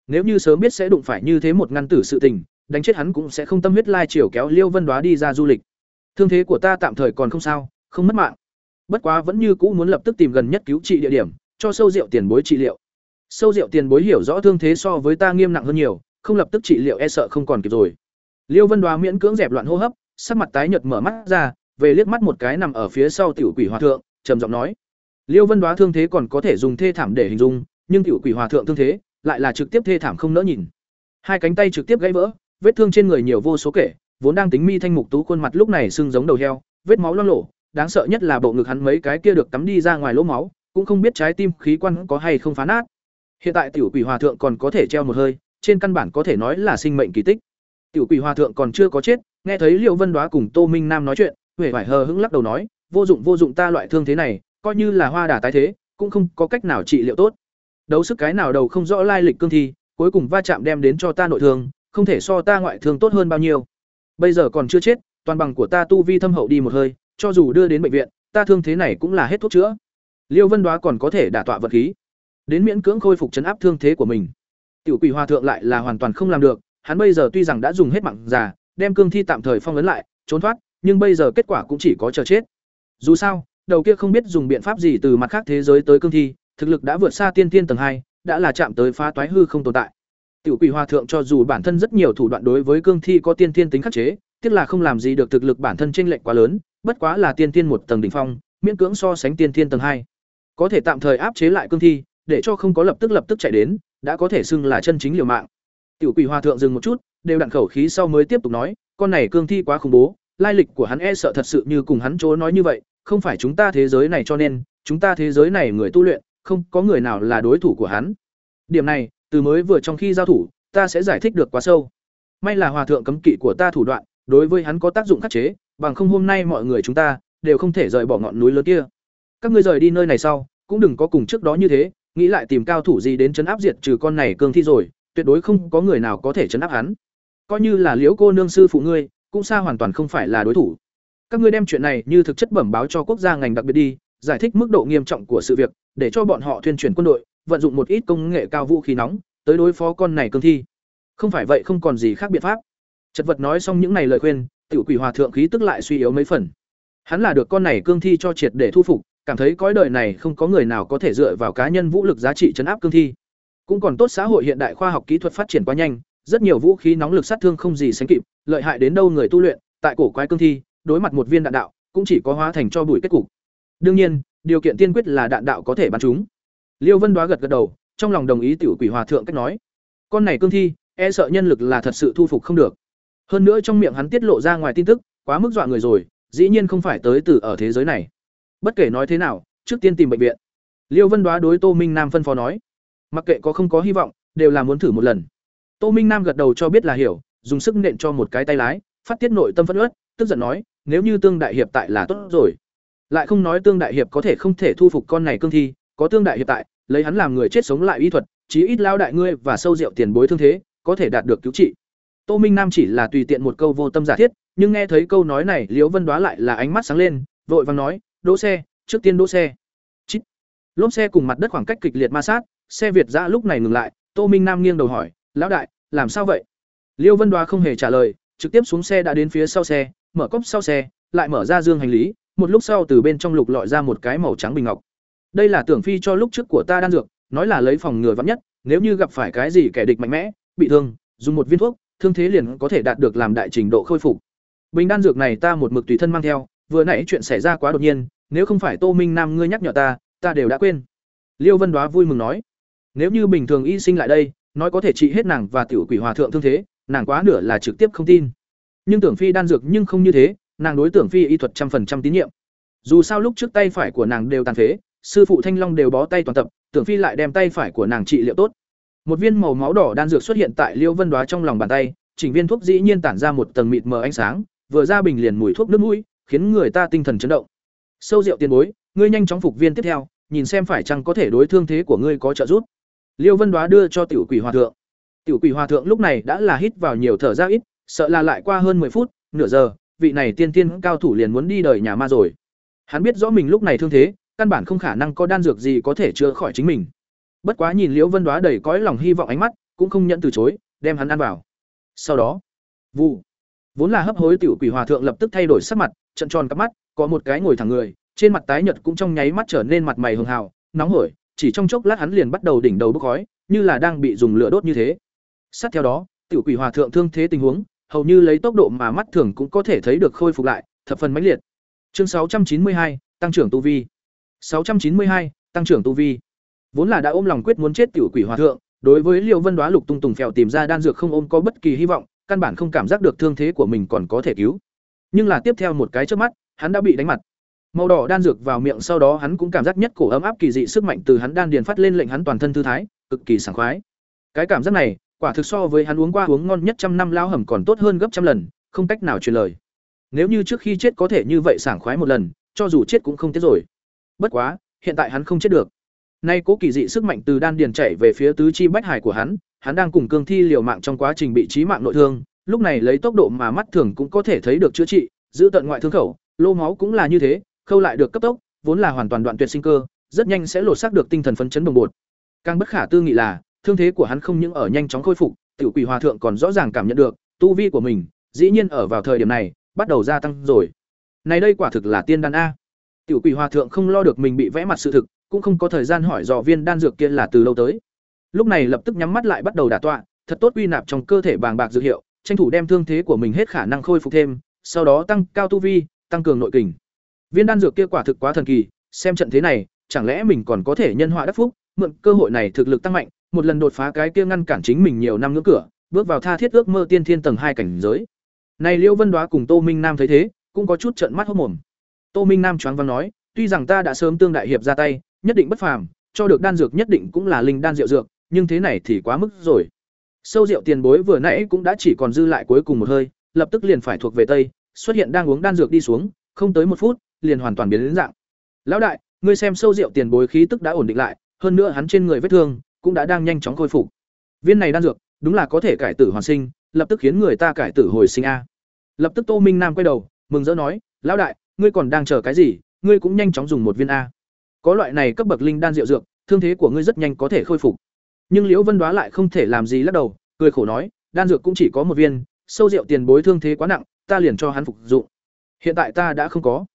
Nếu như sớm biết sẽ đụng phải như thế một ngăn tử sự tình, đánh chết hắn cũng sẽ không tâm huyết lai chiều kéo Liêu Vân Đoá đi ra du lịch. Thương thế của ta tạm thời còn không sao, không mất mạng. Bất quá vẫn như cũ muốn lập tức tìm gần nhất cứu trị địa điểm, cho sâu rượu tiền bối trị liệu. Sâu rượu tiền bối hiểu rõ thương thế so với ta nghiêm nặng hơn nhiều, không lập tức trị liệu e sợ không còn kịp rồi. Liêu Vân Đoá miễn cưỡng dẹp loạn hô hấp, sắc mặt tái nhợt mở mắt ra, về liếc mắt một cái nằm ở phía sau tiểu quỷ hòa thượng, trầm giọng nói: Liêu Vân Đoá thương thế còn có thể dùng thê thảm để hình dung, nhưng tiểu quỷ hòa thượng thương thế lại là trực tiếp thê thảm không nỡ nhìn. Hai cánh tay trực tiếp gãy vỡ, vết thương trên người nhiều vô số kể, vốn đang tính mi thanh mục tú khuôn mặt lúc này sưng giống đầu heo, vết máu loang lổ, đáng sợ nhất là bộ ngực hắn mấy cái kia được tắm đi ra ngoài lỗ máu, cũng không biết trái tim khí quan có hay không phá nát. Hiện tại tiểu quỷ hòa thượng còn có thể treo một hơi, trên căn bản có thể nói là sinh mệnh kỳ tích. Tiểu quỷ hòa thượng còn chưa có chết, nghe thấy Liêu Vân Đoá cùng Tô Minh Nam nói chuyện, huệ vải hờ hững lắc đầu nói, vô dụng vô dụng ta loại thương thế này, coi như là hoa đà tái thế, cũng không có cách nào trị liệu tốt. Đấu sức cái nào đầu không rõ lai lịch cương thi, cuối cùng va chạm đem đến cho ta nội thương, không thể so ta ngoại thương tốt hơn bao nhiêu. Bây giờ còn chưa chết, toàn bằng của ta tu vi thâm hậu đi một hơi, cho dù đưa đến bệnh viện, ta thương thế này cũng là hết thuốc chữa. Liêu Vân Đoá còn có thể đả tọa vật khí, đến miễn cưỡng khôi phục chấn áp thương thế của mình. Tiểu Quỷ Hòa thượng lại là hoàn toàn không làm được, hắn bây giờ tuy rằng đã dùng hết mạng già, đem cương thi tạm thời phong ấn lại, trốn thoát, nhưng bây giờ kết quả cũng chỉ có chờ chết. Dù sao, đầu kia không biết dùng biện pháp gì từ mặt khác thế giới tới cương thi, thực lực đã vượt xa tiên tiên tầng hai, đã là chạm tới phá toái hư không tồn tại. Tiểu Quỷ Hòa thượng cho dù bản thân rất nhiều thủ đoạn đối với cương thi có tiên tiên tính khắc chế, tiếc là không làm gì được thực lực bản thân chênh lệch quá lớn, bất quá là tiên tiên một tầng đỉnh phong, miễn cưỡng so sánh tiên tiên tầng hai. Có thể tạm thời áp chế lại cương thi, để cho không có lập tức lập tức chạy đến, đã có thể xưng là chân chính liều mạng. Tiểu Quỷ Hòa thượng dừng một chút, đều đặn khẩu khí sau mới tiếp tục nói, con này cương thi quá khủng bố, lai lịch của hắn e sợ thật sự như cùng hắn chỗ nói như vậy, không phải chúng ta thế giới này cho nên, chúng ta thế giới này người tu luyện, không có người nào là đối thủ của hắn. Điểm này, từ mới vừa trong khi giao thủ, ta sẽ giải thích được quá sâu. May là hòa thượng cấm kỵ của ta thủ đoạn, đối với hắn có tác dụng khắc chế, bằng không hôm nay mọi người chúng ta đều không thể rời bỏ ngọn núi lớn kia. Các ngươi rời đi nơi này sau, cũng đừng có cùng trước đó như thế, nghĩ lại tìm cao thủ gì đến chấn áp diệt trừ con này cương thi rồi, tuyệt đối không có người nào có thể chấn áp hắn. Coi như là Liễu cô nương sư phụ ngươi, cũng xa hoàn toàn không phải là đối thủ. Các ngươi đem chuyện này như thực chất bẩm báo cho quốc gia ngành đặc biệt đi, giải thích mức độ nghiêm trọng của sự việc, để cho bọn họ tuyên truyền quân đội, vận dụng một ít công nghệ cao vũ khí nóng, tới đối phó con này cương thi. Không phải vậy không còn gì khác biện pháp. Chật vật nói xong những này lời khuyên, tiểu quỷ hòa thượng khí tức lại suy yếu mấy phần. Hắn là được con này cương thi cho triệt để thu phục, cảm thấy cõi đời này không có người nào có thể dựa vào cá nhân vũ lực giá trị chấn áp cương thi. Cũng còn tốt xã hội hiện đại khoa học kỹ thuật phát triển quá nhanh, rất nhiều vũ khí nóng lực sát thương không gì sánh kịp, lợi hại đến đâu người tu luyện, tại cổ quái cương thi, đối mặt một viên đạn đạo, cũng chỉ có hóa thành cho bụi kết cục. Đương nhiên, điều kiện tiên quyết là đạn đạo có thể bắn chúng Liêu Vân Đoá gật gật đầu, trong lòng đồng ý tiểu quỷ hòa thượng cách nói. Con này cương thi, e sợ nhân lực là thật sự thu phục không được. Hơn nữa trong miệng hắn tiết lộ ra ngoài tin tức, quá mức dọa người rồi, dĩ nhiên không phải tới từ ở thế giới này. Bất kể nói thế nào, trước tiên tìm bệnh viện. Liêu Vân Đoá đối Tô Minh Nam phân phó nói, mặc kệ có không có hy vọng, đều là muốn thử một lần. Tô Minh Nam gật đầu cho biết là hiểu, dùng sức nện cho một cái tay lái, phát tiết nội tâm phất ớt tức giận nói, nếu như Tương đại hiệp tại là tốt rồi. Lại không nói Tương đại hiệp có thể không thể thu phục con này cương thi, có Tương đại hiệp tại, lấy hắn làm người chết sống lại y thuật, chí ít lao đại ngươi và sâu rượu tiền bối thương thế, có thể đạt được cứu trị. Tô Minh Nam chỉ là tùy tiện một câu vô tâm giả thiết, nhưng nghe thấy câu nói này, Liễu Vân Đoá lại là ánh mắt sáng lên, vội vàng nói, "Đỗ xe, trước tiên đỗ xe." Chít. Lốp xe cùng mặt đất khoảng cách kịch liệt ma sát, xe Việt giã lúc này ngừng lại, Tô Minh Nam nghiêng đầu hỏi, "Lão đại, làm sao vậy?" Liêu Vân Đoá không hề trả lời, trực tiếp xuống xe đã đến phía sau xe, mở cốp sau xe, lại mở ra dương hành lý, một lúc sau từ bên trong lục lọi ra một cái màu trắng bình ngọc. Đây là tưởng phi cho lúc trước của ta đan dược, nói là lấy phòng ngừa vắn nhất, nếu như gặp phải cái gì kẻ địch mạnh mẽ, bị thương, dùng một viên thuốc, thương thế liền có thể đạt được làm đại trình độ khôi phục. Bình đan dược này ta một mực tùy thân mang theo, vừa nãy chuyện xảy ra quá đột nhiên, nếu không phải Tô Minh Nam ngươi nhắc nhở ta, ta đều đã quên. Liêu Vân Đoá vui mừng nói, nếu như bình thường y sinh lại đây, nói có thể trị hết nàng và tiểu quỷ hòa thượng thương thế, nàng quá nửa là trực tiếp không tin. Nhưng tưởng phi đan dược nhưng không như thế, nàng đối tưởng phi y thuật trăm phần trăm tín nhiệm. Dù sao lúc trước tay phải của nàng đều tàn phế, sư phụ Thanh Long đều bó tay toàn tập, tưởng phi lại đem tay phải của nàng trị liệu tốt. Một viên màu máu đỏ đan dược xuất hiện tại Liêu Vân Đoá trong lòng bàn tay, chỉnh viên thuốc dĩ nhiên tản ra một tầng mịt mờ ánh sáng, vừa ra bình liền mùi thuốc nước mũi, khiến người ta tinh thần chấn động. Sâu rượu tiền bối, ngươi nhanh chóng phục viên tiếp theo, nhìn xem phải chăng có thể đối thương thế của ngươi có trợ giúp. Liêu Vân Đoá đưa cho tiểu quỷ hòa thượng. Tiểu quỷ hòa thượng lúc này đã là hít vào nhiều thở ra ít, sợ là lại qua hơn 10 phút, nửa giờ, vị này tiên tiên cao thủ liền muốn đi đời nhà ma rồi. Hắn biết rõ mình lúc này thương thế, căn bản không khả năng có đan dược gì có thể chữa khỏi chính mình. Bất quá nhìn Liễu Vân Đoá đầy cõi lòng hy vọng ánh mắt, cũng không nhận từ chối, đem hắn ăn vào. Sau đó, vụ, vốn là hấp hối tiểu quỷ hòa thượng lập tức thay đổi sắc mặt, trận tròn cắp mắt, có một cái ngồi thẳng người, trên mặt tái nhợt cũng trong nháy mắt trở nên mặt mày hường hào, nóng hổi, chỉ trong chốc lát hắn liền bắt đầu đỉnh đầu bốc khói, như là đang bị dùng lửa đốt như thế. Sát theo đó, tiểu quỷ hòa thượng thương thế tình huống, hầu như lấy tốc độ mà mắt thường cũng có thể thấy được khôi phục lại, thập phần mãnh liệt. Chương 692, tăng trưởng tu vi. 692, tăng trưởng tu vi. Vốn là đã ôm lòng quyết muốn chết tiểu quỷ hòa thượng, đối với Liêu Vân đóa lục tung tùng phèo tìm ra đan dược không ôm có bất kỳ hy vọng, căn bản không cảm giác được thương thế của mình còn có thể cứu. Nhưng là tiếp theo một cái chớp mắt, hắn đã bị đánh mặt. Màu đỏ đan dược vào miệng sau đó hắn cũng cảm giác nhất cổ ấm áp kỳ dị sức mạnh từ hắn đan điền phát lên lệnh hắn toàn thân thư thái, cực kỳ sảng khoái. Cái cảm giác này, quả thực so với hắn uống qua uống ngon nhất trăm năm lao hầm còn tốt hơn gấp trăm lần, không cách nào truyền lời. Nếu như trước khi chết có thể như vậy sảng khoái một lần, cho dù chết cũng không tiếc rồi. Bất quá, hiện tại hắn không chết được. Nay cố kỳ dị sức mạnh từ đan điền chảy về phía tứ chi bách hải của hắn, hắn đang cùng cương thi liều mạng trong quá trình bị trí mạng nội thương, lúc này lấy tốc độ mà mắt thường cũng có thể thấy được chữa trị, giữ tận ngoại thương khẩu, lô máu cũng là như thế, khâu lại được cấp tốc, vốn là hoàn toàn đoạn tuyệt sinh cơ, rất nhanh sẽ lột xác được tinh thần phấn chấn đồng bột. Càng bất khả tư nghị là, thương thế của hắn không những ở nhanh chóng khôi phục, tiểu quỷ hòa thượng còn rõ ràng cảm nhận được, tu vi của mình, dĩ nhiên ở vào thời điểm này, bắt đầu gia tăng rồi. Này đây quả thực là tiên đan a. Tiểu quỷ hòa thượng không lo được mình bị vẽ mặt sự thực, cũng không có thời gian hỏi dò viên đan dược kia là từ lâu tới. Lúc này lập tức nhắm mắt lại bắt đầu đả tọa, thật tốt uy nạp trong cơ thể bàng bạc dược hiệu, tranh thủ đem thương thế của mình hết khả năng khôi phục thêm, sau đó tăng cao tu vi, tăng cường nội kình. Viên đan dược kia quả thực quá thần kỳ, xem trận thế này, chẳng lẽ mình còn có thể nhân họa đắc phúc, mượn cơ hội này thực lực tăng mạnh, một lần đột phá cái kia ngăn cản chính mình nhiều năm ngưỡng cửa, bước vào tha thiết ước mơ tiên thiên tầng hai cảnh giới. Này Liễu Vân Đoá cùng Tô Minh Nam thấy thế, cũng có chút trợn mắt hốt mồm. Tô Minh Nam choáng váng nói, tuy rằng ta đã sớm tương đại hiệp ra tay, nhất định bất phàm, cho được đan dược nhất định cũng là linh đan rượu dược, nhưng thế này thì quá mức rồi. Sâu rượu tiền bối vừa nãy cũng đã chỉ còn dư lại cuối cùng một hơi, lập tức liền phải thuộc về tây, xuất hiện đang uống đan dược đi xuống, không tới một phút, liền hoàn toàn biến đến dạng. Lão đại, ngươi xem sâu rượu tiền bối khí tức đã ổn định lại, hơn nữa hắn trên người vết thương cũng đã đang nhanh chóng khôi phục. Viên này đan dược, đúng là có thể cải tử hoàn sinh, lập tức khiến người ta cải tử hồi sinh a. Lập tức Tô Minh Nam quay đầu, mừng rỡ nói, "Lão đại, ngươi còn đang chờ cái gì, ngươi cũng nhanh chóng dùng một viên a. Có loại này cấp bậc linh đan rượu dược, thương thế của ngươi rất nhanh có thể khôi phục." Nhưng Liễu Vân Đoá lại không thể làm gì lắc đầu, cười khổ nói, "Đan dược cũng chỉ có một viên, sâu rượu tiền bối thương thế quá nặng, ta liền cho hắn phục dụng. Hiện tại ta đã không có.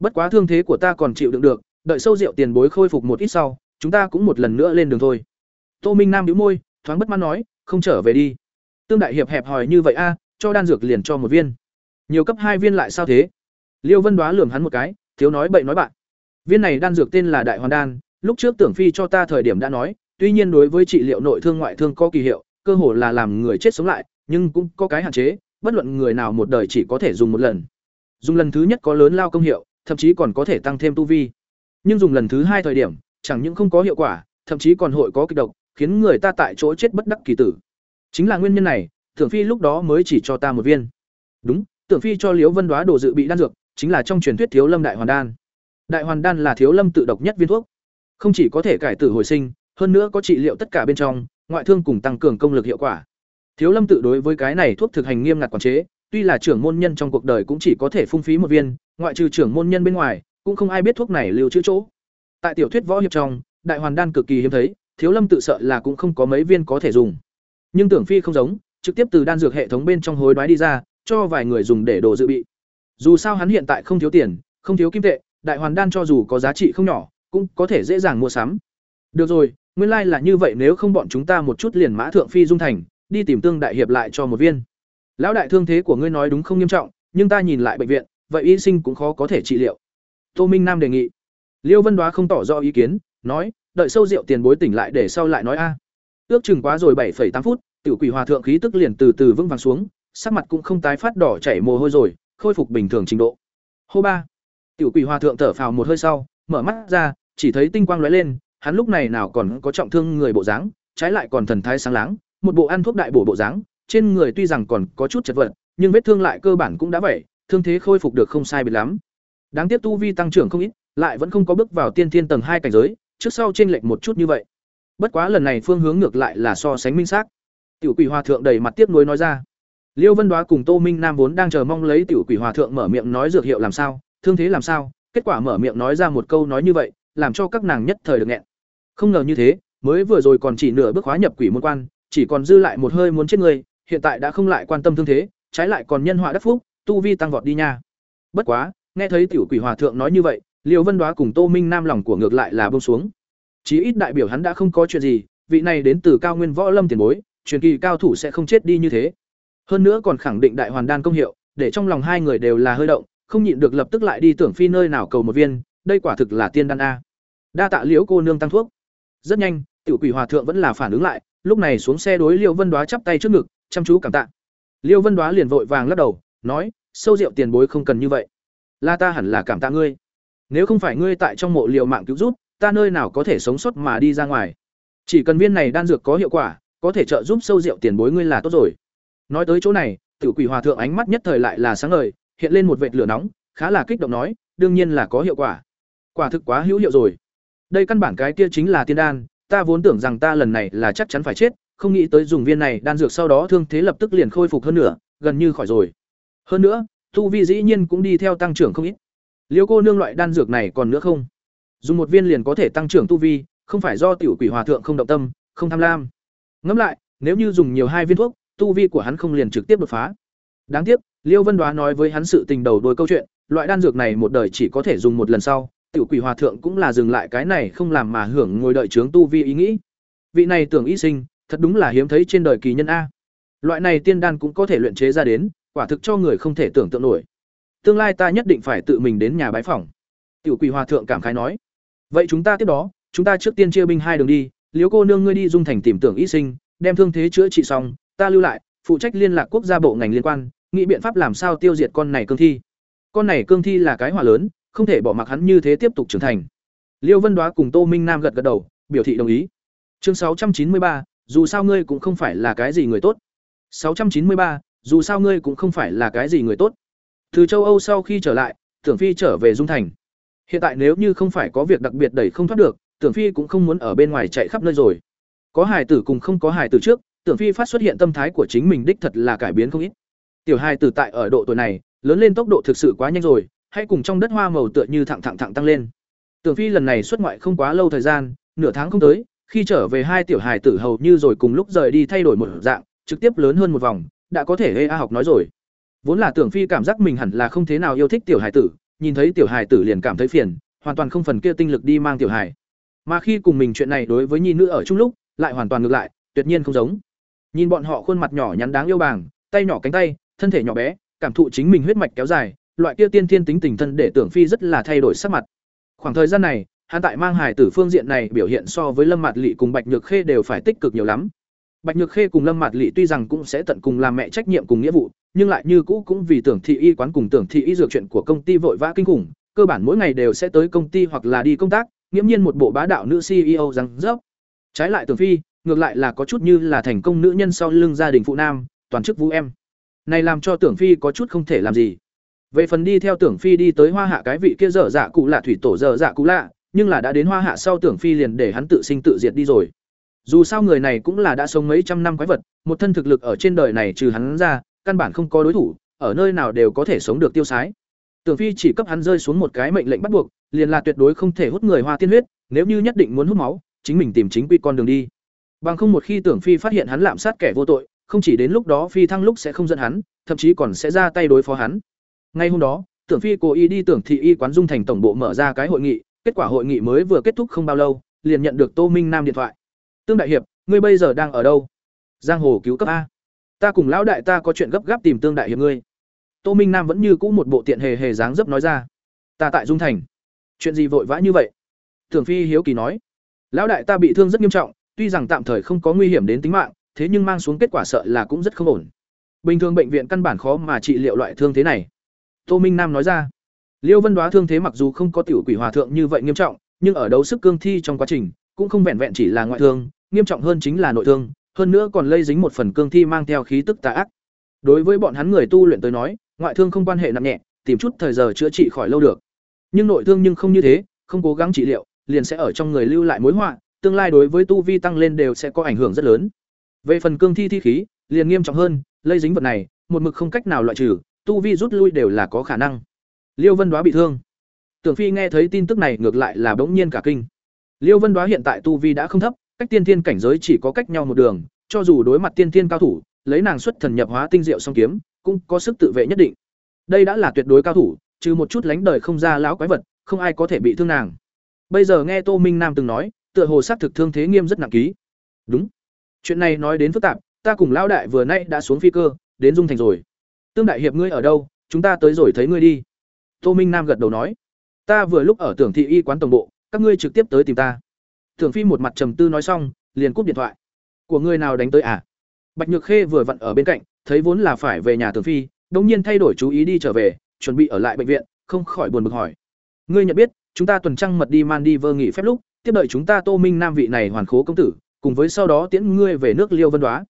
Bất quá thương thế của ta còn chịu đựng được, đợi sâu rượu tiền bối khôi phục một ít sau, chúng ta cũng một lần nữa lên đường thôi." Tô Minh Nam nhíu môi, thoáng bất mãn nói, "Không trở về đi." Tương đại hiệp hẹp hòi như vậy a, cho đan dược liền cho một viên. Nhiều cấp hai viên lại sao thế? Liêu Vân Đoá lườm hắn một cái, thiếu nói bậy nói bạn. Viên này đan dược tên là Đại Hoàn đan, lúc trước Tưởng Phi cho ta thời điểm đã nói, tuy nhiên đối với trị liệu nội thương ngoại thương có kỳ hiệu, cơ hồ là làm người chết sống lại, nhưng cũng có cái hạn chế, bất luận người nào một đời chỉ có thể dùng một lần. Dùng lần thứ nhất có lớn lao công hiệu, thậm chí còn có thể tăng thêm tu vi. Nhưng dùng lần thứ hai thời điểm, chẳng những không có hiệu quả, thậm chí còn hội có kịch độc, khiến người ta tại chỗ chết bất đắc kỳ tử. Chính là nguyên nhân này, Tưởng Phi lúc đó mới chỉ cho ta một viên. Đúng, Tưởng Phi cho Liễu Vân Đoá đồ dự bị đan dược, chính là trong truyền thuyết Thiếu Lâm Đại Hoàn Đan. Đại Hoàn Đan là Thiếu Lâm tự độc nhất viên thuốc, không chỉ có thể cải tử hồi sinh, hơn nữa có trị liệu tất cả bên trong, ngoại thương cùng tăng cường công lực hiệu quả. Thiếu Lâm tự đối với cái này thuốc thực hành nghiêm ngặt quản chế, tuy là trưởng môn nhân trong cuộc đời cũng chỉ có thể phung phí một viên, ngoại trừ trưởng môn nhân bên ngoài, cũng không ai biết thuốc này lưu trữ chỗ. Tại tiểu thuyết võ hiệp trong, đại hoàn đan cực kỳ hiếm thấy, Thiếu Lâm tự sợ là cũng không có mấy viên có thể dùng. Nhưng Tưởng Phi không giống, trực tiếp từ đan dược hệ thống bên trong hối đoái đi ra, cho vài người dùng để đồ dự bị. Dù sao hắn hiện tại không thiếu tiền, không thiếu kim tệ, đại hoàn đan cho dù có giá trị không nhỏ, cũng có thể dễ dàng mua sắm. Được rồi, nguyên lai like là như vậy nếu không bọn chúng ta một chút liền mã thượng phi dung thành, đi tìm tương đại hiệp lại cho một viên. Lão đại thương thế của ngươi nói đúng không nghiêm trọng, nhưng ta nhìn lại bệnh viện, vậy y sinh cũng khó có thể trị liệu. Tô Minh Nam đề nghị. Liêu Vân Đoá không tỏ rõ ý kiến, nói, đợi sâu rượu tiền bối tỉnh lại để sau lại nói a. Ước chừng quá rồi 7,8 phút, tiểu quỷ hòa thượng khí tức liền từ từ vững vàng xuống, sắc mặt cũng không tái phát đỏ chảy mồ hôi rồi, khôi phục bình thường trình độ. Hô ba. Tiểu quỷ hòa thượng thở phào một hơi sau, mở mắt ra, chỉ thấy tinh quang lóe lên, hắn lúc này nào còn có trọng thương người bộ dáng, trái lại còn thần thái sáng láng, một bộ ăn thuốc đại bổ bộ dáng, trên người tuy rằng còn có chút chật vật, nhưng vết thương lại cơ bản cũng đã vậy, thương thế khôi phục được không sai biệt lắm. Đáng tiếc tu vi tăng trưởng không ít, lại vẫn không có bước vào tiên thiên tầng hai cảnh giới, trước sau chênh lệch một chút như vậy. Bất quá lần này phương hướng ngược lại là so sánh minh xác. Tiểu Quỷ Hòa thượng đầy mặt tiếc nuối nói ra. Liêu Vân Đoá cùng Tô Minh Nam vốn đang chờ mong lấy Tiểu Quỷ Hòa thượng mở miệng nói dược hiệu làm sao, thương thế làm sao, kết quả mở miệng nói ra một câu nói như vậy, làm cho các nàng nhất thời được nghẹn. Không ngờ như thế, mới vừa rồi còn chỉ nửa bước hóa nhập quỷ môn quan, chỉ còn dư lại một hơi muốn chết người, hiện tại đã không lại quan tâm thương thế, trái lại còn nhân họa đắc phúc, tu vi tăng vọt đi nha. Bất quá, nghe thấy tiểu quỷ hòa thượng nói như vậy, Liêu Vân Đoá cùng Tô Minh Nam lòng của ngược lại là buông xuống. Chí ít đại biểu hắn đã không có chuyện gì, vị này đến từ cao nguyên võ lâm tiền bối, truyền kỳ cao thủ sẽ không chết đi như thế. Hơn nữa còn khẳng định đại hoàn đan công hiệu, để trong lòng hai người đều là hơi động, không nhịn được lập tức lại đi tưởng phi nơi nào cầu một viên, đây quả thực là tiên đan a. Đa tạ liễu cô nương tăng thuốc. Rất nhanh, tiểu quỷ hòa thượng vẫn là phản ứng lại, lúc này xuống xe đối liễu Vân Đoá chắp tay trước ngực, chăm chú cảm tạ. Liêu Vân Đoá liền vội vàng lắc đầu, nói, sâu rượu tiền bối không cần như vậy. La ta hẳn là cảm tạ ngươi. Nếu không phải ngươi tại trong mộ liều mạng cứu giúp, ta nơi nào có thể sống sót mà đi ra ngoài. Chỉ cần viên này đan dược có hiệu quả, có thể trợ giúp sâu rượu tiền bối ngươi là tốt rồi. Nói tới chỗ này, Tử Quỷ Hòa thượng ánh mắt nhất thời lại là sáng ngời, hiện lên một vệt lửa nóng, khá là kích động nói, đương nhiên là có hiệu quả. Quả thực quá hữu hiệu rồi. Đây căn bản cái kia chính là tiên đan, ta vốn tưởng rằng ta lần này là chắc chắn phải chết, không nghĩ tới dùng viên này đan dược sau đó thương thế lập tức liền khôi phục hơn nữa, gần như khỏi rồi. Hơn nữa, tu vi dĩ nhiên cũng đi theo tăng trưởng không ít. Liêu cô nương loại đan dược này còn nữa không? Dùng một viên liền có thể tăng trưởng tu vi, không phải do tiểu quỷ hòa thượng không động tâm, không tham lam. Ngẫm lại, nếu như dùng nhiều hai viên thuốc, tu vi của hắn không liền trực tiếp đột phá. Đáng tiếc, Liêu Vân Đoá nói với hắn sự tình đầu đuôi câu chuyện, loại đan dược này một đời chỉ có thể dùng một lần sau, tiểu quỷ hòa thượng cũng là dừng lại cái này không làm mà hưởng ngồi đợi chướng tu vi ý nghĩ. Vị này tưởng y sinh, thật đúng là hiếm thấy trên đời kỳ nhân a. Loại này tiên đan cũng có thể luyện chế ra đến, quả thực cho người không thể tưởng tượng nổi. Tương lai ta nhất định phải tự mình đến nhà bái phỏng." Tiểu Quỷ Hòa thượng cảm khái nói. "Vậy chúng ta tiếp đó, chúng ta trước tiên chia binh hai đường đi, Liễu cô nương ngươi đi dung thành tìm tưởng y sinh, đem thương thế chữa trị xong, ta lưu lại, phụ trách liên lạc quốc gia bộ ngành liên quan, nghĩ biện pháp làm sao tiêu diệt con này cương thi. Con này cương thi là cái hỏa lớn, không thể bỏ mặc hắn như thế tiếp tục trưởng thành." Liêu Vân Đoá cùng Tô Minh Nam gật gật đầu, biểu thị đồng ý. Chương 693, dù sao ngươi cũng không phải là cái gì người tốt. Sáu trăm chín mươi ba, dù sao ngươi cũng không phải là cái gì người tốt. Từ châu âu sau khi trở lại, tưởng phi trở về dung thành. Hiện tại nếu như không phải có việc đặc biệt đẩy không thoát được, tưởng phi cũng không muốn ở bên ngoài chạy khắp nơi rồi. Có hài tử cùng không có hài tử trước, tưởng phi phát xuất hiện tâm thái của chính mình đích thật là cải biến không ít. Tiểu hài tử tại ở độ tuổi này, lớn lên tốc độ thực sự quá nhanh rồi hãy cùng trong đất hoa màu tựa như thẳng thẳng thẳng tăng lên. Tưởng phi lần này xuất ngoại không quá lâu thời gian, nửa tháng không tới khi trở về hai tiểu hài tử hầu như rồi cùng lúc rời đi thay đổi một dạng, trực tiếp lớn hơn một vòng, đã có thể hê a học nói rồi. Vốn là tưởng phi cảm giác mình hẳn là không thế nào yêu thích tiểu hài tử, nhìn thấy tiểu hài tử liền cảm thấy phiền, hoàn toàn không phần kia tinh lực đi mang tiểu hài. Mà khi cùng mình chuyện này đối với nhi nữ ở chung lúc, lại hoàn toàn ngược lại, tuyệt nhiên không giống. Nhìn bọn họ khuôn mặt nhỏ nhắn đáng yêu bàng, tay nhỏ cánh tay, thân thể nhỏ bé, cảm thụ chính mình huyết mạch kéo dài, loại kia tiên thiên tính tình thân để tưởng phi rất là thay đổi sắc mặt. Khoảng thời gian này hắn tại mang hài tử phương diện này biểu hiện so với lâm mạt lỵ cùng bạch nhược khê đều phải tích cực nhiều lắm. Bạch nhược khê cùng lâm mạt lỵ tuy rằng cũng sẽ tận cùng làm mẹ trách nhiệm cùng nghĩa vụ, nhưng lại như cũ cũng vì tưởng thị y quán cùng tưởng thị y dược chuyện của công ty vội vã kinh khủng, cơ bản mỗi ngày đều sẽ tới công ty hoặc là đi công tác, nghiễm nhiên một bộ bá đạo nữ ceo rằng dốc trái lại tưởng phi, ngược lại là có chút như là thành công nữ nhân sau lưng gia đình phụ nam, toàn chức vũ em. Này làm cho tưởng phi có chút không thể làm gì. Về phần đi theo tưởng phi đi tới hoa hạ cái vị kia dở dạ cụ lạ thủy tổ dở dạ cụ lạ nhưng là đã đến hoa hạ sau tưởng phi liền để hắn tự sinh tự diệt đi rồi. Dù sao người này cũng là đã sống mấy trăm năm quái vật, một thân thực lực ở trên đời này trừ hắn ra, căn bản không có đối thủ, ở nơi nào đều có thể sống được tiêu sái. Tưởng phi chỉ cấp hắn rơi xuống một cái mệnh lệnh bắt buộc, liền là tuyệt đối không thể hút người hoa tiên huyết, nếu như nhất định muốn hút máu, chính mình tìm chính quy con đường đi. Bằng không một khi tưởng phi phát hiện hắn lạm sát kẻ vô tội, không chỉ đến lúc đó phi thăng lúc sẽ không dẫn hắn, thậm chí còn sẽ ra tay đối phó hắn. Ngay hôm đó, tưởng phi cố ý đi tưởng thị y quán dung thành tổng bộ mở ra cái hội nghị kết quả hội nghị mới vừa kết thúc không bao lâu, liền nhận được tô minh nam điện thoại. Tương đại hiệp, ngươi bây giờ đang ở đâu? Giang hồ cứu cấp a. Ta cùng lão đại ta có chuyện gấp gáp tìm tương đại hiệp ngươi. Tô minh nam vẫn như cũ một bộ tiện hề hề dáng dấp nói ra. Ta tại dung thành. Chuyện gì vội vã như vậy? Thường phi hiếu kỳ nói. Lão đại ta bị thương rất nghiêm trọng, tuy rằng tạm thời không có nguy hiểm đến tính mạng, thế nhưng mang xuống kết quả sợ là cũng rất không ổn. Bình thường bệnh viện căn bản khó mà trị liệu loại thương thế này. Tô minh nam nói ra liêu vân đoá thương thế mặc dù không có tiểu quỷ hòa thượng như vậy nghiêm trọng, nhưng ở đấu sức cương thi trong quá trình, cũng không vẹn vẹn chỉ là ngoại thương, nghiêm trọng hơn chính là nội thương, hơn nữa còn lây dính một phần cương thi mang theo khí tức tà ác. Đối với bọn hắn người tu luyện tới nói, ngoại thương không quan hệ nặng nhẹ, tìm chút thời giờ chữa trị khỏi lâu được. Nhưng nội thương nhưng không như thế, không cố gắng trị liệu, liền sẽ ở trong người lưu lại mối họa, tương lai đối với tu vi tăng lên đều sẽ có ảnh hưởng rất lớn. Về phần cương thi thi khí, liền nghiêm trọng hơn, lây dính vật này, một mực không cách nào loại trừ, tu vi rút lui đều là có khả năng liêu vân đoá bị thương. Tưởng phi nghe thấy tin tức này ngược lại là bỗng nhiên cả kinh. Liêu vân đoá hiện tại tu vi đã không thấp, cách tiên thiên cảnh giới chỉ có cách nhau một đường, cho dù đối mặt tiên thiên cao thủ, lấy nàng xuất thần nhập hóa tinh diệu song kiếm, cũng có sức tự vệ nhất định. Đây đã là tuyệt đối cao thủ, trừ một chút lánh đời không ra lão quái vật, không ai có thể bị thương nàng. Bây giờ nghe tô minh nam từng nói, tựa hồ xác thực thương thế nghiêm rất nặng ký. Đúng. Chuyện này nói đến phức tạp, ta cùng lão đại vừa nay đã xuống phi cơ, đến dung thành rồi. Tương đại hiệp ngươi ở đâu, chúng ta tới rồi thấy ngươi đi tô minh nam gật đầu nói, ta vừa lúc ở tưởng thị y quán tổng bộ, các ngươi trực tiếp tới tìm ta. Tưởng phi một mặt trầm tư nói xong, liền cúp điện thoại. Của ngươi nào đánh tới à? Bạch nhược khê vừa vặn ở bên cạnh, thấy vốn là phải về nhà tưởng phi đống nhiên thay đổi chú ý đi trở về, chuẩn bị ở lại bệnh viện, không khỏi buồn bực hỏi, ngươi nhận biết, chúng ta tuần trăng mật đi man đi vơ nghỉ phép lúc, tiếp đợi chúng ta tô minh nam vị này hoàn khố công tử, cùng với sau đó tiễn ngươi về nước liêu vân đoá.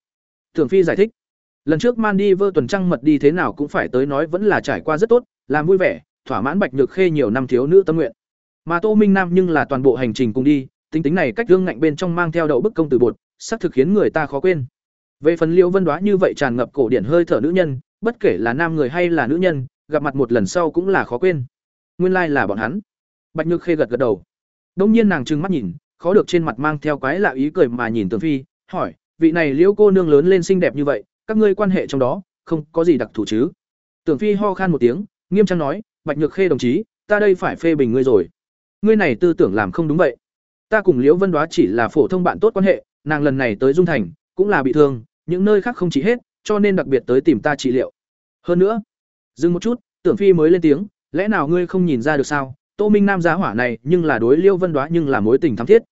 Tưởng phi giải thích, lần trước man đi vơ tuần trăng mật đi thế nào cũng phải tới nói vẫn là trải qua rất tốt, làm vui vẻ thỏa mãn bạch nhược khê nhiều năm thiếu nữ tâm nguyện. Mà tô minh nam nhưng là toàn bộ hành trình cùng đi, tính tính này cách gương ngạnh bên trong mang theo đậu bức công tử bột xác thực khiến người ta khó quên. Về phần liêu vân đoá như vậy tràn ngập cổ điển hơi thở nữ nhân, bất kể là nam người hay là nữ nhân, gặp mặt một lần sau cũng là khó quên. Nguyên lai là bọn hắn. Bạch nhược khê gật gật đầu. Đông nhiên nàng trừng mắt nhìn, khó được trên mặt mang theo quái lạ ý cười mà nhìn tường phi, hỏi, vị này liễu cô nương lớn lên xinh đẹp như vậy, các ngươi quan hệ trong đó, không có gì đặc thù chứ? Tưởng phi ho khan một tiếng, nghiêm trang nói bạch nhược khê đồng chí, ta đây phải phê bình ngươi rồi. Ngươi này tư tưởng làm không đúng vậy. Ta cùng liễu vân đoá chỉ là phổ thông bạn tốt quan hệ, nàng lần này tới dung thành, cũng là bị thương, những nơi khác không chỉ hết, cho nên đặc biệt tới tìm ta trị liệu. Hơn nữa, dừng một chút, tưởng phi mới lên tiếng, lẽ nào ngươi không nhìn ra được sao? Tô minh nam giá hỏa này, nhưng là đối liêu vân đoá nhưng là mối tình thắm thiết.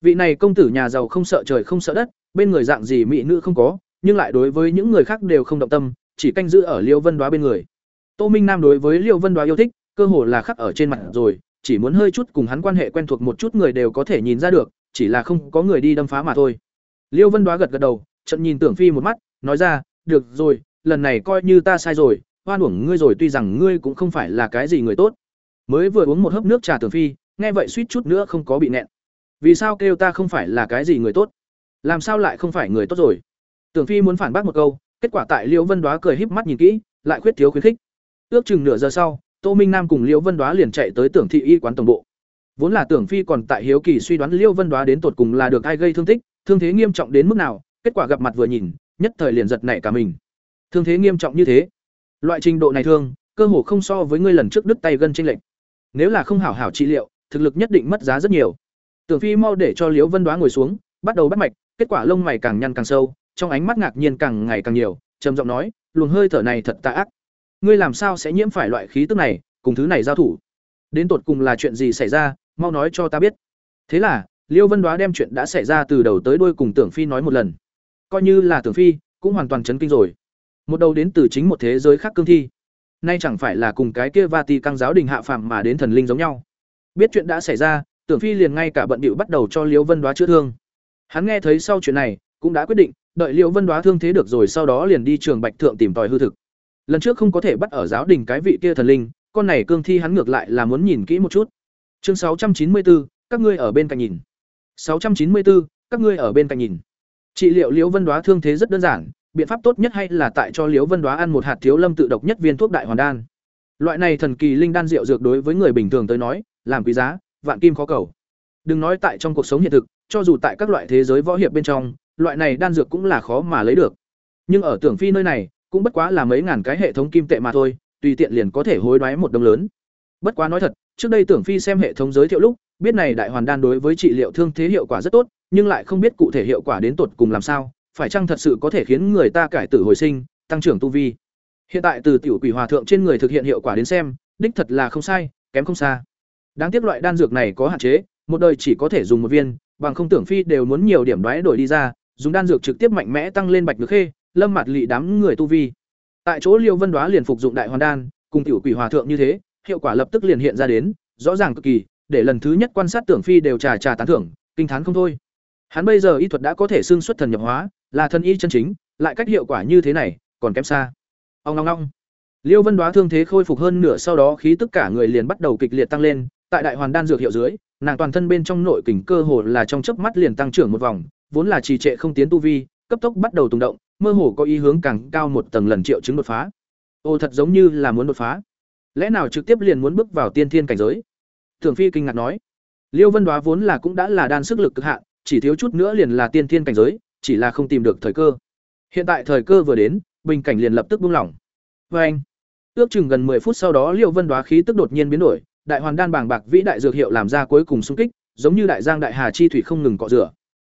Vị này công tử nhà giàu không sợ trời không sợ đất, bên người dạng gì mỹ nữ không có, nhưng lại đối với những người khác đều không động tâm, chỉ canh giữ ở liêu vân đoá bên người tô minh nam đối với liêu vân đoá yêu thích, cơ hồ là khắc ở trên mặt rồi, chỉ muốn hơi chút cùng hắn quan hệ quen thuộc một chút người đều có thể nhìn ra được, chỉ là không có người đi đâm phá mà thôi. Liêu vân đoá gật gật đầu trận nhìn tưởng phi một mắt, nói ra, được rồi, lần này coi như ta sai rồi, hoan uổng ngươi rồi tuy rằng ngươi cũng không phải là cái gì người tốt. Mới vừa uống một hớp nước trà tưởng phi, nghe vậy suýt chút nữa không có bị nẹn vì sao kêu ta không phải là cái gì người tốt? Làm sao lại không phải người tốt rồi? Tưởng phi muốn phản bác một câu, kết quả tại Liêu vân đoá cười híp mắt nhìn kỹ, lại khuyết thiếu khuyến khích ước chừng nửa giờ sau, tô minh nam cùng liễu vân đoá liền chạy tới tưởng thị y quán tổng bộ. Vốn là tưởng phi còn tại hiếu kỳ suy đoán liễu vân đoá đến tột cùng là được ai gây thương tích, thương thế nghiêm trọng đến mức nào, kết quả gặp mặt vừa nhìn, nhất thời liền giật nảy cả mình. Thương thế nghiêm trọng như thế, loại trình độ này thương, cơ hồ không so với ngươi lần trước đứt tay gân tranh lệch. Nếu là không hảo hảo trị liệu, thực lực nhất định mất giá rất nhiều. Tưởng phi mau để cho liễu vân đoá ngồi xuống, bắt đầu bắt mạch, kết quả lông mày càng nhăn càng sâu, trong ánh mắt ngạc nhiên càng ngày càng nhiều, trầm giọng nói, luồng hơi thở này thật tà ác ngươi làm sao sẽ nhiễm phải loại khí tức này, cùng thứ này giao thủ? Đến tột cùng là chuyện gì xảy ra, mau nói cho ta biết. Thế là, liêu vân đoá đem chuyện đã xảy ra từ đầu tới đuôi cùng tưởng phi nói một lần. Coi như là tưởng phi, cũng hoàn toàn chấn kinh rồi. Một đầu đến từ chính một thế giới khác cương thi. Nay chẳng phải là cùng cái kia vati căng giáo đình hạ phàm mà đến thần linh giống nhau. Biết chuyện đã xảy ra, tưởng phi liền ngay cả bận bịu bắt đầu cho liêu vân đoá chữa thương. Hắn nghe thấy sau chuyện này, cũng đã quyết định, đợi liêu vân đoá thương thế được rồi sau đó liền đi trường bạch thượng tìm tòi hư thực lần trước không có thể bắt ở giáo đình cái vị kia thần linh, con này cương thi hắn ngược lại là muốn nhìn kỹ một chút. Chương sáu trăm chín mươi bốn các ngươi ở bên cạnh nhìn. Sáu trăm chín mươi bốn các ngươi ở bên cạnh nhìn. Trị liệu liễu vân đoá thương thế rất đơn giản, biện pháp tốt nhất hay là tại cho liễu vân đoá ăn một hạt thiếu lâm tự độc nhất viên thuốc đại hoàn đan. Loại này thần kỳ linh đan rượu dược đối với người bình thường tới nói, làm quý giá, vạn kim khó cầu. Đừng nói tại trong cuộc sống hiện thực, cho dù tại các loại thế giới võ hiệp bên trong, loại này đan dược cũng là khó mà lấy được. Nhưng ở tưởng phi nơi này cũng bất quá là mấy ngàn cái hệ thống kim tệ mà thôi, tùy tiện liền có thể hối đoái một đồng lớn. Bất quá nói thật, trước đây tưởng phi xem hệ thống giới thiệu lúc, biết này đại hoàn đan đối với trị liệu thương thế hiệu quả rất tốt, nhưng lại không biết cụ thể hiệu quả đến tột cùng làm sao, phải chăng thật sự có thể khiến người ta cải tử hồi sinh, tăng trưởng tu vi. Hiện tại từ tiểu quỷ hòa thượng trên người thực hiện hiệu quả đến xem, đích thật là không sai, kém không xa. Đáng tiếc loại đan dược này có hạn chế, một đời chỉ có thể dùng một viên, bằng không tưởng phi đều muốn nhiều điểm đoái đổi đi ra, dùng đan dược trực tiếp mạnh mẽ tăng lên bạch được khê lâm mặt lị đám người tu vi. Tại chỗ liêu vân đoá liền phục dụng đại hoàn đan, cùng tiểu quỷ hòa thượng như thế, hiệu quả lập tức liền hiện ra đến, rõ ràng cực kỳ, để lần thứ nhất quan sát tưởng phi đều trà trà tán thưởng, kinh thán không thôi. Hắn bây giờ y thuật đã có thể xương xuất thần nhập hóa, là thần y chân chính, lại cách hiệu quả như thế này, còn kém xa. Ông ngong ngong liêu vân đoá thương thế khôi phục hơn nửa sau đó khí tất cả người liền bắt đầu kịch liệt tăng lên, tại đại hoàn đan dược hiệu dưới, nàng toàn thân bên trong nội kình cơ hồ là trong chớp mắt liền tăng trưởng một vòng, vốn là trì trệ không tiến tu vi, cấp tốc bắt đầu tùng động mơ hồ có ý hướng càng cao một tầng lần triệu chứng đột phá. Ô, thật giống như là muốn đột phá. Lẽ nào trực tiếp liền muốn bước vào tiên thiên cảnh giới? Thường phi kinh ngạc nói. Liêu vân đoá vốn là cũng đã là đan sức lực cực hạn, chỉ thiếu chút nữa liền là tiên thiên cảnh giới, chỉ là không tìm được thời cơ. Hiện tại thời cơ vừa đến, bình cảnh liền lập tức buông lỏng. Vê anh, ước chừng gần 10 phút sau đó liêu vân đoá khí tức đột nhiên biến đổi, đại hoàn đan bảng bạc vĩ đại dược hiệu làm ra cuối cùng xung kích, giống như đại giang đại hà chi thủy không ngừng cọ rửa.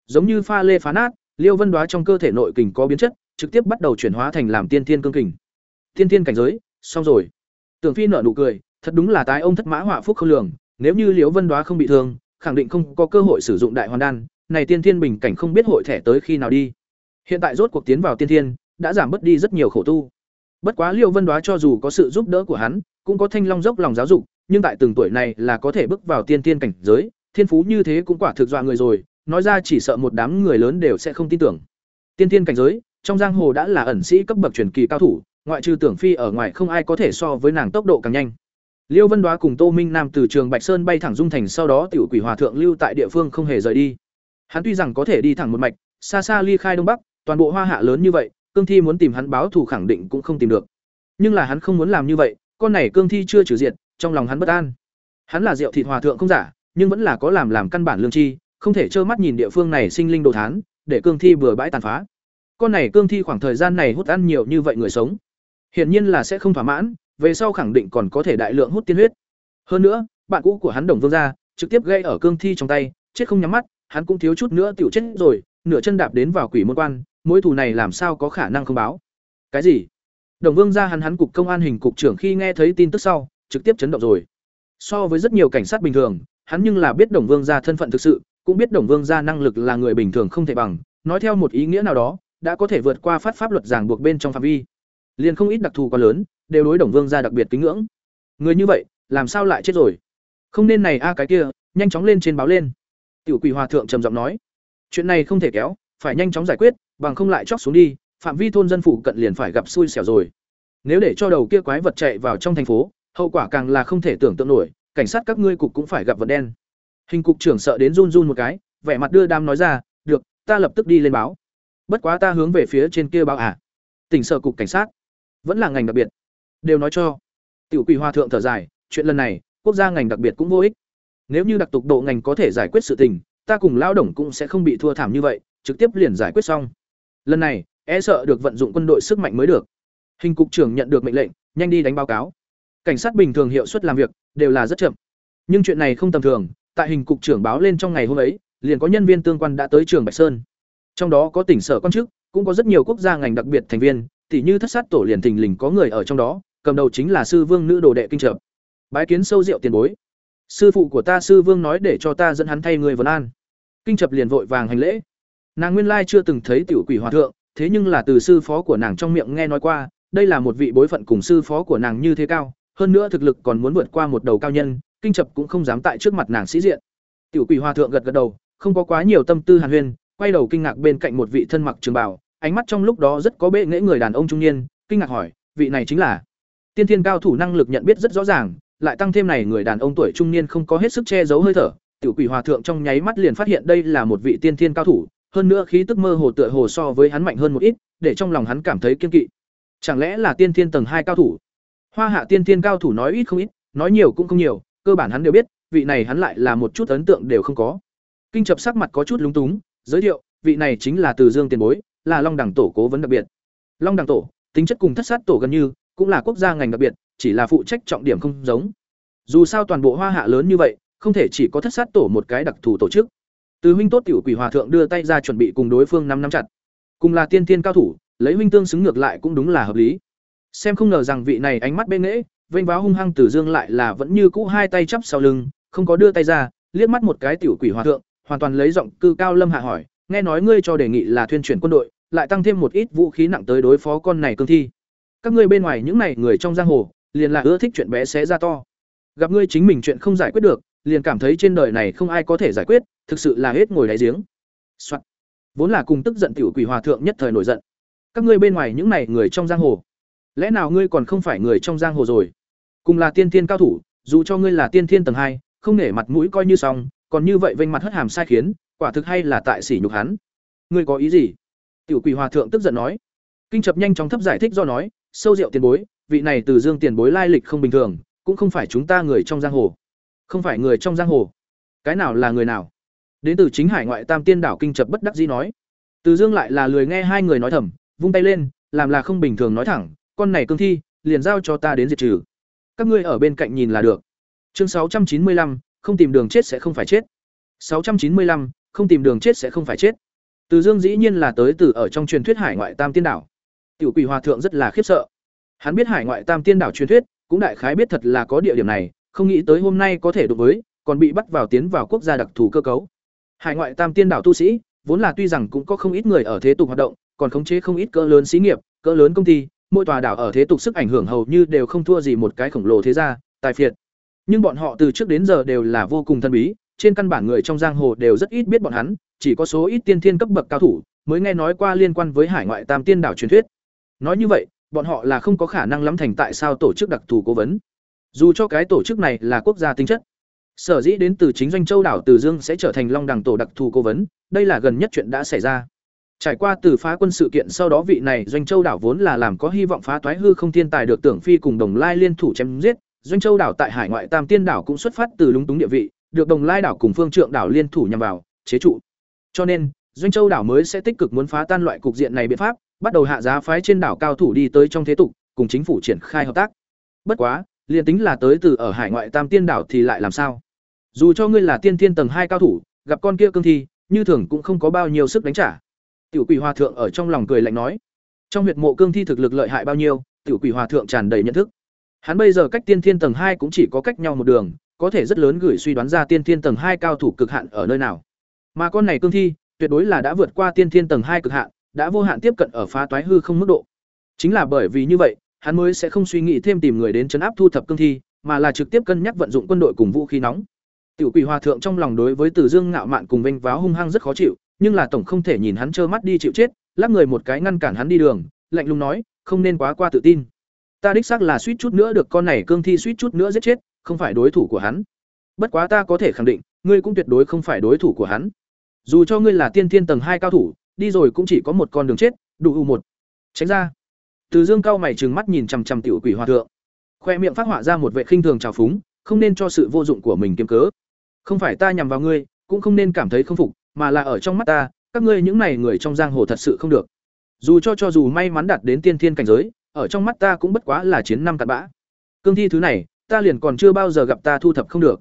Giống như pha lê phá nát liêu vân Đóa trong cơ thể nội kình có biến chất, trực tiếp bắt đầu chuyển hóa thành làm tiên thiên cương kình. Tiên thiên cảnh giới, xong rồi. Tưởng phi nở nụ cười, thật đúng là tái ông thất mã họa phúc không lường, nếu như liêu vân Đóa không bị thương, khẳng định không có cơ hội sử dụng đại hoàn đan, này tiên thiên bình cảnh không biết hội thẻ tới khi nào đi. Hiện tại rốt cuộc tiến vào tiên thiên, đã giảm bớt đi rất nhiều khổ tu. Bất quá liêu vân Đóa cho dù có sự giúp đỡ của hắn, cũng có thanh long dốc lòng giáo dục, nhưng tại từng tuổi này là có thể bước vào tiên tiên cảnh giới, thiên phú như thế cũng quả thực dọa người rồi nói ra chỉ sợ một đám người lớn đều sẽ không tin tưởng. Tiên tiên cảnh giới, trong giang hồ đã là ẩn sĩ cấp bậc truyền kỳ cao thủ, ngoại trừ Tưởng Phi ở ngoài không ai có thể so với nàng tốc độ càng nhanh. Liêu Vân Đoá cùng Tô Minh Nam từ trường Bạch Sơn bay thẳng dung thành sau đó tiểu quỷ hòa thượng lưu tại địa phương không hề rời đi. Hắn tuy rằng có thể đi thẳng một mạch, xa xa ly khai đông bắc, toàn bộ hoa hạ lớn như vậy, cương thi muốn tìm hắn báo thù khẳng định cũng không tìm được. Nhưng là hắn không muốn làm như vậy, con này cương thi chưa trừ diệt, trong lòng hắn bất an. Hắn là Diệu Thịt Hòa thượng không giả, nhưng vẫn là có làm làm căn bản lương chi, không thể trơ mắt nhìn địa phương này sinh linh đồ thán, để cương thi bừa bãi tàn phá. Con này cương thi khoảng thời gian này hút ăn nhiều như vậy người sống, hiển nhiên là sẽ không thỏa mãn, về sau khẳng định còn có thể đại lượng hút tiên huyết. Hơn nữa, bạn cũ của hắn Đồng Vương gia, trực tiếp gây ở cương thi trong tay, chết không nhắm mắt, hắn cũng thiếu chút nữa tiểu chết rồi, nửa chân đạp đến vào quỷ môn quan, mối thù này làm sao có khả năng không báo. Cái gì? Đồng Vương gia hắn hắn cục công an hình cục trưởng khi nghe thấy tin tức sau, trực tiếp chấn động rồi. So với rất nhiều cảnh sát bình thường, hắn nhưng là biết Đồng Vương gia thân phận thực sự, cũng biết Đồng Vương gia năng lực là người bình thường không thể bằng, nói theo một ý nghĩa nào đó, đã có thể vượt qua phát pháp luật giảng buộc bên trong phạm vi. Liền không ít đặc thù quá lớn, đều đối Đồng Vương gia đặc biệt kính ngưỡng. Người như vậy, làm sao lại chết rồi? Không nên này a cái kia, nhanh chóng lên trên báo lên. Tiểu Quỷ Hòa thượng trầm giọng nói, chuyện này không thể kéo, phải nhanh chóng giải quyết, bằng không lại chóc xuống đi, phạm vi thôn dân phủ cận liền phải gặp xui xẻo rồi. Nếu để cho đầu kia quái vật chạy vào trong thành phố, hậu quả càng là không thể tưởng tượng nổi, cảnh sát các ngươi cục cũng phải gặp vận đen. Hình cục trưởng sợ đến run run một cái, vẻ mặt đưa đam nói ra, "Được, ta lập tức đi lên báo." Bất quá ta hướng về phía trên kia báo à? Tỉnh sở cục cảnh sát, vẫn là ngành đặc biệt. Đều nói cho. Tiểu Quỷ Hoa thượng thở dài, chuyện lần này, quốc gia ngành đặc biệt cũng vô ích. Nếu như đặc tục độ ngành có thể giải quyết sự tình, ta cùng lao đồng cũng sẽ không bị thua thảm như vậy, trực tiếp liền giải quyết xong. Lần này, e sợ được vận dụng quân đội sức mạnh mới được. Hình cục trưởng nhận được mệnh lệnh, nhanh đi đánh báo cáo. Cảnh sát bình thường hiệu suất làm việc đều là rất chậm. Nhưng chuyện này không tầm thường, tại hình cục trưởng báo lên trong ngày hôm ấy, liền có nhân viên tương quan đã tới trường Bạch Sơn. Trong đó có tỉnh sở quan chức, cũng có rất nhiều quốc gia ngành đặc biệt thành viên, tỉ như thất sát tổ liền thình lình có người ở trong đó, cầm đầu chính là sư vương nữ đồ đệ kinh trợ. Bái kiến sâu rượu tiền bối. Sư phụ của ta sư vương nói để cho ta dẫn hắn thay người vấn an. Kinh chập liền vội vàng hành lễ. Nàng nguyên lai chưa từng thấy tiểu quỷ hòa thượng, thế nhưng là từ sư phó của nàng trong miệng nghe nói qua, đây là một vị bối phận cùng sư phó của nàng như thế cao, hơn nữa thực lực còn muốn vượt qua một đầu cao nhân, kinh chập cũng không dám tại trước mặt nàng sĩ diện. Tiểu quỷ hòa thượng gật gật đầu, không có quá nhiều tâm tư hàn huyên, quay đầu kinh ngạc bên cạnh một vị thân mặc trường bảo, ánh mắt trong lúc đó rất có bệ nghễ người đàn ông trung niên, kinh ngạc hỏi, vị này chính là tiên thiên cao thủ năng lực nhận biết rất rõ ràng, lại tăng thêm này người đàn ông tuổi trung niên không có hết sức che giấu hơi thở, tiểu quỷ hòa thượng trong nháy mắt liền phát hiện đây là một vị tiên thiên cao thủ, hơn nữa khí tức mơ hồ tựa hồ so với hắn mạnh hơn một ít, để trong lòng hắn cảm thấy kiên kỵ. Chẳng lẽ là tiên thiên tầng hai cao thủ? Hoa Hạ tiên thiên cao thủ nói ít không ít, nói nhiều cũng không nhiều, cơ bản hắn đều biết, vị này hắn lại là một chút ấn tượng đều không có. Kinh Chập sắc mặt có chút lúng túng, giới thiệu, vị này chính là Từ Dương tiền bối, là Long Đẳng tổ cố vấn đặc biệt. Long Đẳng tổ, tính chất cùng Thất Sát tổ gần như, cũng là quốc gia ngành đặc biệt, chỉ là phụ trách trọng điểm không giống. Dù sao toàn bộ Hoa Hạ lớn như vậy, không thể chỉ có Thất Sát tổ một cái đặc thù tổ chức. Từ huynh tốt tiểu quỷ hòa thượng đưa tay ra chuẩn bị cùng đối phương năm năm chặt. Cùng là tiên tiên cao thủ, lấy huynh tương xứng ngược lại cũng đúng là hợp lý. Xem không ngờ rằng vị này ánh mắt bên nễ, vênh váo hung hăng Từ Dương lại là vẫn như cũ hai tay chắp sau lưng, không có đưa tay ra, liếc mắt một cái tiểu quỷ hòa thượng, hoàn toàn lấy giọng cư cao lâm hạ hỏi, nghe nói ngươi cho đề nghị là thuyên chuyển quân đội, lại tăng thêm một ít vũ khí nặng tới đối phó con này cương thi. Các ngươi bên ngoài những này người trong giang hồ, liền là ưa thích chuyện bé xé ra to. Gặp ngươi chính mình chuyện không giải quyết được, liền cảm thấy trên đời này không ai có thể giải quyết, thực sự là hết ngồi đáy giếng. Soạn. Vốn là cùng tức giận tiểu quỷ hòa thượng nhất thời nổi giận. Các ngươi bên ngoài những này người trong giang hồ, lẽ nào ngươi còn không phải người trong giang hồ rồi? Cùng là tiên thiên cao thủ, dù cho ngươi là tiên thiên tầng hai, không nể mặt mũi coi như xong, còn như vậy vênh mặt hất hàm sai khiến, quả thực hay là tại sỉ nhục hắn. Ngươi có ý gì? Tiểu quỷ hòa thượng tức giận nói. Kinh chập nhanh chóng thấp giải thích do nói, sâu rượu tiền bối, vị này từ Dương tiền bối lai lịch không bình thường, cũng không phải chúng ta người trong giang hồ. Không phải người trong giang hồ. Cái nào là người nào? Đến từ chính hải ngoại Tam Tiên đảo kinh chập bất đắc dĩ nói. Từ Dương lại là lười nghe hai người nói thầm, vung tay lên, làm là không bình thường nói thẳng, con này cương thi, liền giao cho ta đến diệt trừ. Các ngươi ở bên cạnh nhìn là được. Chương sáu trăm chín mươi lăm, không tìm đường chết sẽ không phải chết. sáu trăm chín mươi lăm, không tìm đường chết sẽ không phải chết. Từ Dương dĩ nhiên là tới từ ở trong truyền thuyết hải ngoại Tam Tiên đảo. Tiểu Quỷ Hòa thượng rất là khiếp sợ. Hắn biết hải ngoại Tam Tiên đảo truyền thuyết, cũng đại khái biết thật là có địa điểm này, không nghĩ tới hôm nay có thể đối với, còn bị bắt vào tiến vào quốc gia đặc thù cơ cấu. Hải ngoại Tam Tiên đảo tu sĩ, vốn là tuy rằng cũng có không ít người ở thế tục hoạt động, còn khống chế không ít cỡ lớn xí nghiệp, cỡ lớn công ty, mỗi tòa đảo ở thế tục sức ảnh hưởng hầu như đều không thua gì một cái khổng lồ thế gia, tài phiệt. Nhưng bọn họ từ trước đến giờ đều là vô cùng thân bí, trên căn bản người trong giang hồ đều rất ít biết bọn hắn, chỉ có số ít tiên thiên cấp bậc cao thủ mới nghe nói qua liên quan với hải ngoại tam tiên đảo truyền thuyết. Nói như vậy, bọn họ là không có khả năng lắm thành tại sao tổ chức đặc thù cố vấn. Dù cho cái tổ chức này là quốc gia tính chất, sở dĩ đến từ chính doanh châu đảo Từ Dương sẽ trở thành Long Đằng tổ đặc thù cố vấn, đây là gần nhất chuyện đã xảy ra. Trải qua từ phá quân sự kiện sau đó vị này doanh châu đảo vốn là làm có hy vọng phá toái hư không thiên tài được tưởng phi cùng đồng lai liên thủ chém giết, doanh châu đảo tại hải ngoại tam tiên đảo cũng xuất phát từ lúng túng địa vị, được đồng lai đảo cùng phương trượng đảo liên thủ nhằm vào, chế trụ. Cho nên, doanh châu đảo mới sẽ tích cực muốn phá tan loại cục diện này biện pháp, bắt đầu hạ giá phái trên đảo cao thủ đi tới trong thế tục, cùng chính phủ triển khai hợp tác. Bất quá, liền tính là tới từ ở hải ngoại tam tiên đảo thì lại làm sao? Dù cho ngươi là tiên tiên tầng hai cao thủ, gặp con kia cương thi, như thường cũng không có bao nhiêu sức đánh trả. Tiểu Quỷ Hòa thượng ở trong lòng cười lạnh nói, trong huyệt mộ cương thi thực lực lợi hại bao nhiêu, Tiểu Quỷ Hòa thượng tràn đầy nhận thức. Hắn bây giờ cách tiên thiên tầng hai cũng chỉ có cách nhau một đường, có thể rất lớn gửi suy đoán ra tiên thiên tầng hai cao thủ cực hạn ở nơi nào. Mà con này cương thi, tuyệt đối là đã vượt qua tiên thiên tầng hai cực hạn, đã vô hạn tiếp cận ở phá toái hư không mức độ. Chính là bởi vì như vậy, hắn mới sẽ không suy nghĩ thêm tìm người đến chấn áp thu thập cương thi, mà là trực tiếp cân nhắc vận dụng quân đội cùng vũ khí nóng. Tiểu Quỷ Hòa thượng trong lòng đối với Từ Dương ngạo mạn cùng vênh váo hung hăng rất khó chịu, nhưng là tổng không thể nhìn hắn trơ mắt đi chịu chết, lắc người một cái ngăn cản hắn đi đường, lạnh lùng nói, không nên quá qua tự tin. Ta đích xác là suýt chút nữa được con này cương thi suýt chút nữa giết chết, không phải đối thủ của hắn. Bất quá ta có thể khẳng định, ngươi cũng tuyệt đối không phải đối thủ của hắn. Dù cho ngươi là tiên thiên tầng hai cao thủ, đi rồi cũng chỉ có một con đường chết, đủ u một. Tránh ra. Từ Dương cao mày trừng mắt nhìn chằm chằm tiểu quỷ hòa thượng. Khoe miệng phát họa ra một vẻ khinh thường trào phúng, không nên cho sự vô dụng của mình kiếm cớ. Không phải ta nhằm vào ngươi, cũng không nên cảm thấy không phục, mà là ở trong mắt ta, các ngươi những này người trong giang hồ thật sự không được. Dù cho cho dù may mắn đạt đến tiên thiên cảnh giới, ở trong mắt ta cũng bất quá là chiến năm cặn bã. Cương thi thứ này, ta liền còn chưa bao giờ gặp ta thu thập không được.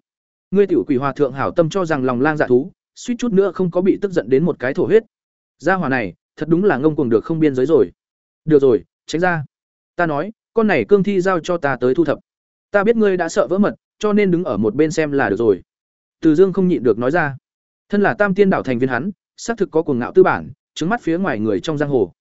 Ngươi tiểu quỷ hòa thượng hảo tâm cho rằng lòng lang dạ thú, suýt chút nữa không có bị tức giận đến một cái thổ huyết. Gia hỏa này, thật đúng là ngông cuồng được không biên giới rồi. Được rồi, tránh ra. Ta nói, con này cương thi giao cho ta tới thu thập. Ta biết ngươi đã sợ vỡ mật, cho nên đứng ở một bên xem là được rồi. Từ Dương không nhịn được nói ra. Thân là Tam Tiên đảo thành viên hắn, xác thực có cuồng ngạo tư bản, trứng mắt phía ngoài người trong giang hồ.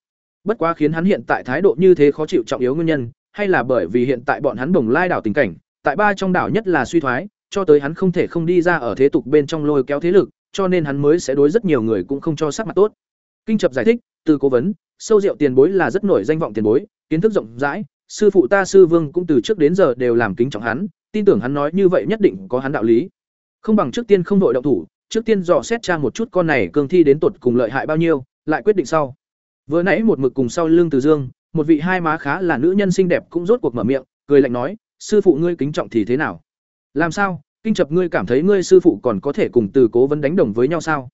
Bất quá khiến hắn hiện tại thái độ như thế khó chịu trọng yếu nguyên nhân, hay là bởi vì hiện tại bọn hắn Đồng Lai đảo tình cảnh, tại ba trong đảo nhất là suy thoái, cho tới hắn không thể không đi ra ở thế tục bên trong lôi kéo thế lực, cho nên hắn mới sẽ đối rất nhiều người cũng không cho sắc mặt tốt. Kinh Chập giải thích, từ cố vấn, sâu rượu tiền bối là rất nổi danh vọng tiền bối, kiến thức rộng rãi, sư phụ ta sư Vương cũng từ trước đến giờ đều làm kính trọng hắn, tin tưởng hắn nói như vậy nhất định có hắn đạo lý. Không bằng trước tiên không đội động thủ, trước tiên dò xét tra một chút con này cương thi đến tột cùng lợi hại bao nhiêu, lại quyết định sau. Vừa nãy một mực cùng sau lưng Từ Dương, một vị hai má khá là nữ nhân xinh đẹp cũng rốt cuộc mở miệng, cười lạnh nói, sư phụ ngươi kính trọng thì thế nào? Làm sao? Kinh chập ngươi cảm thấy ngươi sư phụ còn có thể cùng Từ Cố vấn đánh đồng với nhau sao?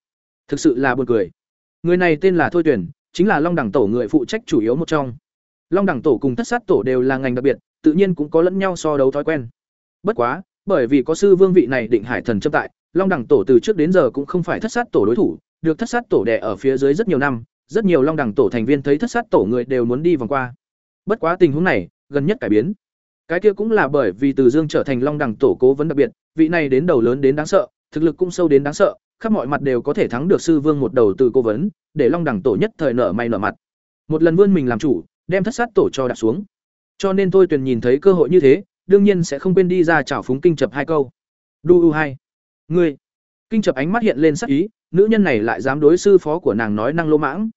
Thực sự là buồn cười. Người này tên là Thôi Tuyển, chính là Long Đẳng tổ người phụ trách chủ yếu một trong. Long Đẳng tổ cùng Thất Sát tổ đều là ngành đặc biệt, tự nhiên cũng có lẫn nhau so đấu thói quen. Bất quá, bởi vì có sư vương vị này định hải thần châm tại, Long Đẳng tổ từ trước đến giờ cũng không phải Thất Sát tổ đối thủ, được Thất Sát tổ đẻ ở phía dưới rất nhiều năm, rất nhiều Long Đẳng tổ thành viên thấy Thất Sát tổ người đều muốn đi vòng qua. Bất quá tình huống này, gần nhất cải biến. Cái kia cũng là bởi vì Từ Dương trở thành Long Đẳng tổ cố vấn đặc biệt, vị này đến đầu lớn đến đáng sợ, thực lực cũng sâu đến đáng sợ, khắp mọi mặt đều có thể thắng được sư vương một đầu từ cố vấn, để Long Đẳng tổ nhất thời nở may nở mặt. Một lần vươn mình làm chủ, đem thất sát tổ cho đặt xuống. Cho nên tôi tuyền nhìn thấy cơ hội như thế, đương nhiên sẽ không quên đi ra chào phúng kinh chập hai câu. Du u hai, ngươi. Kinh chập ánh mắt hiện lên sắc ý, nữ nhân này lại dám đối sư phó của nàng nói năng lô mãng.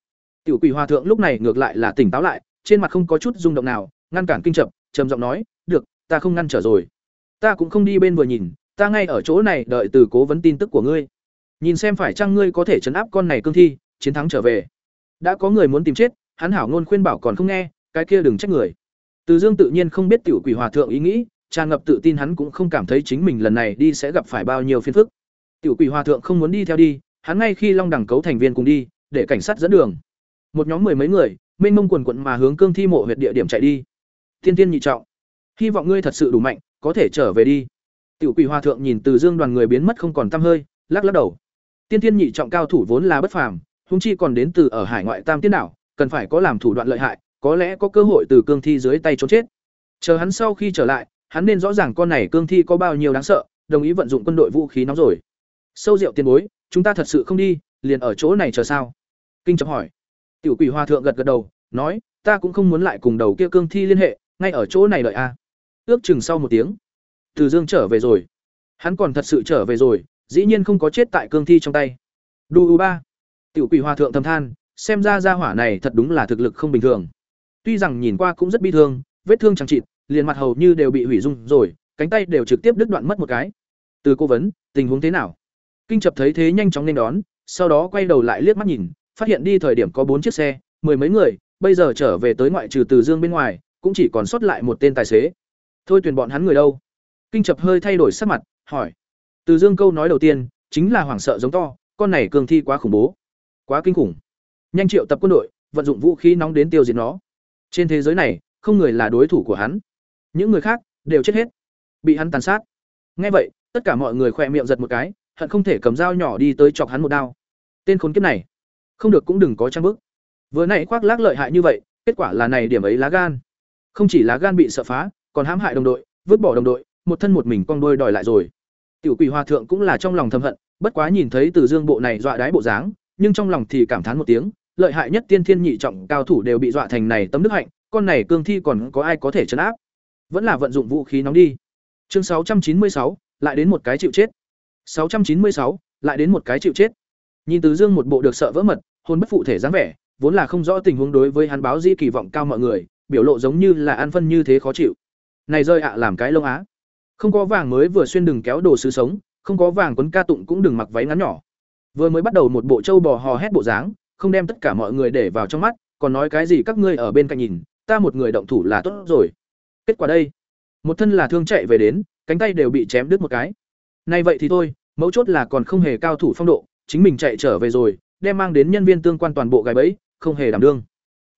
Tiểu Quỷ Hòa thượng lúc này ngược lại là tỉnh táo lại, trên mặt không có chút rung động nào, ngăn cản kinh chập, trầm giọng nói, "Được, ta không ngăn trở rồi. Ta cũng không đi bên vừa nhìn, ta ngay ở chỗ này đợi từ cố vấn tin tức của ngươi. Nhìn xem phải chăng ngươi có thể trấn áp con này cương thi, chiến thắng trở về." Đã có người muốn tìm chết, hắn hảo ngôn khuyên bảo còn không nghe, cái kia đừng trách người. Từ Dương tự nhiên không biết tiểu quỷ hòa thượng ý nghĩ, tràn ngập tự tin hắn cũng không cảm thấy chính mình lần này đi sẽ gặp phải bao nhiêu phiền phức. Tiểu quỷ hòa thượng không muốn đi theo đi, hắn ngay khi Long Đẳng cấu thành viên cùng đi, để cảnh sát dẫn đường. Một nhóm mười mấy người, mênh mông quần quận mà hướng cương thi mộ huyệt địa điểm chạy đi. Thiên Tiên nhị trọng, hy vọng ngươi thật sự đủ mạnh, có thể trở về đi. Tiểu quỷ hòa thượng nhìn Từ Dương đoàn người biến mất không còn tăm hơi, lắc lắc đầu. Tiên Tiên nhị trọng cao thủ vốn là bất phàm, huống chi còn đến từ ở hải ngoại Tam Tiên đảo, cần phải có làm thủ đoạn lợi hại, có lẽ có cơ hội từ cương thi dưới tay trốn chết. Chờ hắn sau khi trở lại, hắn nên rõ ràng con này cương thi có bao nhiêu đáng sợ, đồng ý vận dụng quân đội vũ khí nóng rồi. Sâu rượu tiền bối, chúng ta thật sự không đi, liền ở chỗ này chờ sao? Kinh chấp hỏi. Tiểu Quỷ Hòa thượng gật gật đầu, nói, ta cũng không muốn lại cùng đầu kia cương thi liên hệ, ngay ở chỗ này đợi a. Ước chừng sau một tiếng, Từ Dương trở về rồi. Hắn còn thật sự trở về rồi, dĩ nhiên không có chết tại cương thi trong tay. Đu u ba. Tiểu Quỷ Hòa thượng thầm than, xem ra gia hỏa này thật đúng là thực lực không bình thường. Tuy rằng nhìn qua cũng rất bi thương, vết thương chẳng chịt, liền mặt hầu như đều bị hủy dung rồi, cánh tay đều trực tiếp đứt đoạn mất một cái. Từ cô vấn, tình huống thế nào? Kinh Chập thấy thế nhanh chóng nên đón, sau đó quay đầu lại liếc mắt nhìn, phát hiện đi thời điểm có bốn chiếc xe, mười mấy người, bây giờ trở về tới ngoại trừ Từ Dương bên ngoài, cũng chỉ còn sót lại một tên tài xế. Thôi tuyển bọn hắn người đâu? Kinh Chập hơi thay đổi sắc mặt, hỏi. Từ Dương câu nói đầu tiên chính là hoảng sợ giống to, con này cường thi quá khủng bố, quá kinh khủng. Nhanh triệu tập quân đội, vận dụng vũ khí nóng đến tiêu diệt nó. Trên thế giới này, không người là đối thủ của hắn. Những người khác đều chết hết, bị hắn tàn sát. Nghe vậy, tất cả mọi người khỏe miệng giật một cái, hận không thể cầm dao nhỏ đi tới chọc hắn một đao. Tên khốn kiếp này, không được cũng đừng có trang bức. Vừa nãy khoác lác lợi hại như vậy, kết quả là này điểm ấy lá gan. Không chỉ lá gan bị sợ phá, còn hãm hại đồng đội, vứt bỏ đồng đội, một thân một mình con đôi đòi lại rồi. Tiểu Quỷ Hòa thượng cũng là trong lòng thầm hận, bất quá nhìn thấy Từ Dương bộ này dọa đái bộ dáng, nhưng trong lòng thì cảm thán một tiếng, lợi hại nhất tiên thiên nhị trọng cao thủ đều bị dọa thành này tấm đức hạnh, con này cương thi còn có ai có thể chấn áp. Vẫn là vận dụng vũ khí nóng đi. Chương 696, lại đến một cái chịu chết. 696, lại đến một cái chịu chết. Nhìn Từ Dương một bộ được sợ vỡ mật, hồn bất phụ thể dáng vẻ, vốn là không rõ tình huống đối với hắn báo di kỳ vọng cao mọi người, biểu lộ giống như là ăn phân như thế khó chịu. Này rơi ạ làm cái lông á. Không có vàng mới vừa xuyên đừng kéo đồ sứ sống, không có vàng quấn ca tụng cũng đừng mặc váy ngắn nhỏ. Vừa mới bắt đầu một bộ châu bò hò hét bộ dáng, không đem tất cả mọi người để vào trong mắt, còn nói cái gì các ngươi ở bên cạnh nhìn, ta một người động thủ là tốt rồi. Kết quả đây, một thân là thương chạy về đến, cánh tay đều bị chém đứt một cái. Nay vậy thì thôi, mấu chốt là còn không hề cao thủ phong độ, chính mình chạy trở về rồi, đem mang đến nhân viên tương quan toàn bộ gài bẫy, không hề đảm đương.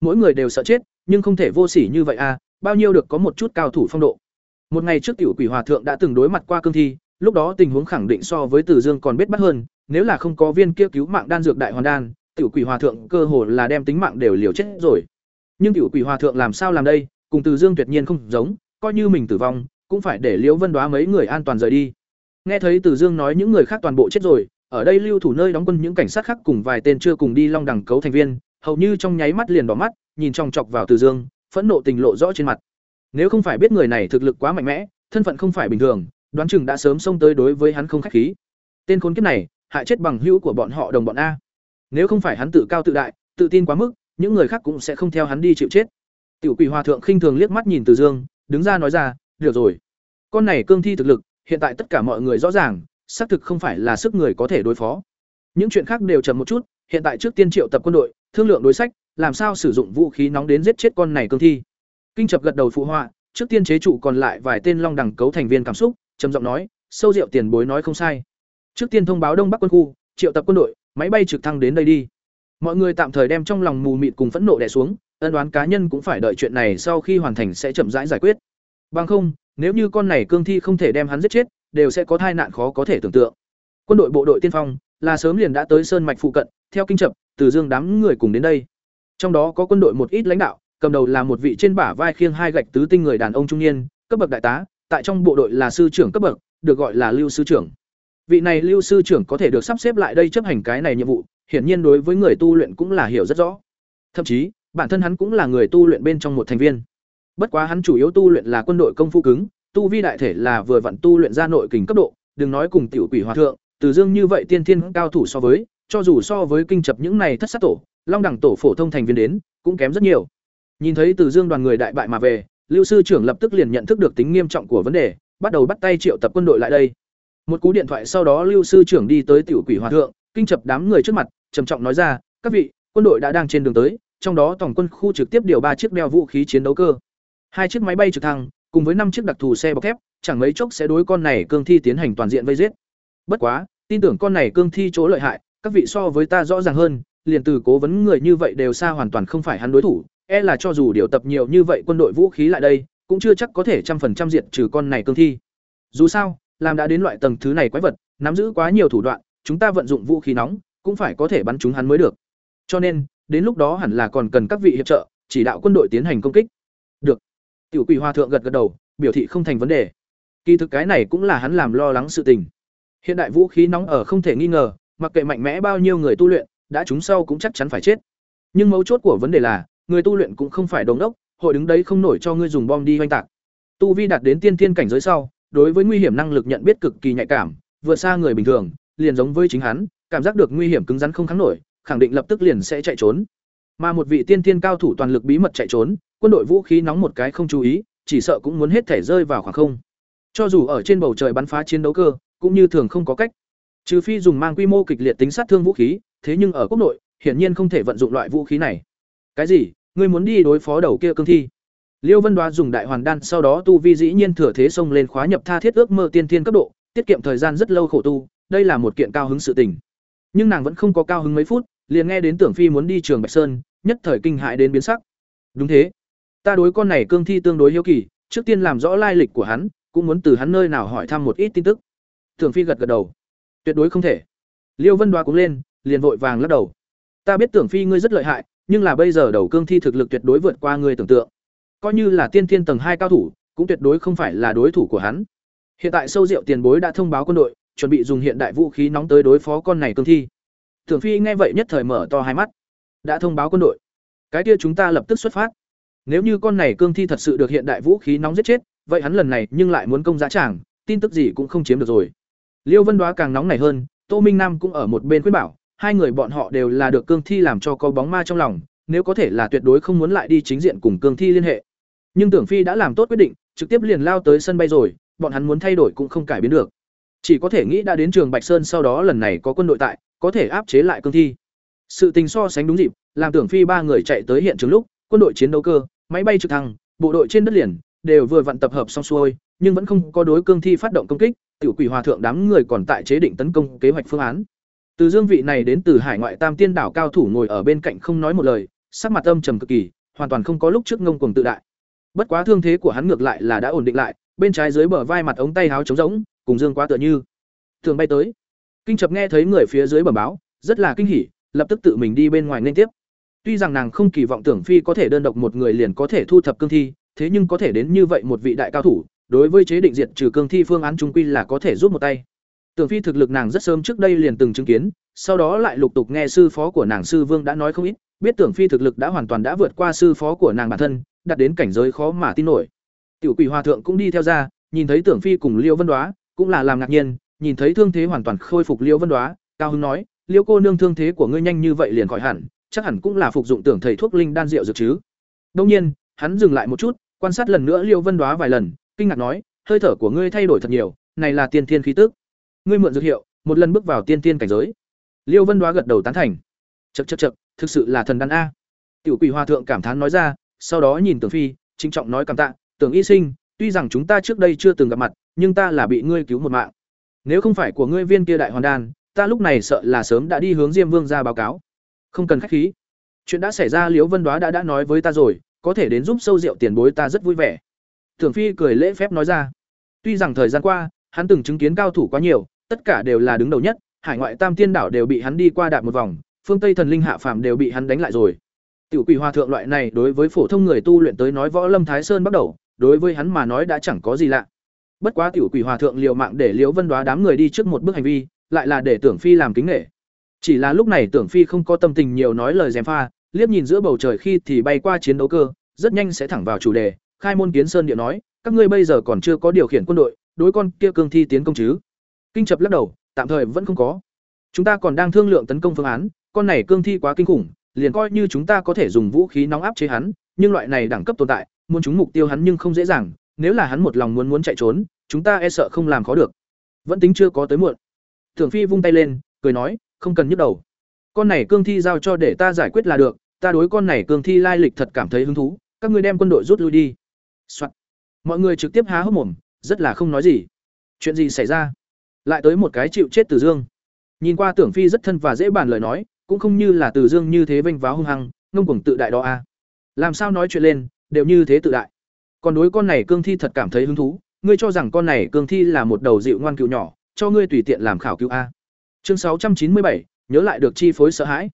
Mỗi người đều sợ chết, nhưng không thể vô sỉ như vậy à, bao nhiêu được có một chút cao thủ phong độ. Một ngày trước tiểu quỷ hòa thượng đã từng đối mặt qua cương thi, lúc đó tình huống khẳng định so với Từ Dương còn biết bắt hơn, nếu là không có viên kia cứu mạng đan dược đại hoàn đan, tiểu quỷ hòa thượng cơ hồ là đem tính mạng đều liều chết rồi. Nhưng tiểu quỷ hòa thượng làm sao làm đây, cùng Từ Dương tuyệt nhiên không giống, coi như mình tử vong, cũng phải để Liễu Vân Đoá mấy người an toàn rời đi. Nghe thấy Từ Dương nói những người khác toàn bộ chết rồi, ở đây lưu thủ nơi đóng quân những cảnh sát khác cùng vài tên chưa cùng đi long đẳng cấu thành viên, hầu như trong nháy mắt liền đỏ mắt, nhìn trong chọc vào Từ Dương, phẫn nộ tình lộ rõ trên mặt. Nếu không phải biết người này thực lực quá mạnh mẽ, thân phận không phải bình thường, đoán chừng đã sớm xông tới đối với hắn không khách khí. Tên khốn kiếp này, hại chết bằng hữu của bọn họ đồng bọn a. Nếu không phải hắn tự cao tự đại, tự tin quá mức, những người khác cũng sẽ không theo hắn đi chịu chết. Tiểu Quỷ Hòa thượng khinh thường liếc mắt nhìn Từ Dương, đứng ra nói ra, "Được rồi. Con này cương thi thực lực, hiện tại tất cả mọi người rõ ràng, xác thực không phải là sức người có thể đối phó. Những chuyện khác đều chậm một chút, hiện tại trước tiên triệu tập quân đội, thương lượng đối sách, làm sao sử dụng vũ khí nóng đến giết chết con này cương thi." Kinh Chập gật đầu phụ họa, trước tiên chế trụ còn lại vài tên long đẳng cấu thành viên cảm xúc, trầm giọng nói, "Sâu rượu tiền bối nói không sai. Trước tiên thông báo Đông Bắc quân khu, triệu tập quân đội, máy bay trực thăng đến đây đi." Mọi người tạm thời đem trong lòng mù mịt cùng phẫn nộ đè xuống, ân đoán cá nhân cũng phải đợi chuyện này sau khi hoàn thành sẽ chậm rãi giải quyết. Bằng không, nếu như con này cương thi không thể đem hắn giết chết, đều sẽ có tai nạn khó có thể tưởng tượng. Quân đội bộ đội tiên phong là sớm liền đã tới sơn mạch phụ cận, theo kinh chập, từ dương đám người cùng đến đây. Trong đó có quân đội một ít lãnh đạo, cầm đầu là một vị trên bả vai khiêng hai gạch tứ tinh người đàn ông trung niên, cấp bậc đại tá, tại trong bộ đội là sư trưởng cấp bậc, được gọi là Lưu sư trưởng. Vị này Lưu sư trưởng có thể được sắp xếp lại đây chấp hành cái này nhiệm vụ, hiển nhiên đối với người tu luyện cũng là hiểu rất rõ. Thậm chí, bản thân hắn cũng là người tu luyện bên trong một thành viên. Bất quá hắn chủ yếu tu luyện là quân đội công phu cứng, tu vi đại thể là vừa vặn tu luyện ra nội kình cấp độ, đừng nói cùng tiểu quỷ hòa thượng, từ dương như vậy tiên thiên cao thủ so với, cho dù so với kinh chập những này thất sát tổ, long đẳng tổ phổ thông thành viên đến, cũng kém rất nhiều. Nhìn thấy Từ Dương đoàn người đại bại mà về, Lưu sư trưởng lập tức liền nhận thức được tính nghiêm trọng của vấn đề, bắt đầu bắt tay triệu tập quân đội lại đây. Một cú điện thoại sau đó Lưu sư trưởng đi tới tiểu quỷ hòa thượng, kinh chập đám người trước mặt, trầm trọng nói ra, "Các vị, quân đội đã đang trên đường tới, trong đó tổng quân khu trực tiếp điều ba chiếc đeo vũ khí chiến đấu cơ, hai chiếc máy bay trực thăng, cùng với năm chiếc đặc thù xe bọc thép, chẳng mấy chốc sẽ đối con này cương thi tiến hành toàn diện vây giết. Bất quá, tin tưởng con này cương thi chỗ lợi hại, các vị so với ta rõ ràng hơn, liền từ cố vấn người như vậy đều xa hoàn toàn không phải hắn đối thủ, e là cho dù điều tập nhiều như vậy quân đội vũ khí lại đây, cũng chưa chắc có thể trăm phần trăm diệt trừ con này cương thi. Dù sao, làm đã đến loại tầng thứ này quái vật, nắm giữ quá nhiều thủ đoạn, chúng ta vận dụng vũ khí nóng, cũng phải có thể bắn chúng hắn mới được. Cho nên, đến lúc đó hẳn là còn cần các vị hiệp trợ, chỉ đạo quân đội tiến hành công kích. Được. Tiểu Quỷ Hoa thượng gật gật đầu, biểu thị không thành vấn đề. Kỳ thực cái này cũng là hắn làm lo lắng sự tình. Hiện đại vũ khí nóng ở không thể nghi ngờ, mặc kệ mạnh mẽ bao nhiêu người tu luyện, đã chúng sau cũng chắc chắn phải chết. Nhưng mấu chốt của vấn đề là, người tu luyện cũng không phải đồng đốc, hội đứng đấy không nổi cho ngươi dùng bom đi hoành tạc. Tu vi đạt đến tiên thiên cảnh giới sau, đối với nguy hiểm năng lực nhận biết cực kỳ nhạy cảm, vượt xa người bình thường, liền giống với chính hắn, cảm giác được nguy hiểm cứng rắn không kháng nổi, khẳng định lập tức liền sẽ chạy trốn. Mà một vị tiên thiên cao thủ toàn lực bí mật chạy trốn, quân đội vũ khí nóng một cái không chú ý, chỉ sợ cũng muốn hết thể rơi vào khoảng không. Cho dù ở trên bầu trời bắn phá chiến đấu cơ, cũng như thường không có cách. Trừ phi dùng mang quy mô kịch liệt tính sát thương vũ khí, thế nhưng ở quốc nội, hiển nhiên không thể vận dụng loại vũ khí này. Cái gì? Ngươi muốn đi đối phó đầu kia cương thi? Liêu Vân Đoá dùng đại hoàn đan sau đó tu vi dĩ nhiên thừa thế xông lên khóa nhập tha thiết ước mơ tiên thiên cấp độ, tiết kiệm thời gian rất lâu khổ tu, đây là một kiện cao hứng sự tình. Nhưng nàng vẫn không có cao hứng mấy phút, liền nghe đến Tưởng Phi muốn đi trường Bạch Sơn, nhất thời kinh hại đến biến sắc. Đúng thế, ta đối con này cương thi tương đối hiếu kỳ, trước tiên làm rõ lai lịch của hắn, cũng muốn từ hắn nơi nào hỏi thăm một ít tin tức. Tưởng Phi gật gật đầu. Tuyệt đối không thể. Liêu Vân Đoá cũng lên, liền vội vàng lắc đầu. Ta biết Tưởng Phi ngươi rất lợi hại, nhưng là bây giờ đầu cương thi thực lực tuyệt đối vượt qua ngươi tưởng tượng. Coi như là tiên thiên tầng hai cao thủ, cũng tuyệt đối không phải là đối thủ của hắn. Hiện tại sâu rượu tiền bối đã thông báo quân đội, chuẩn bị dùng hiện đại vũ khí nóng tới đối phó con này cương thi. Tưởng Phi nghe vậy nhất thời mở to hai mắt. Đã thông báo quân đội. Cái kia chúng ta lập tức xuất phát. Nếu như con này cương thi thật sự được hiện đại vũ khí nóng giết chết, vậy hắn lần này nhưng lại muốn công giá tràng, tin tức gì cũng không chiếm được rồi. Liêu Vân Đoá càng nóng nảy hơn, Tô Minh Nam cũng ở một bên khuyên bảo, hai người bọn họ đều là được cương thi làm cho có bóng ma trong lòng, nếu có thể là tuyệt đối không muốn lại đi chính diện cùng cương thi liên hệ. Nhưng Tưởng Phi đã làm tốt quyết định, trực tiếp liền lao tới sân bay rồi, bọn hắn muốn thay đổi cũng không cải biến được. Chỉ có thể nghĩ đã đến trường Bạch Sơn sau đó lần này có quân đội tại, có thể áp chế lại cương thi. Sự tình so sánh đúng dịp, làm Tưởng Phi ba người chạy tới hiện trường lúc, quân đội chiến đấu cơ, máy bay trực thăng, bộ đội trên đất liền đều vừa vặn tập hợp xong xuôi, nhưng vẫn không có đối cương thi phát động công kích, tiểu quỷ hòa thượng đám người còn tại chế định tấn công kế hoạch phương án. Từ Dương vị này đến từ hải ngoại Tam Tiên đảo cao thủ ngồi ở bên cạnh không nói một lời, sắc mặt âm trầm cực kỳ, hoàn toàn không có lúc trước ngông cuồng tự đại. Bất quá thương thế của hắn ngược lại là đã ổn định lại, bên trái dưới bờ vai mặt ống tay háo trống rỗng, cùng Dương quá tựa như. Thường bay tới. Kinh Chập nghe thấy người phía dưới bẩm báo, rất là kinh hỉ, lập tức tự mình đi bên ngoài nên tiếp. Tuy rằng nàng không kỳ vọng Tưởng Phi có thể đơn độc một người liền có thể thu thập cương thi, thế nhưng có thể đến như vậy một vị đại cao thủ, đối với chế định diệt trừ cương thi phương án trung quy là có thể giúp một tay. Tưởng Phi thực lực nàng rất sớm trước đây liền từng chứng kiến, sau đó lại lục tục nghe sư phó của nàng sư Vương đã nói không ít, biết Tưởng Phi thực lực đã hoàn toàn đã vượt qua sư phó của nàng bản thân, đặt đến cảnh giới khó mà tin nổi. Tiểu Quỷ Hòa thượng cũng đi theo ra, nhìn thấy Tưởng Phi cùng Liêu Vân Đoá, cũng là làm ngạc nhiên, nhìn thấy thương thế hoàn toàn khôi phục Liêu Vân Đoá, cao hưng nói, "Liêu cô nương thương thế của ngươi nhanh như vậy liền khỏi hẳn, chắc hẳn cũng là phục dụng tưởng thầy thuốc linh đan rượu dược chứ?" đông nhiên, hắn dừng lại một chút, quan sát lần nữa Liêu Vân Đoá vài lần, kinh ngạc nói, "Hơi thở của ngươi thay đổi thật nhiều, này là tiên thiên khí tức." Ngươi mượn dược hiệu, một lần bước vào tiên tiên cảnh giới. Liêu Vân Đoá gật đầu tán thành chật chật chật thực sự là thần đan a. Tiểu Quỷ Hòa thượng cảm thán nói ra, sau đó nhìn Tưởng Phi, trinh trọng nói cảm tạ, Tưởng Y Sinh, tuy rằng chúng ta trước đây chưa từng gặp mặt, nhưng ta là bị ngươi cứu một mạng. Nếu không phải của ngươi viên kia đại hoàn đan, ta lúc này sợ là sớm đã đi hướng Diêm Vương ra báo cáo. Không cần khách khí. Chuyện đã xảy ra Liễu Vân Đoá đã đã nói với ta rồi, có thể đến giúp sâu rượu tiền bối ta rất vui vẻ. Tưởng Phi cười lễ phép nói ra. Tuy rằng thời gian qua, hắn từng chứng kiến cao thủ quá nhiều, tất cả đều là đứng đầu nhất, hải ngoại tam tiên đảo đều bị hắn đi qua đạp một vòng, phương Tây thần linh hạ phàm đều bị hắn đánh lại rồi. Tiểu quỷ hòa thượng loại này đối với phổ thông người tu luyện tới nói võ lâm thái sơn bắt đầu, đối với hắn mà nói đã chẳng có gì lạ. Bất quá tiểu quỷ hòa thượng liều mạng để Liễu Vân Đoá đám người đi trước một bước hành vi, lại là để Tưởng Phi làm kính nể. Chỉ là lúc này Tưởng Phi không có tâm tình nhiều nói lời gièm pha, liếc nhìn giữa bầu trời khi thì bay qua chiến đấu cơ, rất nhanh sẽ thẳng vào chủ đề, khai môn kiến sơn địa nói, các ngươi bây giờ còn chưa có điều khiển quân đội, đối con kia cương thi tiến công chứ? Kinh Chập lắc đầu, tạm thời vẫn không có. Chúng ta còn đang thương lượng tấn công phương án, con này cương thi quá kinh khủng, liền coi như chúng ta có thể dùng vũ khí nóng áp chế hắn, nhưng loại này đẳng cấp tồn tại, muốn chúng mục tiêu hắn nhưng không dễ dàng, nếu là hắn một lòng muốn muốn chạy trốn, chúng ta e sợ không làm khó được. Vẫn tính chưa có tới muộn. Tưởng Phi vung tay lên, cười nói, không cần nhức đầu. Con này cương thi giao cho để ta giải quyết là được, ta đối con này cương thi lai lịch thật cảm thấy hứng thú, các ngươi đem quân đội rút lui đi. Soạn. Mọi người trực tiếp há hốc mồm, rất là không nói gì. Chuyện gì xảy ra? Lại tới một cái chịu chết Từ Dương. Nhìn qua Tưởng Phi rất thân và dễ bàn lời nói, cũng không như là Từ Dương như thế vênh váo hung hăng, ngông cuồng tự đại đó a. À. Làm sao nói chuyện lên, đều như thế tự đại. Còn đối con này cương thi thật cảm thấy hứng thú, ngươi cho rằng con này cương thi là một đầu dịu ngoan cựu nhỏ, cho ngươi tùy tiện làm khảo cứu a. Chương sáu trăm chín mươi bảy nhớ lại được chi phối sợ hãi.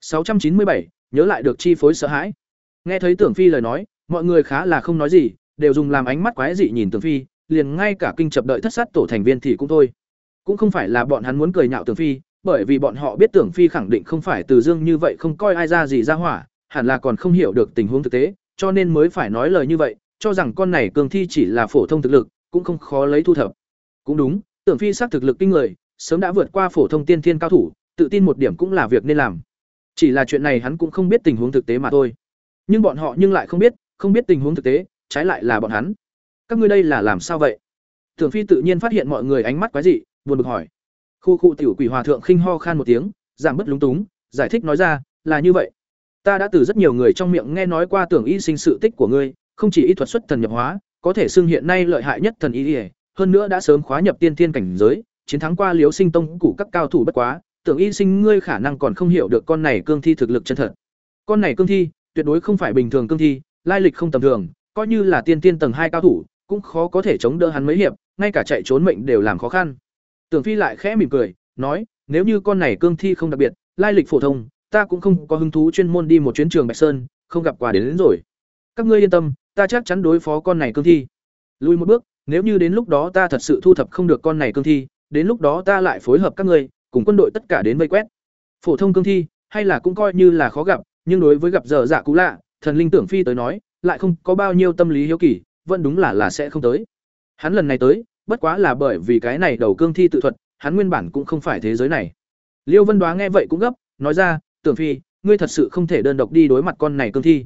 sáu trăm chín mươi bảy nhớ lại được chi phối sợ hãi. Nghe thấy Tưởng Phi lời nói, mọi người khá là không nói gì, đều dùng làm ánh mắt quái dị nhìn Tưởng Phi, liền ngay cả kinh chập đợi thất sát tổ thành viên thì cũng thôi. Cũng không phải là bọn hắn muốn cười nhạo Tưởng Phi, bởi vì bọn họ biết Tưởng Phi khẳng định không phải từ dương như vậy không coi ai ra gì ra hỏa, hẳn là còn không hiểu được tình huống thực tế, cho nên mới phải nói lời như vậy, cho rằng con này cường thi chỉ là phổ thông thực lực, cũng không khó lấy thu thập. Cũng đúng, Tưởng Phi xác thực lực kinh người, sớm đã vượt qua phổ thông tiên thiên cao thủ, tự tin một điểm cũng là việc nên làm. Chỉ là chuyện này hắn cũng không biết tình huống thực tế mà thôi. Nhưng bọn họ nhưng lại không biết, không biết tình huống thực tế, trái lại là bọn hắn. Các ngươi đây là làm sao vậy? Tưởng Phi tự nhiên phát hiện mọi người ánh mắt quái dị, buồn bực hỏi. Khu khu tiểu quỷ hòa thượng khinh ho khan một tiếng, giảm bớt lúng túng, giải thích nói ra, là như vậy. Ta đã từ rất nhiều người trong miệng nghe nói qua tưởng y sinh sự tích của ngươi, không chỉ y thuật xuất thần nhập hóa, có thể xưng hiện nay lợi hại nhất thần y, hơn nữa đã sớm khóa nhập tiên thiên cảnh giới, chiến thắng qua liếu Sinh Tông cũ các cao thủ bất quá, tưởng y sinh ngươi khả năng còn không hiểu được con này cương thi thực lực chân thật. Con này cương thi, tuyệt đối không phải bình thường cương thi, lai lịch không tầm thường, coi như là tiên tiên tầng hai cao thủ, cũng khó có thể chống đỡ hắn mấy hiệp, ngay cả chạy trốn mệnh đều làm khó khăn. Tưởng Phi lại khẽ mỉm cười, nói, nếu như con này cương thi không đặc biệt, lai lịch phổ thông, ta cũng không có hứng thú chuyên môn đi một chuyến trường Bạch Sơn, không gặp quà đến, đến rồi. Các ngươi yên tâm, ta chắc chắn đối phó con này cương thi. Lùi một bước, Nếu như đến lúc đó ta thật sự thu thập không được con này cương thi, đến lúc đó ta lại phối hợp các ngươi, cùng quân đội tất cả đến vây quét. Phổ thông cương thi, hay là cũng coi như là khó gặp, nhưng đối với gặp dở dạ cũ lạ, thần linh tưởng phi tới nói, lại không có bao nhiêu tâm lý hiếu kỳ, vẫn đúng là là sẽ không tới. Hắn lần này tới, bất quá là bởi vì cái này đầu cương thi tự thuật, hắn nguyên bản cũng không phải thế giới này. Liêu Vân Đoá nghe vậy cũng gấp, nói ra, "Tưởng Phi, ngươi thật sự không thể đơn độc đi đối mặt con này cương thi.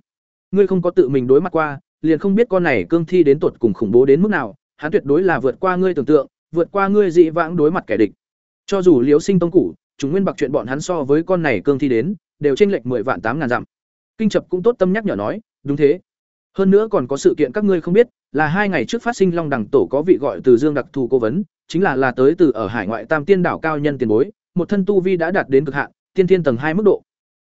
Ngươi không có tự mình đối mặt qua, liền không biết con này cương thi đến tuột cùng khủng bố đến mức nào, hắn tuyệt đối là vượt qua ngươi tưởng tượng, vượt qua ngươi dị vãng đối mặt kẻ địch. Cho dù Liễu Sinh tông cũ, chúng nguyên bạc chuyện bọn hắn so với con này cương thi đến, đều chênh lệch mười vạn tám ngàn dặm. Kinh Chập cũng tốt tâm nhắc nhở nói, đúng thế. Hơn nữa còn có sự kiện các ngươi không biết, là hai ngày trước phát sinh Long Đẳng tổ có vị gọi từ Dương đặc thù cố vấn, chính là là tới từ ở hải ngoại Tam Tiên đảo cao nhân tiền bối, một thân tu vi đã đạt đến cực hạn, tiên tiên tầng hai mức độ.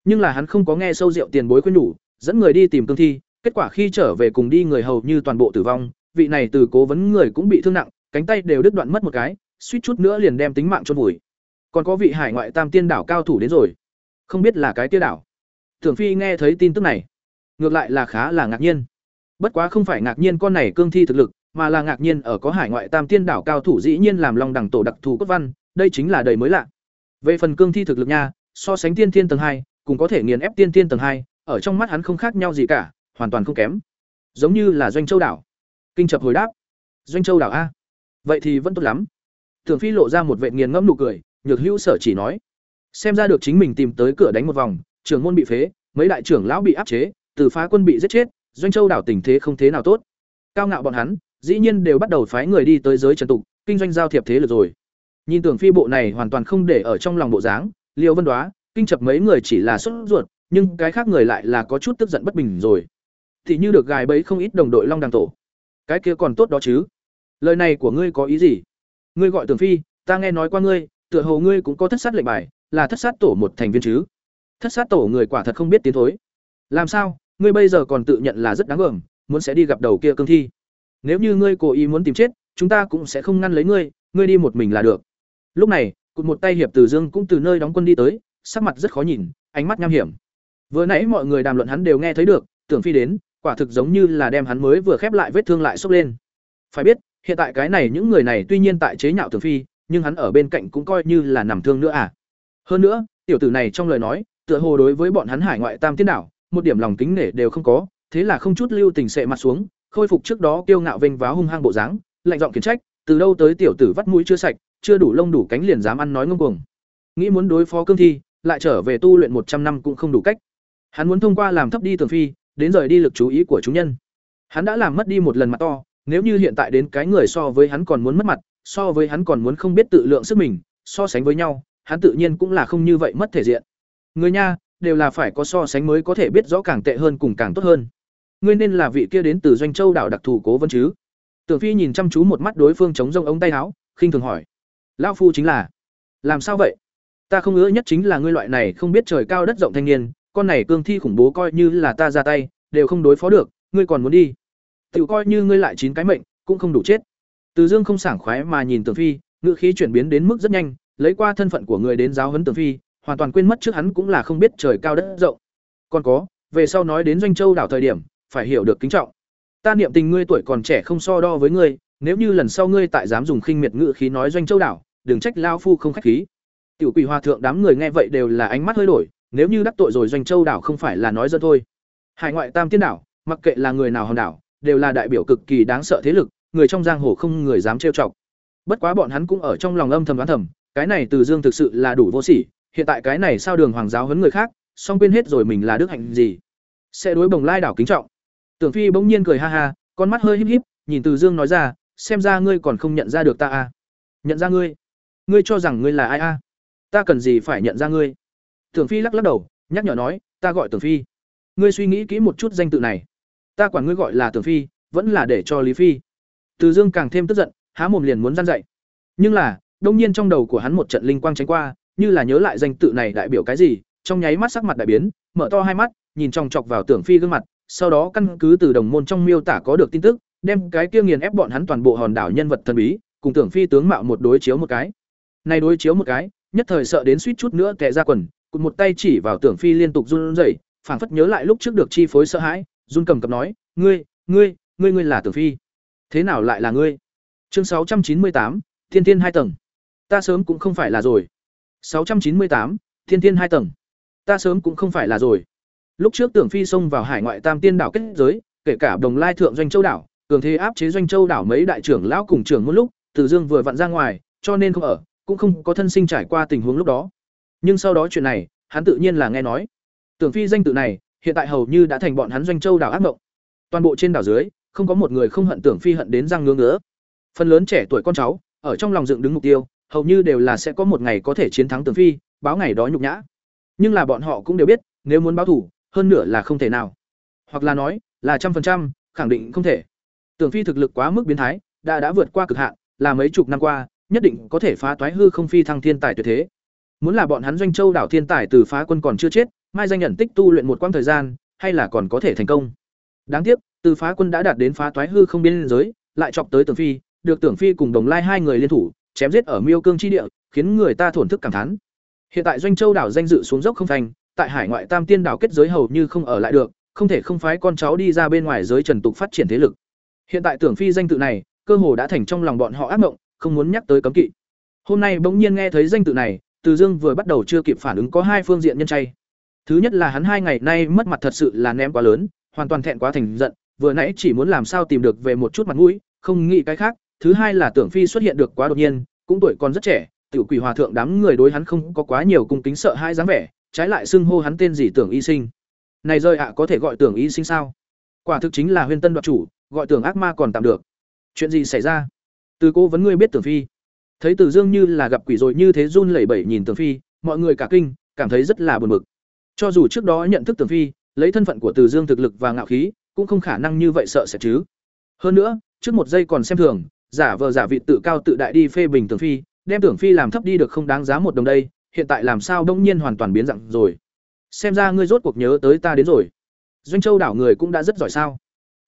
Nhưng là hắn không có nghe sâu rượu tiền bối khuyên nhủ, dẫn người đi tìm cương thi, kết quả khi trở về cùng đi người hầu như toàn bộ tử vong, vị này từ cố vấn người cũng bị thương nặng, cánh tay đều đứt đoạn mất một cái, suýt chút nữa liền đem tính mạng chôn vùi. Còn có vị hải ngoại tam tiên đảo cao thủ đến rồi, không biết là cái kia đảo. Tưởng Phi nghe thấy tin tức này, ngược lại là khá là ngạc nhiên. Bất quá không phải ngạc nhiên con này cương thi thực lực, mà là ngạc nhiên ở có hải ngoại tam tiên đảo cao thủ dĩ nhiên làm long đẳng tổ đặc thù cốt văn, đây chính là đầy mới lạ. Về phần cương thi thực lực nha, so sánh tiên tiên tầng hai, cũng có thể nghiền ép tiên tiên tầng hai, ở trong mắt hắn không khác nhau gì cả, hoàn toàn không kém. Giống như là doanh châu đảo. Kinh chập hồi đáp. Doanh châu đảo a? Vậy thì vẫn tốt lắm. thường Phi lộ ra một vệt nghiền ngẫm nụ cười, nhược hữu sở chỉ nói, xem ra được chính mình tìm tới cửa đánh một vòng, trưởng môn bị phế, mấy đại trưởng lão bị áp chế, từ phá quân bị giết chết, doanh châu đảo tình thế không thế nào tốt. Cao ngạo bọn hắn, dĩ nhiên đều bắt đầu phái người đi tới giới trần tục, kinh doanh giao thiệp thế lực rồi. Nhìn Tưởng Phi bộ này hoàn toàn không để ở trong lòng bộ dáng, Liêu Vân Đoá, kinh chập mấy người chỉ là sốt ruột, nhưng cái khác người lại là có chút tức giận bất bình rồi. Thì như được gài bẫy không ít đồng đội Long Đằng tổ. Cái kia còn tốt đó chứ. Lời này của ngươi có ý gì? Ngươi gọi Tưởng Phi, ta nghe nói qua ngươi, tựa hồ ngươi cũng có thất sát lệnh bài, là thất sát tổ một thành viên chứ? Thất sát tổ người quả thật không biết tiến thối. Làm sao? Ngươi bây giờ còn tự nhận là rất đáng gờm, muốn sẽ đi gặp đầu kia cương thi. Nếu như ngươi cố ý muốn tìm chết, chúng ta cũng sẽ không ngăn lấy ngươi, ngươi đi một mình là được. Lúc này, cụt một tay hiệp Từ Dương cũng từ nơi đóng quân đi tới, sắc mặt rất khó nhìn, ánh mắt nham hiểm. Vừa nãy mọi người đàm luận hắn đều nghe thấy được, tưởng phi đến, quả thực giống như là đem hắn mới vừa khép lại vết thương lại xốc lên. Phải biết, hiện tại cái này những người này tuy nhiên tại chế nhạo tưởng phi, nhưng hắn ở bên cạnh cũng coi như là nằm thương nữa à. Hơn nữa, tiểu tử này trong lời nói, tựa hồ đối với bọn hắn hải ngoại tam tiên đảo, một điểm lòng kính nể đều không có, thế là không chút lưu tình sệ mặt xuống, khôi phục trước đó kiêu ngạo vênh váo hung hăng bộ dáng, lạnh giọng khiển trách, từ đâu tới tiểu tử vắt mũi chưa sạch, chưa đủ lông đủ cánh liền dám ăn nói ngông cuồng. Nghĩ muốn đối phó cương thi, lại trở về tu luyện một trăm năm cũng không đủ cách. Hắn muốn thông qua làm thấp đi tường phi, đến rời đi lực chú ý của chúng nhân. Hắn đã làm mất đi một lần mặt to, nếu như hiện tại đến cái người so với hắn còn muốn mất mặt, so với hắn còn muốn không biết tự lượng sức mình, so sánh với nhau, hắn tự nhiên cũng là không như vậy mất thể diện. Người nha, đều là phải có so sánh mới có thể biết rõ càng tệ hơn cùng càng tốt hơn. Ngươi nên là vị kia đến từ Doanh Châu đảo đặc thù cố vấn chứ? Tưởng Phi nhìn chăm chú một mắt đối phương chống rông ống tay áo, khinh thường hỏi: "Lão phu chính là? Làm sao vậy? Ta không ngỡ nhất chính là ngươi loại này không biết trời cao đất rộng thanh niên, con này cương thi khủng bố coi như là ta ra tay, đều không đối phó được, ngươi còn muốn đi? Tự coi như ngươi lại chín cái mệnh, cũng không đủ chết." Từ Dương không sảng khoái mà nhìn Tưởng Phi, ngữ khí chuyển biến đến mức rất nhanh, lấy qua thân phận của người đến giáo huấn Tưởng Phi, hoàn toàn quên mất trước hắn cũng là không biết trời cao đất rộng. Còn có, về sau nói đến doanh châu đảo thời điểm, phải hiểu được kính trọng. Ta niệm tình ngươi tuổi còn trẻ không so đo với ngươi, nếu như lần sau ngươi tại dám dùng khinh miệt ngữ khí nói doanh châu đảo, đừng trách lao phu không khách khí. Tiểu Quỷ Hòa thượng đám người nghe vậy đều là ánh mắt hơi đổi, nếu như đắc tội rồi doanh châu đảo không phải là nói dân thôi. Hải ngoại Tam Tiên đảo, mặc kệ là người nào hòn đảo, đều là đại biểu cực kỳ đáng sợ thế lực, người trong giang hồ không người dám trêu chọc. Bất quá bọn hắn cũng ở trong lòng âm thầm đoán thầm, cái này Từ Dương thực sự là đủ vô sỉ, hiện tại cái này sao đường hoàng giáo huấn người khác, song quên hết rồi mình là đức hạnh gì. Sẽ đối bồng lai đảo kính trọng. Tưởng Phi bỗng nhiên cười ha ha, con mắt hơi híp híp, nhìn Từ Dương nói ra, xem ra ngươi còn không nhận ra được ta à? Nhận ra ngươi? Ngươi cho rằng ngươi là ai a? À? Ta cần gì phải nhận ra ngươi? Tưởng Phi lắc lắc đầu, nhắc nhở nói, ta gọi Tưởng Phi. Ngươi suy nghĩ kỹ một chút danh tự này. Ta quản ngươi gọi là Tưởng Phi, vẫn là để cho Lý Phi. Từ Dương càng thêm tức giận, há mồm liền muốn gian dậy Nhưng là, đông nhiên trong đầu của hắn một trận linh quang tránh qua, như là nhớ lại danh tự này đại biểu cái gì, trong nháy mắt sắc mặt đại biến, mở to hai mắt, nhìn chòng chọc vào Tưởng Phi gương mặt, sau đó căn cứ từ đồng môn trong miêu tả có được tin tức, đem cái kia nghiền ép bọn hắn toàn bộ hòn đảo nhân vật thần bí, cùng Tưởng Phi tướng mạo một đối chiếu một cái. Này đối chiếu một cái, nhất thời sợ đến suýt chút nữa tệ ra quần, cụt một tay chỉ vào Tưởng Phi liên tục run rẩy, phảng phất nhớ lại lúc trước được chi phối sợ hãi, run cầm cập nói, "Ngươi, ngươi, ngươi ngươi là Tưởng Phi? Thế nào lại là ngươi?" Chương 698, Thiên Thiên hai tầng. Ta sớm cũng không phải là rồi. 698, Thiên Thiên hai tầng. Ta sớm cũng không phải là rồi. Lúc trước Tưởng Phi xông vào hải ngoại Tam Tiên đảo kết giới, kể cả Đồng Lai thượng doanh châu đảo, cường thế áp chế doanh châu đảo mấy đại trưởng lão cùng trưởng một lúc, Từ Dương vừa vặn ra ngoài, cho nên không ở, cũng không có thân sinh trải qua tình huống lúc đó. Nhưng sau đó chuyện này, hắn tự nhiên là nghe nói. Tưởng Phi danh tự này, hiện tại hầu như đã thành bọn hắn doanh châu đảo ác mộng. Toàn bộ trên đảo dưới, không có một người không hận Tưởng Phi hận đến răng ngứa ngứa. Phần lớn trẻ tuổi con cháu, ở trong lòng dựng đứng mục tiêu, hầu như đều là sẽ có một ngày có thể chiến thắng Tưởng Phi, báo ngày đó nhục nhã. Nhưng là bọn họ cũng đều biết, nếu muốn báo thủ, hơn nửa là không thể nào. Hoặc là nói, là trăm phần trăm, khẳng định không thể. Tưởng Phi thực lực quá mức biến thái, đã đã vượt qua cực hạn, là mấy chục năm qua, nhất định có thể phá toái hư không phi thăng thiên tài tuyệt thế. Muốn là bọn hắn doanh châu đảo thiên tài từ phá quân còn chưa chết, mai danh nhận tích tu luyện một quãng thời gian, hay là còn có thể thành công. Đáng tiếc, từ phá quân đã đạt đến phá toái hư không biên giới, lại chọc tới Tưởng Phi, được Tưởng Phi cùng Đồng Lai hai người liên thủ, chém giết ở Miêu Cương chi địa, khiến người ta thổn thức cảm thán. Hiện tại doanh châu đảo danh dự xuống dốc không thành, tại hải ngoại Tam Tiên đảo kết giới hầu như không ở lại được, không thể không phái con cháu đi ra bên ngoài giới trần tục phát triển thế lực. Hiện tại Tưởng Phi danh tự này, cơ hồ đã thành trong lòng bọn họ ác mộng, không muốn nhắc tới cấm kỵ. Hôm nay bỗng nhiên nghe thấy danh tự này, Từ Dương vừa bắt đầu chưa kịp phản ứng có hai phương diện nhân chay. Thứ nhất là hắn hai ngày nay mất mặt thật sự là ném quá lớn, hoàn toàn thẹn quá thành giận, vừa nãy chỉ muốn làm sao tìm được về một chút mặt mũi, không nghĩ cái khác. Thứ hai là Tưởng Phi xuất hiện được quá đột nhiên, cũng tuổi còn rất trẻ, tiểu quỷ hòa thượng đám người đối hắn không có quá nhiều cung kính sợ hai dáng vẻ, trái lại xưng hô hắn tên gì Tưởng Y Sinh. Này rơi ạ có thể gọi Tưởng Y Sinh sao? Quả thực chính là Huyên Tân đoạt chủ, gọi Tưởng ác ma còn tạm được. Chuyện gì xảy ra? Từ cô vấn ngươi biết Tưởng Phi. Thấy Từ Dương như là gặp quỷ rồi như thế run lẩy bẩy nhìn Tưởng Phi, mọi người cả kinh, cảm thấy rất là buồn bực. Cho dù trước đó nhận thức Tưởng Phi, lấy thân phận của Từ Dương thực lực và ngạo khí, cũng không khả năng như vậy sợ sẽ chứ. Hơn nữa, trước một giây còn xem thường, giả vờ giả vị tự cao tự đại đi phê bình Tưởng Phi, đem Tưởng Phi làm thấp đi được không đáng giá một đồng đây, hiện tại làm sao đông nhiên hoàn toàn biến dạng rồi. Xem ra ngươi rốt cuộc nhớ tới ta đến rồi. Doanh Châu đảo người cũng đã rất giỏi sao?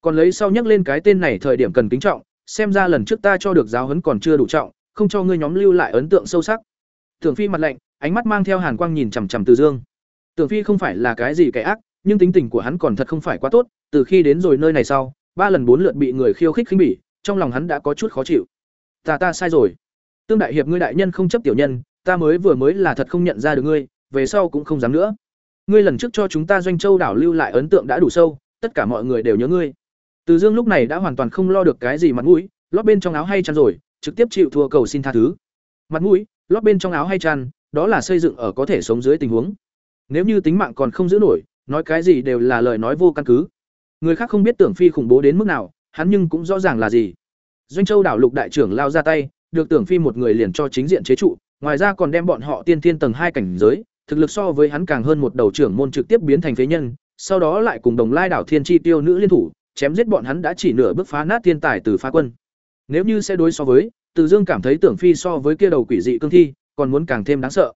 Còn lấy sau nhắc lên cái tên này thời điểm cần kính trọng, xem ra lần trước ta cho được giáo huấn còn chưa đủ trọng, không cho ngươi nhóm lưu lại ấn tượng sâu sắc. Tưởng Phi mặt lạnh, ánh mắt mang theo hàn quang nhìn chằm chằm Từ Dương. Tưởng Phi không phải là cái gì kẻ ác, nhưng tính tình của hắn còn thật không phải quá tốt, từ khi đến rồi nơi này sau, ba lần bốn lượt bị người khiêu khích khinh bỉ, trong lòng hắn đã có chút khó chịu. Ta ta sai rồi. Tương đại hiệp ngươi đại nhân không chấp tiểu nhân, ta mới vừa mới là thật không nhận ra được ngươi, về sau cũng không dám nữa. Ngươi lần trước cho chúng ta doanh châu đảo lưu lại ấn tượng đã đủ sâu, tất cả mọi người đều nhớ ngươi. Từ Dương lúc này đã hoàn toàn không lo được cái gì mặt mũi, lót bên trong áo hay chăn rồi, trực tiếp chịu thua cầu xin tha thứ. Mặt mũi, lót bên trong áo hay chăn, đó là xây dựng ở có thể sống dưới tình huống. Nếu như tính mạng còn không giữ nổi, nói cái gì đều là lời nói vô căn cứ. Người khác không biết Tưởng Phi khủng bố đến mức nào, hắn nhưng cũng rõ ràng là gì. Doanh Châu đảo lục đại trưởng lao ra tay, được Tưởng Phi một người liền cho chính diện chế trụ, ngoài ra còn đem bọn họ tiên thiên tầng hai cảnh giới, thực lực so với hắn càng hơn một đầu trưởng môn trực tiếp biến thành phế nhân, sau đó lại cùng Đồng Lai đảo Thiên Chi tiêu nữ liên thủ, chém giết bọn hắn đã chỉ nửa bước phá nát thiên tài từ phá quân. Nếu như sẽ đối so với, Từ Dương cảm thấy Tưởng Phi so với kia đầu quỷ dị cương thi, còn muốn càng thêm đáng sợ.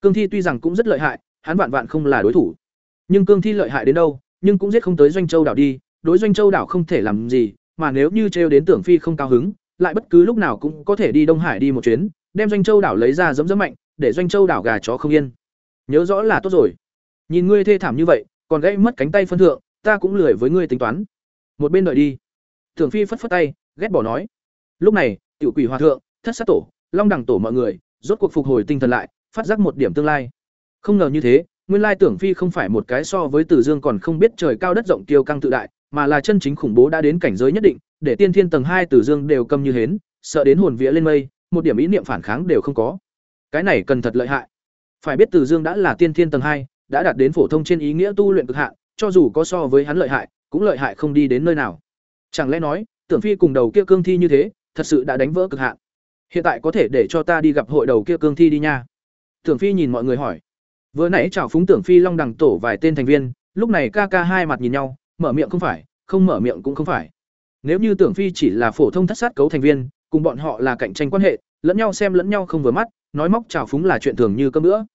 Cương thi tuy rằng cũng rất lợi hại, hắn vạn vạn không là đối thủ. Nhưng cương thi lợi hại đến đâu, nhưng cũng giết không tới Doanh Châu đảo đi, đối Doanh Châu đảo không thể làm gì, mà nếu như trêu đến Tưởng Phi không cao hứng, lại bất cứ lúc nào cũng có thể đi Đông Hải đi một chuyến, đem Doanh Châu đảo lấy ra giấm giấm mạnh, để Doanh Châu đảo gà chó không yên. Nhớ rõ là tốt rồi. Nhìn ngươi thê thảm như vậy, còn gãy mất cánh tay phân thượng, ta cũng lười với ngươi tính toán. Một bên đợi đi. Tưởng Phi phất phất tay, ghét bỏ nói. Lúc này, tiểu quỷ hòa thượng, thất sát tổ, long đẳng tổ mọi người, rốt cuộc phục hồi tinh thần lại, phát giác một điểm tương lai. Không ngờ như thế, nguyên lai tưởng phi không phải một cái so với Tử Dương còn không biết trời cao đất rộng kiêu căng tự đại, mà là chân chính khủng bố đã đến cảnh giới nhất định, để tiên thiên tầng hai Tử Dương đều câm như hến, sợ đến hồn vía lên mây, một điểm ý niệm phản kháng đều không có. Cái này cần thật lợi hại. Phải biết Tử Dương đã là tiên thiên tầng hai, đã đạt đến phổ thông trên ý nghĩa tu luyện cực hạn, cho dù có so với hắn lợi hại, cũng lợi hại không đi đến nơi nào. Chẳng lẽ nói, Tưởng Phi cùng đầu kia cương thi như thế, thật sự đã đánh vỡ cực hạn. Hiện tại có thể để cho ta đi gặp hội đầu kia cương thi đi nha. Tưởng Phi nhìn mọi người hỏi. Vừa nãy chào phúng Tưởng Phi Long đằng tổ vài tên thành viên, lúc này ca ca hai mặt nhìn nhau, mở miệng không phải, không mở miệng cũng không phải. Nếu như Tưởng Phi chỉ là phổ thông thất sát cấu thành viên, cùng bọn họ là cạnh tranh quan hệ, lẫn nhau xem lẫn nhau không vừa mắt, nói móc chào phúng là chuyện thường như cơm nữa.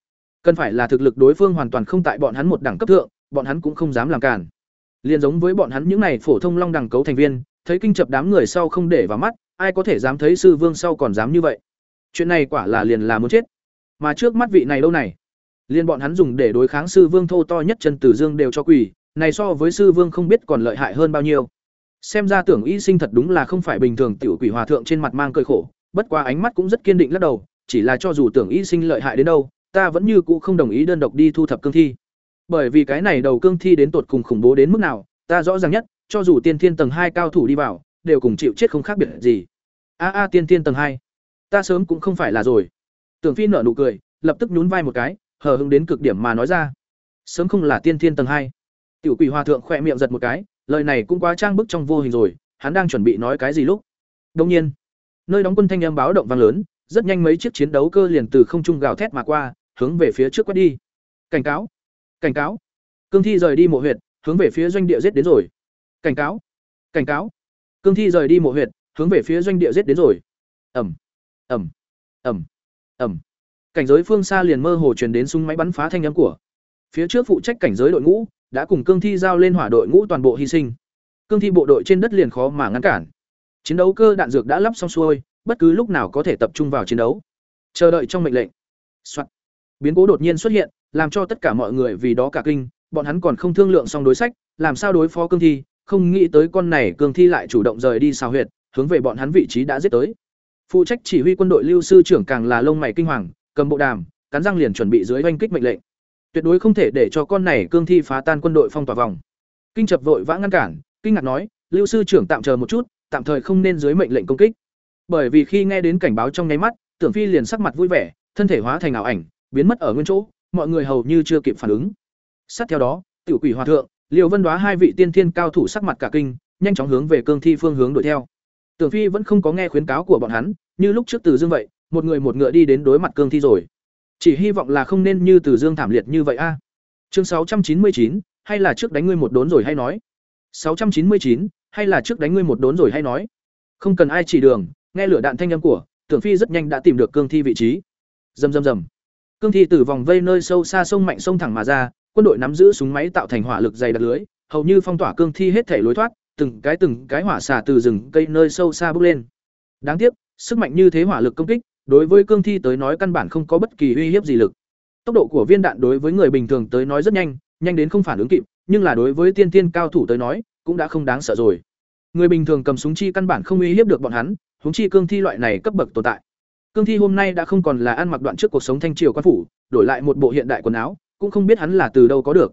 Cần phải là thực lực đối phương hoàn toàn không tại bọn hắn một đẳng cấp thượng, bọn hắn cũng không dám làm cản. Liên giống với bọn hắn những này phổ thông long đẳng cấu thành viên, thấy kinh chập đám người sau không để vào mắt, ai có thể dám thấy sư vương sau còn dám như vậy. Chuyện này quả là liền là muốn chết. Mà trước mắt vị này đâu này, liên bọn hắn dùng để đối kháng sư vương thô to nhất chân tử dương đều cho quỷ, này so với sư vương không biết còn lợi hại hơn bao nhiêu. xem ra tưởng y sinh thật đúng là không phải bình thường tiểu quỷ hòa thượng trên mặt mang cơi khổ, bất qua ánh mắt cũng rất kiên định lắc đầu, chỉ là cho dù tưởng y sinh lợi hại đến đâu, ta vẫn như cũ không đồng ý đơn độc đi thu thập cương thi. Bởi vì cái này đầu cương thi đến tột cùng khủng bố đến mức nào, ta rõ ràng nhất, cho dù tiên thiên tầng hai cao thủ đi vào, đều cùng chịu chết không khác biệt gì. A a tiên thiên tầng hai, ta sớm cũng không phải là rồi. Tưởng phi nở nụ cười, lập tức nhún vai một cái, hờ hững đến cực điểm mà nói ra. Sớm không là tiên thiên tầng hai tiểu quỷ hòa thượng khẽ miệng giật một cái lời này cũng quá trang bức trong vô hình rồi hắn đang chuẩn bị nói cái gì lúc? Đông nhiên nơi đóng quân thanh âm báo động vang lớn rất nhanh mấy chiếc chiến đấu cơ liền từ không trung gào thét mà qua hướng về phía trước quét đi. Cảnh cáo cảnh cáo. Cương thi rời đi mộ huyệt hướng về phía doanh địa giết đến rồi. Cảnh cáo cảnh cáo. Cương thi rời đi mộ huyệt hướng về phía doanh địa giết đến rồi. Ầm, ầm, ầm, ầm, cảnh giới phương xa liền mơ hồ truyền đến súng máy bắn phá thanh âm của. Phía trước phụ trách cảnh giới đội ngũ đã cùng cương thi giao lên hỏa đội ngũ toàn bộ hy sinh. Cương thi bộ đội trên đất liền khó mà ngăn cản. Chiến đấu cơ đạn dược đã lắp xong xuôi, bất cứ lúc nào có thể tập trung vào chiến đấu. Chờ đợi trong mệnh lệnh. Soạn. biến cố đột nhiên xuất hiện, làm cho tất cả mọi người vì đó cả kinh, bọn hắn còn không thương lượng xong đối sách, làm sao đối phó cương thi, không nghĩ tới con này cương thi lại chủ động rời đi xào huyệt, hướng về bọn hắn vị trí đã giết tới. Phụ trách chỉ huy quân đội lưu sư trưởng càng là lông mày kinh hoàng, cầm bộ đàm, cắn răng liền chuẩn bị dưới oanh kích mệnh lệnh tuyệt đối không thể để cho con này cương thi phá tan quân đội phong tỏa vòng. Kinh chập vội vã ngăn cản, kinh ngạc nói, lưu sư trưởng tạm chờ một chút, tạm thời không nên dưới mệnh lệnh công kích. Bởi vì khi nghe đến cảnh báo trong nháy mắt, tưởng phi liền sắc mặt vui vẻ, thân thể hóa thành ảo ảnh, biến mất ở nguyên chỗ, mọi người hầu như chưa kịp phản ứng. Sát theo đó, tiểu quỷ hòa thượng liều vân đoá hai vị tiên thiên cao thủ sắc mặt cả kinh, nhanh chóng hướng về cương thi phương hướng đuổi theo. Tưởng phi vẫn không có nghe khuyến cáo của bọn hắn, như lúc trước từ dương vậy, một người một ngựa đi đến đối mặt cương thi rồi chỉ hy vọng là không nên như từ dương thảm liệt như vậy a. Chương sáu trăm chín mươi chín, hay là trước đánh ngươi một đốn rồi hay nói? Sáu trăm chín mươi chín, hay là trước đánh ngươi một đốn rồi hay nói? Không cần ai chỉ đường, nghe lửa đạn thanh âm của, tưởng phi rất nhanh đã tìm được cương thi vị trí. Rầm rầm rầm cương thi từ vòng vây nơi sâu xa sông mạnh sông thẳng mà ra, quân đội nắm giữ súng máy tạo thành hỏa lực dày đặc lưới, hầu như phong tỏa cương thi hết thể lối thoát, từng cái từng cái hỏa xả từ rừng cây nơi sâu xa bước lên. Đáng tiếc, sức mạnh như thế hỏa lực công kích đối với cương thi tới nói căn bản không có bất kỳ uy hiếp gì lực. Tốc độ của viên đạn đối với người bình thường tới nói rất nhanh nhanh đến không phản ứng kịp, nhưng là đối với tiên tiên cao thủ tới nói, cũng đã không đáng sợ rồi. Người bình thường cầm súng chi căn bản không uy hiếp được bọn hắn, huống chi cương thi loại này cấp bậc tồn tại. Cương thi hôm nay đã không còn là ăn mặc đoạn trước cuộc sống thanh triều quan phủ, đổi lại một bộ hiện đại quần áo, cũng không biết hắn là từ đâu có được.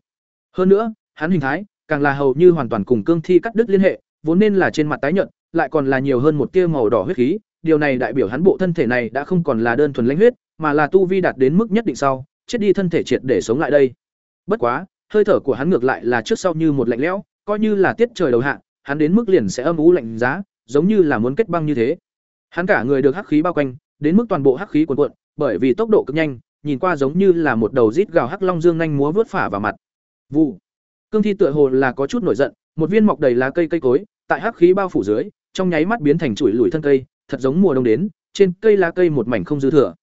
Hơn nữa, hắn hình thái, càng là hầu như hoàn toàn cùng cương thi cắt đứt liên hệ, vốn nên là trên mặt tái nhợt, lại còn là nhiều hơn một tia màu đỏ huyết khí điều này đại biểu hắn bộ thân thể này đã không còn là đơn thuần lãnh huyết, mà là tu vi đạt đến mức nhất định sau, chết đi thân thể triệt để sống lại đây. Bất quá, hơi thở của hắn ngược lại là trước sau như một lạnh lẽo, coi như là tiết trời đầu hạ, hắn đến mức liền sẽ âm u lạnh giá, giống như là muốn kết băng như thế. Hắn cả người được hắc khí bao quanh, đến mức toàn bộ hắc khí cuồn cuộn, bởi vì tốc độ cực nhanh, nhìn qua giống như là một đầu rít gào hắc long dương nhanh múa vớt phả vào mặt. Vụ. Cương thi tựa hồ là có chút nổi giận, một viên mọc đầy lá cây cây cối, tại hắc khí bao phủ dưới, trong nháy mắt biến thành chuỗi lủi thân cây thật giống mùa đông đến, trên cây lá cây một mảnh không dư thừa.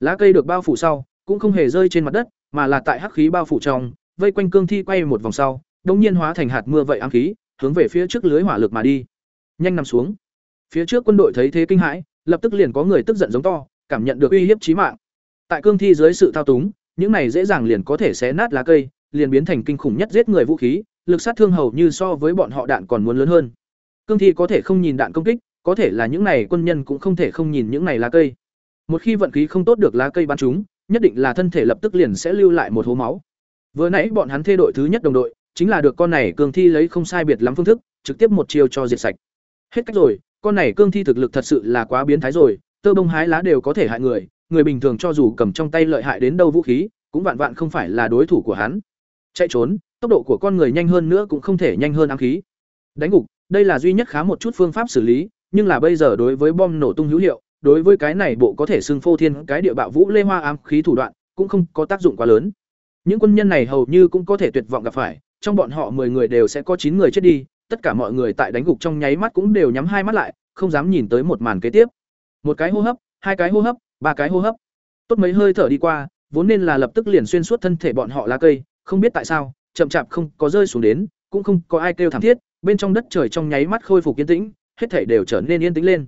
Lá cây được bao phủ sau, cũng không hề rơi trên mặt đất, mà là tại hắc khí bao phủ trong, vây quanh cương thi quay một vòng sau đột nhiên hóa thành hạt mưa vậy ám khí, hướng về phía trước lưới hỏa lực mà đi. Nhanh nằm xuống. Phía trước quân đội thấy thế kinh hãi, lập tức liền có người tức giận giống to, cảm nhận được uy hiếp chí mạng. Tại cương thi dưới sự thao túng, những này dễ dàng liền có thể xé nát lá cây, liền biến thành kinh khủng nhất giết người vũ khí, lực sát thương hầu như so với bọn họ đạn còn muốn lớn hơn. Cương thi có thể không nhìn đạn công kích có thể là những này quân nhân cũng không thể không nhìn những này lá cây. Một khi vận khí không tốt được lá cây bắn chúng, nhất định là thân thể lập tức liền sẽ lưu lại một hố máu. Vừa nãy bọn hắn thê đội thứ nhất đồng đội, chính là được con này cương thi lấy không sai biệt lắm phương thức, trực tiếp một chiêu cho diệt sạch. Hết cách rồi, con này cương thi thực lực thật sự là quá biến thái rồi, tơ bông hái lá đều có thể hại người người bình thường cho dù cầm trong tay lợi hại đến đâu vũ khí, cũng vạn vạn không phải là đối thủ của hắn. Chạy trốn, tốc độ của con người nhanh hơn nữa cũng không thể nhanh hơn ám khí. Đánh gục, đây là duy nhất khá một chút phương pháp xử lý nhưng là bây giờ đối với bom nổ tung hữu hiệu đối với cái này bộ có thể xưng phô thiên cái địa bạo vũ lê hoa ám khí thủ đoạn cũng không có tác dụng quá lớn những quân nhân này hầu như cũng có thể tuyệt vọng gặp phải trong bọn họ 10 người đều sẽ có 9 người chết đi, tất cả mọi người tại đánh gục trong nháy mắt cũng đều nhắm hai mắt lại, không dám nhìn tới một màn kế tiếp. Một cái hô hấp, hai cái hô hấp, ba cái hô hấp. Tốt mấy hơi thở đi qua, vốn nên là lập tức liền xuyên suốt thân thể bọn họ lá cây, không biết tại sao, chậm chạp không có rơi xuống đến, cũng không có ai kêu thảm thiết, bên trong đất trời trong nháy mắt khôi phục yên tĩnh, hết thảy đều trở nên yên tĩnh lên.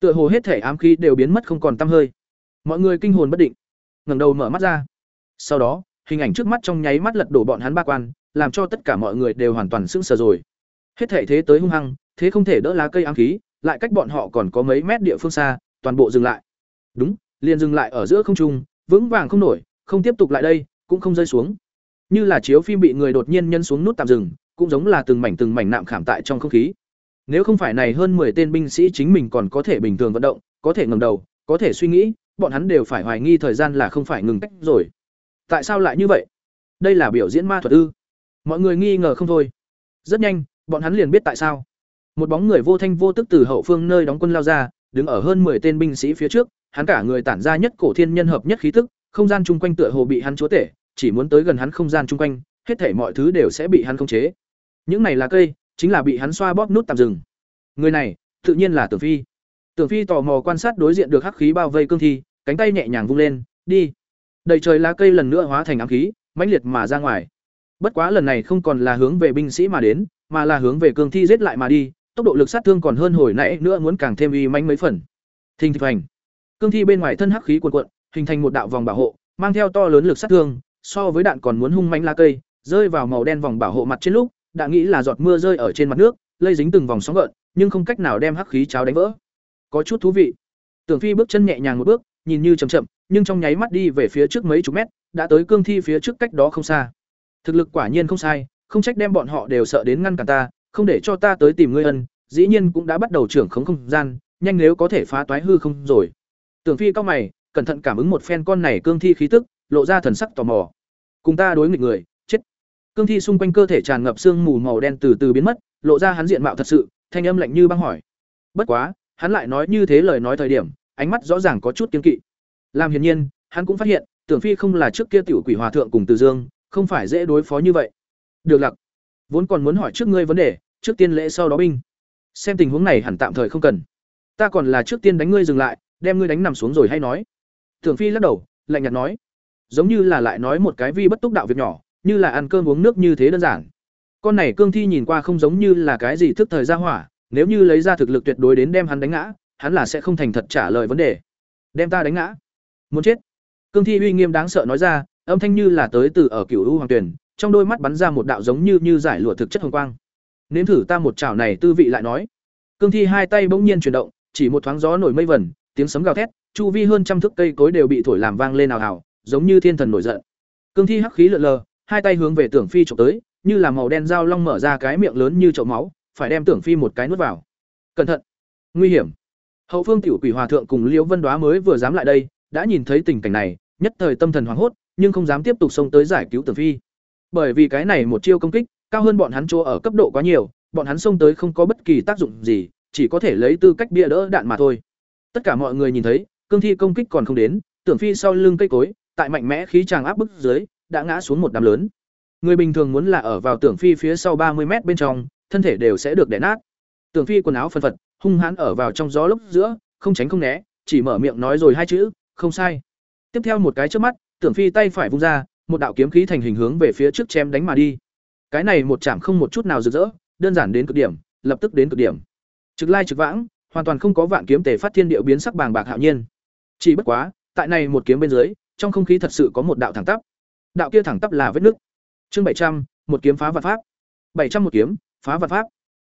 Tựa hồ hết thảy ám khí đều biến mất không còn tăm hơi. Mọi người kinh hồn bất định, ngẩng đầu mở mắt ra. Sau đó, hình ảnh trước mắt trong nháy mắt lật đổ bọn hắn ba quan, làm cho tất cả mọi người đều hoàn toàn sững sờ rồi. Hết thể thế tới hung hăng, thế không thể đỡ lá cây ám khí lại cách bọn họ còn có mấy mét địa phương xa toàn bộ dừng lại đúng liền dừng lại ở giữa không trung vững vàng không nổi không tiếp tục lại đây cũng không rơi xuống như là chiếu phim bị người đột nhiên nhân xuống nút tạm dừng cũng giống là từng mảnh từng mảnh nạm khảm tại trong không khí nếu không phải này hơn 10 tên binh sĩ chính mình còn có thể bình thường vận động, có thể ngẩng đầu, có thể suy nghĩ, bọn hắn đều phải hoài nghi thời gian là không phải ngừng cách rồi. Tại sao lại như vậy? Đây là biểu diễn ma thuật ư? Mọi người nghi ngờ không thôi. Rất nhanh, bọn hắn liền biết tại sao. Một bóng người vô thanh vô tức từ hậu phương nơi đóng quân lao ra, đứng ở hơn 10 tên binh sĩ phía trước, hắn cả người tản ra nhất cổ thiên nhân hợp nhất khí tức, không gian chung quanh tựa hồ bị hắn chúa tể, chỉ muốn tới gần hắn không gian chung quanh, hết thảy mọi thứ đều sẽ bị hắn khống chế. Những này là cây chính là bị hắn xoa bóp nút tạm dừng. Người này, tự nhiên là tưởng phi. Tưởng phi tò mò quan sát đối diện được hắc khí bao vây cương thi, cánh tay nhẹ nhàng vung lên, đi. Đầy trời lá cây lần nữa hóa thành ám khí, mãnh liệt mà ra ngoài. Bất quá lần này không còn là hướng về binh sĩ mà đến, mà là hướng về cương thi giết lại mà đi, tốc độ lực sát thương còn hơn hồi nãy nữa muốn càng thêm uy mãnh mấy phần. Thình thịch hành cương thi bên ngoài thân hắc khí cuộn cuộn, hình thành một đạo vòng bảo hộ, mang theo to lớn lực sát thương, so với đạn còn muốn hung mãnh lá cây, rơi vào màu đen vòng bảo hộ mặt trên lúc đã nghĩ là giọt mưa rơi ở trên mặt nước, lây dính từng vòng sóng gợn, nhưng không cách nào đem hắc khí cháo đánh vỡ. Có chút thú vị. Tưởng phi bước chân nhẹ nhàng một bước, nhìn như chậm chậm, nhưng trong nháy mắt đi về phía trước mấy chục mét, đã tới cương thi phía trước cách đó không xa. Thực lực quả nhiên không sai, không trách đem bọn họ đều sợ đến ngăn cản ta, không để cho ta tới tìm ngươi ân, dĩ nhiên cũng đã bắt đầu trưởng khống không gian, nhanh nếu có thể phá toái hư không rồi. Tưởng phi cao mày, cẩn thận cảm ứng một phen con này cương thi khí tức, lộ ra thần sắc tò mò. Cùng ta đối nghịch người cương thi xung quanh cơ thể tràn ngập sương mù màu đen từ từ biến mất, lộ ra hắn diện mạo thật sự, thanh âm lạnh như băng hỏi. Bất quá, hắn lại nói như thế lời nói thời điểm, ánh mắt rõ ràng có chút kiên kỵ. Làm hiển nhiên, hắn cũng phát hiện, tưởng phi không là trước kia tiểu quỷ hòa thượng cùng từ dương, không phải dễ đối phó như vậy. Được lặc. Vốn còn muốn hỏi trước ngươi vấn đề, trước tiên lễ sau đó binh. Xem tình huống này hẳn tạm thời không cần. Ta còn là trước tiên đánh ngươi dừng lại, đem ngươi đánh nằm xuống rồi hay nói. Tưởng phi lắc đầu, lạnh nhạt nói. Giống như là lại nói một cái vi bất túc đạo việc nhỏ như là ăn cơm uống nước như thế đơn giản. Con này cương thi nhìn qua không giống như là cái gì thức thời ra hỏa, nếu như lấy ra thực lực tuyệt đối đến đem hắn đánh ngã, hắn là sẽ không thành thật trả lời vấn đề. Đem ta đánh ngã. Muốn chết. Cương thi uy nghiêm đáng sợ nói ra, âm thanh như là tới từ ở cửu u hoàng tuyển trong đôi mắt bắn ra một đạo giống như như giải lụa thực chất hồng quang. Nếm thử ta một chảo này tư vị lại nói. Cương thi hai tay bỗng nhiên chuyển động, chỉ một thoáng gió nổi mây vẩn tiếng sấm gào thét, chu vi hơn trăm thước cây cối đều bị thổi làm vang lên ào ào, giống như thiên thần nổi giận. Cương thi hắc khí lượn lờ hai tay hướng về tưởng phi trộm tới, như là màu đen dao long mở ra cái miệng lớn như chậu máu, phải đem tưởng phi một cái nuốt vào. Cẩn thận. Nguy hiểm. Hậu phương tiểu quỷ hòa thượng cùng liễu vân đoá mới vừa dám lại đây, đã nhìn thấy tình cảnh này, nhất thời tâm thần hoảng hốt, nhưng không dám tiếp tục xông tới giải cứu tưởng phi. Bởi vì cái này một chiêu công kích, cao hơn bọn hắn chỗ ở cấp độ quá nhiều, bọn hắn xông tới không có bất kỳ tác dụng gì, chỉ có thể lấy tư cách bia đỡ đạn mà thôi. Tất cả mọi người nhìn thấy, cương thi công kích còn không đến, tưởng phi sau lưng cây cối, tại mạnh mẽ khí tràng áp bức dưới đã ngã xuống một đám lớn. Người bình thường muốn là ở vào tưởng phi phía sau ba mươi mét bên trong, thân thể đều sẽ được đè nát. Tưởng phi quần áo phân phật, hung hãn ở vào trong gió lốc giữa, không tránh không né, chỉ mở miệng nói rồi hai chữ, không sai. Tiếp theo một cái trước mắt tưởng phi tay phải vung ra, một đạo kiếm khí thành hình hướng về phía trước chém đánh mà đi. Cái này một chạm không một chút nào rực rỡ, đơn giản đến cực điểm, lập tức đến cực điểm. Trực lai trực vãng, hoàn toàn không có vạn kiếm tề phát thiên điệu biến sắc bàng bạc hạo nhiên. Chỉ bất quá, tại này một kiếm bên dưới, trong không khí thật sự có một đạo thẳng tắp đạo kia thẳng tắp là vết nứt. Chương bảy trăm, một kiếm phá vạn pháp. bảy trăm một kiếm, phá vạn pháp.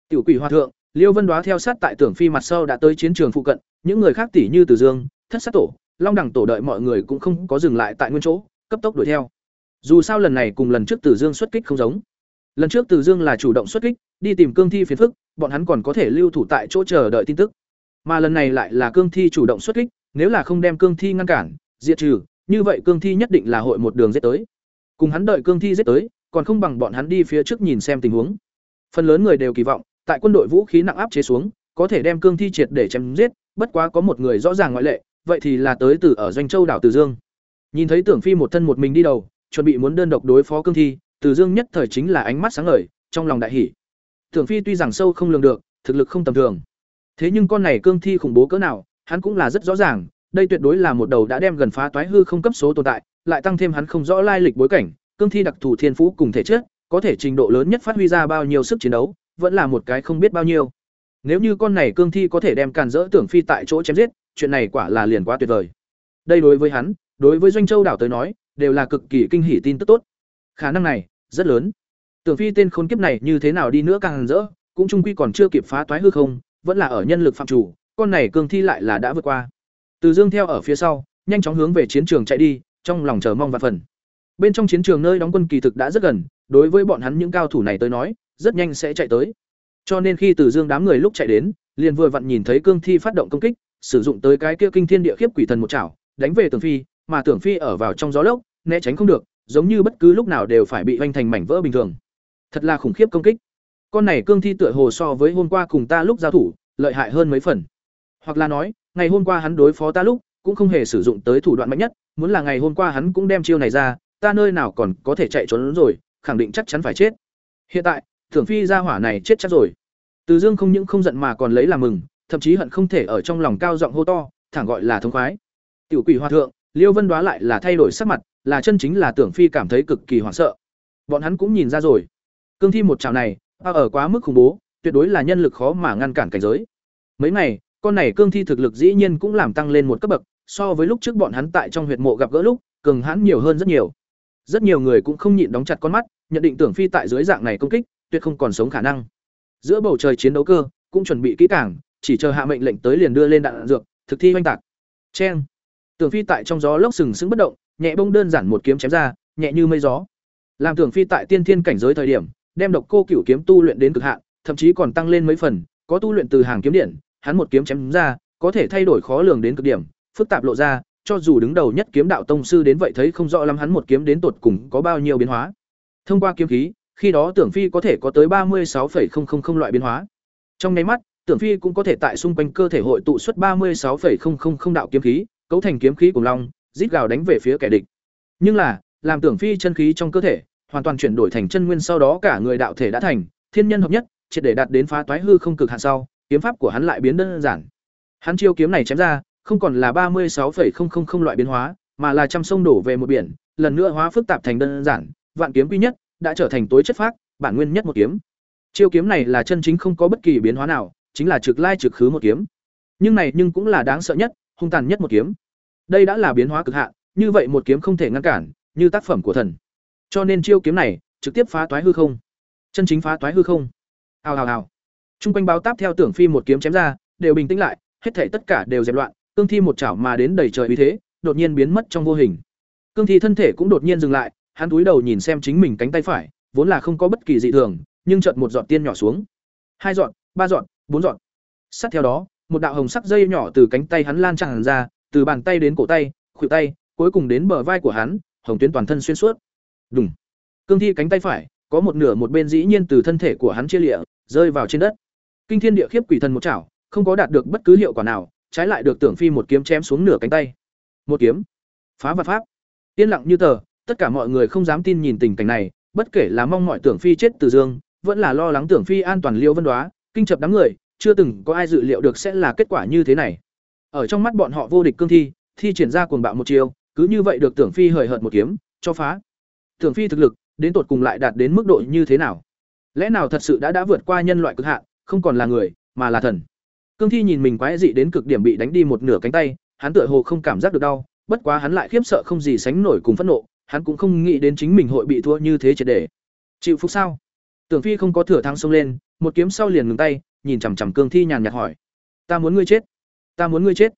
Tiểu quỷ hòa thượng, liêu vân Đóa theo sát tại tưởng phi mặt sau đã tới chiến trường phụ cận, những người khác tỷ như từ dương, thất sát tổ, long đẳng tổ đợi mọi người cũng không có dừng lại tại nguyên chỗ, cấp tốc đuổi theo. Dù sao lần này cùng lần trước từ dương xuất kích không giống. Lần trước từ dương là chủ động xuất kích, đi tìm cương thi phiền phức, bọn hắn còn có thể lưu thủ tại chỗ chờ đợi tin tức. Mà lần này lại là cương thi chủ động xuất kích, nếu là không đem cương thi ngăn cản, diệt trừ như vậy cương thi nhất định là hội một đường giết tới. Cùng hắn đợi cương thi giết tới, còn không bằng bọn hắn đi phía trước nhìn xem tình huống. Phần lớn người đều kỳ vọng, tại quân đội vũ khí nặng áp chế xuống, có thể đem cương thi triệt để chém giết, bất quá có một người rõ ràng ngoại lệ, vậy thì là tới từ ở doanh châu đảo từ dương. Nhìn thấy tưởng phi một thân một mình đi đầu, chuẩn bị muốn đơn độc đối phó cương thi, từ dương nhất thời chính là ánh mắt sáng ngời, trong lòng đại hỷ tưởng phi tuy rằng sâu không lường được, thực lực không tầm thường. Thế nhưng con này cương thi khủng bố cỡ nào, hắn cũng là rất rõ ràng đây tuyệt đối là một đầu đã đem gần phá toái hư không cấp số tồn tại lại tăng thêm hắn không rõ lai lịch bối cảnh cương thi đặc thù thiên phú cùng thể chất có thể trình độ lớn nhất phát huy ra bao nhiêu sức chiến đấu vẫn là một cái không biết bao nhiêu. Nếu như con này cương thi có thể đem càn rỡ tưởng phi tại chỗ chém giết chuyện này quả là liền quá tuyệt vời. Đây đối với hắn đối với doanh châu đảo tới nói đều là cực kỳ kinh hỉ tin tức tốt. Khả năng này rất lớn. Tưởng phi tên khốn kiếp này như thế nào đi nữa càng rỡ cũng trung quy còn chưa kịp phá toái hư không, vẫn là ở nhân lực phạm chủ, con này cương thi lại là đã vượt qua. Từ Dương theo ở phía sau, nhanh chóng hướng về chiến trường chạy đi, trong lòng chờ mong và phần. Bên trong chiến trường nơi đóng quân kỳ thực đã rất gần, đối với bọn hắn những cao thủ này tới nói, rất nhanh sẽ chạy tới. Cho nên khi Từ Dương đám người lúc chạy đến, liền vừa vặn nhìn thấy cương thi phát động công kích, sử dụng tới cái kia kinh thiên địa khiếp quỷ thần một chảo, đánh về Tưởng Phi, mà Tưởng Phi ở vào trong gió lốc, né tránh không được, giống như bất cứ lúc nào đều phải bị vênh thành mảnh vỡ bình thường. Thật là khủng khiếp công kích. Con này cương thi tựa hồ so với hôm qua cùng ta lúc giao thủ, lợi hại hơn mấy phần. Hoặc là nói, ngày hôm qua hắn đối phó ta lúc, cũng không hề sử dụng tới thủ đoạn mạnh nhất, muốn là ngày hôm qua hắn cũng đem chiêu này ra, ta nơi nào còn có thể chạy trốn rồi, khẳng định chắc chắn phải chết. Hiện tại, Tưởng Phi gia hỏa này chết chắc rồi. Từ Dương không những không giận mà còn lấy làm mừng, thậm chí hận không thể ở trong lòng cao giọng hô to, thẳng gọi là thống khoái. Tiểu Quỷ Hoa thượng, Liêu Vân đoá lại là thay đổi sắc mặt, là chân chính là Tưởng Phi cảm thấy cực kỳ hoảng sợ. Bọn hắn cũng nhìn ra rồi. Cương thi một chảo này, ở quá mức khủng bố, tuyệt đối là nhân lực khó mà ngăn cản cảnh giới. Mấy ngày, con này cương thi thực lực dĩ nhiên cũng làm tăng lên một cấp bậc, so với lúc trước bọn hắn tại trong huyệt mộ gặp gỡ lúc, cường hãn nhiều hơn rất nhiều. Rất nhiều người cũng không nhịn đóng chặt con mắt, nhận định Tưởng Phi tại dưới dạng này công kích, tuyệt không còn sống khả năng. Giữa bầu trời chiến đấu cơ, cũng chuẩn bị kỹ càng, chỉ chờ hạ mệnh lệnh tới liền đưa lên đạn dược, thực thi oanh tạc. Chen. Tưởng Phi tại trong gió lốc sừng sững bất động, nhẹ bông đơn giản một kiếm chém ra, nhẹ như mây gió. Làm Tưởng Phi tại tiên thiên cảnh giới thời điểm, đem độc cô cửu kiếm tu luyện đến cực hạn, thậm chí còn tăng lên mấy phần, có tu luyện từ hàng kiếm điện, hắn một kiếm chém ra, có thể thay đổi khó lường đến cực điểm, phức tạp lộ ra, cho dù đứng đầu nhất kiếm đạo tông sư đến vậy thấy không rõ lắm hắn một kiếm đến tột cùng có bao nhiêu biến hóa. Thông qua kiếm khí, khi đó Tưởng Phi có thể có tới ba mươi 36,000 loại biến hóa. Trong nháy mắt, Tưởng Phi cũng có thể tại xung quanh cơ thể hội tụ xuất ba mươi 36,000 đạo kiếm khí, cấu thành kiếm khí cùng long, rít gào đánh về phía kẻ địch. Nhưng là, làm Tưởng Phi chân khí trong cơ thể hoàn toàn chuyển đổi thành chân nguyên sau đó cả người đạo thể đã thành thiên nhân hợp nhất, triệt để đạt đến phá toái hư không cực hạn sau, kiếm pháp của hắn lại biến đơn giản. Hắn chiêu kiếm này chém ra, không còn là ba mươi 36,000 loại biến hóa, mà là trăm sông đổ về một biển, lần nữa hóa phức tạp thành đơn giản, vạn kiếm quy nhất, đã trở thành tối chất phác, bản nguyên nhất một kiếm. Chiêu kiếm này là chân chính không có bất kỳ biến hóa nào, chính là trực lai trực khứ một kiếm. Nhưng này nhưng cũng là đáng sợ nhất, hung tàn nhất một kiếm. Đây đã là biến hóa cực hạn, như vậy một kiếm không thể ngăn cản, như tác phẩm của thần. Cho nên chiêu kiếm này trực tiếp phá toái hư không. Chân chính phá toái hư không. Ào ào ào. Trung quanh báo táp theo tưởng phi một kiếm chém ra, đều bình tĩnh lại, hết thảy tất cả đều dẹp loạn, cương thi một chảo mà đến đầy trời uy thế, đột nhiên biến mất trong vô hình. Cương thi thân thể cũng đột nhiên dừng lại, hắn cúi đầu nhìn xem chính mình cánh tay phải, vốn là không có bất kỳ dị thường, nhưng chợt một giọt tiên nhỏ xuống. Hai giọt, ba giọt, bốn giọt. Sát theo đó, một đạo hồng sắc dây nhỏ từ cánh tay hắn lan tràn ra, từ bàn tay đến cổ tay, khuỷu tay, cuối cùng đến bờ vai của hắn, hồng tuyến toàn thân xuyên suốt. Đùng. Cương thi cánh tay phải, có một nửa một bên dĩ nhiên từ thân thể của hắn chia liệng, rơi vào trên đất. Kinh thiên địa khiếp quỷ thần một chảo, không có đạt được bất cứ hiệu quả nào, trái lại được Tưởng Phi một kiếm chém xuống nửa cánh tay. Một kiếm, phá vật pháp. Tiên lặng như tờ, tất cả mọi người không dám tin nhìn tình cảnh này, bất kể là mong mọi Tưởng Phi chết từ dương, vẫn là lo lắng Tưởng Phi an toàn Liêu Vân Đoá, kinh chập đám người, chưa từng có ai dự liệu được sẽ là kết quả như thế này. Ở trong mắt bọn họ vô địch cương thi, thi triển ra cuồng bạo một chiều, cứ như vậy được Tưởng Phi hời hợt một kiếm, cho phá. Tưởng Phi thực lực, đến tột cùng lại đạt đến mức độ như thế nào? Lẽ nào thật sự đã đã vượt qua nhân loại cực hạn, không còn là người, mà là thần? Cương Thi nhìn mình quái dị đến cực điểm bị đánh đi một nửa cánh tay, hắn tựa hồ không cảm giác được đau, bất quá hắn lại khiếp sợ không gì sánh nổi cùng phẫn nộ, hắn cũng không nghĩ đến chính mình hội bị thua như thế triệt để. Chịu phục sao? Tưởng Phi không có thừa thắng xông lên, một kiếm sau liền ngừng tay, nhìn chằm chằm Cương Thi nhàn nhạt hỏi: "Ta muốn ngươi chết, ta muốn ngươi chết."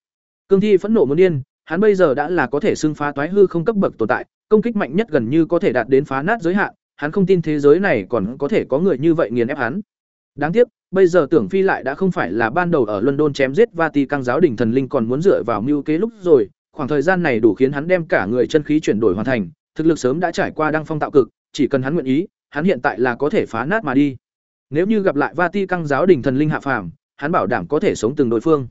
Cương Thi phẫn nộ muốn điên, hắn bây giờ đã là có thể xưng phá toái hư không cấp bậc tồn tại, công kích mạnh nhất gần như có thể đạt đến phá nát giới hạn, hắn không tin thế giới này còn có thể có người như vậy nghiền ép hắn. Đáng tiếc, bây giờ Tưởng Phi lại đã không phải là ban đầu ở London chém giết Vatican giáo đình thần linh còn muốn dựa vào mưu kế lúc rồi, khoảng thời gian này đủ khiến hắn đem cả người chân khí chuyển đổi hoàn thành, thực lực sớm đã trải qua đăng phong tạo cực, chỉ cần hắn nguyện ý, hắn hiện tại là có thể phá nát mà đi. Nếu như gặp lại Vatican giáo đình thần linh hạ phàm, hắn bảo đảm có thể sống từng đối phương.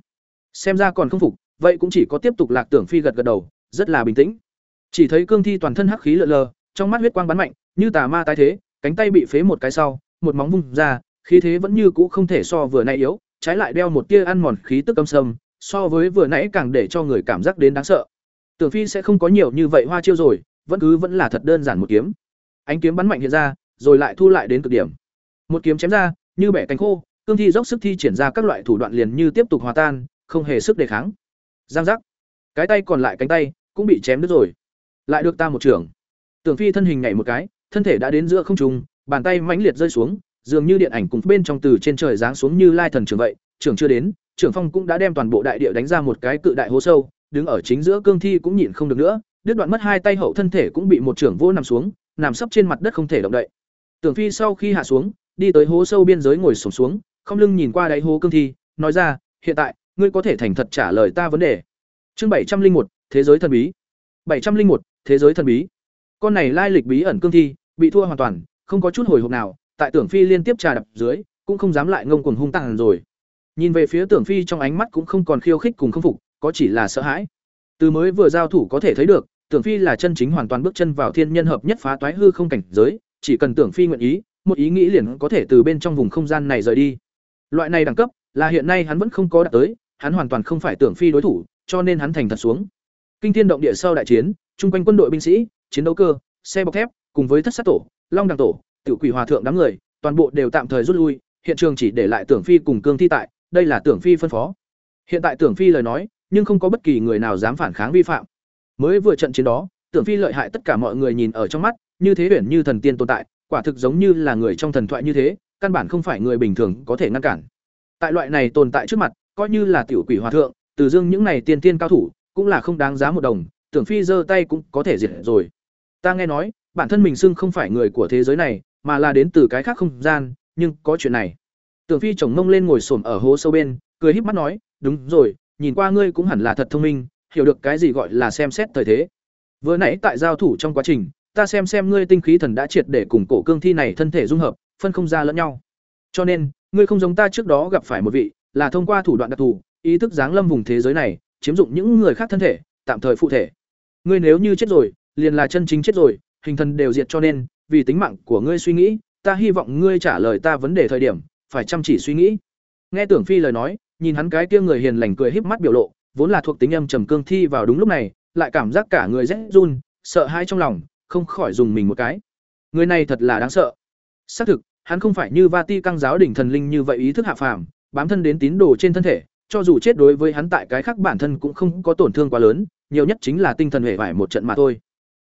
Xem ra còn không phục, vậy cũng chỉ có tiếp tục Lạc Tưởng Phi gật gật đầu, rất là bình tĩnh. Chỉ thấy cương thi toàn thân hắc khí lờ lờ, trong mắt huyết quang bắn mạnh, như tà ma tái thế, cánh tay bị phế một cái sau, một móng vung ra, khí thế vẫn như cũ không thể so vừa nãy yếu, trái lại đeo một tia ăn mòn khí tức âm sâm, so với vừa nãy càng để cho người cảm giác đến đáng sợ. Tưởng Phi sẽ không có nhiều như vậy hoa chiêu rồi, vẫn cứ vẫn là thật đơn giản một kiếm. Ánh kiếm bắn mạnh hiện ra, rồi lại thu lại đến cực điểm. Một kiếm chém ra, như bẻ cánh khô, cương thi dốc sức thi triển ra các loại thủ đoạn liền như tiếp tục hòa tan, không hề sức đề kháng. Giang giác. Cái tay còn lại cánh tay cũng bị chém đứt rồi. Lại được ta một trưởng. Tưởng Phi thân hình nhảy một cái, thân thể đã đến giữa không trung, bàn tay mãnh liệt rơi xuống, dường như điện ảnh cùng bên trong từ trên trời giáng xuống như lai thần trưởng vậy, trưởng chưa đến, trưởng phong cũng đã đem toàn bộ đại địa đánh ra một cái cự đại hố sâu, đứng ở chính giữa cương thi cũng nhịn không được nữa, đứt đoạn mất hai tay hậu thân thể cũng bị một trưởng vô nằm xuống, nằm sấp trên mặt đất không thể động đậy. Tưởng Phi sau khi hạ xuống, đi tới hố sâu biên giới ngồi xổm xuống, không lưng nhìn qua đáy hố cương thi, nói ra, "Hiện tại, ngươi có thể thành thật trả lời ta vấn đề." Chương bảy trăm linh một thế giới thần bí. bảy trăm linh một thế giới thần bí. Con này lai lịch bí ẩn cương thi, bị thua hoàn toàn, không có chút hồi hộp nào, tại Tưởng Phi liên tiếp trà đập dưới, cũng không dám lại ngông cuồng hung tàn rồi. Nhìn về phía Tưởng Phi trong ánh mắt cũng không còn khiêu khích cùng không phục, có chỉ là sợ hãi. Từ mới vừa giao thủ có thể thấy được, Tưởng Phi là chân chính hoàn toàn bước chân vào thiên nhân hợp nhất phá toái hư không cảnh giới, chỉ cần Tưởng Phi nguyện ý, một ý nghĩ liền có thể từ bên trong vùng không gian này rời đi. Loại này đẳng cấp, là hiện nay hắn vẫn không có đạt tới, hắn hoàn toàn không phải Tưởng Phi đối thủ, cho nên hắn thành thật xuống. Kinh thiên động địa sau đại chiến, trung quanh quân đội binh sĩ, chiến đấu cơ, xe bọc thép, cùng với thất sát tổ, long đằng tổ, tiểu quỷ hòa thượng đám người, toàn bộ đều tạm thời rút lui, hiện trường chỉ để lại Tưởng Phi cùng Cương Thi tại, đây là Tưởng Phi phân phó. Hiện tại Tưởng Phi lời nói, nhưng không có bất kỳ người nào dám phản kháng vi phạm. Mới vừa trận chiến đó, Tưởng Phi lợi hại tất cả mọi người nhìn ở trong mắt, như thế huyền như thần tiên tồn tại, quả thực giống như là người trong thần thoại như thế, căn bản không phải người bình thường có thể ngăn cản. Tại loại này tồn tại trước mặt, coi như là tiểu quỷ hòa thượng, từ dương những này tiên tiên cao thủ, cũng là không đáng giá một đồng, Tưởng Phi giơ tay cũng có thể diệt rồi. Ta nghe nói, bản thân mình xưng không phải người của thế giới này, mà là đến từ cái khác không gian, nhưng có chuyện này. Tưởng Phi chồng mông lên ngồi xổm ở hố sâu bên, cười híp mắt nói, "Đúng rồi, nhìn qua ngươi cũng hẳn là thật thông minh, hiểu được cái gì gọi là xem xét thời thế. Vừa nãy tại giao thủ trong quá trình, ta xem xem ngươi tinh khí thần đã triệt để cùng cổ cương thi này thân thể dung hợp, phân không ra lẫn nhau. Cho nên, ngươi không giống ta trước đó gặp phải một vị, là thông qua thủ đoạn đặc thù, ý thức giáng lâm vùng thế giới này, chiếm dụng những người khác thân thể, tạm thời phụ thể. Ngươi nếu như chết rồi, liền là chân chính chết rồi, hình thần đều diệt cho nên, vì tính mạng của ngươi suy nghĩ, ta hy vọng ngươi trả lời ta vấn đề thời điểm, phải chăm chỉ suy nghĩ. Nghe Tưởng Phi lời nói, nhìn hắn cái kia người hiền lành cười híp mắt biểu lộ, vốn là thuộc tính âm trầm cương thi vào đúng lúc này, lại cảm giác cả người rét run, sợ hãi trong lòng, không khỏi dùng mình một cái. Người này thật là đáng sợ. Xác thực, hắn không phải như Vati căng giáo đỉnh thần linh như vậy ý thức hạ phàm, bám thân đến tín đồ trên thân thể, cho dù chết đối với hắn tại cái khác bản thân cũng không có tổn thương quá lớn, nhiều nhất chính là tinh thần hề vải một trận mà thôi.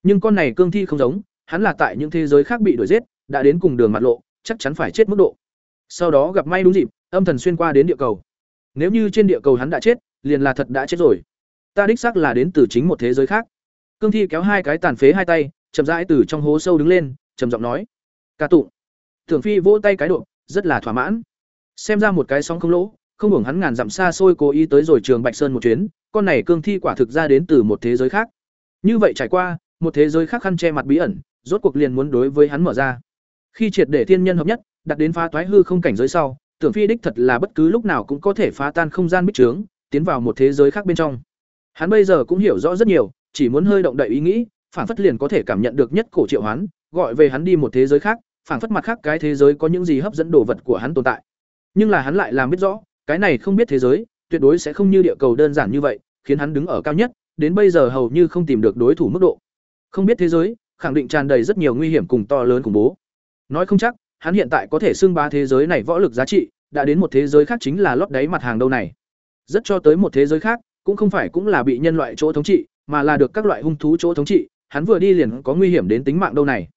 Nhưng con này cương thi không giống, hắn là tại những thế giới khác bị đuổi giết, đã đến cùng đường mặt lộ, chắc chắn phải chết mức độ. Sau đó gặp may đúng dịp, âm thần xuyên qua đến địa cầu. Nếu như trên địa cầu hắn đã chết, liền là thật đã chết rồi. Ta đích xác là đến từ chính một thế giới khác. Cương thi kéo hai cái tàn phế hai tay, chậm rãi từ trong hố sâu đứng lên, trầm giọng nói: "Ca tụng." Tưởng Phi vỗ tay cái độ, rất là thỏa mãn. Xem ra một cái sóng không lỗ, không hưởng hắn ngàn dặm xa xôi cố ý tới rồi trường Bạch Sơn một chuyến, con này cương thi quả thực ra đến từ một thế giới khác. Như vậy trải qua, một thế giới khác khăn che mặt bí ẩn, rốt cuộc liền muốn đối với hắn mở ra. Khi triệt để thiên nhân hợp nhất, đặt đến phá toái hư không cảnh giới sau, Tưởng Phi đích thật là bất cứ lúc nào cũng có thể phá tan không gian bích trướng, tiến vào một thế giới khác bên trong. Hắn bây giờ cũng hiểu rõ rất nhiều, chỉ muốn hơi động đậy ý nghĩ, phản phất liền có thể cảm nhận được nhất cổ triệu hoán, gọi về hắn đi một thế giới khác, phản phất mặt khác cái thế giới có những gì hấp dẫn đồ vật của hắn tồn tại. Nhưng là hắn lại làm biết rõ, cái này không biết thế giới, tuyệt đối sẽ không như địa cầu đơn giản như vậy, khiến hắn đứng ở cao nhất, đến bây giờ hầu như không tìm được đối thủ mức độ. Không biết thế giới, khẳng định tràn đầy rất nhiều nguy hiểm cùng to lớn khủng bố. Nói không chắc, hắn hiện tại có thể xưng bá thế giới này võ lực giá trị, đã đến một thế giới khác chính là lót đáy mặt hàng đâu này. Rất cho tới một thế giới khác, cũng không phải cũng là bị nhân loại chỗ thống trị, mà là được các loại hung thú chỗ thống trị, hắn vừa đi liền có nguy hiểm đến tính mạng đâu này.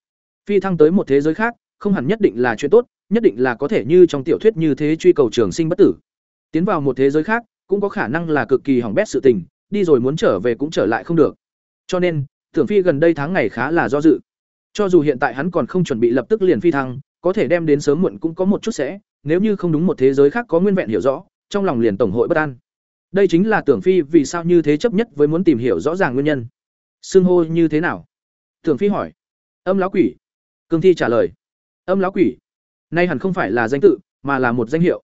Phi thăng tới một thế giới khác, không hẳn nhất định là chuyện tốt, nhất định là có thể như trong tiểu thuyết như thế truy cầu trường sinh bất tử. Tiến vào một thế giới khác, cũng có khả năng là cực kỳ hỏng bét sự tình, đi rồi muốn trở về cũng trở lại không được. Cho nên, Tưởng Phi gần đây tháng ngày khá là do dự. Cho dù hiện tại hắn còn không chuẩn bị lập tức liền phi thăng, có thể đem đến sớm muộn cũng có một chút sẽ, nếu như không đúng một thế giới khác có nguyên vẹn hiểu rõ, trong lòng liền tổng hội bất an. Đây chính là Tưởng Phi vì sao như thế chấp nhất với muốn tìm hiểu rõ ràng nguyên nhân. Sương hô như thế nào? Tưởng Phi hỏi. Âm lão quỷ. Cương Thi trả lời. Âm lão quỷ. Nay hẳn không phải là danh tự, mà là một danh hiệu.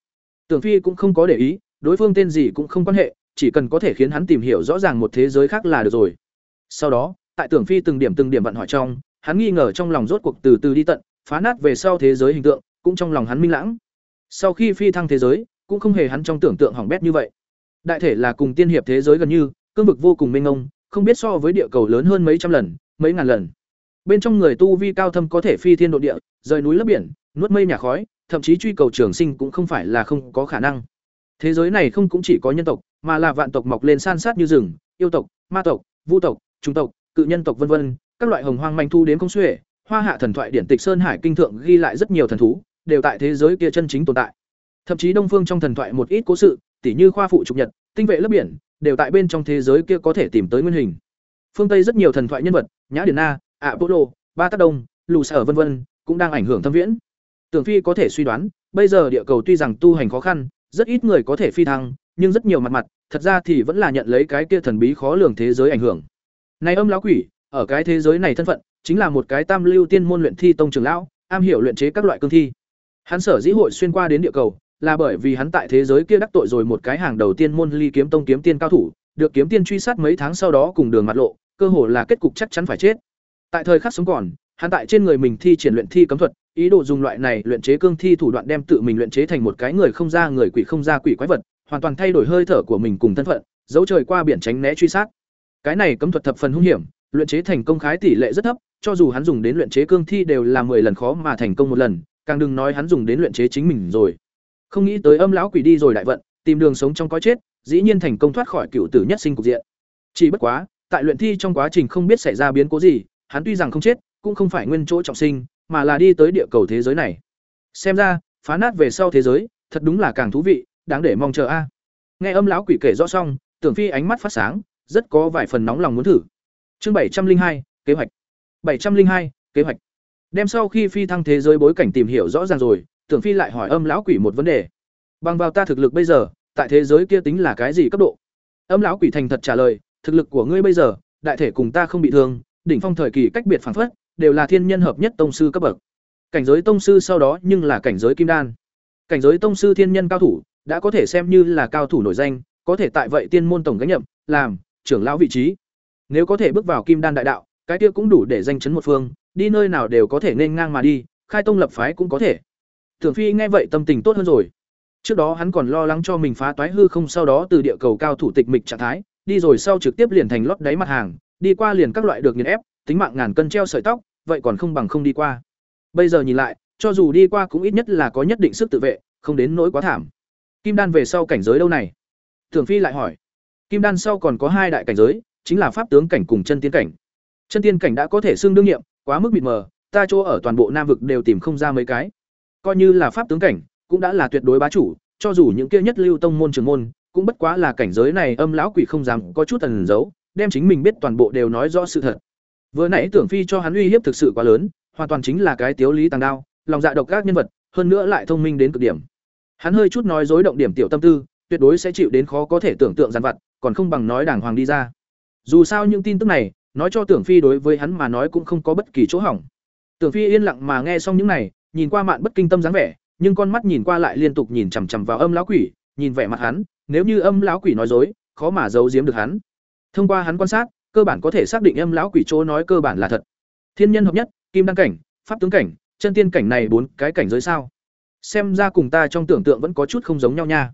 Tưởng Phi cũng không có để ý, đối phương tên gì cũng không quan hệ, chỉ cần có thể khiến hắn tìm hiểu rõ ràng một thế giới khác là được rồi. Sau đó, tại Tưởng Phi từng điểm từng điểm vận hỏi trong, hắn nghi ngờ trong lòng rốt cuộc từ từ đi tận, phá nát về sau thế giới hình tượng, cũng trong lòng hắn minh lãng. Sau khi phi thăng thế giới, cũng không hề hắn trong tưởng tượng hỏng bét như vậy. Đại thể là cùng tiên hiệp thế giới gần như, cương vực vô cùng mênh mông, không biết so với địa cầu lớn hơn mấy trăm lần, mấy ngàn lần. Bên trong người tu vi cao thâm có thể phi thiên độ địa, rời núi lấp biển, nuốt mây nhà khói, thậm chí truy cầu trường sinh cũng không phải là không có khả năng. Thế giới này không cũng chỉ có nhân tộc, mà là vạn tộc mọc lên san sát như rừng, yêu tộc, ma tộc, vu tộc, trung tộc, cự nhân tộc vân vân, các loại hồng hoang manh thu đến không xuể, hoa hạ thần thoại điển tịch sơn hải kinh thượng ghi lại rất nhiều thần thú, đều tại thế giới kia chân chính tồn tại. Thậm chí Đông Phương trong thần thoại một ít cố sự, tỉ như khoa phụ trục nhật, tinh vệ lớp biển, đều tại bên trong thế giới kia có thể tìm tới nguyên hình. Phương Tây rất nhiều thần thoại nhân vật, Nhã Điền Na, Apollo, Ba tát Đông, Lù Sở vân vân, cũng đang ảnh hưởng thâm viễn. Tưởng Phi có thể suy đoán, bây giờ địa cầu tuy rằng tu hành khó khăn, rất ít người có thể phi thăng, nhưng rất nhiều mặt mặt, thật ra thì vẫn là nhận lấy cái kia thần bí khó lường thế giới ảnh hưởng. Này âm lão quỷ, ở cái thế giới này thân phận, chính là một cái tam lưu tiên môn luyện thi tông trưởng lão, am hiểu luyện chế các loại cương thi. Hắn sở dĩ hội xuyên qua đến địa cầu, là bởi vì hắn tại thế giới kia đắc tội rồi một cái hàng đầu tiên môn ly kiếm tông kiếm tiên cao thủ, được kiếm tiên truy sát mấy tháng sau đó cùng đường mặt lộ, cơ hồ là kết cục chắc chắn phải chết. Tại thời khắc sống còn, hắn tại trên người mình thi triển luyện thi cấm thuật, ý đồ dùng loại này luyện chế cương thi thủ đoạn đem tự mình luyện chế thành một cái người không ra người quỷ không ra quỷ quái vật, hoàn toàn thay đổi hơi thở của mình cùng thân phận, dấu trời qua biển tránh né truy sát. Cái này cấm thuật thập phần hung hiểm, luyện chế thành công khái tỷ lệ rất thấp, cho dù hắn dùng đến luyện chế cương thi đều là 10 lần khó mà thành công một lần, càng đừng nói hắn dùng đến luyện chế chính mình rồi. Không nghĩ tới âm lão quỷ đi rồi đại vận, tìm đường sống trong có chết, dĩ nhiên thành công thoát khỏi cựu tử nhất sinh cục diện. Chỉ bất quá, tại luyện thi trong quá trình không biết xảy ra biến cố gì, hắn tuy rằng không chết, cũng không phải nguyên chỗ trọng sinh, mà là đi tới địa cầu thế giới này. Xem ra, phá nát về sau thế giới, thật đúng là càng thú vị, đáng để mong chờ a. Nghe âm lão quỷ kể rõ xong, Tưởng Phi ánh mắt phát sáng, rất có vài phần nóng lòng muốn thử. Chương bảy trăm linh hai kế hoạch. bảy trăm linh hai kế hoạch. Đem sau khi phi thăng thế giới bối cảnh tìm hiểu rõ ràng rồi, Tưởng Phi lại hỏi âm lão quỷ một vấn đề. Bằng vào ta thực lực bây giờ, tại thế giới kia tính là cái gì cấp độ? Âm lão quỷ thành thật trả lời, thực lực của ngươi bây giờ, đại thể cùng ta không bị thương, đỉnh phong thời kỳ cách biệt phản phất, đều là thiên nhân hợp nhất tông sư cấp bậc. Cảnh giới tông sư sau đó nhưng là cảnh giới kim đan. Cảnh giới tông sư thiên nhân cao thủ, đã có thể xem như là cao thủ nổi danh, có thể tại vậy tiên môn tổng gánh nhậm, làm trưởng lão vị trí. Nếu có thể bước vào kim đan đại đạo, cái kia cũng đủ để danh chấn một phương, đi nơi nào đều có thể nên ngang mà đi, khai tông lập phái cũng có thể. thường Phi nghe vậy tâm tình tốt hơn rồi. Trước đó hắn còn lo lắng cho mình phá toái hư không sau đó từ địa cầu cao thủ tịch mịch trạng thái, đi rồi sau trực tiếp liền thành lót đáy mặt hàng, đi qua liền các loại được nghiền ép, tính mạng ngàn cân treo sợi tóc, vậy còn không bằng không đi qua. Bây giờ nhìn lại, cho dù đi qua cũng ít nhất là có nhất định sức tự vệ, không đến nỗi quá thảm. Kim đan về sau cảnh giới đâu này? thường Phi lại hỏi. Kim đan sau còn có hai đại cảnh giới, chính là pháp tướng cảnh cùng chân tiên cảnh. Chân tiên cảnh đã có thể xưng đương nhiệm, quá mức mịt mờ, ta chỗ ở toàn bộ Nam vực đều tìm không ra mấy cái. Coi như là pháp tướng cảnh, cũng đã là tuyệt đối bá chủ, cho dù những kia nhất lưu tông môn trường môn, cũng bất quá là cảnh giới này âm lão quỷ không dám có chút ẩn giấu, đem chính mình biết toàn bộ đều nói rõ sự thật. Vừa nãy tưởng phi cho hắn uy hiếp thực sự quá lớn, hoàn toàn chính là cái tiếu lý tàng đao, lòng dạ độc các nhân vật, hơn nữa lại thông minh đến cực điểm. Hắn hơi chút nói dối động điểm tiểu tâm tư, tuyệt đối sẽ chịu đến khó có thể tưởng tượng giàn vặt, còn không bằng nói đàng hoàng đi ra. Dù sao những tin tức này, nói cho Tưởng Phi đối với hắn mà nói cũng không có bất kỳ chỗ hỏng. Tưởng Phi yên lặng mà nghe xong những này, nhìn qua mạn bất kinh tâm dáng vẻ, nhưng con mắt nhìn qua lại liên tục nhìn chằm chằm vào âm lão quỷ, nhìn vẻ mặt hắn, nếu như âm lão quỷ nói dối, khó mà giấu giếm được hắn. Thông qua hắn quan sát, cơ bản có thể xác định âm lão quỷ chỗ nói cơ bản là thật. Thiên nhân hợp nhất, kim đăng cảnh, pháp tướng cảnh, chân tiên cảnh này bốn cái cảnh giới sao? Xem ra cùng ta trong tưởng tượng vẫn có chút không giống nhau nha.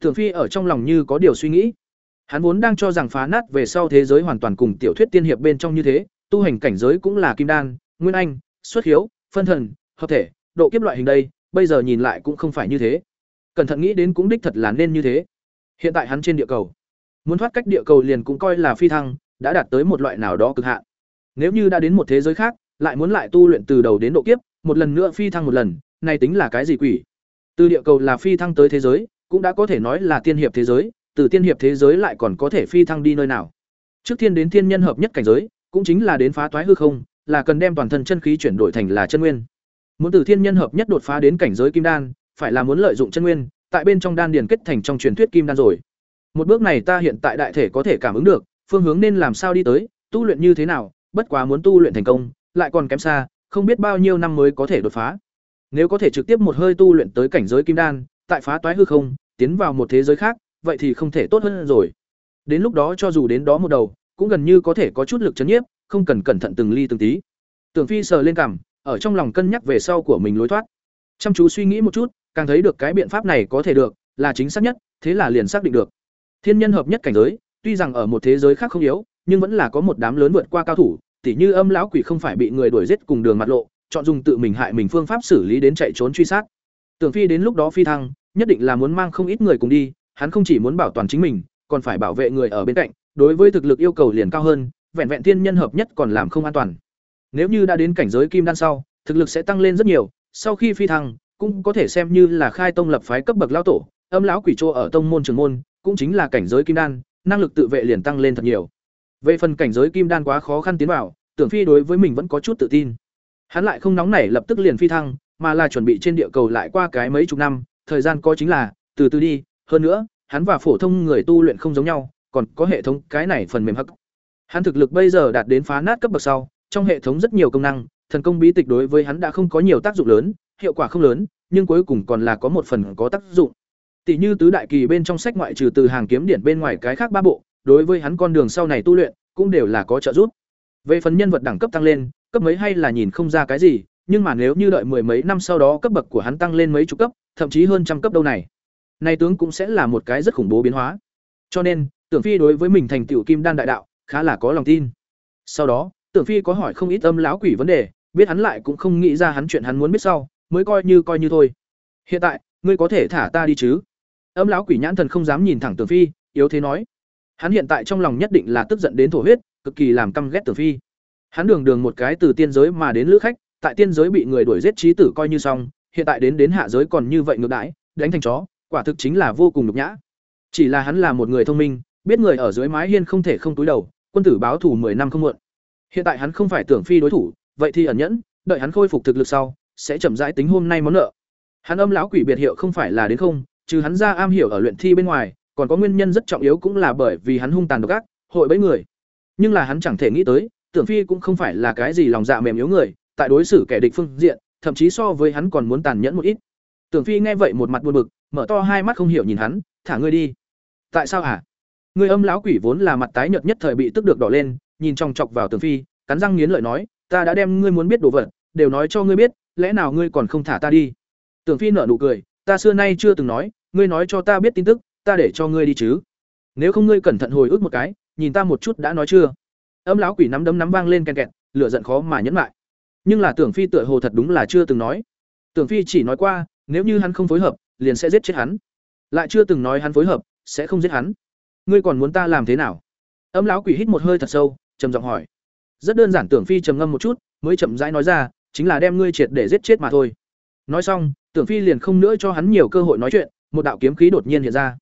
Tưởng Phi ở trong lòng như có điều suy nghĩ. Hắn vốn đang cho rằng phá nát về sau thế giới hoàn toàn cùng tiểu thuyết tiên hiệp bên trong như thế, tu hành cảnh giới cũng là kim đan, nguyên anh, xuất hiếu, phân thần, hợp thể, độ kiếp loại hình đây, bây giờ nhìn lại cũng không phải như thế. Cẩn thận nghĩ đến cũng đích thật là nên như thế. Hiện tại hắn trên địa cầu, muốn thoát cách địa cầu liền cũng coi là phi thăng, đã đạt tới một loại nào đó cực hạn. Nếu như đã đến một thế giới khác, lại muốn lại tu luyện từ đầu đến độ kiếp, một lần nữa phi thăng một lần, này tính là cái gì quỷ? Từ địa cầu là phi thăng tới thế giới, cũng đã có thể nói là tiên hiệp thế giới, từ tiên hiệp thế giới lại còn có thể phi thăng đi nơi nào? Trước thiên đến thiên nhân hợp nhất cảnh giới, cũng chính là đến phá toái hư không, là cần đem toàn thân chân khí chuyển đổi thành là chân nguyên. Muốn từ thiên nhân hợp nhất đột phá đến cảnh giới kim đan, phải là muốn lợi dụng chân nguyên, tại bên trong đan điền kết thành trong truyền thuyết kim đan rồi. Một bước này ta hiện tại đại thể có thể cảm ứng được, phương hướng nên làm sao đi tới, tu luyện như thế nào, bất quá muốn tu luyện thành công, lại còn kém xa, không biết bao nhiêu năm mới có thể đột phá. Nếu có thể trực tiếp một hơi tu luyện tới cảnh giới kim đan, tại phá toái hư không, tiến vào một thế giới khác, vậy thì không thể tốt hơn rồi. Đến lúc đó cho dù đến đó một đầu, cũng gần như có thể có chút lực chấn nhiếp, không cần cẩn thận từng ly từng tí. Tưởng Phi sờ lên cằm, ở trong lòng cân nhắc về sau của mình lối thoát. Chăm chú suy nghĩ một chút, càng thấy được cái biện pháp này có thể được, là chính xác nhất, thế là liền xác định được. Thiên nhân hợp nhất cảnh giới, tuy rằng ở một thế giới khác không yếu, nhưng vẫn là có một đám lớn vượt qua cao thủ, tỉ như âm lão quỷ không phải bị người đuổi giết cùng đường mặt lộ, chọn dùng tự mình hại mình phương pháp xử lý đến chạy trốn truy sát. Tưởng Phi đến lúc đó phi thăng, nhất định là muốn mang không ít người cùng đi, hắn không chỉ muốn bảo toàn chính mình, còn phải bảo vệ người ở bên cạnh, đối với thực lực yêu cầu liền cao hơn, vẹn vẹn thiên nhân hợp nhất còn làm không an toàn. Nếu như đã đến cảnh giới kim đan sau, thực lực sẽ tăng lên rất nhiều, sau khi phi thăng, cũng có thể xem như là khai tông lập phái cấp bậc lao tổ, âm lão quỷ trô ở tông môn trường môn, cũng chính là cảnh giới kim đan, năng lực tự vệ liền tăng lên thật nhiều. Về phần cảnh giới kim đan quá khó khăn tiến vào, Tưởng Phi đối với mình vẫn có chút tự tin. Hắn lại không nóng nảy lập tức liền phi thăng, mà là chuẩn bị trên địa cầu lại qua cái mấy chục năm, thời gian có chính là từ từ đi, hơn nữa, hắn và phổ thông người tu luyện không giống nhau, còn có hệ thống cái này phần mềm hắc. Hắn thực lực bây giờ đạt đến phá nát cấp bậc sau, trong hệ thống rất nhiều công năng, thần công bí tịch đối với hắn đã không có nhiều tác dụng lớn, hiệu quả không lớn, nhưng cuối cùng còn là có một phần có tác dụng. Tỷ như tứ đại kỳ bên trong sách ngoại trừ từ hàng kiếm điển bên ngoài cái khác ba bộ, đối với hắn con đường sau này tu luyện cũng đều là có trợ giúp. Về phần nhân vật đẳng cấp tăng lên, cấp mấy hay là nhìn không ra cái gì, nhưng mà nếu như đợi mười mấy năm sau đó cấp bậc của hắn tăng lên mấy chục cấp, thậm chí hơn trăm cấp đâu này, này tướng cũng sẽ là một cái rất khủng bố biến hóa. Cho nên, Tưởng Phi đối với mình thành tiểu Kim Đan đại đạo, khá là có lòng tin. Sau đó, Tưởng Phi có hỏi không ít âm lão quỷ vấn đề, biết hắn lại cũng không nghĩ ra hắn chuyện hắn muốn biết sau, mới coi như coi như thôi. Hiện tại, ngươi có thể thả ta đi chứ? Âm lão quỷ nhãn thần không dám nhìn thẳng Tưởng Phi, yếu thế nói. Hắn hiện tại trong lòng nhất định là tức giận đến thổ huyết, cực kỳ làm căm ghét Tưởng Phi. Hắn đường đường một cái từ tiên giới mà đến lữ khách, tại tiên giới bị người đuổi giết chí tử coi như xong, hiện tại đến đến hạ giới còn như vậy ngược đãi, đánh thành chó, quả thực chính là vô cùng nhục nhã. Chỉ là hắn là một người thông minh, biết người ở dưới mái hiên không thể không túi đầu, quân tử báo thủ 10 năm không muộn. Hiện tại hắn không phải tưởng phi đối thủ, vậy thì ẩn nhẫn, đợi hắn khôi phục thực lực sau, sẽ chậm rãi tính hôm nay món nợ. Hắn âm lão quỷ biệt hiệu không phải là đến không, trừ hắn ra am hiểu ở luyện thi bên ngoài, còn có nguyên nhân rất trọng yếu cũng là bởi vì hắn hung tàn độc ác, hội bẫy người. Nhưng là hắn chẳng thể nghĩ tới, Tưởng Phi cũng không phải là cái gì lòng dạ mềm yếu người, tại đối xử kẻ địch phương diện, thậm chí so với hắn còn muốn tàn nhẫn một ít. Tưởng Phi nghe vậy một mặt buồn bực, mở to hai mắt không hiểu nhìn hắn, "Thả ngươi đi." "Tại sao hả?" Người âm lão quỷ vốn là mặt tái nhợt nhất thời bị tức được đỏ lên, nhìn chòng chọc vào Tưởng Phi, cắn răng nghiến lợi nói, "Ta đã đem ngươi muốn biết đồ vật, đều nói cho ngươi biết, lẽ nào ngươi còn không thả ta đi?" Tưởng Phi nở nụ cười, "Ta xưa nay chưa từng nói, ngươi nói cho ta biết tin tức, ta để cho ngươi đi chứ. Nếu không ngươi cẩn thận hồi ức một cái, nhìn ta một chút đã nói chưa?" Âm lão quỷ nắm đấm nắm vang lên ken kẹt, lửa giận khó mà nhẫn lại. Nhưng là Tưởng Phi tựa hồ thật đúng là chưa từng nói. Tưởng Phi chỉ nói qua, nếu như hắn không phối hợp, liền sẽ giết chết hắn. Lại chưa từng nói hắn phối hợp, sẽ không giết hắn. Ngươi còn muốn ta làm thế nào? Âm lão quỷ hít một hơi thật sâu, trầm giọng hỏi. Rất đơn giản Tưởng Phi trầm ngâm một chút, mới chậm rãi nói ra, chính là đem ngươi triệt để giết chết mà thôi. Nói xong, Tưởng Phi liền không nữa cho hắn nhiều cơ hội nói chuyện, một đạo kiếm khí đột nhiên hiện ra.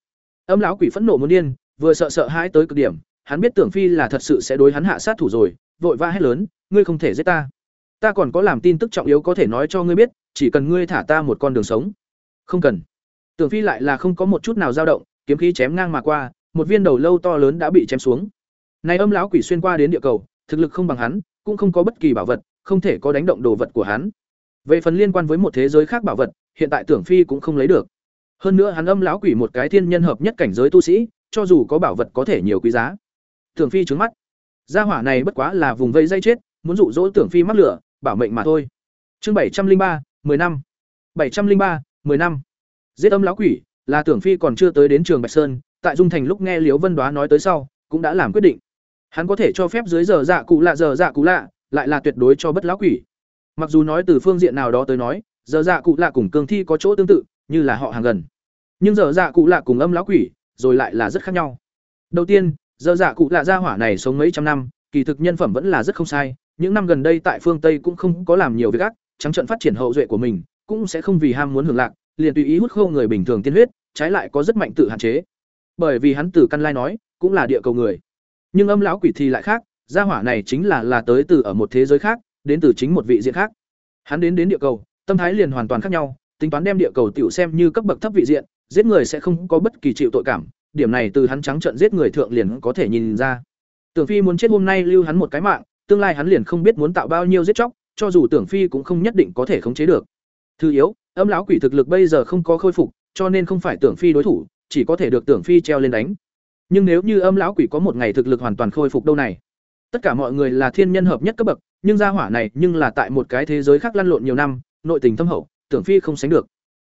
Âm lão quỷ phẫn nộ muốn điên, vừa sợ sợ hãi tới cực điểm, hắn biết Tưởng Phi là thật sự sẽ đối hắn hạ sát thủ rồi, vội vã hét lớn, ngươi không thể giết ta. Ta còn có làm tin tức trọng yếu có thể nói cho ngươi biết, chỉ cần ngươi thả ta một con đường sống. Không cần. Tưởng Phi lại là không có một chút nào dao động, kiếm khí chém ngang mà qua, một viên đầu lâu to lớn đã bị chém xuống. Này âm lão quỷ xuyên qua đến địa cầu, thực lực không bằng hắn, cũng không có bất kỳ bảo vật, không thể có đánh động đồ vật của hắn. Về phần liên quan với một thế giới khác bảo vật, hiện tại Tưởng Phi cũng không lấy được. Hơn nữa hắn âm lão quỷ một cái thiên nhân hợp nhất cảnh giới tu sĩ, cho dù có bảo vật có thể nhiều quý giá. Tưởng Phi trướng mắt. Gia hỏa này bất quá là vùng vây dây chết, muốn dụ dỗ Tưởng Phi mắc lửa, bảo mệnh mà thôi. Chương bảy trăm linh ba, 10 năm. bảy trăm linh ba, 10 năm. Giết âm lão quỷ, là Tưởng Phi còn chưa tới đến trường Bạch Sơn, tại Dung Thành lúc nghe Liễu Vân Đoá nói tới sau, cũng đã làm quyết định. Hắn có thể cho phép dưới giờ dạ cụ lạ giờ dạ cụ lạ, lại là tuyệt đối cho bất lão quỷ. Mặc dù nói từ phương diện nào đó tới nói, giờ dạ cụ lạ cùng cương thi có chỗ tương tự, như là họ hàng gần. Nhưng giờ dạ cụ lạ cùng âm lão quỷ, rồi lại là rất khác nhau. Đầu tiên, giờ dạ cụ lạ gia hỏa này sống mấy trăm năm, kỳ thực nhân phẩm vẫn là rất không sai, những năm gần đây tại phương Tây cũng không có làm nhiều việc ác, trắng trận phát triển hậu duệ của mình, cũng sẽ không vì ham muốn hưởng lạc, liền tùy ý hút khô người bình thường tiên huyết, trái lại có rất mạnh tự hạn chế. Bởi vì hắn từ căn lai nói, cũng là địa cầu người. Nhưng âm lão quỷ thì lại khác, gia hỏa này chính là là tới từ ở một thế giới khác, đến từ chính một vị diện khác. Hắn đến đến địa cầu, tâm thái liền hoàn toàn khác nhau, tính toán đem địa cầu tiểu xem như cấp bậc thấp vị diện, giết người sẽ không có bất kỳ chịu tội cảm, điểm này từ hắn trắng trận giết người thượng liền có thể nhìn ra. Tưởng Phi muốn chết hôm nay lưu hắn một cái mạng, tương lai hắn liền không biết muốn tạo bao nhiêu giết chóc, cho dù Tưởng Phi cũng không nhất định có thể khống chế được. Thứ yếu, âm lão quỷ thực lực bây giờ không có khôi phục, cho nên không phải Tưởng Phi đối thủ, chỉ có thể được Tưởng Phi treo lên đánh. Nhưng nếu như âm lão quỷ có một ngày thực lực hoàn toàn khôi phục đâu này, tất cả mọi người là thiên nhân hợp nhất cấp bậc, nhưng gia hỏa này nhưng là tại một cái thế giới khác lăn lộn nhiều năm, nội tình thâm hậu, Tưởng Phi không sánh được.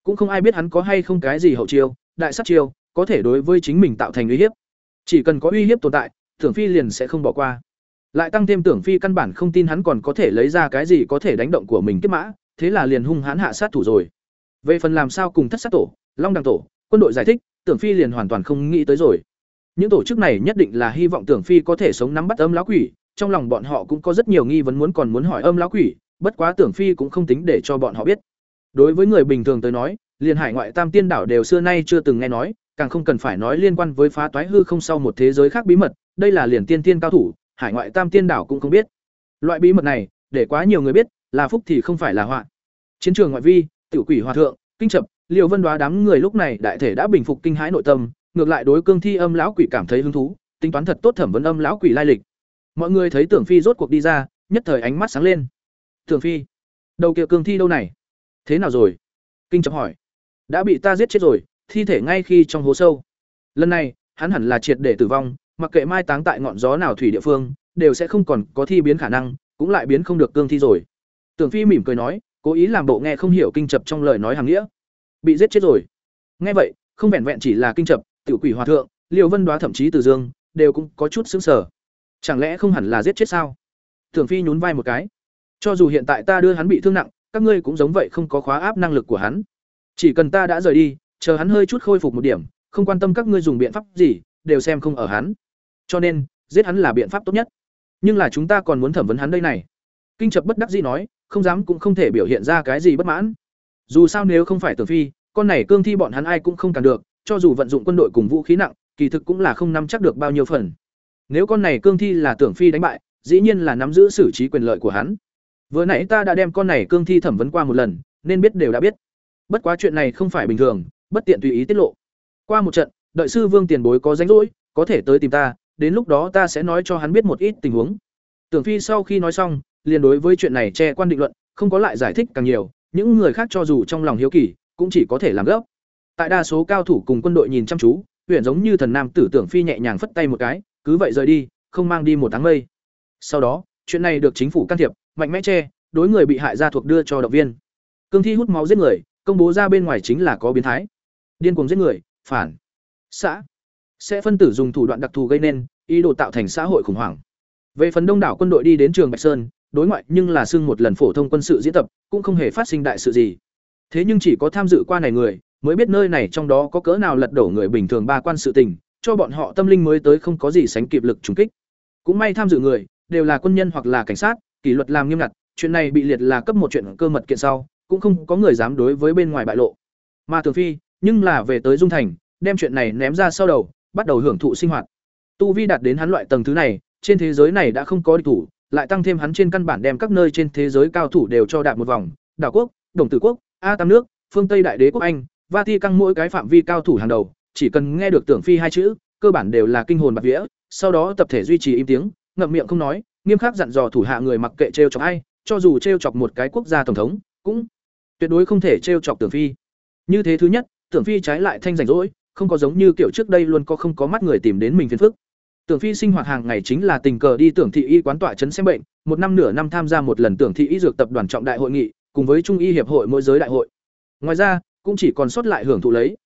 Cũng không ai biết hắn có hay không cái gì hậu chiêu, đại sát chiêu, có thể đối với chính mình tạo thành uy hiếp. Chỉ cần có uy hiếp tồn tại, Tưởng Phi liền sẽ không bỏ qua. Lại tăng thêm Tưởng Phi căn bản không tin hắn còn có thể lấy ra cái gì có thể đánh động của mình kết mã, thế là liền hung hãn hạ sát thủ rồi. Về phần làm sao cùng thất sát tổ, Long Đằng tổ, quân đội giải thích, Tưởng Phi liền hoàn toàn không nghĩ tới rồi. Những tổ chức này nhất định là hy vọng Tưởng Phi có thể sống nắm bắt âm lão quỷ, trong lòng bọn họ cũng có rất nhiều nghi vấn muốn còn muốn hỏi âm lão quỷ, bất quá Tưởng Phi cũng không tính để cho bọn họ biết. Đối với người bình thường tới nói, liền hải ngoại tam tiên đảo đều xưa nay chưa từng nghe nói, càng không cần phải nói liên quan với phá toái hư không sau một thế giới khác bí mật, đây là liền tiên tiên cao thủ, hải ngoại tam tiên đảo cũng không biết. Loại bí mật này, để quá nhiều người biết, là phúc thì không phải là họa. Chiến trường ngoại vi, tiểu quỷ hòa thượng, kinh chập, Liêu Vân Đoá đám người lúc này đại thể đã bình phục kinh hãi nội tâm, ngược lại đối cương thi âm lão quỷ cảm thấy hứng thú, tính toán thật tốt thẩm vấn âm lão quỷ lai lịch. Mọi người thấy Tưởng Phi rốt cuộc đi ra, nhất thời ánh mắt sáng lên. Tưởng Phi, đầu kia cương thi đâu này? Thế nào rồi? Kinh chập hỏi. Đã bị ta giết chết rồi, thi thể ngay khi trong hố sâu. Lần này, hắn hẳn là triệt để tử vong, mặc kệ mai táng tại ngọn gió nào thủy địa phương, đều sẽ không còn có thi biến khả năng, cũng lại biến không được cương thi rồi. Tưởng Phi mỉm cười nói, cố ý làm bộ nghe không hiểu kinh chập trong lời nói hàng nghĩa. Bị giết chết rồi. Nghe vậy, không vẹn vẹn chỉ là kinh chập, tiểu quỷ hòa thượng, Liêu Vân Đoá thậm chí Từ Dương, đều cũng có chút sững sờ. Chẳng lẽ không hẳn là giết chết sao? Tưởng Phi nhún vai một cái. Cho dù hiện tại ta đưa hắn bị thương nặng, các ngươi cũng giống vậy không có khóa áp năng lực của hắn. Chỉ cần ta đã rời đi, chờ hắn hơi chút khôi phục một điểm, không quan tâm các ngươi dùng biện pháp gì, đều xem không ở hắn. Cho nên, giết hắn là biện pháp tốt nhất. Nhưng là chúng ta còn muốn thẩm vấn hắn đây này. Kinh Chập bất đắc dĩ nói, không dám cũng không thể biểu hiện ra cái gì bất mãn. Dù sao nếu không phải Tưởng Phi, con này cương thi bọn hắn ai cũng không cản được, cho dù vận dụng quân đội cùng vũ khí nặng, kỳ thực cũng là không nắm chắc được bao nhiêu phần. Nếu con này cương thi là Tưởng Phi đánh bại, dĩ nhiên là nắm giữ xử trí quyền lợi của hắn. Vừa nãy ta đã đem con này cương thi thẩm vấn qua một lần, nên biết đều đã biết. Bất quá chuyện này không phải bình thường, bất tiện tùy ý tiết lộ. Qua một trận, đợi sư Vương tiền bối có rảnh rỗi, có thể tới tìm ta, đến lúc đó ta sẽ nói cho hắn biết một ít tình huống. Tưởng Phi sau khi nói xong, liền đối với chuyện này che quan định luận, không có lại giải thích càng nhiều, những người khác cho dù trong lòng hiếu kỳ, cũng chỉ có thể làm gấp. Tại đa số cao thủ cùng quân đội nhìn chăm chú, huyền giống như thần nam tử Tưởng Phi nhẹ nhàng phất tay một cái, cứ vậy rời đi, không mang đi một tháng mây. Sau đó, chuyện này được chính phủ can thiệp, mạnh mẽ che, đối người bị hại ra thuộc đưa cho động viên. Cương thi hút máu giết người, công bố ra bên ngoài chính là có biến thái. Điên cuồng giết người, phản. Xã sẽ phân tử dùng thủ đoạn đặc thù gây nên, ý đồ tạo thành xã hội khủng hoảng. Về phần đông đảo quân đội đi đến trường Bạch Sơn, đối ngoại nhưng là xưng một lần phổ thông quân sự diễn tập, cũng không hề phát sinh đại sự gì. Thế nhưng chỉ có tham dự qua này người, mới biết nơi này trong đó có cỡ nào lật đổ người bình thường ba quan sự tình, cho bọn họ tâm linh mới tới không có gì sánh kịp lực trùng kích. Cũng may tham dự người đều là quân nhân hoặc là cảnh sát, kỷ luật làm nghiêm ngặt, chuyện này bị liệt là cấp một chuyện cơ mật kiện sau, cũng không có người dám đối với bên ngoài bại lộ. Mà Tường Phi, nhưng là về tới Dung Thành, đem chuyện này ném ra sau đầu, bắt đầu hưởng thụ sinh hoạt. Tu vi đạt đến hắn loại tầng thứ này, trên thế giới này đã không có địch thủ, lại tăng thêm hắn trên căn bản đem các nơi trên thế giới cao thủ đều cho đạp một vòng, đảo quốc, đồng tử quốc, a tam nước, phương Tây đại đế quốc Anh, Vatican mỗi cái phạm vi cao thủ hàng đầu, chỉ cần nghe được tưởng phi hai chữ, cơ bản đều là kinh hồn bạt vía, sau đó tập thể duy trì im tiếng, ngậm miệng không nói, nghiêm khắc dặn dò thủ hạ người mặc kệ trêu chọc ai, cho dù trêu chọc một cái quốc gia tổng thống, cũng tuyệt đối không thể trêu chọc tưởng phi. Như thế thứ nhất, tưởng phi trái lại thanh rảnh rỗi, không có giống như kiểu trước đây luôn có không có mắt người tìm đến mình phiền phức. Tưởng Phi sinh hoạt hàng ngày chính là tình cờ đi tưởng thị y quán tọa chấn xem bệnh, một năm nửa năm tham gia một lần tưởng thị y dược tập đoàn trọng đại hội nghị, cùng với trung y hiệp hội mỗi giới đại hội. Ngoài ra, cũng chỉ còn sót lại hưởng thụ lấy.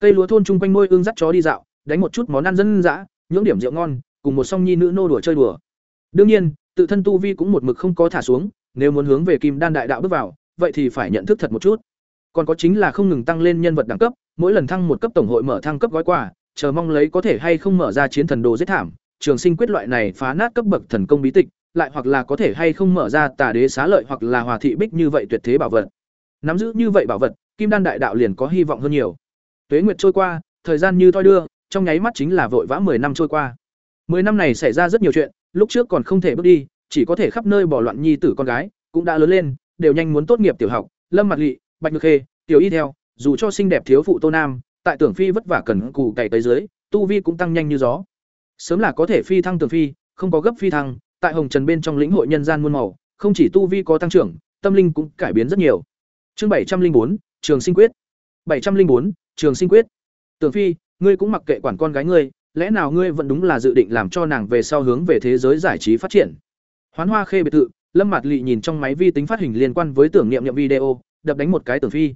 Cây lúa thôn chung quanh nuôi ương dắt chó đi dạo, đánh một chút món ăn dân dã, những điểm rượu ngon, cùng một song nhi nữ nô đùa chơi đùa. Đương nhiên, tự thân tu vi cũng một mực không có thả xuống, nếu muốn hướng về Kim Đan đại đạo bước vào, vậy thì phải nhận thức thật một chút. Còn có chính là không ngừng tăng lên nhân vật đẳng cấp, mỗi lần thăng một cấp tổng hội mở thăng cấp gói quà, chờ mong lấy có thể hay không mở ra chiến thần đồ giết thảm, trường sinh quyết loại này phá nát cấp bậc thần công bí tịch, lại hoặc là có thể hay không mở ra tà đế xá lợi hoặc là hòa thị bích như vậy tuyệt thế bảo vật. Nắm giữ như vậy bảo vật, kim đan đại đạo liền có hy vọng hơn nhiều. Tuế nguyệt trôi qua, thời gian như thoi đưa, trong nháy mắt chính là vội vã 10 năm trôi qua. 10 năm này xảy ra rất nhiều chuyện, lúc trước còn không thể bước đi, chỉ có thể khắp nơi bỏ loạn nhi tử con gái, cũng đã lớn lên, đều nhanh muốn tốt nghiệp tiểu học, Lâm Mặt Lị, Bạch Nhược Khê, Tiểu Y theo, dù cho xinh đẹp thiếu phụ Tô Nam, tại Tưởng Phi vất vả cần cù cày tới dưới, tu vi cũng tăng nhanh như gió. Sớm là có thể phi thăng Tưởng Phi, không có gấp phi thăng, tại Hồng Trần bên trong lĩnh hội nhân gian muôn màu, không chỉ tu vi có tăng trưởng, tâm linh cũng cải biến rất nhiều. Chương bảy trăm linh bốn Trường Sinh Quyết. bảy trăm linh bốn Trường Sinh Quyết. Tưởng Phi, ngươi cũng mặc kệ quản con gái ngươi, lẽ nào ngươi vẫn đúng là dự định làm cho nàng về sau hướng về thế giới giải trí phát triển? Hoán Hoa Khê biệt thự, Lâm Mạt Lệ nhìn trong máy vi tính phát hình liên quan với tưởng niệm niệm video, đập đánh một cái Tưởng Phi.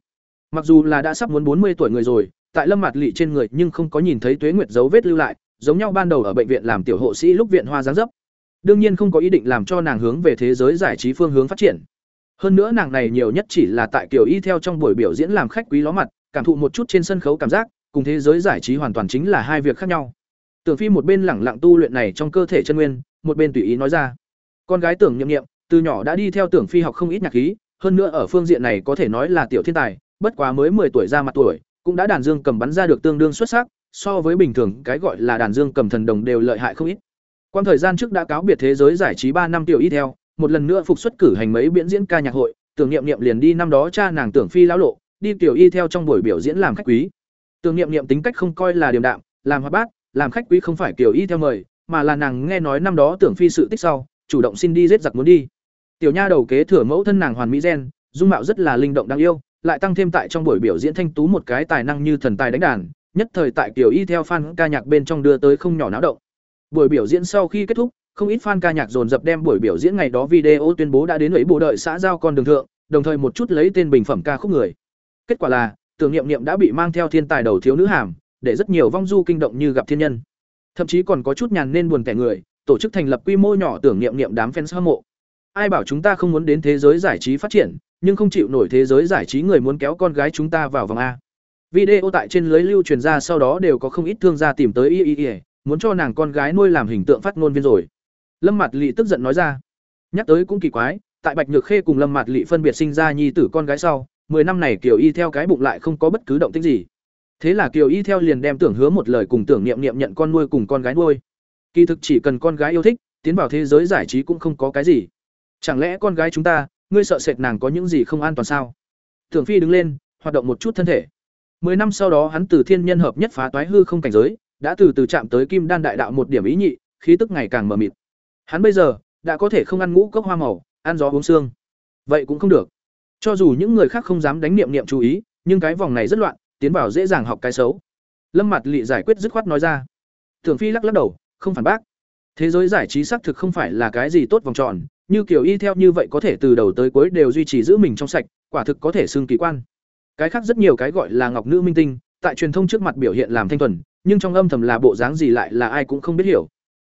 Mặc dù là đã sắp muốn bốn mươi tuổi người rồi, tại Lâm Mạt Lệ trên người nhưng không có nhìn thấy tuế nguyệt dấu vết lưu lại, giống nhau ban đầu ở bệnh viện làm tiểu hộ sĩ lúc viện hoa giáng dấp. Đương nhiên không có ý định làm cho nàng hướng về thế giới giải trí phương hướng phát triển. Hơn nữa nàng này nhiều nhất chỉ là tại kiểu y theo trong buổi biểu diễn làm khách quý ló mặt, cảm thụ một chút trên sân khấu cảm giác, cùng thế giới giải trí hoàn toàn chính là hai việc khác nhau. Tưởng Phi một bên lẳng lặng tu luyện này trong cơ thể chân nguyên, một bên tùy ý nói ra. Con gái Tưởng Nhậm nghiệm từ nhỏ đã đi theo Tưởng Phi học không ít nhạc khí, hơn nữa ở phương diện này có thể nói là tiểu thiên tài, bất quá mới 10 tuổi ra mặt tuổi, cũng đã đàn dương cầm bắn ra được tương đương xuất sắc, so với bình thường cái gọi là đàn dương cầm thần đồng đều lợi hại không ít. Quan thời gian trước đã cáo biệt thế giới giải trí ba năm tiểu y theo, một lần nữa phục xuất cử hành mấy biển diễn ca nhạc hội, tưởng niệm niệm liền đi năm đó cha nàng tưởng phi lão lộ, đi tiểu y theo trong buổi biểu diễn làm khách quý. Tưởng niệm niệm tính cách không coi là điềm đạm, làm hoạt bát, làm khách quý không phải kiểu y theo mời, mà là nàng nghe nói năm đó tưởng phi sự tích sau, chủ động xin đi giết giặc muốn đi. Tiểu nha đầu kế thừa mẫu thân nàng hoàn mỹ gen, dung mạo rất là linh động đáng yêu, lại tăng thêm tại trong buổi biểu diễn thanh tú một cái tài năng như thần tài đánh đàn, nhất thời tại kiểu y theo fan ca nhạc bên trong đưa tới không nhỏ náo động. Buổi biểu diễn sau khi kết thúc, không ít fan ca nhạc dồn dập đem buổi biểu diễn ngày đó video tuyên bố đã đến ấy bộ đợi xã giao con đường thượng, đồng thời một chút lấy tên bình phẩm ca khúc người. Kết quả là, tưởng niệm niệm đã bị mang theo thiên tài đầu thiếu nữ hàm, để rất nhiều vong du kinh động như gặp thiên nhân. Thậm chí còn có chút nhàn nên buồn kẻ người, tổ chức thành lập quy mô nhỏ tưởng niệm niệm đám fans hâm mộ. Ai bảo chúng ta không muốn đến thế giới giải trí phát triển, nhưng không chịu nổi thế giới giải trí người muốn kéo con gái chúng ta vào vòng a. Video tại trên lưới lưu truyền ra sau đó đều có không ít thương gia tìm tới y y y, muốn cho nàng con gái nuôi làm hình tượng phát ngôn viên rồi. Lâm Mạt Lệ tức giận nói ra. Nhắc tới cũng kỳ quái, tại Bạch Nhược Khê cùng Lâm Mạt Lệ phân biệt sinh ra nhi tử con gái sau, 10 năm này Kiều Y theo cái bụng lại không có bất cứ động tĩnh gì. Thế là Kiều Y theo liền đem tưởng hứa một lời cùng tưởng niệm niệm nhận con nuôi cùng con gái nuôi. Kỳ thực chỉ cần con gái yêu thích, tiến vào thế giới giải trí cũng không có cái gì. Chẳng lẽ con gái chúng ta, ngươi sợ sệt nàng có những gì không an toàn sao? Tưởng Phi đứng lên, hoạt động một chút thân thể. Mười năm sau đó hắn từ thiên nhân hợp nhất phá toái hư không cảnh giới, đã từ từ chạm tới kim đan đại đạo một điểm ý nhị, khí tức ngày càng mờ mịt. Hắn bây giờ đã có thể không ăn ngũ cốc hoa màu, ăn gió uống xương. Vậy cũng không được. Cho dù những người khác không dám đánh niệm niệm chú ý, nhưng cái vòng này rất loạn, tiến vào dễ dàng học cái xấu. Lâm Mặt Lệ giải quyết dứt khoát nói ra. Tưởng Phi lắc lắc đầu, không phản bác. Thế giới giải trí xác thực không phải là cái gì tốt vòng tròn, như kiểu y theo như vậy có thể từ đầu tới cuối đều duy trì giữ mình trong sạch, quả thực có thể xưng kỳ quan. Cái khác rất nhiều cái gọi là ngọc nữ minh tinh, tại truyền thông trước mặt biểu hiện làm thanh thuần, nhưng trong âm thầm là bộ dáng gì lại là ai cũng không biết hiểu.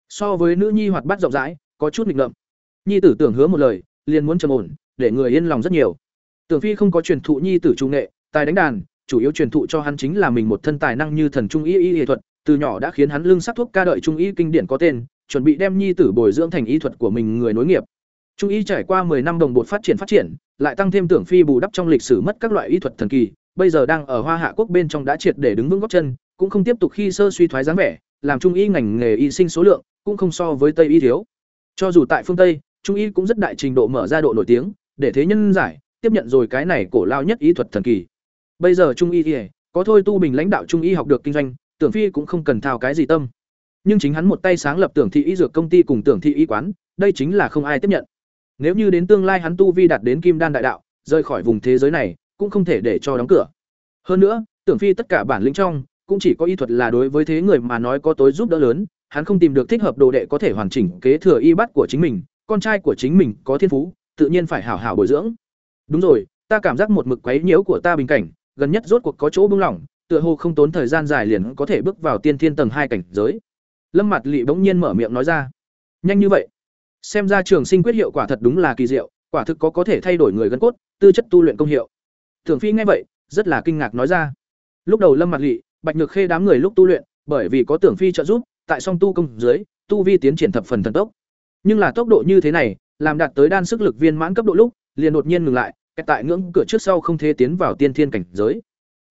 So với nữ nhi hoạt bát rộng rãi, có chút nghịch ngợm. Nhi tử tưởng hứa một lời, liền muốn trầm ổn, để người yên lòng rất nhiều. Tưởng Phi không có truyền thụ nhi tử trung nghệ, tài đánh đàn, chủ yếu truyền thụ cho hắn chính là mình một thân tài năng như thần trung y y y thuật, từ nhỏ đã khiến hắn lưng sắc thuốc ca đợi trung y kinh điển có tên, chuẩn bị đem nhi tử bồi dưỡng thành y thuật của mình người nối nghiệp. Trung y trải qua 10 năm đồng bộ phát triển phát triển, lại tăng thêm tưởng phi bù đắp trong lịch sử mất các loại y thuật thần kỳ, bây giờ đang ở Hoa Hạ quốc bên trong đã triệt để đứng vững gót chân, cũng không tiếp tục khi sơ suy thoái dáng vẻ, làm trung y ngành nghề y sinh số lượng cũng không so với Tây y thiếu. Cho dù tại phương Tây, trung y cũng rất đại trình độ mở ra độ nổi tiếng, để thế nhân giải, tiếp nhận rồi cái này cổ lao nhất y thuật thần kỳ. Bây giờ trung y thì có thôi tu bình lãnh đạo trung y học được kinh doanh, tưởng phi cũng không cần thao cái gì tâm. Nhưng chính hắn một tay sáng lập tưởng thị y dược công ty cùng tưởng thị y quán, đây chính là không ai tiếp nhận. Nếu như đến tương lai hắn tu vi đạt đến kim đan đại đạo, rời khỏi vùng thế giới này, cũng không thể để cho đóng cửa. Hơn nữa, tưởng phi tất cả bản lĩnh trong, cũng chỉ có y thuật là đối với thế người mà nói có tối giúp đỡ lớn, hắn không tìm được thích hợp đồ đệ có thể hoàn chỉnh kế thừa y bát của chính mình, con trai của chính mình có thiên phú, tự nhiên phải hảo hảo bồi dưỡng. Đúng rồi, ta cảm giác một mực quấy nhiễu của ta bình cảnh, gần nhất rốt cuộc có chỗ buông lỏng, tựa hồ không tốn thời gian dài liền có thể bước vào tiên thiên tầng hai cảnh giới. Lâm Mạt Lệ bỗng nhiên mở miệng nói ra. Nhanh như vậy? Xem ra trường sinh quyết hiệu quả thật đúng là kỳ diệu, quả thực có có thể thay đổi người gân cốt, tư chất tu luyện công hiệu. Thường Phi nghe vậy, rất là kinh ngạc nói ra. Lúc đầu Lâm mặt lỵ Bạch Nhược Khê đám người lúc tu luyện, bởi vì có Tưởng Phi trợ giúp, tại song tu công dưới, tu vi tiến triển thập phần thần tốc. Nhưng là tốc độ như thế này, làm đạt tới đan sức lực viên mãn cấp độ lúc, liền đột nhiên ngừng lại, tại ngưỡng cửa trước sau không thể tiến vào tiên thiên cảnh giới.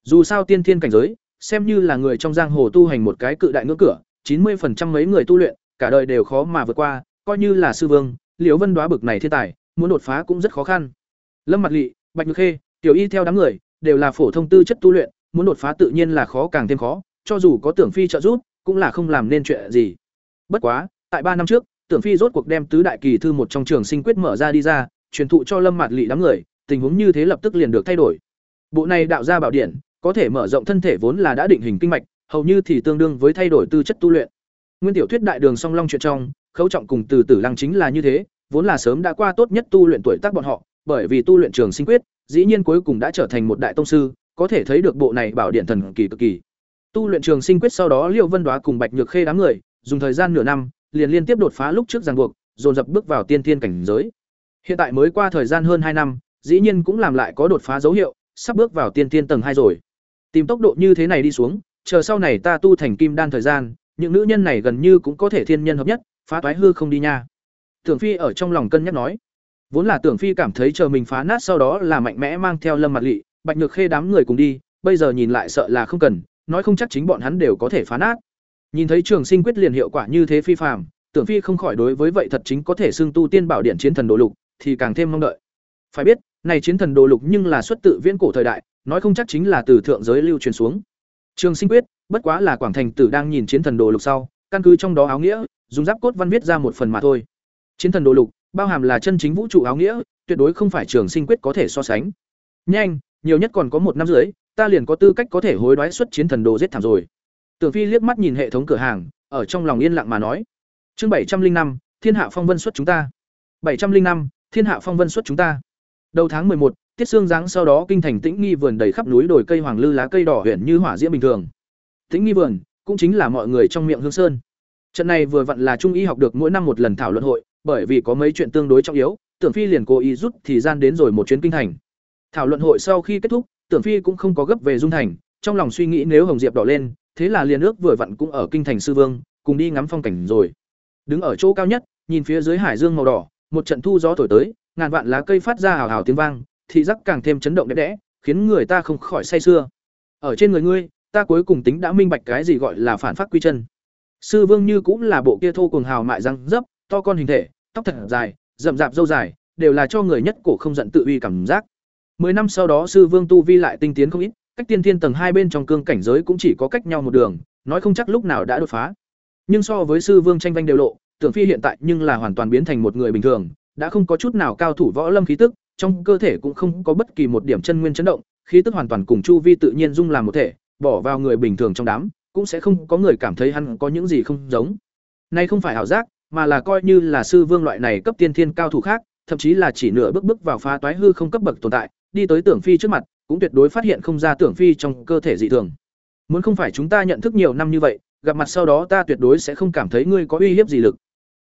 Dù sao tiên thiên cảnh giới, xem như là người trong giang hồ tu hành một cái cự đại ngưỡng cửa, chín 90% mấy người tu luyện, cả đời đều khó mà vượt qua, coi như là sư vương, Liễu Vân đoá bực này thiên tài, muốn đột phá cũng rất khó khăn. Lâm Mặt lỵ Bạch Nhược Khê, Tiểu Y theo đám người, đều là phổ thông tư chất tu luyện, muốn đột phá tự nhiên là khó càng thêm khó, cho dù có Tưởng Phi trợ giúp, cũng là không làm nên chuyện gì. Bất quá, tại ba năm trước, Tưởng Phi rốt cuộc đem tứ đại kỳ thư một trong trường sinh quyết mở ra đi ra, truyền thụ cho Lâm mặt lỵ đám người, tình huống như thế lập tức liền được thay đổi. Bộ này đạo ra bảo điển, có thể mở rộng thân thể vốn là đã định hình kinh mạch, hầu như thì tương đương với thay đổi tư chất tu luyện. Nguyên tiểu thuyết đại đường song long chuyện trong, khấu trọng cùng từ tử lăng chính là như thế, vốn là sớm đã qua tốt nhất tu luyện tuổi tác bọn họ, bởi vì tu luyện trường sinh quyết, dĩ nhiên cuối cùng đã trở thành một đại tông sư, có thể thấy được bộ này bảo điện thần kỳ cực kỳ. Tu luyện trường sinh quyết sau đó Liêu Vân Đoá cùng Bạch Nhược Khê đám người, dùng thời gian nửa năm, liền liên tiếp đột phá lúc trước ràng buộc, dồn dập bước vào tiên thiên cảnh giới. Hiện tại mới qua thời gian hơn hai năm, dĩ nhiên cũng làm lại có đột phá dấu hiệu, sắp bước vào tiên thiên tầng hai rồi. Tìm tốc độ như thế này đi xuống, chờ sau này ta tu thành kim đan thời gian, những nữ nhân này gần như cũng có thể thiên nhân hợp nhất, phá toái hư không đi nha. Tưởng Phi ở trong lòng cân nhắc nói, Vốn là Tưởng Phi cảm thấy chờ mình phá nát sau đó là mạnh mẽ mang theo Lâm mặt lỵ Bạch Nhược Khê đám người cùng đi, bây giờ nhìn lại sợ là không cần, nói không chắc chính bọn hắn đều có thể phá nát. Nhìn thấy Trường Sinh quyết liền hiệu quả như thế phi phàm, Tưởng Phi không khỏi đối với vậy thật chính có thể xưng tu tiên bảo điện chiến thần đồ lục, thì càng thêm mong đợi. Phải biết, này chiến thần đồ lục nhưng là xuất tự viễn cổ thời đại, nói không chắc chính là từ thượng giới lưu truyền xuống. Trường Sinh quyết, bất quá là Quảng Thành Tử đang nhìn chiến thần đồ lục sau, căn cứ trong đó áo nghĩa, dùng giáp cốt văn viết ra một phần mà thôi. Chiến thần đồ lục, bao hàm là chân chính vũ trụ áo nghĩa, tuyệt đối không phải Trường Sinh quyết có thể so sánh. Nhanh, nhiều nhất còn có một năm dưới ta liền có tư cách có thể hối đoái xuất chiến thần đồ giết thảm rồi. Tưởng Phi liếc mắt nhìn hệ thống cửa hàng, ở trong lòng yên lặng mà nói. Chương bảy trăm linh năm Thiên Hạ Phong Vân xuất chúng ta. bảy trăm linh năm Thiên Hạ Phong Vân xuất chúng ta. Đầu tháng một tiết xương giáng sau đó kinh thành tĩnh nghi vườn đầy khắp núi đồi cây hoàng lư lá cây đỏ huyện như hỏa diễm bình thường. Tĩnh nghi vườn cũng chính là mọi người trong miệng hương sơn. Trận này vừa vặn là trung y học được mỗi năm một lần thảo luận hội, bởi vì có mấy chuyện tương đối trọng yếu, Tưởng Phi liền cố ý rút thì gian đến rồi một chuyến kinh thành. Thảo luận hội sau khi kết thúc, Tưởng Phi cũng không có gấp về Dung Thành, trong lòng suy nghĩ nếu Hồng Diệp đỏ lên, thế là liền ước vừa vặn cũng ở kinh thành sư vương, cùng đi ngắm phong cảnh rồi. Đứng ở chỗ cao nhất, nhìn phía dưới hải dương màu đỏ, một trận thu gió thổi tới, ngàn vạn lá cây phát ra hào hào tiếng vang, thị giác càng thêm chấn động đẹp đẽ, khiến người ta không khỏi say sưa. Ở trên người ngươi, ta cuối cùng tính đã minh bạch cái gì gọi là phản phát quy chân. Sư Vương như cũng là bộ kia thô cuồng hào mại răng dấp, to con hình thể, tóc thật dài, rậm rạp râu dài, đều là cho người nhất cổ không giận tự uy cảm giác. Mười năm sau đó sư Vương tu vi lại tinh tiến không ít, cách tiên thiên tầng hai bên trong cương cảnh giới cũng chỉ có cách nhau một đường, nói không chắc lúc nào đã đột phá. Nhưng so với sư Vương tranh vanh đều lộ, Tưởng Phi hiện tại nhưng là hoàn toàn biến thành một người bình thường, đã không có chút nào cao thủ võ lâm khí tức, trong cơ thể cũng không có bất kỳ một điểm chân nguyên chấn động, khí tức hoàn toàn cùng chu vi tự nhiên dung làm một thể, bỏ vào người bình thường trong đám, cũng sẽ không có người cảm thấy hắn có những gì không giống. Nay không phải ảo giác, mà là coi như là sư vương loại này cấp tiên thiên cao thủ khác, thậm chí là chỉ nửa bước bước vào phá toái hư không cấp bậc tồn tại, đi tới Tưởng Phi trước mặt, cũng tuyệt đối phát hiện không ra Tưởng Phi trong cơ thể dị thường. Muốn không phải chúng ta nhận thức nhiều năm như vậy, gặp mặt sau đó ta tuyệt đối sẽ không cảm thấy ngươi có uy hiếp gì lực.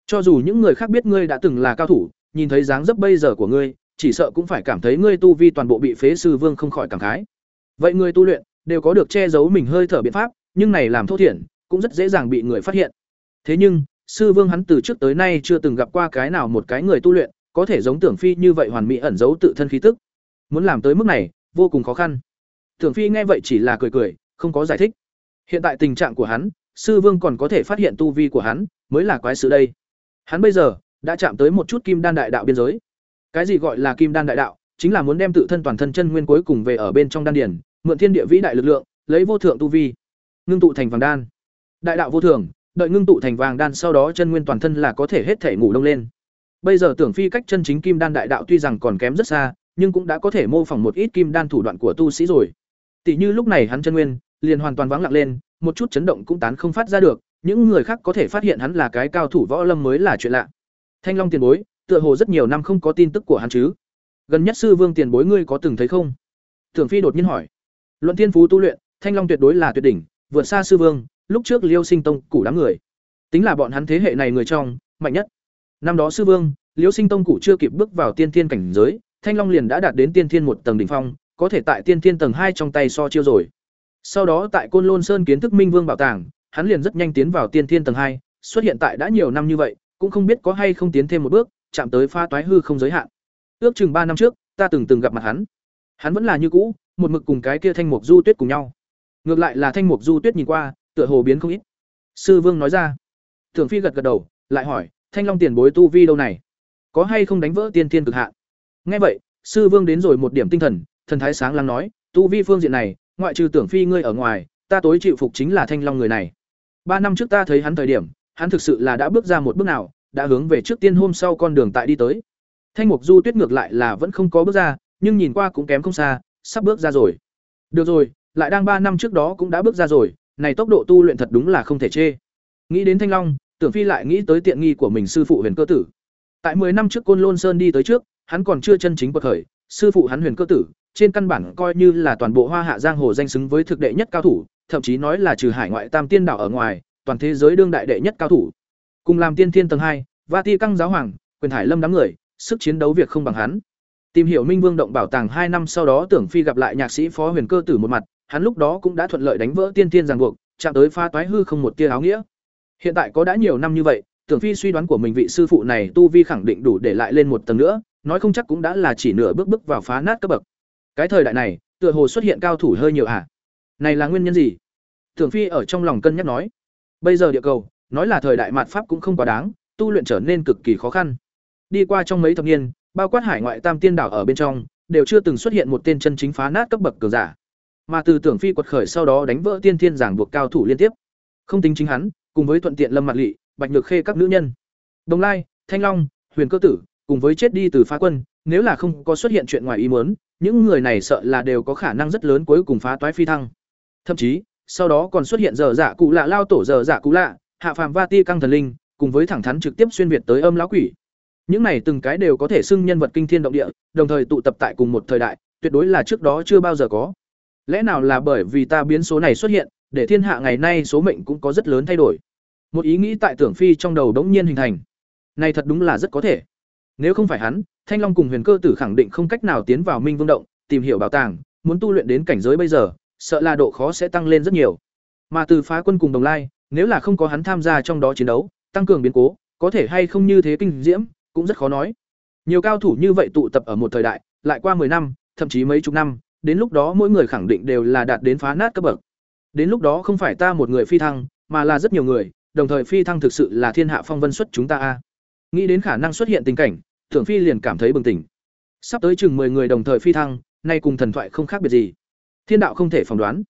Cho dù những người khác biết ngươi đã từng là cao thủ, nhìn thấy dáng dấp bây giờ của ngươi, chỉ sợ cũng phải cảm thấy ngươi tu vi toàn bộ bị phế sư vương không khỏi cảm khái. Vậy ngươi tu luyện đều có được che giấu mình hơi thở biện pháp, nhưng này làm thô thiển, cũng rất dễ dàng bị người phát hiện. Thế nhưng, sư vương hắn từ trước tới nay chưa từng gặp qua cái nào một cái người tu luyện có thể giống Tưởng Phi như vậy hoàn mỹ ẩn giấu tự thân khí tức. Muốn làm tới mức này, vô cùng khó khăn. Tưởng Phi nghe vậy chỉ là cười cười, không có giải thích. Hiện tại tình trạng của hắn, sư vương còn có thể phát hiện tu vi của hắn, mới là quái sự đây. Hắn bây giờ đã chạm tới một chút kim đan đại đạo biên giới. Cái gì gọi là kim đan đại đạo, chính là muốn đem tự thân toàn thân chân nguyên cuối cùng về ở bên trong đan điền, mượn thiên địa vĩ đại lực lượng, lấy vô thượng tu vi, ngưng tụ thành vàng đan. Đại đạo vô thường, đợi ngưng tụ thành vàng đan sau đó chân nguyên toàn thân là có thể hết thể ngủ đông lên. Bây giờ Tưởng Phi cách chân chính kim đan đại đạo tuy rằng còn kém rất xa, nhưng cũng đã có thể mô phỏng một ít kim đan thủ đoạn của tu sĩ rồi. Tỷ như lúc này hắn chân nguyên liền hoàn toàn vắng lặng lên, một chút chấn động cũng tán không phát ra được, những người khác có thể phát hiện hắn là cái cao thủ võ lâm mới là chuyện lạ. Thanh Long tiền bối, tựa hồ rất nhiều năm không có tin tức của hắn chứ? Gần nhất sư Vương tiền bối ngươi có từng thấy không? Tưởng Phi đột nhiên hỏi. Luận thiên phú tu luyện, Thanh Long tuyệt đối là tuyệt đỉnh, vượt xa sư Vương, lúc trước Liêu Sinh Tông củ đám người. Tính là bọn hắn thế hệ này người trong, mạnh nhất. Năm đó sư Vương, Liêu Sinh Tông củ chưa kịp bước vào tiên thiên cảnh giới, Thanh Long liền đã đạt đến tiên thiên một tầng đỉnh phong, có thể tại tiên thiên tầng hai trong tay so chiêu rồi. Sau đó tại Côn Lôn Sơn kiến thức Minh Vương bảo tàng, hắn liền rất nhanh tiến vào tiên thiên tầng hai, xuất hiện tại đã nhiều năm như vậy, cũng không biết có hay không tiến thêm một bước, chạm tới pha toái hư không giới hạn. Ước chừng ba năm trước, ta từng từng gặp mặt hắn. Hắn vẫn là như cũ, một mực cùng cái kia Thanh Mục Du Tuyết cùng nhau. Ngược lại là Thanh Mục Du Tuyết nhìn qua, tựa hồ biến không ít. Sư Vương nói ra. Thường Phi gật gật đầu, lại hỏi, Thanh Long tiền bối tu vi đâu này? Có hay không đánh vỡ tiên thiên cực hạn? Nghe vậy, Sư Vương đến rồi một điểm tinh thần, thần thái sáng lắng nói, tu vi phương diện này, ngoại trừ Tưởng Phi ngươi ở ngoài, ta tối chịu phục chính là Thanh Long người này. Ba năm trước ta thấy hắn thời điểm, hắn thực sự là đã bước ra một bước nào, đã hướng về trước tiên hôm sau con đường tại đi tới. Thanh Mục Du Tuyết ngược lại là vẫn không có bước ra, nhưng nhìn qua cũng kém không xa, sắp bước ra rồi. Được rồi, lại đang ba năm trước đó cũng đã bước ra rồi, này tốc độ tu luyện thật đúng là không thể chê. Nghĩ đến Thanh Long, Tưởng Phi lại nghĩ tới tiện nghi của mình sư phụ Huyền Cơ Tử. Tại 10 năm trước Côn Lôn Sơn đi tới trước, hắn còn chưa chân chính bậc khởi, sư phụ hắn Huyền Cơ Tử, trên căn bản coi như là toàn bộ Hoa Hạ giang hồ danh xứng với thực đệ nhất cao thủ, thậm chí nói là trừ hải ngoại tam tiên đảo ở ngoài, toàn thế giới đương đại đệ nhất cao thủ. Cùng làm tiên thiên tầng hai, Vati căng giáo hoàng, quyền hải lâm đám người, sức chiến đấu việc không bằng hắn. Tìm hiểu Minh Vương động bảo tàng hai năm sau đó Tưởng Phi gặp lại nhạc sĩ Phó Huyền Cơ Tử một mặt, hắn lúc đó cũng đã thuận lợi đánh vỡ tiên thiên ràng buộc, chạm tới pha toái hư không một tia áo nghĩa. Hiện tại có đã nhiều năm như vậy, Tưởng Phi suy đoán của mình vị sư phụ này tu vi khẳng định đủ để lại lên một tầng nữa, nói không chắc cũng đã là chỉ nửa bước bước vào phá nát cấp bậc. Cái thời đại này, tựa hồ xuất hiện cao thủ hơi nhiều à? Này là nguyên nhân gì? Tưởng Phi ở trong lòng cân nhắc nói. Bây giờ địa cầu, nói là thời đại mạt pháp cũng không quá đáng, tu luyện trở nên cực kỳ khó khăn. Đi qua trong mấy thập niên, bao quát hải ngoại tam tiên đảo ở bên trong, đều chưa từng xuất hiện một tên chân chính phá nát cấp bậc cường giả. Mà từ Tưởng Phi quật khởi sau đó đánh vỡ tiên thiên giảng buộc cao thủ liên tiếp. Không tính chính hắn, cùng với thuận tiện Lâm mặt Lệ, Bạch Nhược Khê các nữ nhân. Đồng Lai, Thanh Long, Huyền Cơ Tử, cùng với chết đi từ phá quân, nếu là không có xuất hiện chuyện ngoài ý muốn, những người này sợ là đều có khả năng rất lớn cuối cùng phá toái phi thăng. Thậm chí, sau đó còn xuất hiện giờ giả cụ lạ lao tổ giờ giả cụ lạ, hạ phàm va ti căng thần linh, cùng với thẳng thắn trực tiếp xuyên việt tới âm lão quỷ. Những này từng cái đều có thể xưng nhân vật kinh thiên động địa, đồng thời tụ tập tại cùng một thời đại, tuyệt đối là trước đó chưa bao giờ có. Lẽ nào là bởi vì ta biến số này xuất hiện, để thiên hạ ngày nay số mệnh cũng có rất lớn thay đổi. Một ý nghĩ tại Tưởng Phi trong đầu đống nhiên hình thành. Này thật đúng là rất có thể. Nếu không phải hắn, Thanh Long cùng Huyền Cơ Tử khẳng định không cách nào tiến vào Minh Vương động, tìm hiểu bảo tàng, muốn tu luyện đến cảnh giới bây giờ, sợ là độ khó sẽ tăng lên rất nhiều. Mà từ phá quân cùng Đồng Lai, nếu là không có hắn tham gia trong đó chiến đấu, tăng cường biến cố, có thể hay không như thế kinh diễm, cũng rất khó nói. Nhiều cao thủ như vậy tụ tập ở một thời đại, lại qua 10 năm, thậm chí mấy chục năm, đến lúc đó mỗi người khẳng định đều là đạt đến phá nát cấp bậc. Đến lúc đó không phải ta một người phi thăng, mà là rất nhiều người, đồng thời phi thăng thực sự là thiên hạ phong vân xuất chúng ta a. Nghĩ đến khả năng xuất hiện tình cảnh, Tưởng Phi liền cảm thấy bừng tỉnh. Sắp tới chừng 10 người đồng thời phi thăng, nay cùng thần thoại không khác biệt gì. Thiên đạo không thể phỏng đoán.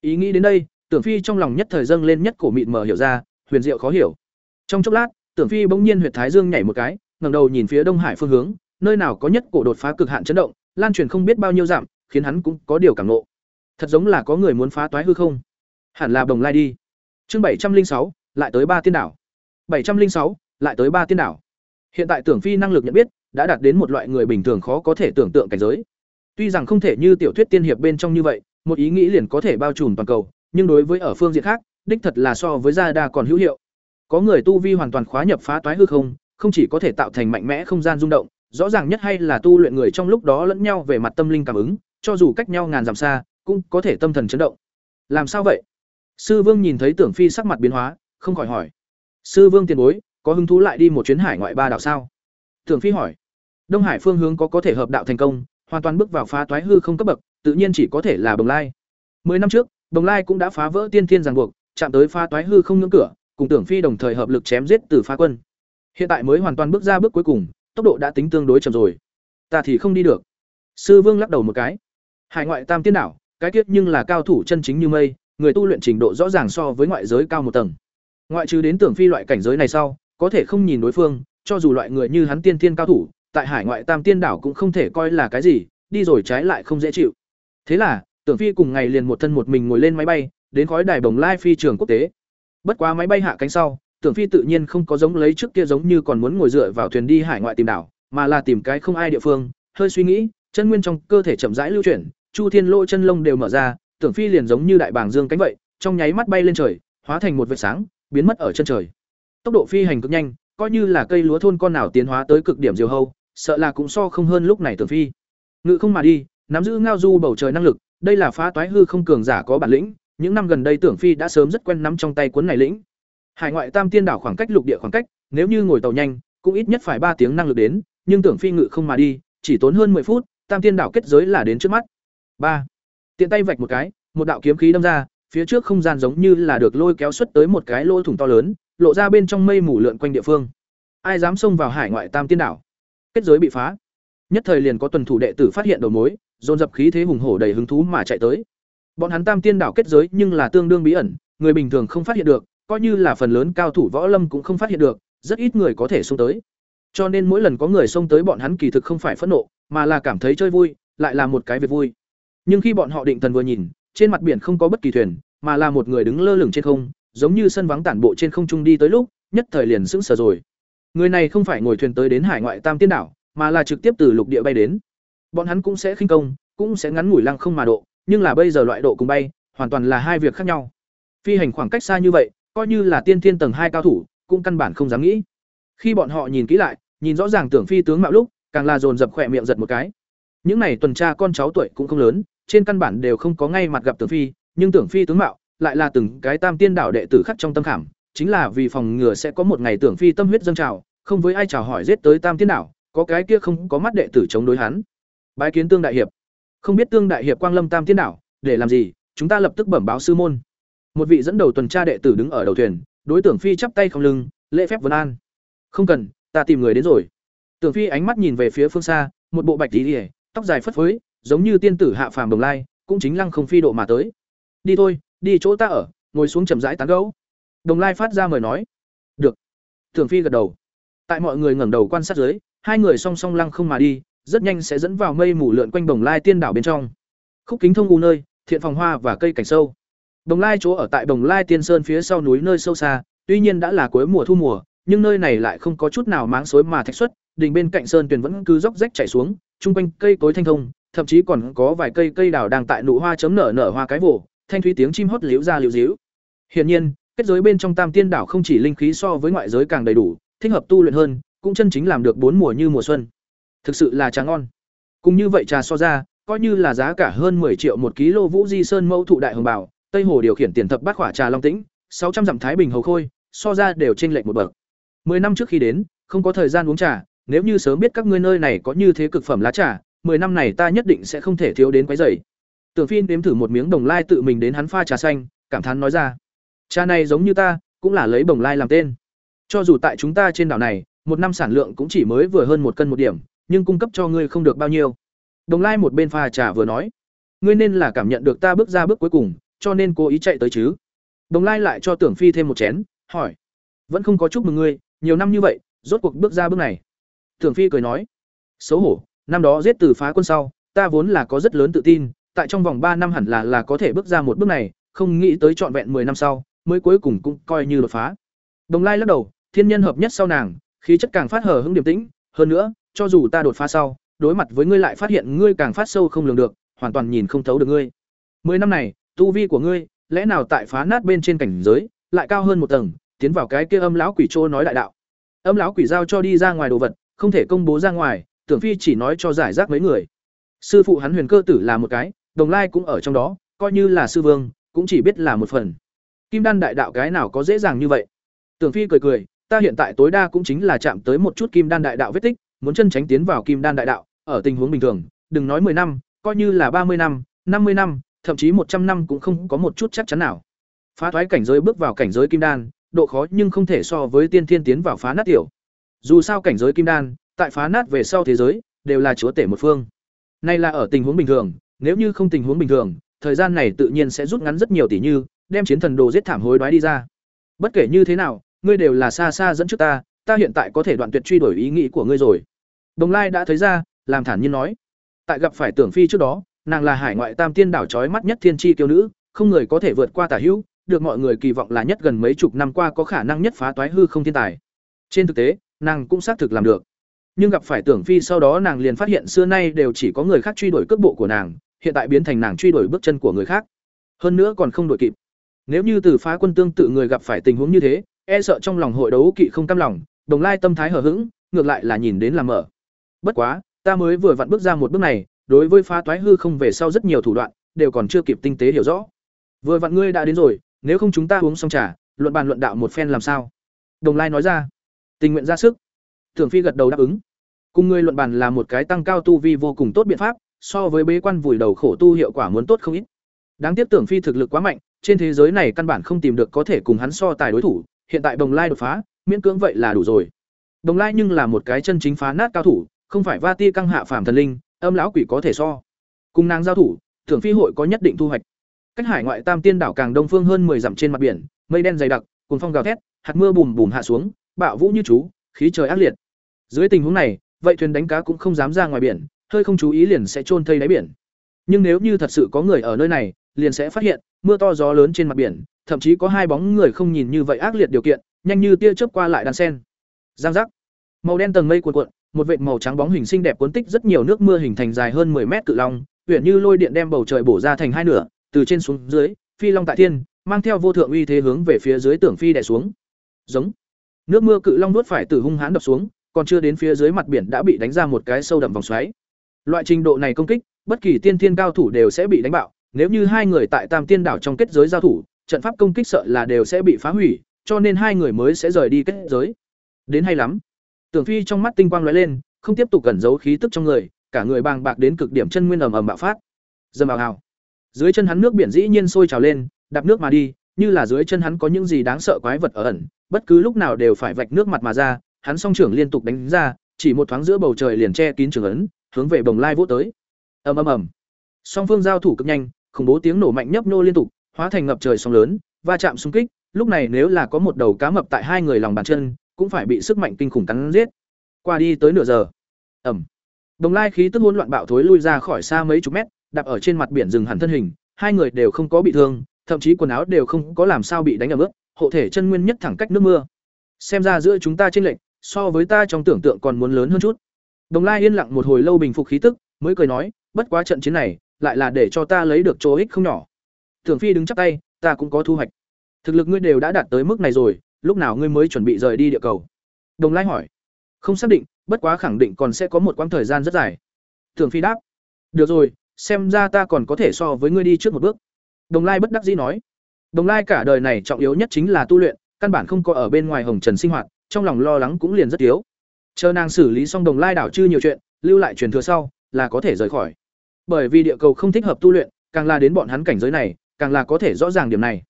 Ý nghĩ đến đây, Tưởng Phi trong lòng nhất thời dâng lên nhất cổ mịt mờ hiểu ra, huyền diệu khó hiểu. Trong chốc lát, Tưởng Phi bỗng nhiên huyệt thái dương nhảy một cái, ngẩng đầu nhìn phía Đông Hải phương hướng, nơi nào có nhất cổ đột phá cực hạn chấn động, lan truyền không biết bao nhiêu dặm, khiến hắn cũng có điều cảm ngộ. Thật giống là có người muốn phá toái hư không. Hẳn là Đồng Lai đi. Chương bảy trăm linh sáu lại tới ba tiên đảo. bảy trăm linh sáu lại tới ba tiên đảo. Hiện tại Tưởng Phi năng lực nhận biết đã đạt đến một loại người bình thường khó có thể tưởng tượng cảnh giới. Tuy rằng không thể như tiểu thuyết tiên hiệp bên trong như vậy, một ý nghĩ liền có thể bao trùm toàn cầu, nhưng đối với ở phương diện khác, đích thật là so với gia đa còn hữu hiệu. Có người tu vi hoàn toàn khóa nhập phá toái hư không, không chỉ có thể tạo thành mạnh mẽ không gian rung động, rõ ràng nhất hay là tu luyện người trong lúc đó lẫn nhau về mặt tâm linh cảm ứng, cho dù cách nhau ngàn dặm xa, cũng có thể tâm thần chấn động. Làm sao vậy? Sư Vương nhìn thấy Tưởng Phi sắc mặt biến hóa, không khỏi hỏi. Sư Vương tiền bối, có hứng thú lại đi một chuyến hải ngoại ba đảo sao? Tưởng Phi hỏi. Đông Hải phương hướng có có thể hợp đạo thành công, hoàn toàn bước vào phá toái hư không cấp bậc, tự nhiên chỉ có thể là Bồng Lai. Mười năm trước, Bồng Lai cũng đã phá vỡ tiên thiên ràng buộc, chạm tới phá toái hư không ngưỡng cửa, cùng Tưởng Phi đồng thời hợp lực chém giết tử phá quân. Hiện tại mới hoàn toàn bước ra bước cuối cùng, tốc độ đã tính tương đối chậm rồi. Ta thì không đi được. Sư Vương lắc đầu một cái. Hải ngoại tam tiên đảo, cái tiết nhưng là cao thủ chân chính như mây, người tu luyện trình độ rõ ràng so với ngoại giới cao một tầng. Ngoại trừ đến tưởng phi loại cảnh giới này sau, có thể không nhìn đối phương, cho dù loại người như hắn tiên thiên cao thủ, tại hải ngoại tam tiên đảo cũng không thể coi là cái gì, đi rồi trái lại không dễ chịu. Thế là, tưởng phi cùng ngày liền một thân một mình ngồi lên máy bay, đến khói đài bồng lai phi trường quốc tế. Bất quá máy bay hạ cánh sau, tưởng phi tự nhiên không có giống lấy trước kia giống như còn muốn ngồi dựa vào thuyền đi hải ngoại tìm đảo, mà là tìm cái không ai địa phương, hơi suy nghĩ, chân nguyên trong cơ thể chậm rãi lưu chuyển, chu thiên lỗ chân lông đều mở ra, tưởng phi liền giống như đại bàng dương cánh vậy, trong nháy mắt bay lên trời, hóa thành một vệt sáng, biến mất ở chân trời. Tốc độ phi hành cực nhanh, coi như là cây lúa thôn con nào tiến hóa tới cực điểm diều hâu, sợ là cũng so không hơn lúc này tưởng phi. Ngự không mà đi, nắm giữ ngao du bầu trời năng lực, đây là phá toái hư không cường giả có bản lĩnh, những năm gần đây tưởng phi đã sớm rất quen nắm trong tay cuốn này lĩnh. Hải ngoại tam tiên đảo khoảng cách lục địa khoảng cách, nếu như ngồi tàu nhanh, cũng ít nhất phải ba tiếng năng lực đến, nhưng tưởng phi ngự không mà đi, chỉ tốn hơn 10 phút, tam tiên đảo kết giới là đến trước mắt. ba Tiện tay vạch một cái, một đạo kiếm khí đâm ra, phía trước không gian giống như là được lôi kéo xuất tới một cái lỗ thủng to lớn, lộ ra bên trong mây mù lượn quanh địa phương. Ai dám xông vào hải ngoại tam tiên đảo? Kết giới bị phá. Nhất thời liền có tuần thủ đệ tử phát hiện đầu mối, dồn dập khí thế hùng hổ đầy hứng thú mà chạy tới. Bọn hắn tam tiên đảo kết giới nhưng là tương đương bí ẩn, người bình thường không phát hiện được, coi như là phần lớn cao thủ võ lâm cũng không phát hiện được, rất ít người có thể xông tới. Cho nên mỗi lần có người xông tới bọn hắn kỳ thực không phải phẫn nộ, mà là cảm thấy chơi vui, lại là một cái việc vui. Nhưng khi bọn họ định thần vừa nhìn, trên mặt biển không có bất kỳ thuyền, mà là một người đứng lơ lửng trên không, giống như sân vắng tản bộ trên không trung đi tới lúc, nhất thời liền sững sờ rồi. Người này không phải ngồi thuyền tới đến hải ngoại Tam Tiên đảo, mà là trực tiếp từ lục địa bay đến. Bọn hắn cũng sẽ khinh công, cũng sẽ ngắn ngủi lăng không mà độ, nhưng là bây giờ loại độ cùng bay, hoàn toàn là hai việc khác nhau. Phi hành khoảng cách xa như vậy, coi như là tiên thiên tầng hai cao thủ, cũng căn bản không dám nghĩ. Khi bọn họ nhìn kỹ lại, nhìn rõ ràng tưởng phi tướng mạo lúc, càng là dồn dập khỏe miệng giật một cái. Những này tuần tra con cháu tuổi cũng không lớn, trên căn bản đều không có ngay mặt gặp tưởng phi, nhưng tưởng phi tướng mạo lại là từng cái tam tiên đảo đệ tử khắc trong tâm khảm, chính là vì phòng ngừa sẽ có một ngày tưởng phi tâm huyết dâng trào, không với ai chào hỏi giết tới tam tiên đảo, có cái kia không có mắt đệ tử chống đối hắn. Bái kiến Tương đại hiệp. Không biết Tương đại hiệp Quang Lâm Tam Tiên đảo, để làm gì? Chúng ta lập tức bẩm báo sư môn. Một vị dẫn đầu tuần tra đệ tử đứng ở đầu thuyền, đối tượng phi chắp tay không lưng, lễ phép vấn an. Không cần, ta tìm người đến rồi. Tưởng Phi ánh mắt nhìn về phía phương xa, một bộ bạch tí, tóc dài phất phới, giống như tiên tử hạ phàm đồng lai, cũng chính lăng không phi độ mà tới. Đi thôi, đi chỗ ta ở, ngồi xuống chậm rãi tán gẫu. Đồng Lai phát ra mời nói. Được. Tưởng Phi gật đầu. Tại mọi người ngẩng đầu quan sát dưới, hai người song song lăng không mà đi, rất nhanh sẽ dẫn vào mây mù lượn quanh Đồng Lai tiên đảo bên trong. Khúc kính thông u nơi, thiện phòng hoa và cây cảnh sâu. Đồng Lai chỗ ở tại Đồng Lai Tiên Sơn phía sau núi nơi sâu xa, tuy nhiên đã là cuối mùa thu mùa, nhưng nơi này lại không có chút nào máng xối mà thạch xuất, đỉnh bên cạnh sơn tuyền vẫn cứ dốc rách chảy xuống, trung quanh cây cối thanh thông, thậm chí còn có vài cây cây đào đang tại nụ hoa chấm nở nở hoa cái vồ, thanh thúy tiếng chim hót liễu ra liễu díu. Hiển nhiên, kết giới bên trong Tam Tiên đảo không chỉ linh khí so với ngoại giới càng đầy đủ, thích hợp tu luyện hơn, cũng chân chính làm được bốn mùa như mùa xuân. Thực sự là trà ngon. Cùng như vậy trà so ra, coi như là giá cả hơn 10 triệu một ký lô Vũ Di Sơn mẫu thụ đại hồng bảo, Tây Hồ điều khiển tiền thập bát khỏa trà long tĩnh, 600 dặm thái bình hầu khôi, so ra đều chênh lệch một bậc. Mười năm trước khi đến, không có thời gian uống trà, nếu như sớm biết các ngươi nơi này có như thế cực phẩm lá trà, mười năm này ta nhất định sẽ không thể thiếu đến quấy rầy. Tưởng Phiên nếm thử một miếng đồng lai tự mình đến hắn pha trà xanh, cảm thán nói ra: "Trà này giống như ta, cũng là lấy đồng lai làm tên. Cho dù tại chúng ta trên đảo này, một năm sản lượng cũng chỉ mới vừa hơn một cân một điểm, nhưng cung cấp cho ngươi không được bao nhiêu." Đồng lai một bên pha trà vừa nói: "Ngươi nên là cảm nhận được ta bước ra bước cuối cùng, cho nên cố ý chạy tới chứ?" Đồng lai lại cho Tưởng Phi thêm một chén, hỏi: "Vẫn không có chúc mừng ngươi, nhiều năm như vậy, rốt cuộc bước ra bước này." Tưởng Phi cười nói: "Xấu hổ, năm đó giết từ phá quân sau, ta vốn là có rất lớn tự tin, tại trong vòng ba năm hẳn là là có thể bước ra một bước này, không nghĩ tới trọn vẹn 10 năm sau, mới cuối cùng cũng coi như đột phá. Đồng Lai lắc đầu, thiên nhân hợp nhất sau nàng, khí chất càng phát hở hững điềm tĩnh, hơn nữa, cho dù ta đột phá sau, đối mặt với ngươi lại phát hiện ngươi càng phát sâu không lường được, hoàn toàn nhìn không thấu được ngươi. 10 năm này, tu vi của ngươi, lẽ nào tại phá nát bên trên cảnh giới, lại cao hơn một tầng, tiến vào cái kia âm lão quỷ trô nói đại đạo. Âm lão quỷ giao cho đi ra ngoài đồ vật, không thể công bố ra ngoài, Tưởng Phi chỉ nói cho giải rác mấy người. Sư phụ hắn Huyền Cơ Tử là một cái, Đồng Lai cũng ở trong đó, coi như là sư vương, cũng chỉ biết là một phần. Kim Đan đại đạo cái nào có dễ dàng như vậy? Tưởng Phi cười cười, ta hiện tại tối đa cũng chính là chạm tới một chút Kim Đan đại đạo vết tích, muốn chân tránh tiến vào Kim Đan đại đạo, ở tình huống bình thường, đừng nói 10 năm, coi như là 30 năm, 50 năm, thậm chí 100 năm cũng không có một chút chắc chắn nào. Phá thoái cảnh giới bước vào cảnh giới Kim Đan, độ khó nhưng không thể so với tiên thiên tiến vào phá nát tiểu. Dù sao cảnh giới Kim Đan, tại phá nát về sau thế giới, đều là chúa tể một phương. Nay là ở tình huống bình thường, nếu như không tình huống bình thường, thời gian này tự nhiên sẽ rút ngắn rất nhiều tỷ như, đem chiến thần đồ giết thảm hối đoái đi ra. Bất kể như thế nào, ngươi đều là xa xa dẫn trước ta, ta hiện tại có thể đoạn tuyệt truy đuổi ý nghĩ của ngươi rồi. Đồng Lai đã thấy ra, làm thản nhiên nói. Tại gặp phải Tưởng Phi trước đó, nàng là hải ngoại tam tiên đảo trói mắt nhất thiên chi kiêu nữ, không người có thể vượt qua tả hữu, được mọi người kỳ vọng là nhất gần mấy chục năm qua có khả năng nhất phá toái hư không thiên tài. Trên thực tế, nàng cũng xác thực làm được. Nhưng gặp phải tưởng phi sau đó nàng liền phát hiện xưa nay đều chỉ có người khác truy đuổi cước bộ của nàng hiện tại biến thành nàng truy đuổi bước chân của người khác. Hơn nữa còn không đuổi kịp. Nếu như từ phá quân tương tự người gặp phải tình huống như thế e sợ trong lòng hội đấu kỵ không cam lòng đồng lai tâm thái hở hững ngược lại là nhìn đến làm mở. Bất quá ta mới vừa vặn bước ra một bước này đối với phá toái hư không về sau rất nhiều thủ đoạn đều còn chưa kịp tinh tế hiểu rõ. Vừa vặn ngươi đã đến rồi nếu không chúng ta uống xong trà luận bàn luận đạo một phen làm sao? Đồng lai nói ra. Tình nguyện ra sức. Tưởng phi gật đầu đáp ứng. Cùng ngươi luận bàn là một cái tăng cao tu vi vô cùng tốt biện pháp, so với bế quan vùi đầu khổ tu hiệu quả muốn tốt không ít. Đáng tiếc tưởng phi thực lực quá mạnh, trên thế giới này căn bản không tìm được có thể cùng hắn so tài đối thủ, hiện tại Đồng Lai đột phá, miễn cưỡng vậy là đủ rồi. Đồng Lai nhưng là một cái chân chính phá nát cao thủ, không phải va ti căng hạ phàm thần linh, âm lão quỷ có thể so. Cùng nàng giao thủ, thưởng phi hội có nhất định thu hoạch. Cách hải ngoại Tam Tiên đảo càng đông phương hơn 10 dặm trên mặt biển, mây đen dày đặc, cuồn phong gào thét, hạt mưa bùm bùm hạ xuống, bạo vũ như chú, khí trời ác liệt. Dưới tình huống này, vậy thuyền đánh cá cũng không dám ra ngoài biển hơi không chú ý liền sẽ trôn thây đáy biển nhưng nếu như thật sự có người ở nơi này liền sẽ phát hiện mưa to gió lớn trên mặt biển thậm chí có hai bóng người không nhìn như vậy ác liệt điều kiện nhanh như tia chớp qua lại đàn sen giang giác màu đen tầng mây cuộn cuộn một vệt màu trắng bóng hình xinh đẹp cuốn tích rất nhiều nước mưa hình thành dài hơn 10 mét cự long uyển như lôi điện đem bầu trời bổ ra thành hai nửa từ trên xuống dưới phi long tại thiên mang theo vô thượng uy thế hướng về phía dưới tưởng phi đè xuống giống nước mưa cự long nuốt phải từ hung hãn đập xuống còn chưa đến phía dưới mặt biển đã bị đánh ra một cái sâu đậm vòng xoáy. Loại trình độ này công kích, bất kỳ tiên thiên cao thủ đều sẽ bị đánh bạo, nếu như hai người tại Tam Tiên đảo trong kết giới giao thủ, trận pháp công kích sợ là đều sẽ bị phá hủy, cho nên hai người mới sẽ rời đi kết giới. Đến hay lắm. Tưởng Phi trong mắt tinh quang lóe lên, không tiếp tục cẩn giấu khí tức trong người, cả người bàng bạc đến cực điểm chân nguyên ầm ầm bạo phát. Dầm ào ào. Dưới chân hắn nước biển dĩ nhiên sôi trào lên, đạp nước mà đi, như là dưới chân hắn có những gì đáng sợ quái vật ở ẩn, bất cứ lúc nào đều phải vạch nước mặt mà ra, hắn song trưởng liên tục đánh ra, chỉ một thoáng giữa bầu trời liền che kín trường ấn, hướng về Bồng Lai vút tới. Ầm ầm ầm. Song phương giao thủ cực nhanh, khủng bố tiếng nổ mạnh nhấp nô liên tục, hóa thành ngập trời sóng lớn, va chạm xung kích, lúc này nếu là có một đầu cá mập tại hai người lòng bàn chân, cũng phải bị sức mạnh kinh khủng cắn giết. Qua đi tới nửa giờ. Ầm. Đồng Lai khí tức hỗn loạn bạo thối lui ra khỏi xa mấy chục mét, đạp ở trên mặt biển dừng hẳn thân hình, hai người đều không có bị thương, thậm chí quần áo đều không có làm sao bị đánh ẩm ướt, hộ thể chân nguyên nhất thẳng cách nước mưa. Xem ra giữa chúng ta trên lệnh, so với ta trong tưởng tượng còn muốn lớn hơn chút. Đồng Lai yên lặng một hồi lâu bình phục khí tức, mới cười nói, bất quá trận chiến này, lại là để cho ta lấy được chỗ ích không nhỏ. Tưởng Phi đứng chắp tay, ta cũng có thu hoạch. Thực lực ngươi đều đã đạt tới mức này rồi, lúc nào ngươi mới chuẩn bị rời đi địa cầu? Đồng Lai hỏi. Không xác định, bất quá khẳng định còn sẽ có một quãng thời gian rất dài. thường Phi đáp. Được rồi, xem ra ta còn có thể so với ngươi đi trước một bước. Đồng Lai bất đắc dĩ nói. Đồng Lai cả đời này trọng yếu nhất chính là tu luyện, căn bản không có ở bên ngoài hồng trần sinh hoạt, trong lòng lo lắng cũng liền rất thiếu. Chờ nàng xử lý xong Đồng Lai đảo chư nhiều chuyện, lưu lại truyền thừa sau, là có thể rời khỏi. Bởi vì địa cầu không thích hợp tu luyện, càng là đến bọn hắn cảnh giới này, càng là có thể rõ ràng điểm này.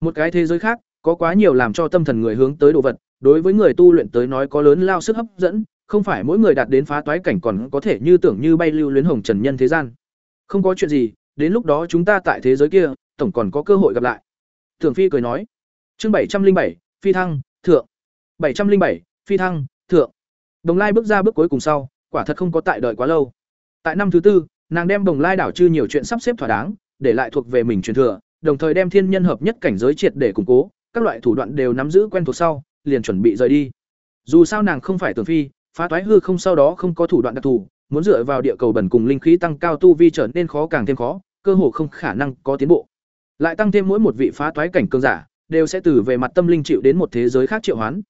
Một cái thế giới khác, có quá nhiều làm cho tâm thần người hướng tới đồ vật, đối với người tu luyện tới nói có lớn lao sức hấp dẫn, không phải mỗi người đạt đến phá toái cảnh còn có thể như tưởng như bay lưu luyến hồng trần nhân thế gian. Không có chuyện gì, đến lúc đó chúng ta tại thế giới kia, tổng còn có cơ hội gặp lại. Tưởng Phi cười nói. Chương bảy trăm linh bảy Phi thăng, thượng. bảy trăm linh bảy Phi thăng, thượng. Đồng Lai bước ra bước cuối cùng sau, quả thật không có tại đợi quá lâu. Tại năm thứ tư, nàng đem Đồng Lai đảo chư nhiều chuyện sắp xếp thỏa đáng, để lại thuộc về mình truyền thừa, đồng thời đem thiên nhân hợp nhất cảnh giới triệt để củng cố, các loại thủ đoạn đều nắm giữ quen thuộc sau, liền chuẩn bị rời đi. Dù sao nàng không phải tưởng phi, phá toái hư không sau đó không có thủ đoạn đặc thù, muốn dựa vào địa cầu bẩn cùng linh khí tăng cao tu vi trở nên khó càng thêm khó, cơ hồ không khả năng có tiến bộ. Lại tăng thêm mỗi một vị phá toái cảnh cường giả, đều sẽ từ về mặt tâm linh chịu đến một thế giới khác triệu hoán.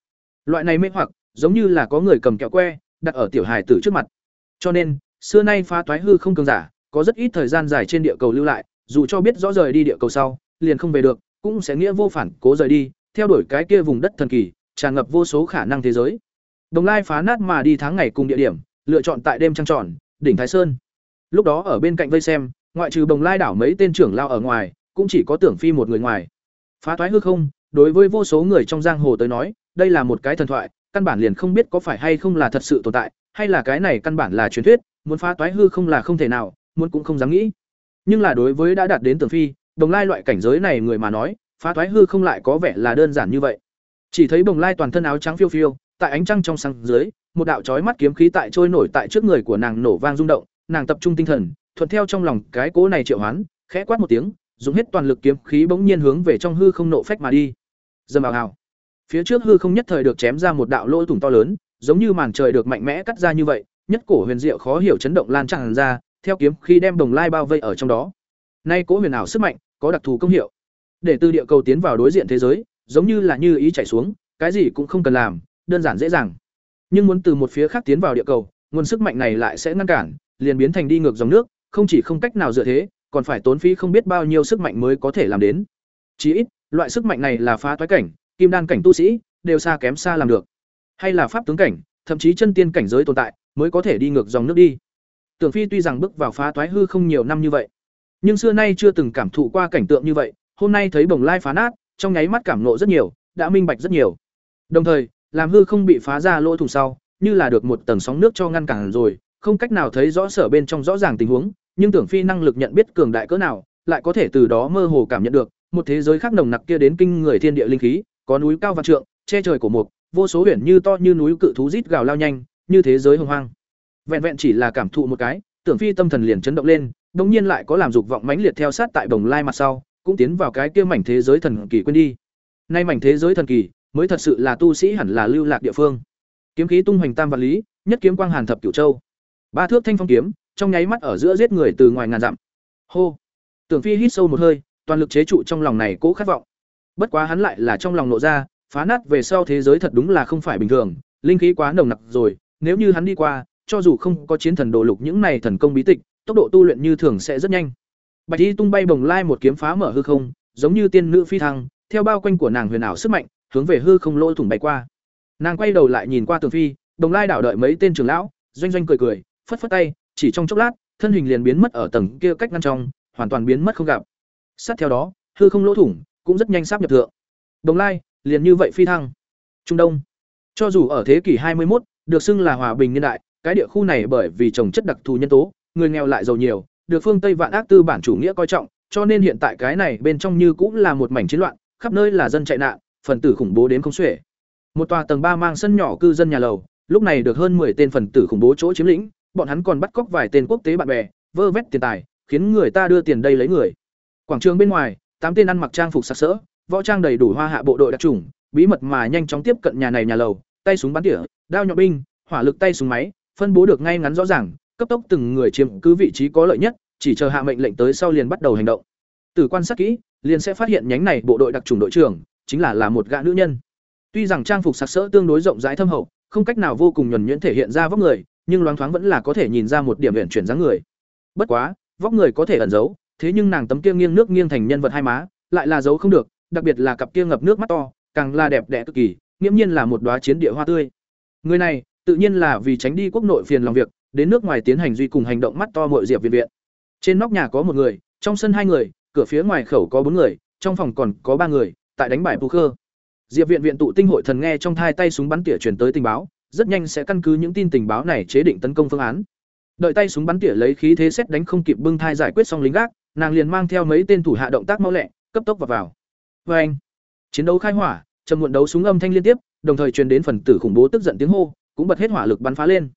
Loại này mê hoặc, giống như là có người cầm kẹo que, đặt ở tiểu hài tử trước mặt. Cho nên, xưa nay phá toái hư không cường giả, có rất ít thời gian dài trên địa cầu lưu lại, dù cho biết rõ rời đi địa cầu sau, liền không về được, cũng sẽ nghĩa vô phản cố rời đi, theo đuổi cái kia vùng đất thần kỳ, tràn ngập vô số khả năng thế giới. Đồng Lai phá nát mà đi tháng ngày cùng địa điểm, lựa chọn tại đêm trăng tròn, đỉnh Thái Sơn. Lúc đó ở bên cạnh vây xem, ngoại trừ Đồng Lai đảo mấy tên trưởng lao ở ngoài, cũng chỉ có Tưởng Phi một người ngoài. Phá thoái hư không, đối với vô số người trong giang hồ tới nói, đây là một cái thần thoại, căn bản liền không biết có phải hay không là thật sự tồn tại, hay là cái này căn bản là truyền thuyết, muốn phá toái hư không là không thể nào, muốn cũng không dám nghĩ. Nhưng là đối với đã đạt đến Tưởng Phi, Đồng Lai loại cảnh giới này người mà nói, phá thoái hư không lại có vẻ là đơn giản như vậy. Chỉ thấy Đồng Lai toàn thân áo trắng phiêu phiêu, tại ánh trăng trong sáng dưới, một đạo chói mắt kiếm khí tại trôi nổi tại trước người của nàng nổ vang rung động, nàng tập trung tinh thần, thuận theo trong lòng cái cố này triệu hoán, khẽ quát một tiếng, dùng hết toàn lực kiếm khí bỗng nhiên hướng về trong hư không nộ phách mà đi. Dầm ào ào. Phía trước hư không nhất thời được chém ra một đạo lỗ thủng to lớn, giống như màn trời được mạnh mẽ cắt ra như vậy, nhất cổ huyền diệu khó hiểu chấn động lan tràn ra, theo kiếm khí đem đồng lai bao vây ở trong đó. Nay cố huyền ảo sức mạnh, có đặc thù công hiệu. Để từ địa cầu tiến vào đối diện thế giới, giống như là như ý chảy xuống, cái gì cũng không cần làm, đơn giản dễ dàng. Nhưng muốn từ một phía khác tiến vào địa cầu, nguồn sức mạnh này lại sẽ ngăn cản, liền biến thành đi ngược dòng nước, không chỉ không cách nào dựa thế, còn phải tốn phí không biết bao nhiêu sức mạnh mới có thể làm đến. Chỉ ít, loại sức mạnh này là phá toái cảnh, kim đan cảnh tu sĩ, đều xa kém xa làm được. Hay là pháp tướng cảnh, thậm chí chân tiên cảnh giới tồn tại, mới có thể đi ngược dòng nước đi. Tưởng Phi tuy rằng bước vào phá toái hư không nhiều năm như vậy, nhưng xưa nay chưa từng cảm thụ qua cảnh tượng như vậy, hôm nay thấy bồng lai phá nát, trong nháy mắt cảm nộ rất nhiều, đã minh bạch rất nhiều. Đồng thời, làm hư không bị phá ra lỗ thủng sau, như là được một tầng sóng nước cho ngăn cản rồi, không cách nào thấy rõ sở bên trong rõ ràng tình huống, nhưng Tưởng Phi năng lực nhận biết cường đại cỡ nào, lại có thể từ đó mơ hồ cảm nhận được, một thế giới khác nồng nặc kia đến kinh người thiên địa linh khí, có núi cao vạn trượng, che trời của mục, vô số huyền như to như núi cự thú rít gào lao nhanh, như thế giới hồng hoang. Vẹn vẹn chỉ là cảm thụ một cái, Tưởng Phi tâm thần liền chấn động lên, Đồng nhiên lại có làm dục vọng mãnh liệt theo sát tại Đồng Lai mặt sau, cũng tiến vào cái kia mảnh thế giới thần kỳ quên đi. Nay mảnh thế giới thần kỳ, mới thật sự là tu sĩ hẳn là lưu lạc địa phương. Kiếm khí tung hoành tam vạn lý, nhất kiếm quang hàn thập cửu châu. Ba thước thanh phong kiếm, trong nháy mắt ở giữa giết người từ ngoài ngàn dặm. Hô. Tưởng Phi hít sâu một hơi, toàn lực chế trụ trong lòng này cố khát vọng. Bất quá hắn lại là trong lòng nộ ra, phá nát về sau thế giới thật đúng là không phải bình thường, linh khí quá nồng nặc rồi, nếu như hắn đi qua, cho dù không có chiến thần đồ lục những này thần công bí tịch, tốc độ tu luyện như thường sẽ rất nhanh. Bạch Y tung bay bồng lai một kiếm phá mở hư không, giống như tiên nữ phi thăng, theo bao quanh của nàng huyền ảo sức mạnh, hướng về hư không lỗ thủng bay qua. Nàng quay đầu lại nhìn qua Tường Phi, Đồng Lai đảo đợi mấy tên trưởng lão, doanh doanh cười cười phất phất tay chỉ trong chốc lát thân hình liền biến mất ở tầng kia cách ngăn trong hoàn toàn biến mất không gặp sát theo đó hư không lỗ thủng cũng rất nhanh sắp nhập thượng đồng lai liền như vậy phi thăng trung đông cho dù ở thế kỷ 21, được xưng là hòa bình niên đại cái địa khu này bởi vì trồng chất đặc thù nhân tố người nghèo lại giàu nhiều được phương tây vạn ác tư bản chủ nghĩa coi trọng cho nên hiện tại cái này bên trong như cũng là một mảnh chiến loạn khắp nơi là dân chạy nạn phần tử khủng bố đến không xuể. Một tòa tầng ba mang sân nhỏ cư dân nhà lầu lúc này được hơn 10 tên phần tử khủng bố chỗ chiếm lĩnh bọn hắn còn bắt cóc vài tên quốc tế bạn bè vơ vét tiền tài khiến người ta đưa tiền đây lấy người. Quảng trường bên ngoài tám tên ăn mặc trang phục sặc sỡ võ trang đầy đủ hoa hạ bộ đội đặc chủng, bí mật mà nhanh chóng tiếp cận nhà này nhà lầu tay súng bắn tỉa đao nhọn binh hỏa lực tay súng máy phân bố được ngay ngắn rõ ràng cấp tốc từng người chiếm cứ vị trí có lợi nhất, chỉ chờ hạ mệnh lệnh tới sau liền bắt đầu hành động. Từ quan sát kỹ, liền sẽ phát hiện nhánh này bộ đội đặc trùng đội trưởng, chính là là một gã nữ nhân. Tuy rằng trang phục sặc sỡ tương đối rộng rãi thâm hậu, không cách nào vô cùng nhuần nhuyễn thể hiện ra vóc người, nhưng loáng thoáng vẫn là có thể nhìn ra một điểm huyện chuyển dáng người. Bất quá, vóc người có thể ẩn giấu, thế nhưng nàng tấm kia nghiêng nước nghiêng thành nhân vật hai má, lại là giấu không được, đặc biệt là cặp kia ngập nước mắt to, càng là đẹp đẽ cực kỳ nghiêm nhiên là một đóa chiến địa hoa tươi. Người này, tự nhiên là vì tránh đi quốc nội phiền lòng việc đến nước ngoài tiến hành duy cùng hành động mắt to mội diệp viện viện. Trên nóc nhà có một người, trong sân hai người, cửa phía ngoài khẩu có bốn người, trong phòng còn có ba người, tại đánh bài poker. Diệp viện viện tụ tinh hội thần nghe trong thai tay súng bắn tỉa truyền tới tình báo, rất nhanh sẽ căn cứ những tin tình báo này chế định tấn công phương án. Đợi tay súng bắn tỉa lấy khí thế xét đánh không kịp bưng thai giải quyết xong lính gác, nàng liền mang theo mấy tên thủ hạ động tác mau lẹ, cấp tốc vào vào. Vê anh, chiến đấu khai hỏa chậm muộn đấu súng âm thanh liên tiếp, đồng thời truyền đến phần tử khủng bố tức giận tiếng hô, cũng bật hết hỏa lực bắn phá lên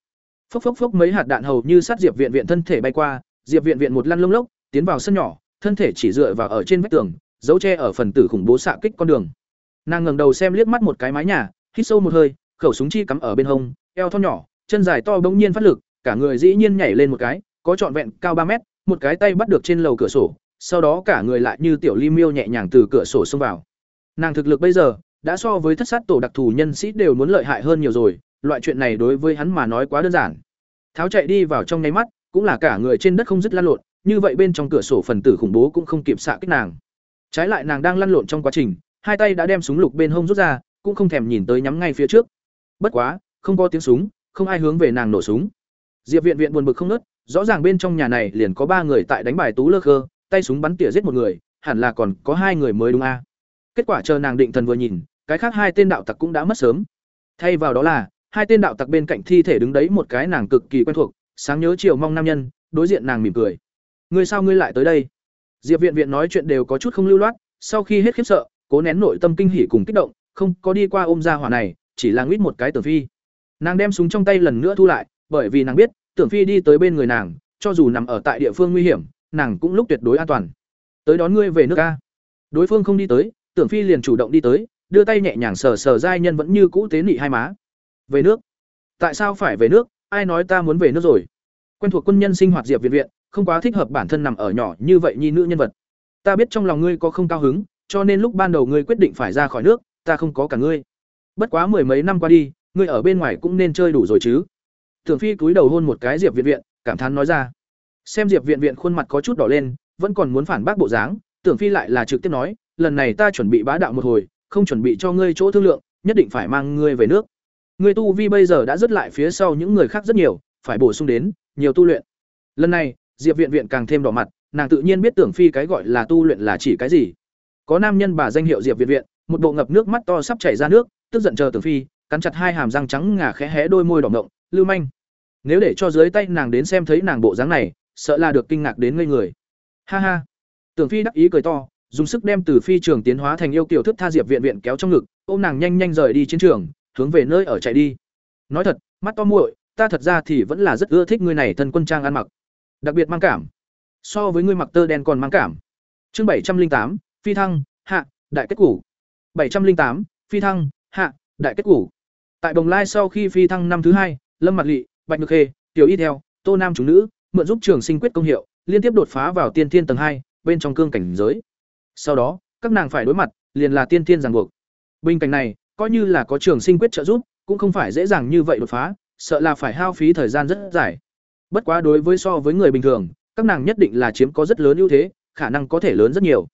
phốc phốc phốc mấy hạt đạn hầu như sát diệp viện viện thân thể bay qua, diệp viện viện một lăn lông lốc, tiến vào sân nhỏ, thân thể chỉ dựa vào ở trên vách tường, dấu che ở phần tử khủng bố xạ kích con đường. Nàng ngẩng đầu xem liếc mắt một cái mái nhà, hít sâu một hơi, khẩu súng chi cắm ở bên hông, eo thon nhỏ, chân dài to bỗng nhiên phát lực, cả người dĩ nhiên nhảy lên một cái, có trọn vẹn cao ba mét, một cái tay bắt được trên lầu cửa sổ, sau đó cả người lại như tiểu ly miêu nhẹ nhàng từ cửa sổ xông vào. Nàng thực lực bây giờ, đã so với thất sát tổ đặc thù nhân sĩ đều muốn lợi hại hơn nhiều rồi loại chuyện này đối với hắn mà nói quá đơn giản. Tháo chạy đi vào trong nháy mắt, cũng là cả người trên đất không dứt lăn lộn, như vậy bên trong cửa sổ phần tử khủng bố cũng không kịp xạ kích nàng. Trái lại nàng đang lăn lộn trong quá trình, hai tay đã đem súng lục bên hông rút ra, cũng không thèm nhìn tới nhắm ngay phía trước. Bất quá, không có tiếng súng, không ai hướng về nàng nổ súng. Diệp viện viện buồn bực không nớt, rõ ràng bên trong nhà này liền có ba người tại đánh bài tú lơ khơ, tay súng bắn tỉa giết một người, hẳn là còn có hai người mới đúng a. Kết quả chờ nàng định thần vừa nhìn, cái khác hai tên đạo tặc cũng đã mất sớm. Thay vào đó là hai tên đạo tặc bên cạnh thi thể đứng đấy một cái nàng cực kỳ quen thuộc, sáng nhớ chiều mong nam nhân, đối diện nàng mỉm cười. Ngươi sao ngươi lại tới đây? Diệp viện viện nói chuyện đều có chút không lưu loát, sau khi hết khiếp sợ, cố nén nội tâm kinh hỉ cùng kích động, không có đi qua ôm ra hỏa này, chỉ là nguyết một cái tưởng phi. Nàng đem súng trong tay lần nữa thu lại, bởi vì nàng biết, tưởng phi đi tới bên người nàng, cho dù nằm ở tại địa phương nguy hiểm, nàng cũng lúc tuyệt đối an toàn. Tới đón ngươi về nước ca đối phương không đi tới, tưởng phi liền chủ động đi tới, đưa tay nhẹ nhàng sờ sờ giai nhân vẫn như cũ tế nị hai má về nước? Tại sao phải về nước? Ai nói ta muốn về nước rồi? Quen thuộc quân nhân sinh hoạt diệp viện viện, không quá thích hợp bản thân nằm ở nhỏ như vậy nhi nữ nhân vật. Ta biết trong lòng ngươi có không cao hứng, cho nên lúc ban đầu ngươi quyết định phải ra khỏi nước, ta không có cả ngươi. Bất quá mười mấy năm qua đi, ngươi ở bên ngoài cũng nên chơi đủ rồi chứ. Tưởng phi cúi đầu hôn một cái diệp viện viện, cảm thán nói ra. Xem diệp viện viện khuôn mặt có chút đỏ lên, vẫn còn muốn phản bác bộ dáng tưởng phi lại là trực tiếp nói, lần này ta chuẩn bị bá đạo một hồi, không chuẩn bị cho ngươi chỗ thương lượng, nhất định phải mang ngươi về nước. Người tu vi bây giờ đã dứt lại phía sau những người khác rất nhiều, phải bổ sung đến nhiều tu luyện. Lần này, diệp viện viện càng thêm đỏ mặt, nàng tự nhiên biết tưởng phi cái gọi là tu luyện là chỉ cái gì. Có nam nhân bà danh hiệu diệp viện viện, một bộ ngập nước mắt to sắp chảy ra nước, tức giận chờ tưởng phi, cắn chặt hai hàm răng trắng ngà khẽ hé đôi môi đỏ ngộng lưu manh. Nếu để cho dưới tay nàng đến xem thấy nàng bộ dáng này, sợ là được kinh ngạc đến ngây người. Ha ha. Tưởng phi đắc ý cười to, dùng sức đem từ phi trường tiến hóa thành yêu kiểu thức tha diệp viện viện kéo trong ngực, ôm nàng nhanh nhanh rời đi chiến trường hướng về nơi ở chạy đi. Nói thật, mắt to muội, ta thật ra thì vẫn là rất ưa thích ngươi này thân quân trang ăn mặc. Đặc biệt mang cảm. So với ngươi mặc tơ đen còn mang cảm. Chương bảy trăm linh tám, phi thăng, hạ, đại kết củ. bảy trăm linh tám, phi thăng, hạ, đại kết củ. Tại đồng lai sau khi phi thăng năm thứ hai, lâm mặt lị, bạch ngực khê, tiểu y theo, tô nam chủ nữ, mượn giúp trường sinh quyết công hiệu, liên tiếp đột phá vào tiên thiên tầng hai, bên trong cương cảnh giới. Sau đó, các nàng phải đối mặt, liền là tiên thiên ràng buộc. Bình cảnh này coi như là có trường sinh quyết trợ giúp cũng không phải dễ dàng như vậy đột phá sợ là phải hao phí thời gian rất dài. Bất quá đối với so với người bình thường các nàng nhất định là chiếm có rất lớn ưu thế khả năng có thể lớn rất nhiều.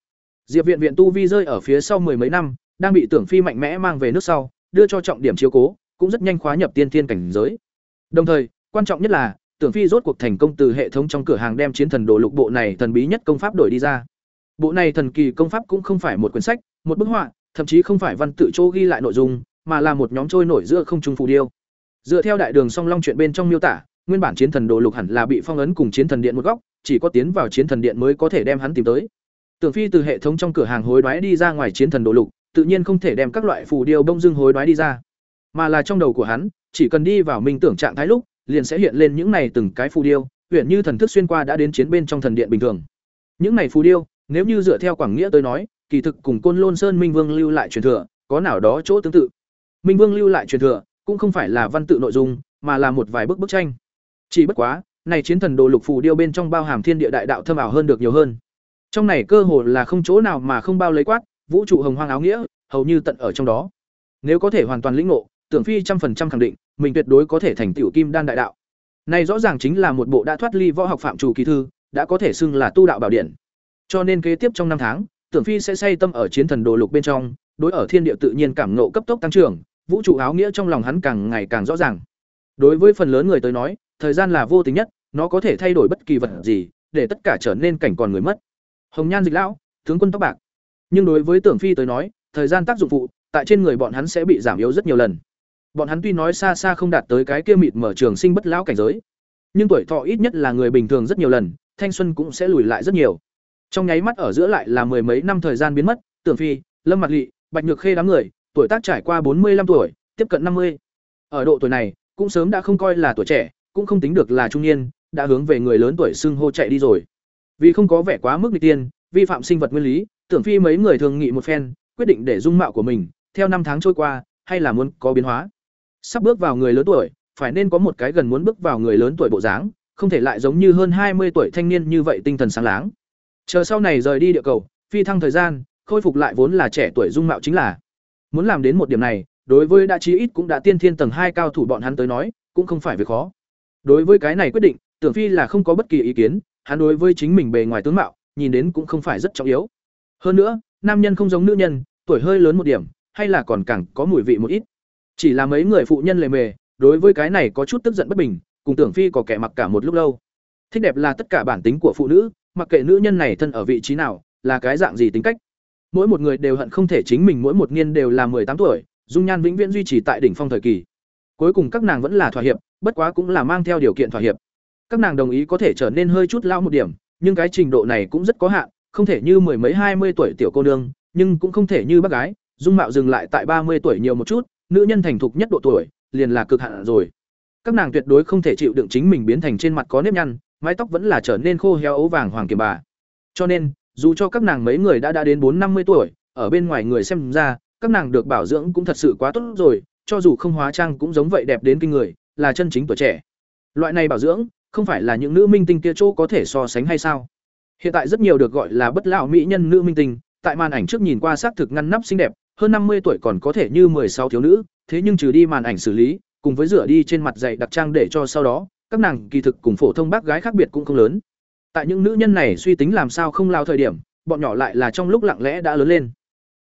Diệp viện viện tu vi rơi ở phía sau mười mấy năm đang bị tưởng phi mạnh mẽ mang về nước sau đưa cho trọng điểm chiếu cố cũng rất nhanh khóa nhập tiên thiên cảnh giới. Đồng thời quan trọng nhất là Tưởng Phi rốt cuộc thành công từ hệ thống trong cửa hàng đem chiến thần đồ lục bộ này thần bí nhất công pháp đổi đi ra. Bộ này thần kỳ công pháp cũng không phải một quyển sách, một bức họa, thậm chí không phải văn tự chỗ ghi lại nội dung, mà là một nhóm trôi nổi giữa không trung phù điêu. Dựa theo đại đường song long chuyện bên trong miêu tả, nguyên bản chiến thần đồ lục hẳn là bị phong ấn cùng chiến thần điện một góc, chỉ có tiến vào chiến thần điện mới có thể đem hắn tìm tới. Tưởng Phi từ hệ thống trong cửa hàng hối đoái đi ra ngoài chiến thần đồ lục, tự nhiên không thể đem các loại phù điêu bông Dương hối đoái đi ra, mà là trong đầu của hắn, chỉ cần đi vào minh tưởng trạng thái lúc, liền sẽ hiện lên những này từng cái phù điêu, huyền như thần thức xuyên qua đã đến chiến bên trong thần điện bình thường. Những này phù điêu, nếu như dựa theo quảng nghĩa tới nói, kỳ thực cùng Côn Lôn Sơn Minh Vương lưu lại truyền thừa, có nào đó chỗ tương tự. Minh Vương lưu lại truyền thừa, cũng không phải là văn tự nội dung, mà là một vài bức bức tranh. Chỉ bất quá, này chiến thần đồ lục phù điêu bên trong bao hàm thiên địa đại đạo thâm ảo hơn được nhiều hơn. Trong này cơ hồ là không chỗ nào mà không bao lấy quát, vũ trụ hồng hoang áo nghĩa, hầu như tận ở trong đó. Nếu có thể hoàn toàn lĩnh ngộ, Tưởng Phi trăm phần trăm khẳng định, mình tuyệt đối có thể thành tiểu kim đan đại đạo. Này rõ ràng chính là một bộ đã thoát ly võ học phạm chủ kỳ thư, đã có thể xưng là tu đạo bảo điển. Cho nên kế tiếp trong năm tháng, Tưởng Phi sẽ say tâm ở chiến thần đồ lục bên trong, đối ở thiên địa tự nhiên cảm ngộ cấp tốc tăng trưởng, vũ trụ áo nghĩa trong lòng hắn càng ngày càng rõ ràng. Đối với phần lớn người tới nói, thời gian là vô tình nhất, nó có thể thay đổi bất kỳ vật gì, để tất cả trở nên cảnh còn người mất. Hồng Nhan Dịch lão, tướng quân tóc bạc. Nhưng đối với Tưởng Phi tới nói, thời gian tác dụng phụ, tại trên người bọn hắn sẽ bị giảm yếu rất nhiều lần. Bọn hắn tuy nói xa xa không đạt tới cái kia mịt mở trường sinh bất lão cảnh giới, nhưng tuổi thọ ít nhất là người bình thường rất nhiều lần, thanh xuân cũng sẽ lùi lại rất nhiều. Trong nháy mắt ở giữa lại là mười mấy năm thời gian biến mất, Tưởng Phi, Lâm mặt lỵ, Bạch Nhược Khê đám người, tuổi tác trải qua bốn mươi năm tuổi, tiếp cận năm mươi. Ở độ tuổi này, cũng sớm đã không coi là tuổi trẻ, cũng không tính được là trung niên, đã hướng về người lớn tuổi xưng hô chạy đi rồi. Vì không có vẻ quá mức nghịch tiên, vi phạm sinh vật nguyên lý, Tưởng Phi mấy người thường nghị một phen, quyết định để dung mạo của mình, theo năm tháng trôi qua, hay là muốn có biến hóa. Sắp bước vào người lớn tuổi, phải nên có một cái gần muốn bước vào người lớn tuổi bộ dáng, không thể lại giống như hơn hai mươi tuổi thanh niên như vậy tinh thần sáng láng. Chờ sau này rời đi địa cầu, phi thăng thời gian, khôi phục lại vốn là trẻ tuổi dung mạo chính là. Muốn làm đến một điểm này, đối với đã chí ít cũng đã tiên thiên tầng hai cao thủ bọn hắn tới nói, cũng không phải việc khó. Đối với cái này quyết định, Tưởng Phi là không có bất kỳ ý kiến, hắn đối với chính mình bề ngoài tướng mạo, nhìn đến cũng không phải rất trọng yếu. Hơn nữa, nam nhân không giống nữ nhân, tuổi hơi lớn một điểm, hay là còn càng có mùi vị một ít. Chỉ là mấy người phụ nhân lề mề, đối với cái này có chút tức giận bất bình, cùng Tưởng Phi có kẻ mặc cả một lúc lâu. Thích đẹp là tất cả bản tính của phụ nữ, mặc kệ nữ nhân này thân ở vị trí nào, là cái dạng gì tính cách. Mỗi một người đều hận không thể chính mình mỗi một niên đều là tám tuổi, dung nhan vĩnh viễn duy trì tại đỉnh phong thời kỳ. Cuối cùng các nàng vẫn là thỏa hiệp, bất quá cũng là mang theo điều kiện thỏa hiệp. Các nàng đồng ý có thể trở nên hơi chút lao một điểm, nhưng cái trình độ này cũng rất có hạn, không thể như mười mấy hai mươi tuổi tiểu cô nương, nhưng cũng không thể như bác gái, dung mạo dừng lại tại ba mươi tuổi nhiều một chút, nữ nhân thành thục nhất độ tuổi, liền là cực hạn rồi. Các nàng tuyệt đối không thể chịu đựng chính mình biến thành trên mặt có nếp nhăn, mái tóc vẫn là trở nên khô héo ấu vàng hoàng kiềm bà. Cho nên, dù cho các nàng mấy người đã đã đến bốn năm mươi tuổi, ở bên ngoài người xem ra, các nàng được bảo dưỡng cũng thật sự quá tốt rồi, cho dù không hóa trang cũng giống vậy đẹp đến kinh người, là chân chính tuổi trẻ. Loại này bảo dưỡng, không phải là những nữ minh tinh kia chỗ có thể so sánh hay sao? Hiện tại rất nhiều được gọi là bất lão mỹ nhân nữ minh tinh, tại màn ảnh trước nhìn qua xác thực ngăn nắp xinh đẹp, hơn năm mươi tuổi còn có thể như sáu thiếu nữ, thế nhưng trừ đi màn ảnh xử lý, cùng với rửa đi trên mặt dày đặc trang để cho sau đó, các nàng kỳ thực cùng phổ thông bác gái khác biệt cũng không lớn. Tại những nữ nhân này suy tính làm sao không lao thời điểm, bọn nhỏ lại là trong lúc lặng lẽ đã lớn lên.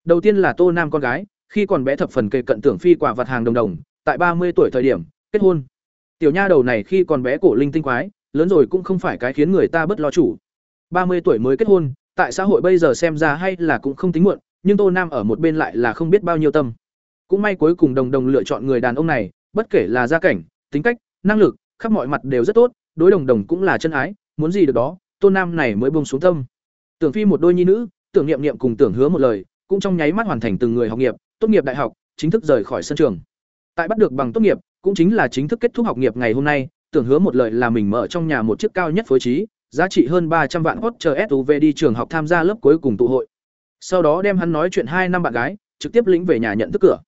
Đầu tiên là Tô Nam con gái, khi còn bé thập phần kề cận tưởng phi quả vật hàng đồng đồng, tại ba mươi tuổi thời điểm, kết hôn. Tiểu nha đầu này khi còn bé cổ linh tinh quái, lớn rồi cũng không phải cái khiến người ta bất lo chủ. ba mươi tuổi mới kết hôn, tại xã hội bây giờ xem ra hay là cũng không tính muộn, nhưng Tô Nam ở một bên lại là không biết bao nhiêu tâm. Cũng may cuối cùng đồng đồng lựa chọn người đàn ông này, bất kể là gia cảnh, tính cách, năng lực, khắp mọi mặt đều rất tốt, đối đồng đồng cũng là chân ái, muốn gì được đó, tôn Nam này mới buông xuống tâm. Tưởng Phi một đôi nhi nữ, tưởng niệm niệm cùng tưởng hứa một lời, cũng trong nháy mắt hoàn thành từng người học nghiệp, tốt nghiệp đại học, chính thức rời khỏi sân trường. Tại bắt được bằng tốt nghiệp, cũng chính là chính thức kết thúc học nghiệp ngày hôm nay, tưởng hứa một lời là mình mở trong nhà một chiếc cao nhất phối trí, giá trị hơn ba trăm vạn hot chờ SUV đi trường học tham gia lớp cuối cùng tụ hội. Sau đó đem hắn nói chuyện hai năm bạn gái, trực tiếp lĩnh về nhà nhận thức cửa.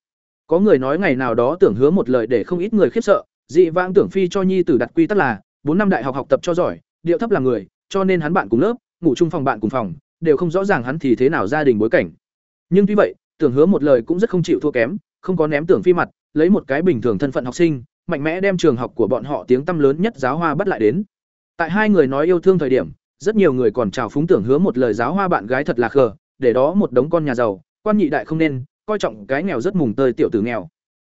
Có người nói ngày nào đó tưởng hứa một lời để không ít người khiếp sợ, dị vãng tưởng phi cho nhi tử đặt quy tắc là bốn năm đại học học tập cho giỏi, điệu thấp là người, cho nên hắn bạn cùng lớp, ngủ chung phòng bạn cùng phòng, đều không rõ ràng hắn thì thế nào gia đình bối cảnh. Nhưng tuy vậy, tưởng hứa một lời cũng rất không chịu thua kém, không có ném tưởng phi mặt, lấy một cái bình thường thân phận học sinh, mạnh mẽ đem trường học của bọn họ tiếng tăm lớn nhất giáo hoa bắt lại đến. Tại hai người nói yêu thương thời điểm, rất nhiều người còn chào phúng tưởng hứa một lời giáo hoa bạn gái thật là khờ, để đó một đống con nhà giàu, quan nhị đại không nên, coi trọng cái nghèo rất mùng tơi tiểu tử nghèo.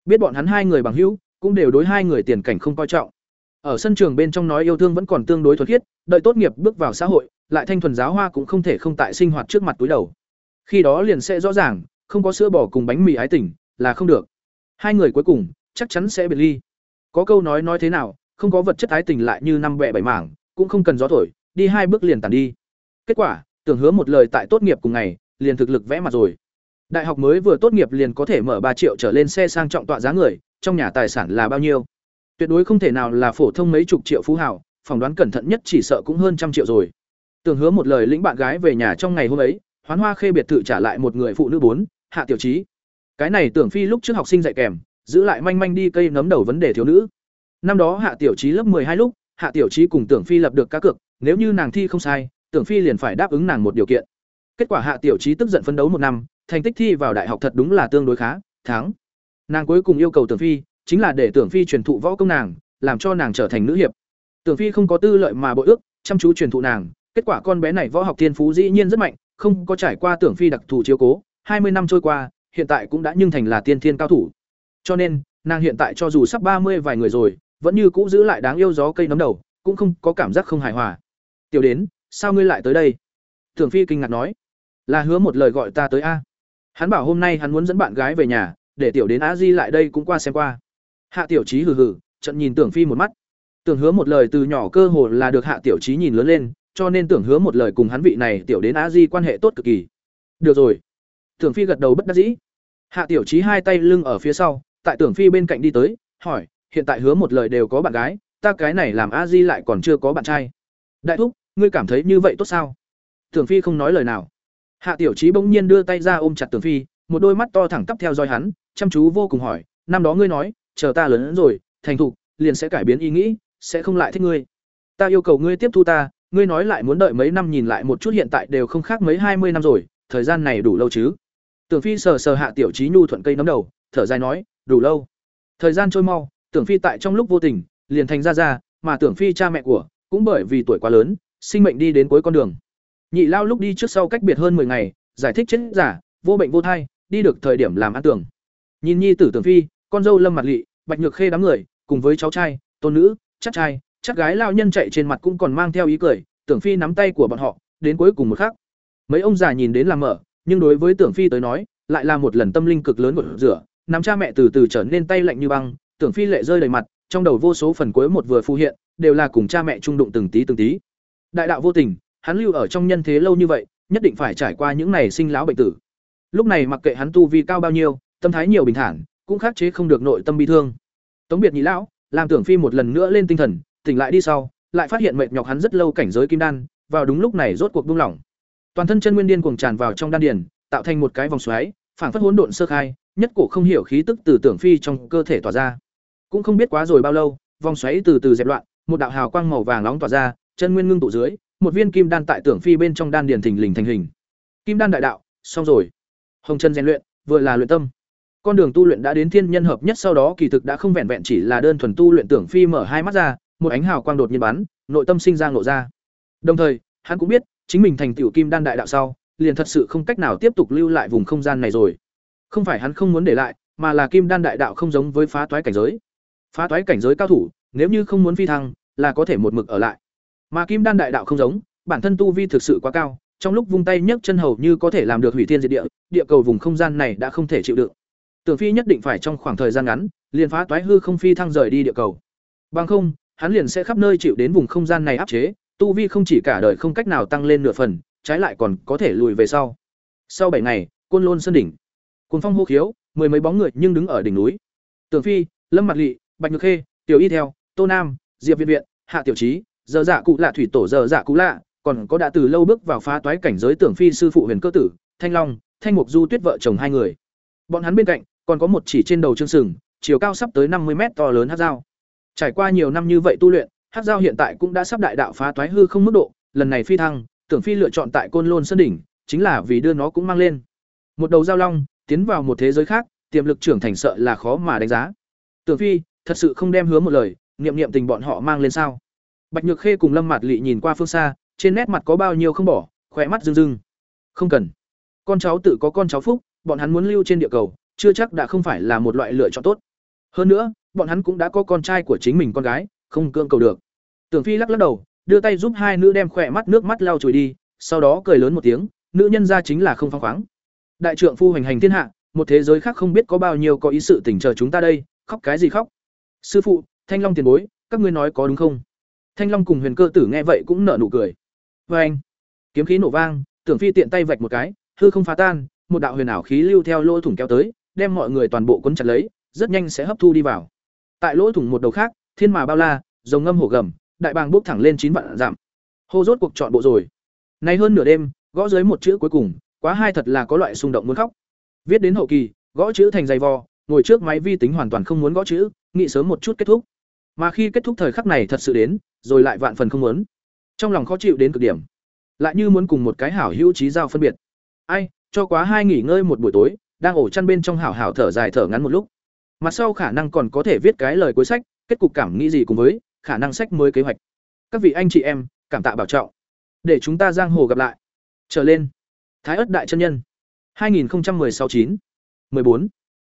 Biết bọn hắn hai người bằng hữu, cũng đều đối hai người tiền cảnh không coi trọng. ở sân trường bên trong nói yêu thương vẫn còn tương đối thuần khiết, đợi tốt nghiệp bước vào xã hội, lại thanh thuần giáo hoa cũng không thể không tại sinh hoạt trước mặt túi đầu. Khi đó liền sẽ rõ ràng, không có sữa bò cùng bánh mì ái tình, là không được. Hai người cuối cùng, chắc chắn sẽ biệt ly. Có câu nói nói thế nào, không có vật chất ái tình lại như năm bè bảy mảng, cũng không cần gió thổi, đi hai bước liền tàn đi. Kết quả, tưởng hứa một lời tại tốt nghiệp cùng ngày, liền thực lực vẽ mặt rồi. Đại học mới vừa tốt nghiệp liền có thể mở ba triệu trở lên xe sang trọng tọa giá người trong nhà tài sản là bao nhiêu. Tuyệt đối không thể nào là phổ thông mấy chục triệu phú hảo phỏng đoán cẩn thận nhất chỉ sợ cũng hơn trăm triệu rồi. Tưởng hứa một lời lĩnh bạn gái về nhà trong ngày hôm ấy, hoán hoa khê biệt thự trả lại một người phụ nữ bốn, hạ tiểu trí. Cái này tưởng phi lúc trước học sinh dạy kèm, giữ lại manh manh đi cây nấm đầu vấn đề thiếu nữ. Năm đó hạ tiểu trí lớp hai lúc, hạ tiểu trí cùng tưởng phi lập được cá cược, nếu như nàng thi không sai, tưởng phi liền phải đáp ứng nàng một điều kiện. Kết quả hạ tiểu trí tức giận phấn đấu một năm, thành tích thi vào đại học thật đúng là tương đối khá, thắng nàng cuối cùng yêu cầu tưởng phi chính là để tưởng phi truyền thụ võ công nàng, làm cho nàng trở thành nữ hiệp. Tưởng phi không có tư lợi mà bội ước, chăm chú truyền thụ nàng. Kết quả con bé này võ học thiên phú dĩ nhiên rất mạnh, không có trải qua tưởng phi đặc thù chiếu cố. Hai mươi năm trôi qua, hiện tại cũng đã nhưng thành là tiên thiên cao thủ. Cho nên, nàng hiện tại cho dù sắp ba mươi vài người rồi, vẫn như cũ giữ lại đáng yêu gió cây nấm đầu, cũng không có cảm giác không hài hòa. Tiểu đến, sao ngươi lại tới đây? Tưởng phi kinh ngạc nói. Là hứa một lời gọi ta tới a. Hắn bảo hôm nay hắn muốn dẫn bạn gái về nhà để tiểu đến a di lại đây cũng qua xem qua. Hạ tiểu trí hừ hừ, trận nhìn tưởng phi một mắt. Tưởng hứa một lời từ nhỏ cơ hồ là được hạ tiểu trí nhìn lớn lên, cho nên tưởng hứa một lời cùng hắn vị này tiểu đến a di quan hệ tốt cực kỳ. Được rồi. Tưởng phi gật đầu bất đắc dĩ. Hạ tiểu trí hai tay lưng ở phía sau, tại tưởng phi bên cạnh đi tới, hỏi, hiện tại hứa một lời đều có bạn gái, ta cái này làm a di lại còn chưa có bạn trai. Đại thúc, ngươi cảm thấy như vậy tốt sao? Tưởng phi không nói lời nào. Hạ tiểu trí bỗng nhiên đưa tay ra ôm chặt tưởng phi một đôi mắt to thẳng tắp theo dõi hắn, chăm chú vô cùng hỏi, năm đó ngươi nói, chờ ta lớn rồi, thành thục, liền sẽ cải biến ý nghĩ, sẽ không lại thích ngươi. Ta yêu cầu ngươi tiếp thu ta, ngươi nói lại muốn đợi mấy năm nhìn lại một chút hiện tại đều không khác mấy hai mươi năm rồi, thời gian này đủ lâu chứ? Tưởng phi sờ sờ hạ tiểu trí nhu thuận cây nắm đầu, thở dài nói, đủ lâu. Thời gian trôi mau, tưởng phi tại trong lúc vô tình, liền thành ra ra, mà tưởng phi cha mẹ của, cũng bởi vì tuổi quá lớn, sinh mệnh đi đến cuối con đường. Nhị lao lúc đi trước sau cách biệt hơn 10 ngày, giải thích chết giả, vô bệnh vô thai đi được thời điểm làm ăn tưởng. Nhìn nhi tử tưởng phi, con dâu lâm mặt lị, bạch nhược khê đám người, cùng với cháu trai, tôn nữ, chắc trai, chắc gái lao nhân chạy trên mặt cũng còn mang theo ý cười, tưởng phi nắm tay của bọn họ, đến cuối cùng một khắc. Mấy ông già nhìn đến làm mở, nhưng đối với tưởng phi tới nói, lại là một lần tâm linh cực lớn của rửa nắm cha mẹ từ từ trở nên tay lạnh như băng, tưởng phi lệ rơi đầy mặt, trong đầu vô số phần cuối một vừa phù hiện, đều là cùng cha mẹ trung đụng từng tí từng tí. Đại đạo vô tình, hắn lưu ở trong nhân thế lâu như vậy, nhất định phải trải qua những này sinh lão bệnh tử lúc này mặc kệ hắn tu vi cao bao nhiêu, tâm thái nhiều bình thản, cũng khắc chế không được nội tâm bi thương. Tống biệt nhị lão, làm tưởng phi một lần nữa lên tinh thần, tỉnh lại đi sau, lại phát hiện mệt nhọc hắn rất lâu cảnh giới kim đan, vào đúng lúc này rốt cuộc buông lỏng. Toàn thân chân nguyên điên cuồng tràn vào trong đan điền, tạo thành một cái vòng xoáy, phảng phất hỗn độn sơ khai, nhất cổ không hiểu khí tức từ tưởng phi trong cơ thể tỏa ra. Cũng không biết quá rồi bao lâu, vòng xoáy từ từ dẹp loạn, một đạo hào quang màu vàng nóng tỏa ra, chân nguyên ngưng tụ dưới, một viên kim đan tại tưởng phi bên trong đan điền thình lình thành hình. Kim đan đại đạo, xong rồi hồng chân rèn luyện, vừa là luyện tâm. Con đường tu luyện đã đến thiên nhân hợp nhất sau đó, kỳ thực đã không vẹn vẹn chỉ là đơn thuần tu luyện tưởng phi mở hai mắt ra, một ánh hào quang đột nhiên bắn, nội tâm sinh ra ngộ ra. Đồng thời, hắn cũng biết, chính mình thành tiểu kim đan đại đạo sau, liền thật sự không cách nào tiếp tục lưu lại vùng không gian này rồi. Không phải hắn không muốn để lại, mà là kim đan đại đạo không giống với phá toái cảnh giới. Phá toái cảnh giới cao thủ, nếu như không muốn phi thăng, là có thể một mực ở lại. Mà kim đan đại đạo không giống, bản thân tu vi thực sự quá cao trong lúc vung tay nhấc chân hầu như có thể làm được hủy thiên diệt địa địa cầu vùng không gian này đã không thể chịu đựng. Tưởng phi nhất định phải trong khoảng thời gian ngắn liền phá toái hư không phi thăng rời đi địa cầu. Bằng không hắn liền sẽ khắp nơi chịu đến vùng không gian này áp chế tu vi không chỉ cả đời không cách nào tăng lên nửa phần trái lại còn có thể lùi về sau. Sau bảy ngày côn lôn sơn đỉnh. Cùng phong hô khiếu mười mấy bóng người nhưng đứng ở đỉnh núi. Tưởng phi lâm mặt Lệ, bạch nhược khê tiểu y theo tô nam diệp viện viện hạ tiểu trí giờ dạ cụ lạ thủy tổ giờ dạ cụ lạ còn có đã từ lâu bước vào phá toái cảnh giới tưởng phi sư phụ huyền cơ tử, thanh long, thanh mục du tuyết vợ chồng hai người. Bọn hắn bên cạnh, còn có một chỉ trên đầu trương sừng, chiều cao sắp tới năm mươi mét to lớn hát dao. Trải qua nhiều năm như vậy tu luyện hát dao hiện tại cũng đã sắp đại đạo phá toái hư không mức độ, lần này phi thăng, tưởng phi lựa chọn tại côn lôn sơn đỉnh, chính là vì đưa nó cũng mang lên. Một đầu giao long, tiến vào một thế giới khác, tiềm lực trưởng thành sợ là khó mà đánh giá. Tưởng phi, thật sự không đem hứa một lời, niệm niệm tình bọn họ mang lên sao? Bạch nhược khê cùng lâm mạt lị nhìn qua phương xa trên nét mặt có bao nhiêu không bỏ, khỏe mắt rưng rưng. Không cần. Con cháu tự có con cháu phúc, bọn hắn muốn lưu trên địa cầu, chưa chắc đã không phải là một loại lựa chọn tốt. Hơn nữa, bọn hắn cũng đã có con trai của chính mình con gái, không cưỡng cầu được. Tưởng phi lắc lắc đầu, đưa tay giúp hai nữ đem khỏe mắt nước mắt lau chùi đi, sau đó cười lớn một tiếng, nữ nhân ra chính là không phăng khoáng. Đại trượng phu hành hành thiên hạ, một thế giới khác không biết có bao nhiêu có ý sự tỉnh chờ chúng ta đây, khóc cái gì khóc. Sư phụ, thanh long tiền bối, các ngươi nói có đúng không? Thanh long cùng huyền cơ tử nghe vậy cũng nở nụ cười vê anh. Kiếm khí nổ vang, tưởng phi tiện tay vạch một cái, hư không phá tan, một đạo huyền ảo khí lưu theo lỗ thủng kéo tới, đem mọi người toàn bộ cuốn chặt lấy, rất nhanh sẽ hấp thu đi vào. Tại lỗ thủng một đầu khác, thiên mà bao la, rồng ngâm hổ gầm, đại bàng bốc thẳng lên chín vạn giảm hô rốt cuộc chọn bộ rồi. Nay hơn nửa đêm, gõ dưới một chữ cuối cùng, quá hai thật là có loại xung động muốn khóc. Viết đến hậu kỳ, gõ chữ thành dày vò, ngồi trước máy vi tính hoàn toàn không muốn gõ chữ, nghĩ sớm một chút kết thúc. Mà khi kết thúc thời khắc này thật sự đến, rồi lại vạn phần không muốn trong lòng khó chịu đến cực điểm. Lại như muốn cùng một cái hảo hữu trí giao phân biệt. Ai, cho quá hai nghỉ ngơi một buổi tối, đang ổ chăn bên trong hảo hảo thở dài thở ngắn một lúc. Mặt sau khả năng còn có thể viết cái lời cuối sách, kết cục cảm nghĩ gì cùng với, khả năng sách mới kế hoạch. Các vị anh chị em, cảm tạ bảo trọng. Để chúng ta giang hồ gặp lại. Trở lên. Thái ất đại chân nhân. 2016 9 14